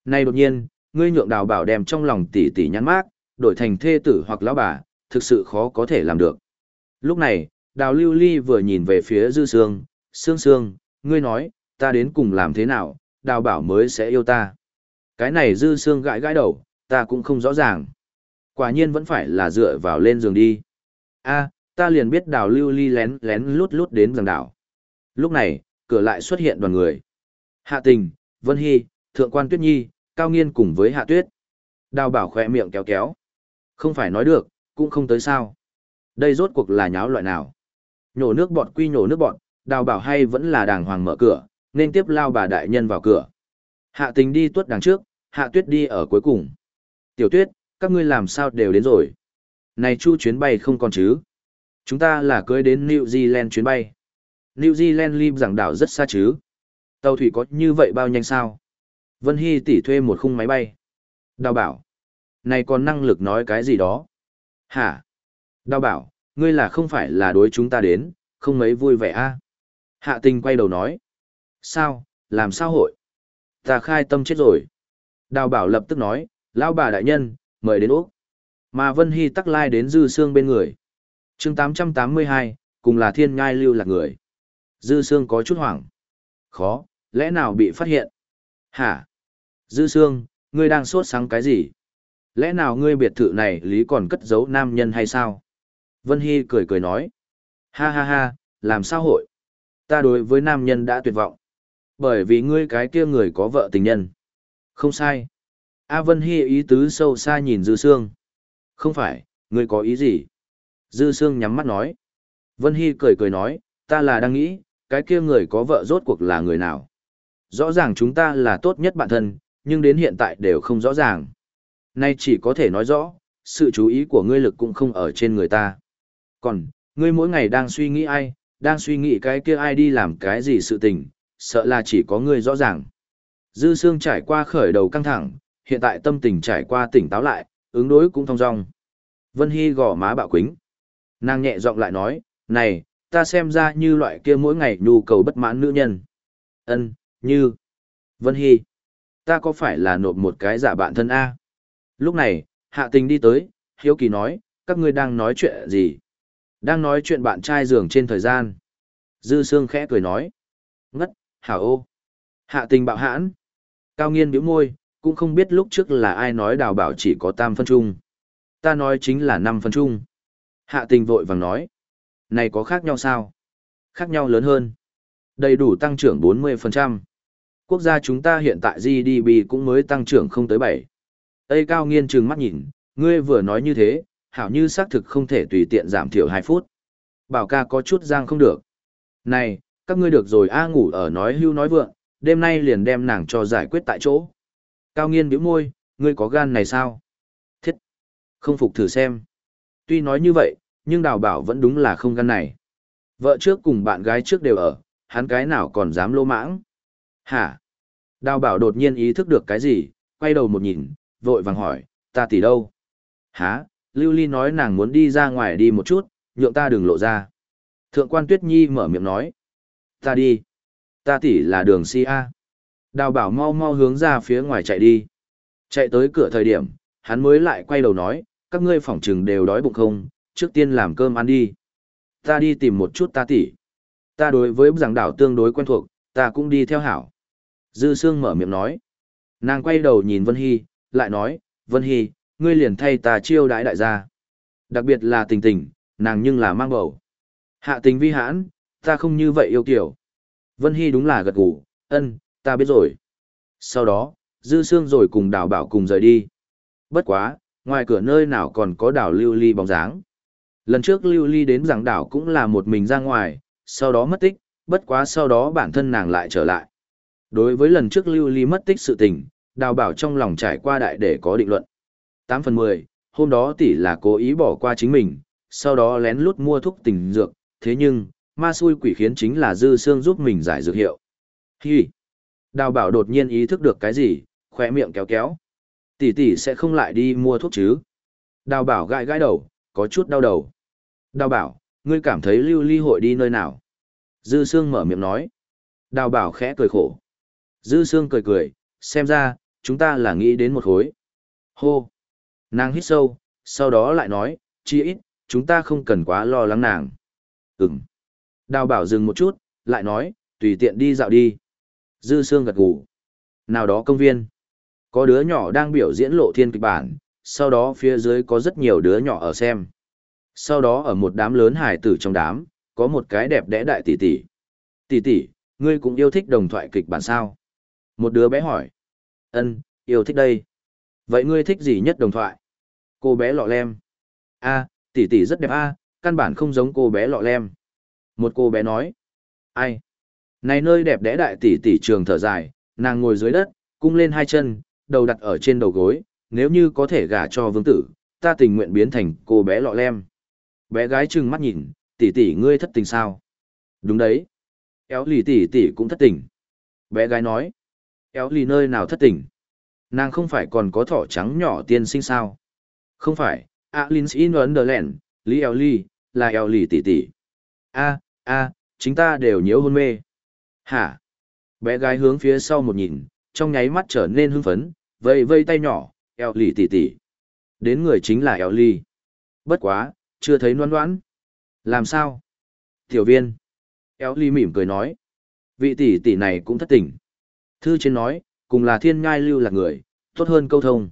Nay đột nhiên, ngươi nhượng đào bảo đem trong lòng tỷ tỷ nhắn mát, đổi thành thê tử hoặc lão bà, thực sự khó có thể làm được. Lúc này, đào lưu ly vừa nhìn về phía dư sương, sương sương, ngươi nói, ta đến cùng làm thế nào, đào bảo mới sẽ yêu ta. Cái này dư xương gãi gãi đầu, ta cũng không rõ ràng. Quả nhiên vẫn phải là dựa vào lên giường đi. a ta liền biết đào lưu ly lén lén lút lút đến giường đảo. Lúc này, cửa lại xuất hiện đoàn người. Hạ tình, Vân Hy, Thượng quan Tuyết Nhi, Cao Nghiên cùng với Hạ Tuyết. Đào bảo khỏe miệng kéo kéo. Không phải nói được, cũng không tới sao. Đây rốt cuộc là nháo loại nào. Nhổ nước bọt quy nhổ nước bọt, đào bảo hay vẫn là đàng hoàng mở cửa, nên tiếp lao bà đại nhân vào cửa. Hạ tình đi tuốt đằng trước, hạ tuyết đi ở cuối cùng. Tiểu tuyết, các ngươi làm sao đều đến rồi. Này chu chuyến bay không còn chứ. Chúng ta là cưới đến New Zealand chuyến bay. New Zealand lim giảng đảo rất xa chứ. Tàu thủy có như vậy bao nhanh sao? Vân Hy tỉ thuê một khung máy bay. Đào bảo. Này còn năng lực nói cái gì đó? Hả? Đào bảo, ngươi là không phải là đối chúng ta đến, không mấy vui vẻ a à? Hạ tình quay đầu nói. Sao, làm sao hội? Ta khai tâm chết rồi. Đào bảo lập tức nói, lão bà đại nhân, mời đến Úc. Mà Vân Hy tắc lai đến dư xương bên người. chương 882, cùng là thiên ngai lưu là người. Dư Sương có chút hoảng. Khó, lẽ nào bị phát hiện? Hả? Dư Sương, ngươi đang sốt sáng cái gì? Lẽ nào ngươi biệt thự này lý còn cất giấu nam nhân hay sao? Vân Hy cười cười nói. Ha ha ha, làm sao hội? Ta đối với nam nhân đã tuyệt vọng. Bởi vì ngươi cái kia người có vợ tình nhân. Không sai. A Vân Hy ý tứ sâu xa nhìn Dư Sương. Không phải, ngươi có ý gì? Dư Sương nhắm mắt nói. Vân Hy cười cười nói, ta là đang nghĩ, cái kia người có vợ rốt cuộc là người nào? Rõ ràng chúng ta là tốt nhất bạn thân, nhưng đến hiện tại đều không rõ ràng. Nay chỉ có thể nói rõ, sự chú ý của ngươi lực cũng không ở trên người ta. Còn, ngươi mỗi ngày đang suy nghĩ ai, đang suy nghĩ cái kia ai đi làm cái gì sự tình, sợ là chỉ có ngươi rõ ràng. Dư Sương trải qua khởi đầu căng thẳng, hiện tại tâm tình trải qua tỉnh táo lại, ứng đối cũng thong dong. Vân Hy gò má bạo quính. Nàng nhẹ giọng lại nói, này, ta xem ra như loại kia mỗi ngày nhu cầu bất mãn nữ nhân. Ân, như. Vân Hy. Ta có phải là nộp một cái giả bạn thân A? Lúc này, hạ tình đi tới, hiếu kỳ nói, các ngươi đang nói chuyện gì? Đang nói chuyện bạn trai giường trên thời gian. Dư Sương khẽ cười nói. Ngất, hảo ô. Hạ tình bạo hãn. Cao nghiên biểu môi, cũng không biết lúc trước là ai nói đào bảo chỉ có tam phân trung. Ta nói chính là năm phân trung. Hạ tình vội vàng nói. Này có khác nhau sao? Khác nhau lớn hơn. Đầy đủ tăng trưởng 40%. Quốc gia chúng ta hiện tại GDP cũng mới tăng trưởng không tới 7. Ây cao nghiên trừng mắt nhìn, ngươi vừa nói như thế, hảo như xác thực không thể tùy tiện giảm thiểu 2 phút. Bảo ca có chút giang không được. Này, các ngươi được rồi a ngủ ở nói hưu nói vượng, đêm nay liền đem nàng cho giải quyết tại chỗ. Cao nghiên bĩu môi, ngươi có gan này sao? Thiết! Không phục thử xem. Tuy nói như vậy, nhưng đào bảo vẫn đúng là không gan này. Vợ trước cùng bạn gái trước đều ở, hắn cái nào còn dám lô mãng. Hả? Đào bảo đột nhiên ý thức được cái gì, quay đầu một nhìn, vội vàng hỏi, ta tỷ đâu? Hả? Lưu Ly nói nàng muốn đi ra ngoài đi một chút, nhượng ta đừng lộ ra. Thượng quan Tuyết Nhi mở miệng nói. Ta đi. Ta tỷ là đường si A. Đào bảo mau mau hướng ra phía ngoài chạy đi. Chạy tới cửa thời điểm, hắn mới lại quay đầu nói, các ngươi phỏng trừng đều đói bụng không, trước tiên làm cơm ăn đi. Ta đi tìm một chút ta tỷ. Ta đối với giảng đảo tương đối quen thuộc, ta cũng đi theo hảo. Dư Sương mở miệng nói. Nàng quay đầu nhìn Vân Hy, lại nói, Vân Hy, ngươi liền thay ta chiêu đãi đại gia. Đặc biệt là tình tình, nàng nhưng là mang bầu. Hạ tình vi hãn, ta không như vậy yêu kiểu. Vân Hy đúng là gật gù, ân, ta biết rồi. Sau đó, Dư Sương rồi cùng đào bảo cùng rời đi. Bất quá, ngoài cửa nơi nào còn có đảo lưu ly bóng dáng. Lần trước lưu ly đến giảng đảo cũng là một mình ra ngoài, sau đó mất tích, bất quá sau đó bản thân nàng lại trở lại. Đối với lần trước lưu ly mất tích sự tình, đào bảo trong lòng trải qua đại để có định luận. 8 phần 10, hôm đó tỷ là cố ý bỏ qua chính mình, sau đó lén lút mua thuốc tình dược, thế nhưng, ma xui quỷ khiến chính là dư xương giúp mình giải dược hiệu. Hi! Đào bảo đột nhiên ý thức được cái gì, khỏe miệng kéo kéo. Tỷ tỷ sẽ không lại đi mua thuốc chứ. Đào bảo gãi gãi đầu, có chút đau đầu. Đào bảo, ngươi cảm thấy lưu ly hội đi nơi nào? Dư Sương mở miệng nói. Đào bảo khẽ cười khổ. Dư Sương cười cười, xem ra, chúng ta là nghĩ đến một khối. Hô! Nàng hít sâu, sau đó lại nói, chi ít, chúng ta không cần quá lo lắng nàng. Ừm. Đào bảo dừng một chút, lại nói, tùy tiện đi dạo đi. Dư Sương gật gù. Nào đó công viên. Có đứa nhỏ đang biểu diễn lộ thiên kịch bản, sau đó phía dưới có rất nhiều đứa nhỏ ở xem. Sau đó ở một đám lớn hải tử trong đám, có một cái đẹp đẽ đại tỷ tỷ. Tỷ tỷ, ngươi cũng yêu thích đồng thoại kịch bản sao? Một đứa bé hỏi. Ân, yêu thích đây. Vậy ngươi thích gì nhất đồng thoại? Cô bé lọ lem. A, tỷ tỷ rất đẹp a, căn bản không giống cô bé lọ lem. Một cô bé nói. Ai? Này nơi đẹp đẽ đại tỷ tỷ trường thở dài, nàng ngồi dưới đất, cung lên hai chân, đầu đặt ở trên đầu gối, nếu như có thể gả cho vương tử, ta tình nguyện biến thành cô bé lọ lem. Bé gái trừng mắt nhìn, tỷ tỷ ngươi thất tình sao? Đúng đấy. Éo lì tỷ tỷ cũng thất tình. Bé gái nói. Éo lì nơi nào thất tình? Nàng không phải còn có thỏ trắng nhỏ tiên sinh sao? Không phải, Alins in Wonderland, Lý Éo lì, là Éo lì tỷ tỷ. A, a, chính ta đều nhớ hôn mê. Hả? Bé gái hướng phía sau một nhìn, trong nháy mắt trở nên hưng phấn, vây vây tay nhỏ, Éo lì tỉ tỉ. Đến người chính là Éo lì. Bất quá, chưa thấy noan noãn. Làm sao? Tiểu viên. Éo ly mỉm cười nói. Vị tỷ tỷ này cũng thất tình. Thư trên nói, cùng là thiên ngai lưu là người, tốt hơn câu thông.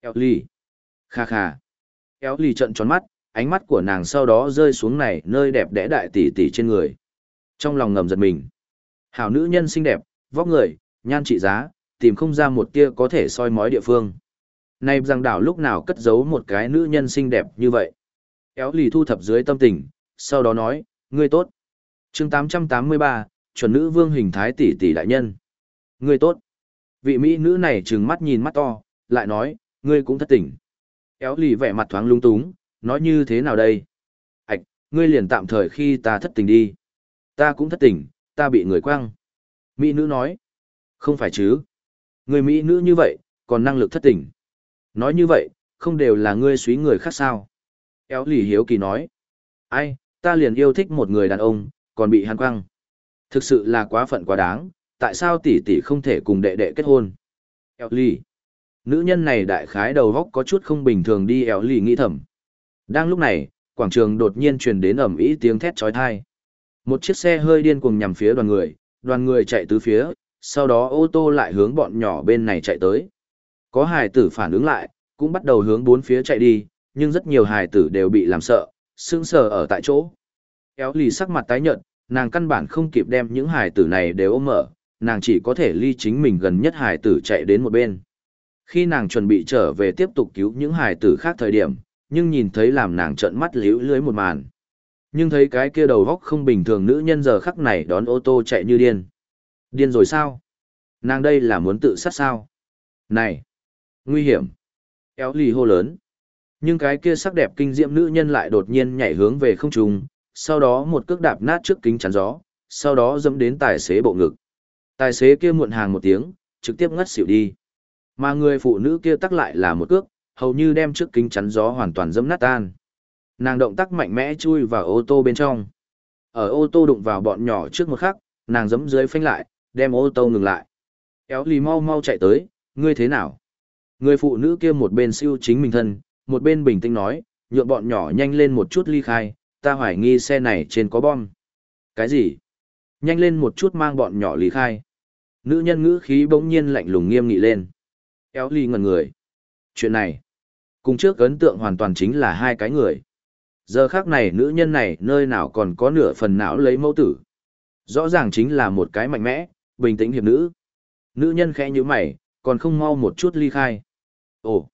Éo ly. Kha kha. Éo ly trận tròn mắt, ánh mắt của nàng sau đó rơi xuống này nơi đẹp đẽ đại tỷ tỷ trên người. Trong lòng ngầm giật mình. Hảo nữ nhân xinh đẹp, vóc người, nhan trị giá, tìm không ra một tia có thể soi mói địa phương. Này rằng đảo lúc nào cất giấu một cái nữ nhân xinh đẹp như vậy. Éo lì thu thập dưới tâm tình, sau đó nói, ngươi tốt. chương 883, chuẩn nữ vương hình thái tỷ tỷ đại nhân. Ngươi tốt. Vị mỹ nữ này trừng mắt nhìn mắt to, lại nói, ngươi cũng thất tỉnh. Éo lì vẻ mặt thoáng lung túng, nói như thế nào đây? Ảch, ngươi liền tạm thời khi ta thất tình đi. Ta cũng thất tình, ta bị người quăng. Mỹ nữ nói, không phải chứ. Người Mỹ nữ như vậy, còn năng lực thất tình. Nói như vậy, không đều là ngươi suý người khác sao? Éo lì hiếu kỳ nói, ai, ta liền yêu thích một người đàn ông, còn bị hắn quăng. Thực sự là quá phận quá đáng, tại sao tỷ tỷ không thể cùng đệ đệ kết hôn? Éo lì. Nữ nhân này đại khái đầu góc có chút không bình thường đi éo lì nghĩ thầm. Đang lúc này, quảng trường đột nhiên truyền đến ầm ĩ tiếng thét chói tai. Một chiếc xe hơi điên cuồng nhằm phía đoàn người, đoàn người chạy tứ phía, sau đó ô tô lại hướng bọn nhỏ bên này chạy tới. Có hài tử phản ứng lại, cũng bắt đầu hướng bốn phía chạy đi, nhưng rất nhiều hài tử đều bị làm sợ, sững sờ ở tại chỗ. Kéo lì sắc mặt tái nhợt, nàng căn bản không kịp đem những hài tử này đều ôm mở, nàng chỉ có thể ly chính mình gần nhất hài tử chạy đến một bên. Khi nàng chuẩn bị trở về tiếp tục cứu những hài tử khác thời điểm, nhưng nhìn thấy làm nàng trợn mắt liễu lưới một màn. Nhưng thấy cái kia đầu góc không bình thường nữ nhân giờ khắc này đón ô tô chạy như điên. Điên rồi sao? Nàng đây là muốn tự sát sao? Này! Nguy hiểm! Kéo lì hô lớn. Nhưng cái kia sắc đẹp kinh diệm nữ nhân lại đột nhiên nhảy hướng về không trung, sau đó một cước đạp nát trước kính chắn gió, sau đó dẫm đến tài xế bộ ngực. Tài xế kia muộn hàng một tiếng, trực tiếp ngất xỉu đi. Mà người phụ nữ kia tắc lại là một cước, hầu như đem trước kính chắn gió hoàn toàn dẫm nát tan. Nàng động tác mạnh mẽ chui vào ô tô bên trong. Ở ô tô đụng vào bọn nhỏ trước một khắc, nàng giẫm dưới phanh lại, đem ô tô ngừng lại. Kéo lì mau mau chạy tới, ngươi thế nào? Người phụ nữ kia một bên siêu chính mình thân, một bên bình tĩnh nói, nhượng bọn nhỏ nhanh lên một chút ly khai, ta hoài nghi xe này trên có bom. Cái gì? Nhanh lên một chút mang bọn nhỏ ly khai. Nữ nhân ngữ khí bỗng nhiên lạnh lùng nghiêm nghị lên. Kéo ly ngần người. Chuyện này, cùng trước ấn tượng hoàn toàn chính là hai cái người. Giờ khác này nữ nhân này nơi nào còn có nửa phần não lấy mẫu tử. Rõ ràng chính là một cái mạnh mẽ, bình tĩnh hiệp nữ. Nữ nhân khẽ như mày, còn không mau một chút ly khai. Ồ!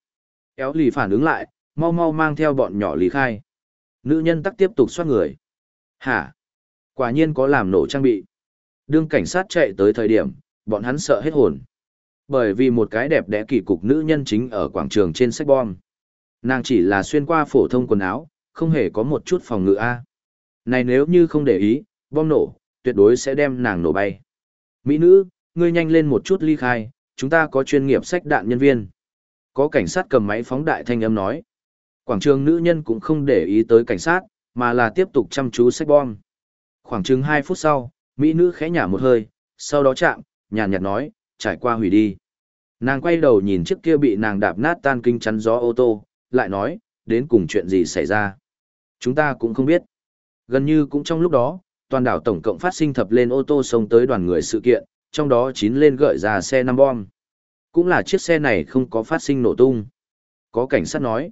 Éo lì phản ứng lại, mau mau mang theo bọn nhỏ lý khai. Nữ nhân tắc tiếp tục xoát người. Hả? Quả nhiên có làm nổ trang bị. Đương cảnh sát chạy tới thời điểm, bọn hắn sợ hết hồn. Bởi vì một cái đẹp đẽ kỳ cục nữ nhân chính ở quảng trường trên sách bom. Nàng chỉ là xuyên qua phổ thông quần áo, không hề có một chút phòng ngự A. Này nếu như không để ý, bom nổ, tuyệt đối sẽ đem nàng nổ bay. Mỹ nữ, ngươi nhanh lên một chút ly khai, chúng ta có chuyên nghiệp sách đạn nhân viên. Có cảnh sát cầm máy phóng đại thanh âm nói. Quảng trường nữ nhân cũng không để ý tới cảnh sát, mà là tiếp tục chăm chú sách bom. Khoảng chừng 2 phút sau, Mỹ nữ khẽ nhả một hơi, sau đó chạm, nhàn nhạt nói, trải qua hủy đi. Nàng quay đầu nhìn chiếc kia bị nàng đạp nát tan kinh chắn gió ô tô, lại nói, đến cùng chuyện gì xảy ra. Chúng ta cũng không biết. Gần như cũng trong lúc đó, toàn đảo tổng cộng phát sinh thập lên ô tô sông tới đoàn người sự kiện, trong đó chín lên gợi ra xe năm bom. Cũng là chiếc xe này không có phát sinh nổ tung. Có cảnh sát nói.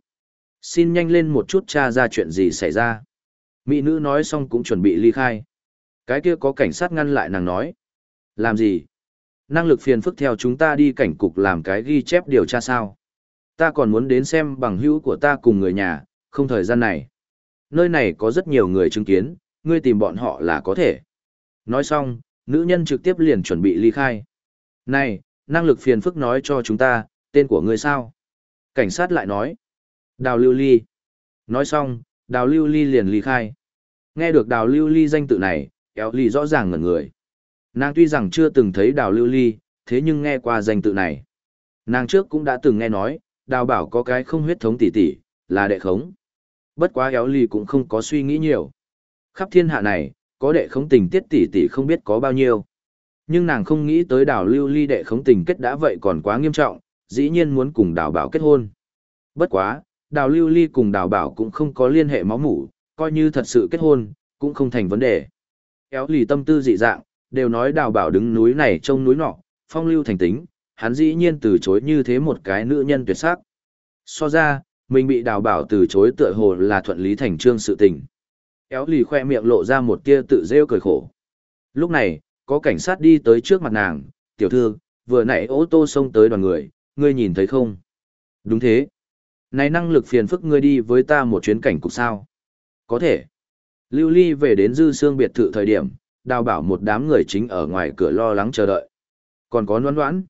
Xin nhanh lên một chút tra ra chuyện gì xảy ra. Mỹ nữ nói xong cũng chuẩn bị ly khai. Cái kia có cảnh sát ngăn lại nàng nói. Làm gì? Năng lực phiền phức theo chúng ta đi cảnh cục làm cái ghi chép điều tra sao? Ta còn muốn đến xem bằng hữu của ta cùng người nhà, không thời gian này. Nơi này có rất nhiều người chứng kiến, ngươi tìm bọn họ là có thể. Nói xong, nữ nhân trực tiếp liền chuẩn bị ly khai. Này, năng lực phiền phức nói cho chúng ta, tên của ngươi sao? Cảnh sát lại nói. Đào Lưu Ly. Nói xong, Đào Lưu Ly liền ly khai. Nghe được Đào Lưu Ly danh tự này, kéo ly rõ ràng ngẩn người. Nàng tuy rằng chưa từng thấy Đào Lưu Ly, thế nhưng nghe qua danh tự này. Nàng trước cũng đã từng nghe nói, Đào bảo có cái không huyết thống tỷ tỷ, là đệ khống. Bất quá kéo ly cũng không có suy nghĩ nhiều. Khắp thiên hạ này, có đệ khống tình tiết tỷ tỷ không biết có bao nhiêu. Nhưng nàng không nghĩ tới đào lưu ly đệ khống tình kết đã vậy còn quá nghiêm trọng, dĩ nhiên muốn cùng đào bảo kết hôn. Bất quá, đào lưu ly cùng đào bảo cũng không có liên hệ máu mủ, coi như thật sự kết hôn, cũng không thành vấn đề. Kéo lì tâm tư dị dạng, đều nói đào bảo đứng núi này trông núi nọ, phong lưu thành tính, hắn dĩ nhiên từ chối như thế một cái nữ nhân tuyệt sắc. So ra, mình bị đào bảo từ chối tựa hồ là thuận lý thành trương sự tình. Kéo lì khoe miệng lộ ra một tia tự rêu cười khổ. Lúc này, có cảnh sát đi tới trước mặt nàng, tiểu thư, vừa nãy ô tô xông tới đoàn người, ngươi nhìn thấy không? Đúng thế. Này năng lực phiền phức ngươi đi với ta một chuyến cảnh cục sao? Có thể. Lưu Ly về đến dư xương biệt thự thời điểm, đào bảo một đám người chính ở ngoài cửa lo lắng chờ đợi. Còn có noãn noãn.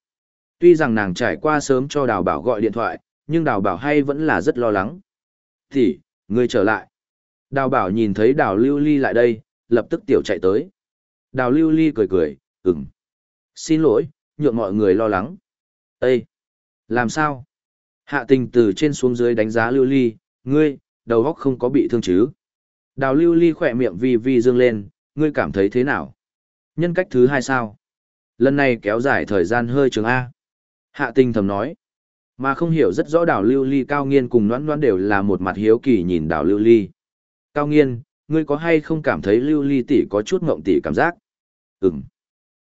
Tuy rằng nàng trải qua sớm cho đào bảo gọi điện thoại, nhưng đào bảo hay vẫn là rất lo lắng. Thì, ngươi trở lại. Đào bảo nhìn thấy đào lưu ly lại đây, lập tức tiểu chạy tới. Đào lưu ly cười cười, ừm. Xin lỗi, nhượng mọi người lo lắng. Ê! Làm sao? Hạ tình từ trên xuống dưới đánh giá lưu ly, ngươi, đầu góc không có bị thương chứ? Đào lưu ly khỏe miệng vi vi dương lên, ngươi cảm thấy thế nào? Nhân cách thứ hai sao? Lần này kéo dài thời gian hơi trường A. Hạ tình thầm nói. Mà không hiểu rất rõ đào lưu ly cao nghiên cùng noãn noãn đều là một mặt hiếu kỳ nhìn đào lưu ly. Cao nghiên, ngươi có hay không cảm thấy lưu ly tỷ có chút ngộng tỷ cảm giác? Ừm.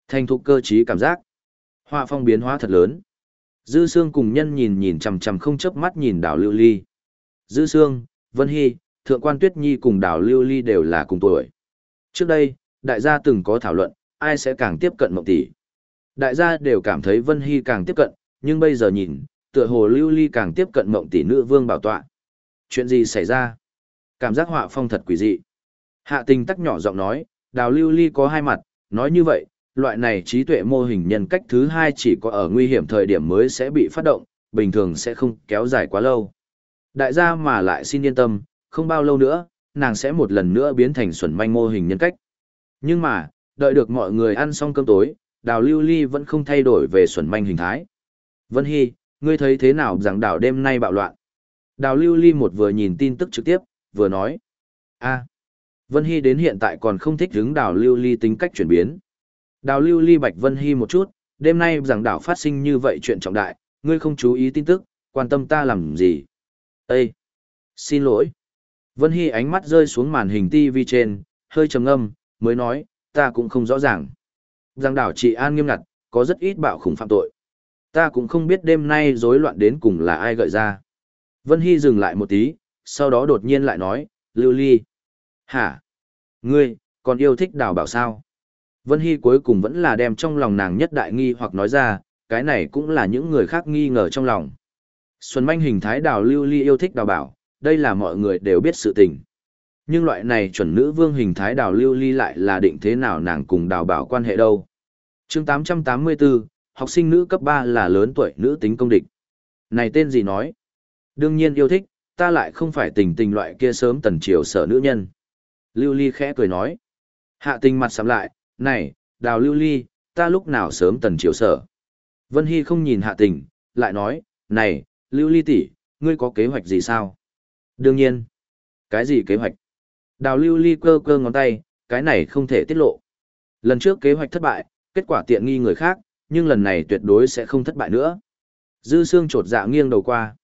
Thành thục cơ trí cảm giác. Họa phong biến hóa thật lớn. Dư Sương cùng nhân nhìn nhìn chằm chằm không chớp mắt nhìn đào lưu ly. Dư Sương, Vân Hy, Thượng quan Tuyết Nhi cùng đào lưu ly đều là cùng tuổi. Trước đây, đại gia từng có thảo luận, ai sẽ càng tiếp cận mộng tỷ. Đại gia đều cảm thấy Vân Hy càng tiếp cận, nhưng bây giờ nhìn, tựa hồ lưu ly càng tiếp cận mộng tỷ nữ vương bảo tọa. Chuyện gì xảy ra? Cảm giác họa phong thật quỷ dị. Hạ tình tắc nhỏ giọng nói, đào lưu ly có hai mặt, nói như vậy, loại này trí tuệ mô hình nhân cách thứ hai chỉ có ở nguy hiểm thời điểm mới sẽ bị phát động, bình thường sẽ không kéo dài quá lâu. Đại gia mà lại xin yên tâm, không bao lâu nữa, nàng sẽ một lần nữa biến thành xuẩn manh mô hình nhân cách. Nhưng mà, đợi được mọi người ăn xong cơm tối, đào lưu ly vẫn không thay đổi về xuẩn manh hình thái. Vân Hy, ngươi thấy thế nào rằng đảo đêm nay bạo loạn? Đào lưu ly một vừa nhìn tin tức trực tiếp, vừa nói. a Vân Hy đến hiện tại còn không thích hứng đào lưu ly tính cách chuyển biến. Đào lưu ly bạch Vân Hy một chút, đêm nay rằng đảo phát sinh như vậy chuyện trọng đại, ngươi không chú ý tin tức, quan tâm ta làm gì? Ê! Xin lỗi. Vân Hy ánh mắt rơi xuống màn hình TV trên, hơi trầm ngâm, mới nói, ta cũng không rõ ràng. Giang đảo trị an nghiêm ngặt, có rất ít bạo khủng phạm tội. Ta cũng không biết đêm nay rối loạn đến cùng là ai gợi ra. Vân Hy dừng lại một tí, sau đó đột nhiên lại nói, Lưu Ly. Hả? Ngươi, còn yêu thích đào bảo sao? Vân Hy cuối cùng vẫn là đem trong lòng nàng nhất đại nghi hoặc nói ra, cái này cũng là những người khác nghi ngờ trong lòng. Xuân manh hình thái đào Lưu Ly yêu thích đào bảo, đây là mọi người đều biết sự tình. Nhưng loại này chuẩn nữ vương hình thái đào Lưu Ly lại là định thế nào nàng cùng đào bảo quan hệ đâu. chương 884, học sinh nữ cấp 3 là lớn tuổi nữ tính công địch. Này tên gì nói? Đương nhiên yêu thích, ta lại không phải tình tình loại kia sớm tần triều sở nữ nhân. Lưu Ly khẽ cười nói. Hạ tình mặt sắm lại, này, đào Lưu Ly, ta lúc nào sớm tần chiều sở. Vân Hy không nhìn hạ tình, lại nói, này, Lưu Ly tỷ, ngươi có kế hoạch gì sao? Đương nhiên. Cái gì kế hoạch? Đào Lưu Ly cơ cơ ngón tay, cái này không thể tiết lộ. Lần trước kế hoạch thất bại, kết quả tiện nghi người khác, nhưng lần này tuyệt đối sẽ không thất bại nữa. Dư Sương trột dạ nghiêng đầu qua.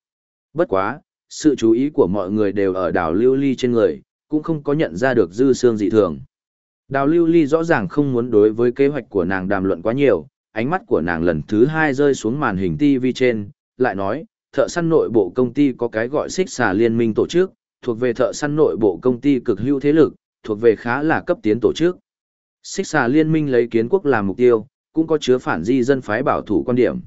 Bất quá, sự chú ý của mọi người đều ở đào lưu ly trên người, cũng không có nhận ra được Dư xương dị thường. Đào lưu ly rõ ràng không muốn đối với kế hoạch của nàng đàm luận quá nhiều, ánh mắt của nàng lần thứ hai rơi xuống màn hình TV trên, lại nói, thợ săn nội bộ công ty có cái gọi xích xà liên minh tổ chức, thuộc về thợ săn nội bộ công ty cực hữu thế lực, thuộc về khá là cấp tiến tổ chức. Xích xà liên minh lấy kiến quốc làm mục tiêu, cũng có chứa phản di dân phái bảo thủ quan điểm.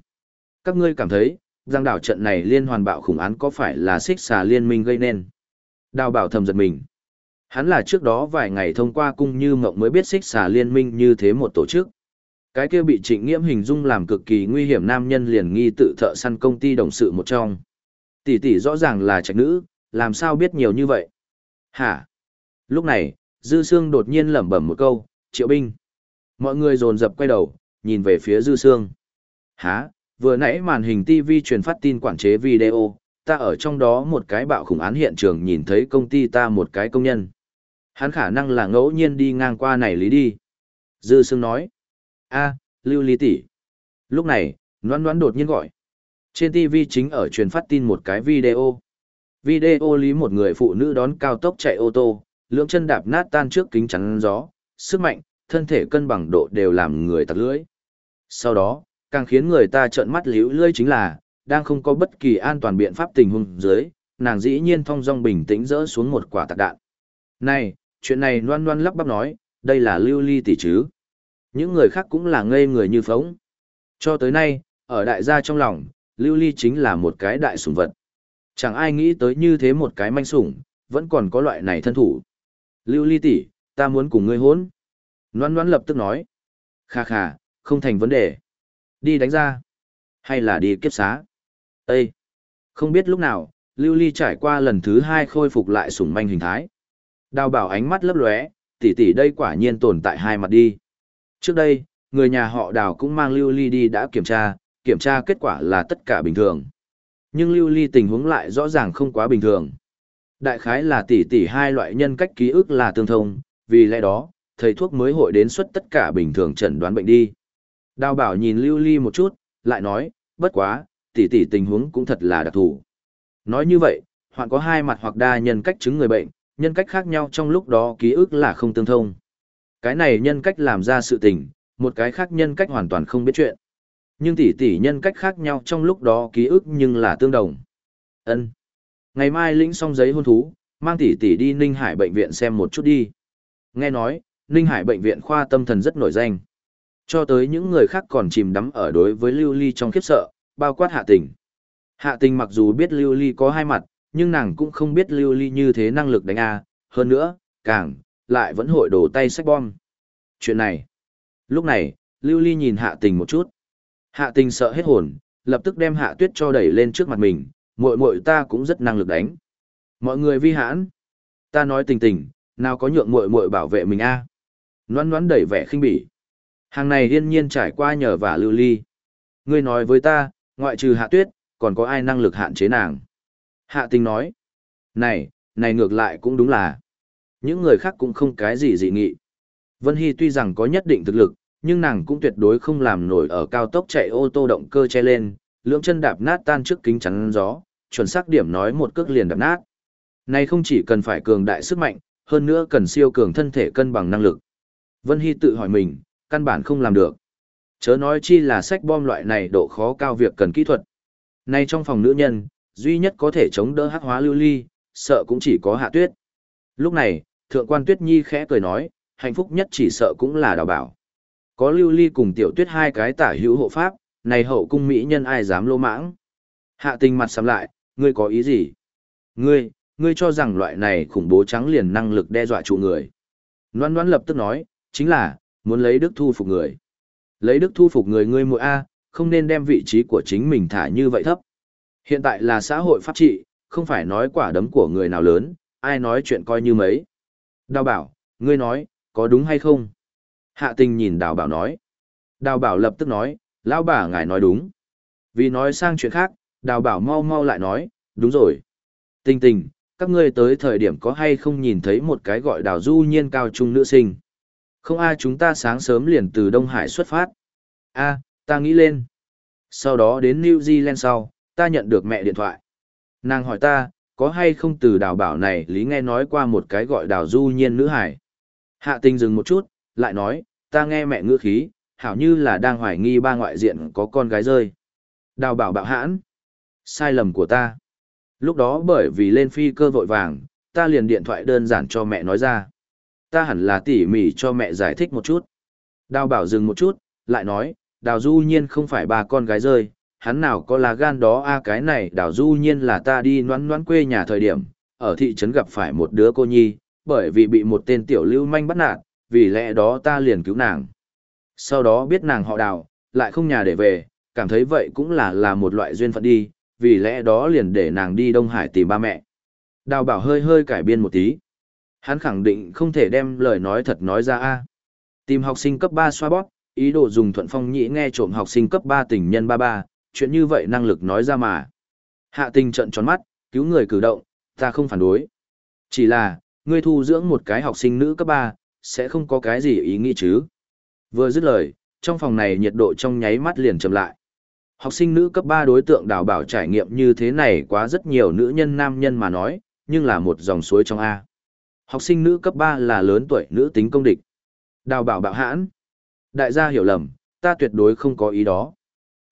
Các ngươi cảm thấy, giang đảo trận này liên hoàn bạo khủng án có phải là xích xà liên minh gây nên? Đào bảo thầm giật mình. Hắn là trước đó vài ngày thông qua cung như mộng mới biết xích xà liên minh như thế một tổ chức. Cái kia bị trịnh nghiễm hình dung làm cực kỳ nguy hiểm nam nhân liền nghi tự thợ săn công ty đồng sự một trong. Tỷ tỷ rõ ràng là trạch nữ, làm sao biết nhiều như vậy? Hả? Lúc này, Dư Sương đột nhiên lẩm bẩm một câu, triệu binh. Mọi người dồn dập quay đầu, nhìn về phía Dư Sương. Hả? Vừa nãy màn hình TV truyền phát tin quản chế video, ta ở trong đó một cái bạo khủng án hiện trường nhìn thấy công ty ta một cái công nhân. Hắn khả năng là ngẫu nhiên đi ngang qua này lý đi. Dư Sương nói. a Lưu Lý tỷ. Lúc này, noan noan đột nhiên gọi. Trên TV chính ở truyền phát tin một cái video. Video lý một người phụ nữ đón cao tốc chạy ô tô, lưỡng chân đạp nát tan trước kính chắn gió, sức mạnh, thân thể cân bằng độ đều làm người tặc lưỡi. Sau đó, càng khiến người ta trợn mắt liễu lưỡi chính là, đang không có bất kỳ an toàn biện pháp tình huống dưới, nàng dĩ nhiên thong dong bình tĩnh rỡ xuống một quả tạc đạn. Này, chuyện này loan loan lắp bắp nói, đây là lưu ly tỷ chứ. Những người khác cũng là ngây người như phóng. Cho tới nay, ở đại gia trong lòng, lưu ly chính là một cái đại sủng vật. Chẳng ai nghĩ tới như thế một cái manh sủng, vẫn còn có loại này thân thủ. Lưu ly tỷ, ta muốn cùng ngươi hôn. Loan loan lập tức nói. Kha kha, không thành vấn đề. Đi đánh ra. Hay là đi kiếp xá. Ê! Không biết lúc nào, Lưu Ly trải qua lần thứ hai khôi phục lại sủng manh hình thái. Đào bảo ánh mắt lấp lóe, tỷ tỷ đây quả nhiên tồn tại hai mặt đi. Trước đây, người nhà họ đào cũng mang Lưu Ly đi đã kiểm tra, kiểm tra kết quả là tất cả bình thường. Nhưng Lưu Ly tình huống lại rõ ràng không quá bình thường. Đại khái là tỷ tỷ hai loại nhân cách ký ức là tương thông, vì lẽ đó, thầy thuốc mới hội đến xuất tất cả bình thường chẩn đoán bệnh đi. Đào bảo nhìn Lưu Ly một chút, lại nói, bất quá, tỷ tỷ tình huống cũng thật là đặc thù. Nói như vậy, hoạn có hai mặt hoặc đa nhân cách chứng người bệnh, nhân cách khác nhau trong lúc đó ký ức là không tương thông. Cái này nhân cách làm ra sự tình, một cái khác nhân cách hoàn toàn không biết chuyện. Nhưng tỷ tỷ nhân cách khác nhau trong lúc đó ký ức nhưng là tương đồng. Ân. Ngày mai lĩnh xong giấy hôn thú, mang tỷ tỷ đi Ninh Hải bệnh viện xem một chút đi. Nghe nói, Ninh Hải bệnh viện khoa tâm thần rất nổi danh. Cho tới những người khác còn chìm đắm ở đối với Lưu Ly trong khiếp sợ, bao quát hạ tình. Hạ tình mặc dù biết Lưu Ly có hai mặt, nhưng nàng cũng không biết Lưu Ly như thế năng lực đánh A, hơn nữa, càng, lại vẫn hội đổ tay sách bom. Chuyện này. Lúc này, Lưu Ly nhìn hạ tình một chút. Hạ tình sợ hết hồn, lập tức đem hạ tuyết cho đẩy lên trước mặt mình, mội mội ta cũng rất năng lực đánh. Mọi người vi hãn. Ta nói tình tình, nào có nhượng mội mội bảo vệ mình a? À? loãn đẩy vẻ khinh bỉ. Hàng này yên nhiên trải qua nhờ và lưu ly. Ngươi nói với ta, ngoại trừ hạ tuyết, còn có ai năng lực hạn chế nàng? Hạ tình nói. Này, này ngược lại cũng đúng là. Những người khác cũng không cái gì dị nghị. Vân Hy tuy rằng có nhất định thực lực, nhưng nàng cũng tuyệt đối không làm nổi ở cao tốc chạy ô tô động cơ che lên, lưỡng chân đạp nát tan trước kính chắn gió, chuẩn xác điểm nói một cước liền đạp nát. Này không chỉ cần phải cường đại sức mạnh, hơn nữa cần siêu cường thân thể cân bằng năng lực. Vân Hy tự hỏi mình, căn bản không làm được. Chớ nói chi là sách bom loại này độ khó cao việc cần kỹ thuật. Nay trong phòng nữ nhân, duy nhất có thể chống đỡ hắc hóa lưu ly, sợ cũng chỉ có hạ tuyết. Lúc này, thượng quan tuyết nhi khẽ cười nói, hạnh phúc nhất chỉ sợ cũng là đào bảo. Có lưu ly cùng tiểu tuyết hai cái tả hữu hộ pháp, này hậu cung mỹ nhân ai dám lô mãng. Hạ tình mặt sắm lại, ngươi có ý gì? Ngươi, ngươi cho rằng loại này khủng bố trắng liền năng lực đe dọa chủ người. Loan Loan lập tức nói, chính là, muốn lấy đức thu phục người. Lấy đức thu phục người ngươi muội A, không nên đem vị trí của chính mình thả như vậy thấp. Hiện tại là xã hội pháp trị, không phải nói quả đấm của người nào lớn, ai nói chuyện coi như mấy. Đào bảo, ngươi nói, có đúng hay không? Hạ tình nhìn đào bảo nói. Đào bảo lập tức nói, lão bà ngài nói đúng. Vì nói sang chuyện khác, đào bảo mau mau lại nói, đúng rồi. Tình tình, các ngươi tới thời điểm có hay không nhìn thấy một cái gọi đào du nhiên cao trung nữ sinh. Không ai chúng ta sáng sớm liền từ Đông Hải xuất phát. a ta nghĩ lên. Sau đó đến New Zealand sau, ta nhận được mẹ điện thoại. Nàng hỏi ta, có hay không từ đào bảo này lý nghe nói qua một cái gọi đào du nhiên nữ hải. Hạ tình dừng một chút, lại nói, ta nghe mẹ ngữ khí, hảo như là đang hoài nghi ba ngoại diện có con gái rơi. Đào bảo bạo hãn. Sai lầm của ta. Lúc đó bởi vì lên phi cơ vội vàng, ta liền điện thoại đơn giản cho mẹ nói ra. Ta hẳn là tỉ mỉ cho mẹ giải thích một chút. Đào bảo dừng một chút, lại nói, đào du nhiên không phải ba con gái rơi, hắn nào có là gan đó a cái này đào du nhiên là ta đi noãn noãn quê nhà thời điểm, ở thị trấn gặp phải một đứa cô nhi, bởi vì bị một tên tiểu lưu manh bắt nạt, vì lẽ đó ta liền cứu nàng. Sau đó biết nàng họ đào, lại không nhà để về, cảm thấy vậy cũng là là một loại duyên phận đi, vì lẽ đó liền để nàng đi Đông Hải tìm ba mẹ. Đào bảo hơi hơi cải biên một tí. Hắn khẳng định không thể đem lời nói thật nói ra a. Tìm học sinh cấp 3 xoa bóp, ý đồ dùng thuận phong nhĩ nghe trộm học sinh cấp 3 tình nhân ba ba, chuyện như vậy năng lực nói ra mà. Hạ tình trận tròn mắt, cứu người cử động, ta không phản đối. Chỉ là, ngươi thu dưỡng một cái học sinh nữ cấp 3, sẽ không có cái gì ý nghĩ chứ. Vừa dứt lời, trong phòng này nhiệt độ trong nháy mắt liền chậm lại. Học sinh nữ cấp 3 đối tượng đào bảo trải nghiệm như thế này quá rất nhiều nữ nhân nam nhân mà nói, nhưng là một dòng suối trong A. Học sinh nữ cấp 3 là lớn tuổi nữ tính công địch. Đào bảo bạo hãn. Đại gia hiểu lầm, ta tuyệt đối không có ý đó.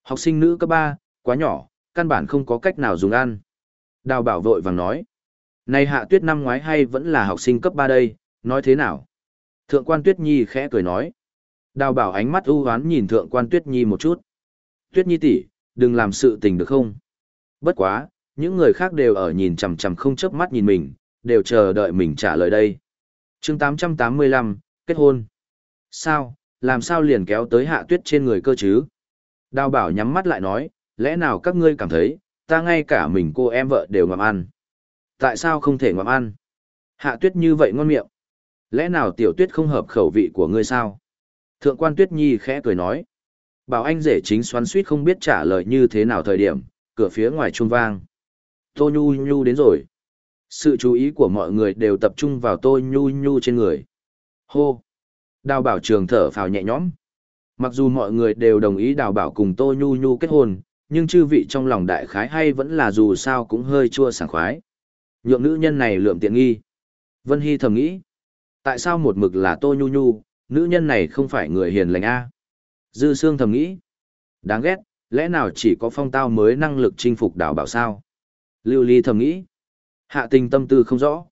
Học sinh nữ cấp 3, quá nhỏ, căn bản không có cách nào dùng ăn. Đào bảo vội vàng nói. Này hạ tuyết năm ngoái hay vẫn là học sinh cấp 3 đây, nói thế nào? Thượng quan tuyết nhi khẽ cười nói. Đào bảo ánh mắt ưu hoán nhìn thượng quan tuyết nhi một chút. Tuyết nhi tỷ, đừng làm sự tình được không? Bất quá, những người khác đều ở nhìn chằm chằm không chớp mắt nhìn mình, đều chờ đợi mình trả lời đây. chương 885, kết hôn. Sao, làm sao liền kéo tới hạ tuyết trên người cơ chứ? Đào bảo nhắm mắt lại nói, lẽ nào các ngươi cảm thấy, ta ngay cả mình cô em vợ đều ngậm ăn. Tại sao không thể ngậm ăn? Hạ tuyết như vậy ngon miệng. Lẽ nào tiểu tuyết không hợp khẩu vị của ngươi sao? Thượng quan tuyết nhi khẽ cười nói. Bảo anh rể chính xoắn suýt không biết trả lời như thế nào thời điểm, cửa phía ngoài chuông vang. Tô Nhu Nhu đến rồi. Sự chú ý của mọi người đều tập trung vào Tô Nhu Nhu trên người. Hô! Đào bảo trường thở phào nhẹ nhõm. Mặc dù mọi người đều đồng ý đào bảo cùng Tô Nhu Nhu kết hôn, nhưng chư vị trong lòng đại khái hay vẫn là dù sao cũng hơi chua sảng khoái. Nhượng nữ nhân này lượm tiện nghi. Vân Hy thầm nghĩ. Tại sao một mực là Tô Nhu Nhu, nữ nhân này không phải người hiền lành A? Dư Sương thầm nghĩ. Đáng ghét, lẽ nào chỉ có phong tao mới năng lực chinh phục đảo bảo sao? Lưu Ly thầm nghĩ. Hạ tình tâm tư không rõ.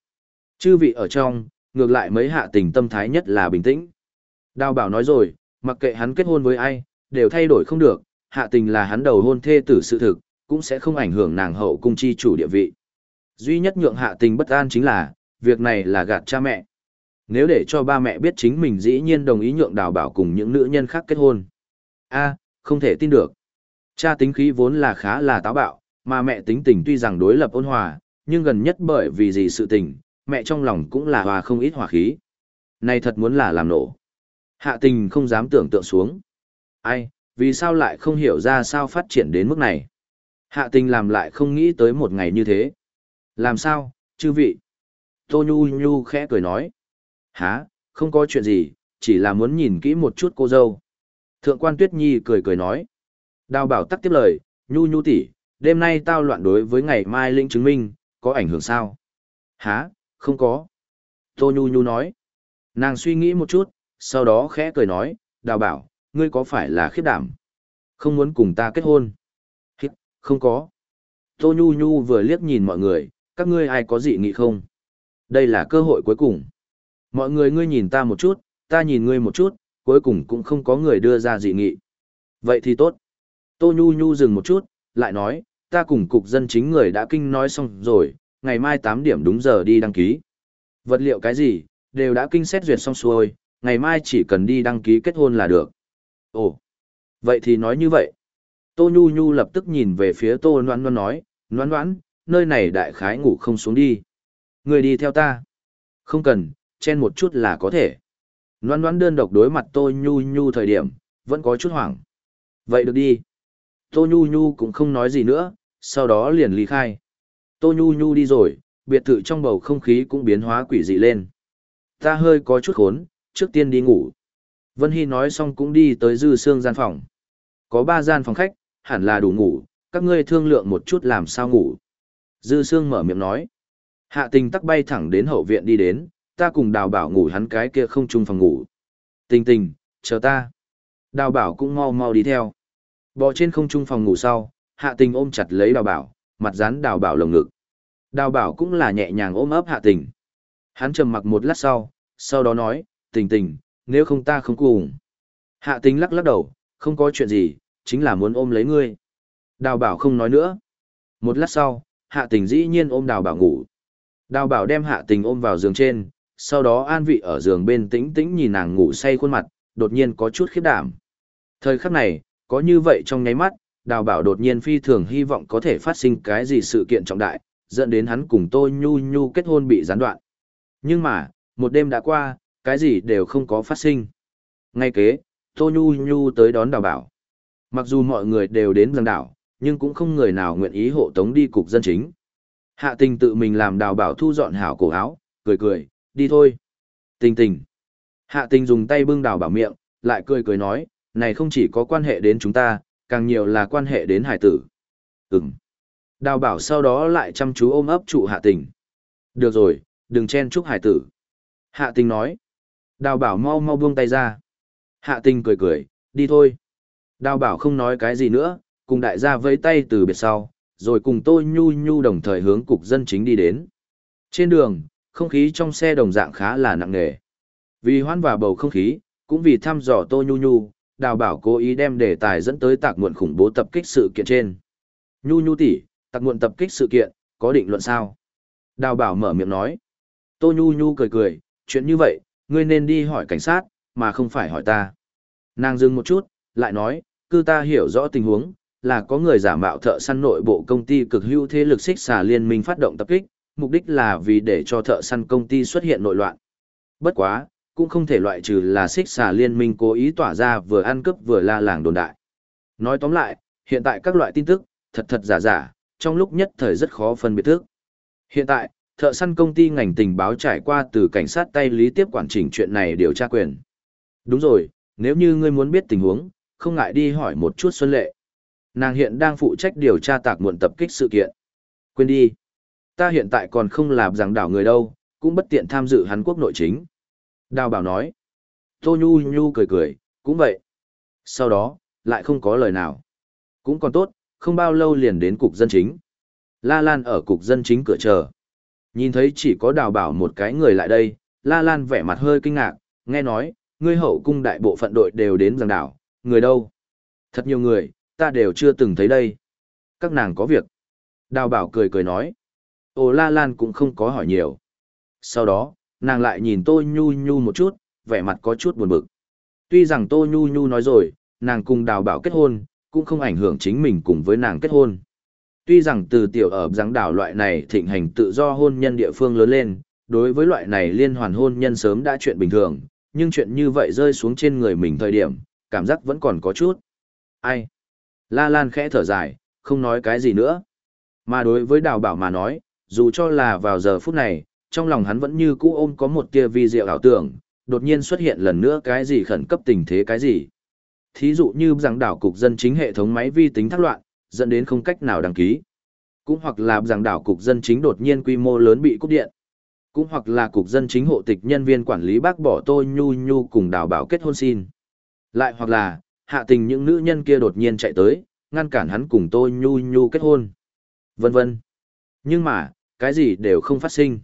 Chư vị ở trong, ngược lại mấy hạ tình tâm thái nhất là bình tĩnh. Đào bảo nói rồi, mặc kệ hắn kết hôn với ai, đều thay đổi không được, hạ tình là hắn đầu hôn thê tử sự thực, cũng sẽ không ảnh hưởng nàng hậu cung chi chủ địa vị. Duy nhất nhượng hạ tình bất an chính là, việc này là gạt cha mẹ. Nếu để cho ba mẹ biết chính mình dĩ nhiên đồng ý nhượng đào bảo cùng những nữ nhân khác kết hôn. a không thể tin được. Cha tính khí vốn là khá là táo bạo, mà mẹ tính tình tuy rằng đối lập ôn hòa, nhưng gần nhất bởi vì gì sự tình, mẹ trong lòng cũng là hòa không ít hòa khí. Này thật muốn là làm nổ. Hạ tình không dám tưởng tượng xuống. Ai, vì sao lại không hiểu ra sao phát triển đến mức này? Hạ tình làm lại không nghĩ tới một ngày như thế. Làm sao, chư vị? Tô Nhu Nhu khẽ cười nói. Hả, không có chuyện gì, chỉ là muốn nhìn kỹ một chút cô dâu. Thượng quan Tuyết Nhi cười cười nói. Đào bảo tắc tiếp lời, Nhu Nhu tỷ, đêm nay tao loạn đối với ngày mai lĩnh chứng minh, có ảnh hưởng sao? Hả, không có. Tô Nhu Nhu nói. Nàng suy nghĩ một chút, sau đó khẽ cười nói, đào bảo, ngươi có phải là khiếp đảm? Không muốn cùng ta kết hôn? Khiếp, không có. Tô Nhu Nhu vừa liếc nhìn mọi người, các ngươi ai có dị nghị không? Đây là cơ hội cuối cùng. Mọi người ngươi nhìn ta một chút, ta nhìn ngươi một chút, cuối cùng cũng không có người đưa ra dị nghị. Vậy thì tốt. Tô Nhu Nhu dừng một chút, lại nói, ta cùng cục dân chính người đã kinh nói xong rồi, ngày mai 8 điểm đúng giờ đi đăng ký. Vật liệu cái gì, đều đã kinh xét duyệt xong xuôi, ngày mai chỉ cần đi đăng ký kết hôn là được. Ồ, vậy thì nói như vậy. Tô Nhu Nhu lập tức nhìn về phía Tô Noan Noan nói, Noan Noan, nơi này đại khái ngủ không xuống đi. Người đi theo ta. Không cần, chen một chút là có thể. Noan Noan đơn độc đối mặt Tô Nhu Nhu thời điểm, vẫn có chút hoảng. Vậy được đi. Tô Nhu Nhu cũng không nói gì nữa, sau đó liền ly khai. Tô Nhu Nhu đi rồi, biệt thự trong bầu không khí cũng biến hóa quỷ dị lên. Ta hơi có chút khốn, trước tiên đi ngủ. Vân Hy nói xong cũng đi tới dư xương gian phòng. Có ba gian phòng khách, hẳn là đủ ngủ, các ngươi thương lượng một chút làm sao ngủ. Dư xương mở miệng nói. Hạ tình tắc bay thẳng đến hậu viện đi đến, ta cùng đào bảo ngủ hắn cái kia không chung phòng ngủ. Tình tình, chờ ta. Đào bảo cũng mau mau đi theo. Bò trên không chung phòng ngủ sau, hạ tình ôm chặt lấy đào bảo, mặt dán đào bảo lồng ngực. Đào bảo cũng là nhẹ nhàng ôm ấp hạ tình. Hắn trầm mặc một lát sau, sau đó nói, tình tình, nếu không ta không cùng. Hạ tình lắc lắc đầu, không có chuyện gì, chính là muốn ôm lấy ngươi. Đào bảo không nói nữa. Một lát sau, hạ tình dĩ nhiên ôm đào bảo ngủ. Đào bảo đem hạ tình ôm vào giường trên, sau đó an vị ở giường bên tĩnh tĩnh nhìn nàng ngủ say khuôn mặt, đột nhiên có chút khiếp đảm. Thời khắc này, có như vậy trong nháy mắt, đào bảo đột nhiên phi thường hy vọng có thể phát sinh cái gì sự kiện trọng đại, dẫn đến hắn cùng Tô Nhu Nhu kết hôn bị gián đoạn. Nhưng mà, một đêm đã qua, cái gì đều không có phát sinh. Ngay kế, Tô Nhu Nhu tới đón đào bảo. Mặc dù mọi người đều đến giang đảo, nhưng cũng không người nào nguyện ý hộ tống đi cục dân chính. Hạ tình tự mình làm đào bảo thu dọn hảo cổ áo, cười cười, đi thôi. Tình tình. Hạ tình dùng tay bưng đào bảo miệng, lại cười cười nói, này không chỉ có quan hệ đến chúng ta, càng nhiều là quan hệ đến hải tử. Ừm. Đào bảo sau đó lại chăm chú ôm ấp trụ hạ tình. Được rồi, đừng chen chúc hải tử. Hạ tình nói. Đào bảo mau mau buông tay ra. Hạ tình cười cười, đi thôi. Đào bảo không nói cái gì nữa, cùng đại gia vẫy tay từ biệt sau, rồi cùng tôi nhu nhu đồng thời hướng cục dân chính đi đến. Trên đường, không khí trong xe đồng dạng khá là nặng nề. Vì hoan và bầu không khí, cũng vì thăm dò tôi nhu nhu, đào bảo cố ý đem đề tài dẫn tới tạc muộn khủng bố tập kích sự kiện trên. Nhu nhu tỷ, tạc muộn tập kích sự kiện, có định luận sao? Đào bảo mở miệng nói. Tô nhu nhu cười cười, chuyện như vậy, ngươi nên đi hỏi cảnh sát, mà không phải hỏi ta. Nàng dừng một chút, lại nói, cư ta hiểu rõ tình huống, là có người giả mạo thợ săn nội bộ công ty cực hữu thế lực xích xà liên minh phát động tập kích, mục đích là vì để cho thợ săn công ty xuất hiện nội loạn. Bất quá, cũng không thể loại trừ là xích xà liên minh cố ý tỏa ra vừa ăn cướp vừa la làng đồn đại. Nói tóm lại, hiện tại các loại tin tức, thật thật giả giả, trong lúc nhất thời rất khó phân biệt thức. Hiện tại, thợ săn công ty ngành tình báo trải qua từ cảnh sát tay lý tiếp quản chỉnh chuyện này điều tra quyền. Đúng rồi, nếu như ngươi muốn biết tình huống, không ngại đi hỏi một chút Xuân Lệ. Nàng hiện đang phụ trách điều tra tạc muộn tập kích sự kiện. Quên đi. Ta hiện tại còn không làm giảng đảo người đâu, cũng bất tiện tham dự Hàn Quốc nội chính. Đào bảo nói. Tô Nhu Nhu cười cười, cũng vậy. Sau đó, lại không có lời nào. Cũng còn tốt, không bao lâu liền đến cục dân chính. La Lan ở cục dân chính cửa chờ. Nhìn thấy chỉ có đào bảo một cái người lại đây, La Lan vẻ mặt hơi kinh ngạc, nghe nói, ngươi hậu cung đại bộ phận đội đều đến giang đảo, người đâu? Thật nhiều người, ta đều chưa từng thấy đây. Các nàng có việc. Đào bảo cười cười nói. Ồ La Lan cũng không có hỏi nhiều. Sau đó, nàng lại nhìn Tô Nhu Nhu một chút, vẻ mặt có chút buồn bực. Tuy rằng Tô Nhu Nhu nói rồi, nàng cùng đào bảo kết hôn, cũng không ảnh hưởng chính mình cùng với nàng kết hôn. Tuy rằng từ tiểu ở giáng đảo loại này thịnh hành tự do hôn nhân địa phương lớn lên, đối với loại này liên hoàn hôn nhân sớm đã chuyện bình thường, nhưng chuyện như vậy rơi xuống trên người mình thời điểm, cảm giác vẫn còn có chút. Ai? La Lan khẽ thở dài, không nói cái gì nữa. Mà đối với đào bảo mà nói, dù cho là vào giờ phút này, trong lòng hắn vẫn như cũ ôm có một tia vi diệu ảo tưởng, đột nhiên xuất hiện lần nữa cái gì khẩn cấp tình thế cái gì. Thí dụ như rằng đảo cục dân chính hệ thống máy vi tính thác loạn, dẫn đến không cách nào đăng ký. Cũng hoặc là rằng đảo cục dân chính đột nhiên quy mô lớn bị cúp điện. Cũng hoặc là cục dân chính hộ tịch nhân viên quản lý bác bỏ tôi nhu nhu cùng đào bảo kết hôn xin. Lại hoặc là, hạ tình những nữ nhân kia đột nhiên chạy tới, ngăn cản hắn cùng tôi nhu nhu kết hôn. Vân vân. Nhưng mà, cái gì đều không phát sinh.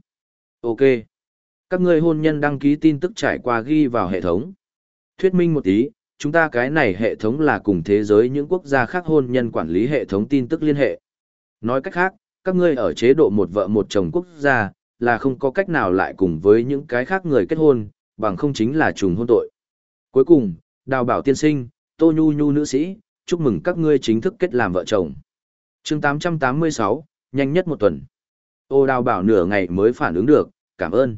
Ok. Các ngươi hôn nhân đăng ký tin tức trải qua ghi vào hệ thống. Thuyết minh một tí, chúng ta cái này hệ thống là cùng thế giới những quốc gia khác hôn nhân quản lý hệ thống tin tức liên hệ. Nói cách khác, các ngươi ở chế độ một vợ một chồng quốc gia, là không có cách nào lại cùng với những cái khác người kết hôn, bằng không chính là trùng hôn tội. Cuối cùng, đào bảo tiên sinh, tô nhu nhu nữ sĩ, chúc mừng các ngươi chính thức kết làm vợ chồng. chương 886, nhanh nhất một tuần. Ô đào bảo nửa ngày mới phản ứng được, cảm ơn.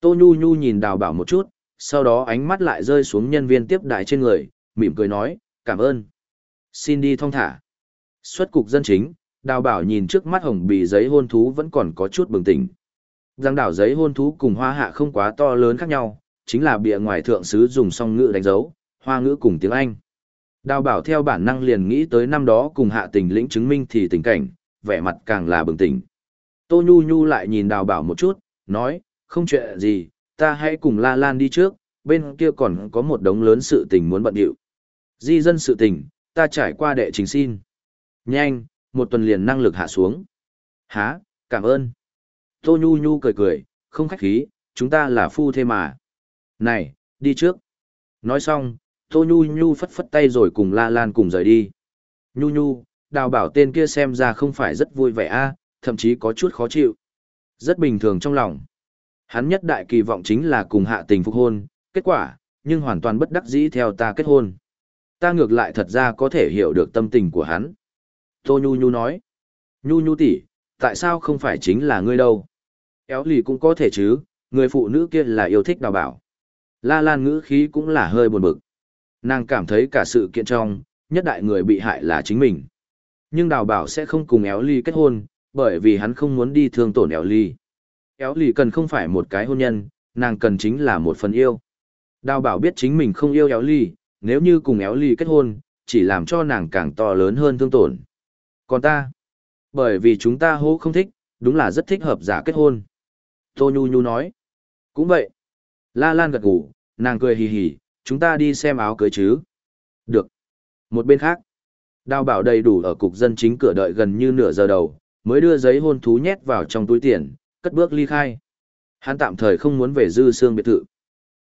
Tô nhu nhu nhìn đào bảo một chút, sau đó ánh mắt lại rơi xuống nhân viên tiếp đại trên người, mỉm cười nói, cảm ơn. Xin đi thong thả. Xuất cục dân chính, đào bảo nhìn trước mắt hồng bì giấy hôn thú vẫn còn có chút bừng tỉnh. Giang đảo giấy hôn thú cùng hoa hạ không quá to lớn khác nhau, chính là bìa ngoài thượng sứ dùng song ngữ đánh dấu, hoa ngữ cùng tiếng Anh. Đào bảo theo bản năng liền nghĩ tới năm đó cùng hạ tình lĩnh chứng minh thì tình cảnh, vẻ mặt càng là bừng tỉnh. Tô Nhu Nhu lại nhìn đào bảo một chút, nói, không chuyện gì, ta hãy cùng La Lan đi trước, bên kia còn có một đống lớn sự tình muốn bận điệu. Di dân sự tình, ta trải qua đệ trình xin. Nhanh, một tuần liền năng lực hạ xuống. Há, cảm ơn. Tô Nhu Nhu cười cười, không khách khí, chúng ta là phu thê mà. Này, đi trước. Nói xong, Tô Nhu Nhu phất phất tay rồi cùng La Lan cùng rời đi. Nhu Nhu, đào bảo tên kia xem ra không phải rất vui vẻ a thậm chí có chút khó chịu. Rất bình thường trong lòng. Hắn nhất đại kỳ vọng chính là cùng hạ tình phục hôn, kết quả, nhưng hoàn toàn bất đắc dĩ theo ta kết hôn. Ta ngược lại thật ra có thể hiểu được tâm tình của hắn. Tô Nhu Nhu nói. Nhu Nhu tỷ, tại sao không phải chính là ngươi đâu? Éo lì cũng có thể chứ, người phụ nữ kia là yêu thích đào bảo. La Lan ngữ khí cũng là hơi buồn bực. Nàng cảm thấy cả sự kiện trong, nhất đại người bị hại là chính mình. Nhưng đào bảo sẽ không cùng éo ly kết hôn, bởi vì hắn không muốn đi thương tổn éo ly. Éo Lì cần không phải một cái hôn nhân, nàng cần chính là một phần yêu. Đào bảo biết chính mình không yêu éo Lì, nếu như cùng éo Lì kết hôn, chỉ làm cho nàng càng to lớn hơn thương tổn. Còn ta, bởi vì chúng ta hô không thích, đúng là rất thích hợp giả kết hôn. Tô Nhu Nhu nói, cũng vậy. La Lan gật gù, nàng cười hì hì, chúng ta đi xem áo cưới chứ. Được. Một bên khác, đào bảo đầy đủ ở cục dân chính cửa đợi gần như nửa giờ đầu, mới đưa giấy hôn thú nhét vào trong túi tiền, cất bước ly khai. Hắn tạm thời không muốn về dư xương biệt thự.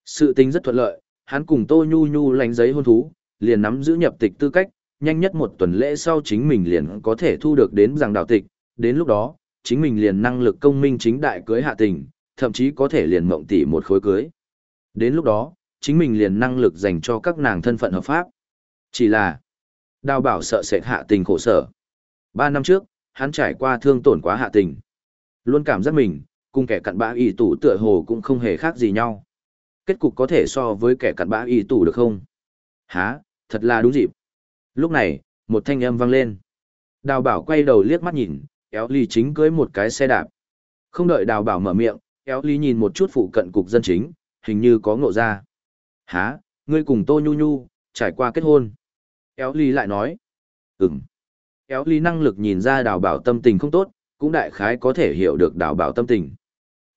Sự tình rất thuận lợi, hắn cùng Tô Nhu Nhu lánh giấy hôn thú, liền nắm giữ nhập tịch tư cách, nhanh nhất một tuần lễ sau chính mình liền có thể thu được đến rằng đào tịch, đến lúc đó, chính mình liền năng lực công minh chính đại cưới hạ tình, thậm chí có thể liền mộng tỷ một khối cưới. Đến lúc đó, chính mình liền năng lực dành cho các nàng thân phận hợp pháp. Chỉ là, đào bảo sợ sẽ hạ tình khổ sở. Ba năm trước, hắn trải qua thương tổn quá hạ tình. Luôn cảm giác mình, cùng kẻ cặn bã y tủ tựa hồ cũng không hề khác gì nhau. Kết cục có thể so với kẻ cặn bã y tủ được không? Hả, thật là đúng dịp. Lúc này, một thanh âm vang lên. Đào bảo quay đầu liếc mắt nhìn, éo ly chính cưới một cái xe đạp. Không đợi đào bảo mở miệng, éo ly nhìn một chút phụ cận cục dân chính, hình như có ngộ ra. Hả, ngươi cùng Tô Nhu Nhu, trải qua kết hôn. Éo ly lại nói. Ừm. Éo ly năng lực nhìn ra đào bảo tâm tình không tốt, cũng đại khái có thể hiểu được đào bảo tâm tình.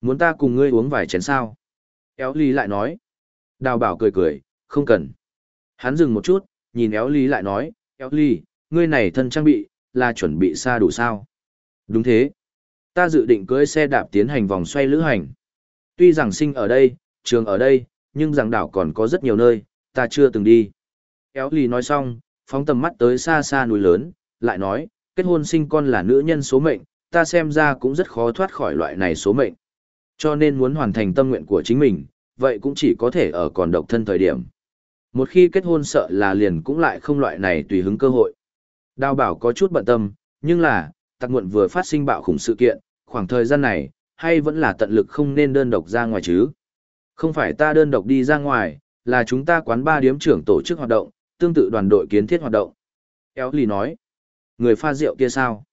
Muốn ta cùng ngươi uống vài chén sao? Éo ly lại nói. Đào bảo cười cười, không cần. Hắn dừng một chút, nhìn éo ly lại nói, éo ly, ngươi này thân trang bị, là chuẩn bị xa đủ sao? Đúng thế. Ta dự định cưỡi xe đạp tiến hành vòng xoay lữ hành. Tuy rằng sinh ở đây, trường ở đây, nhưng rằng đảo còn có rất nhiều nơi, ta chưa từng đi. Éo ly nói xong, phóng tầm mắt tới xa xa núi lớn, lại nói, kết hôn sinh con là nữ nhân số mệnh, ta xem ra cũng rất khó thoát khỏi loại này số mệnh. Cho nên muốn hoàn thành tâm nguyện của chính mình, vậy cũng chỉ có thể ở còn độc thân thời điểm. Một khi kết hôn sợ là liền cũng lại không loại này tùy hứng cơ hội. Đào bảo có chút bận tâm, nhưng là, tặc nguyện vừa phát sinh bạo khủng sự kiện, khoảng thời gian này, hay vẫn là tận lực không nên đơn độc ra ngoài chứ. Không phải ta đơn độc đi ra ngoài, là chúng ta quán ba điếm trưởng tổ chức hoạt động, tương tự đoàn đội kiến thiết hoạt động. Éo lì nói, người pha rượu kia sao?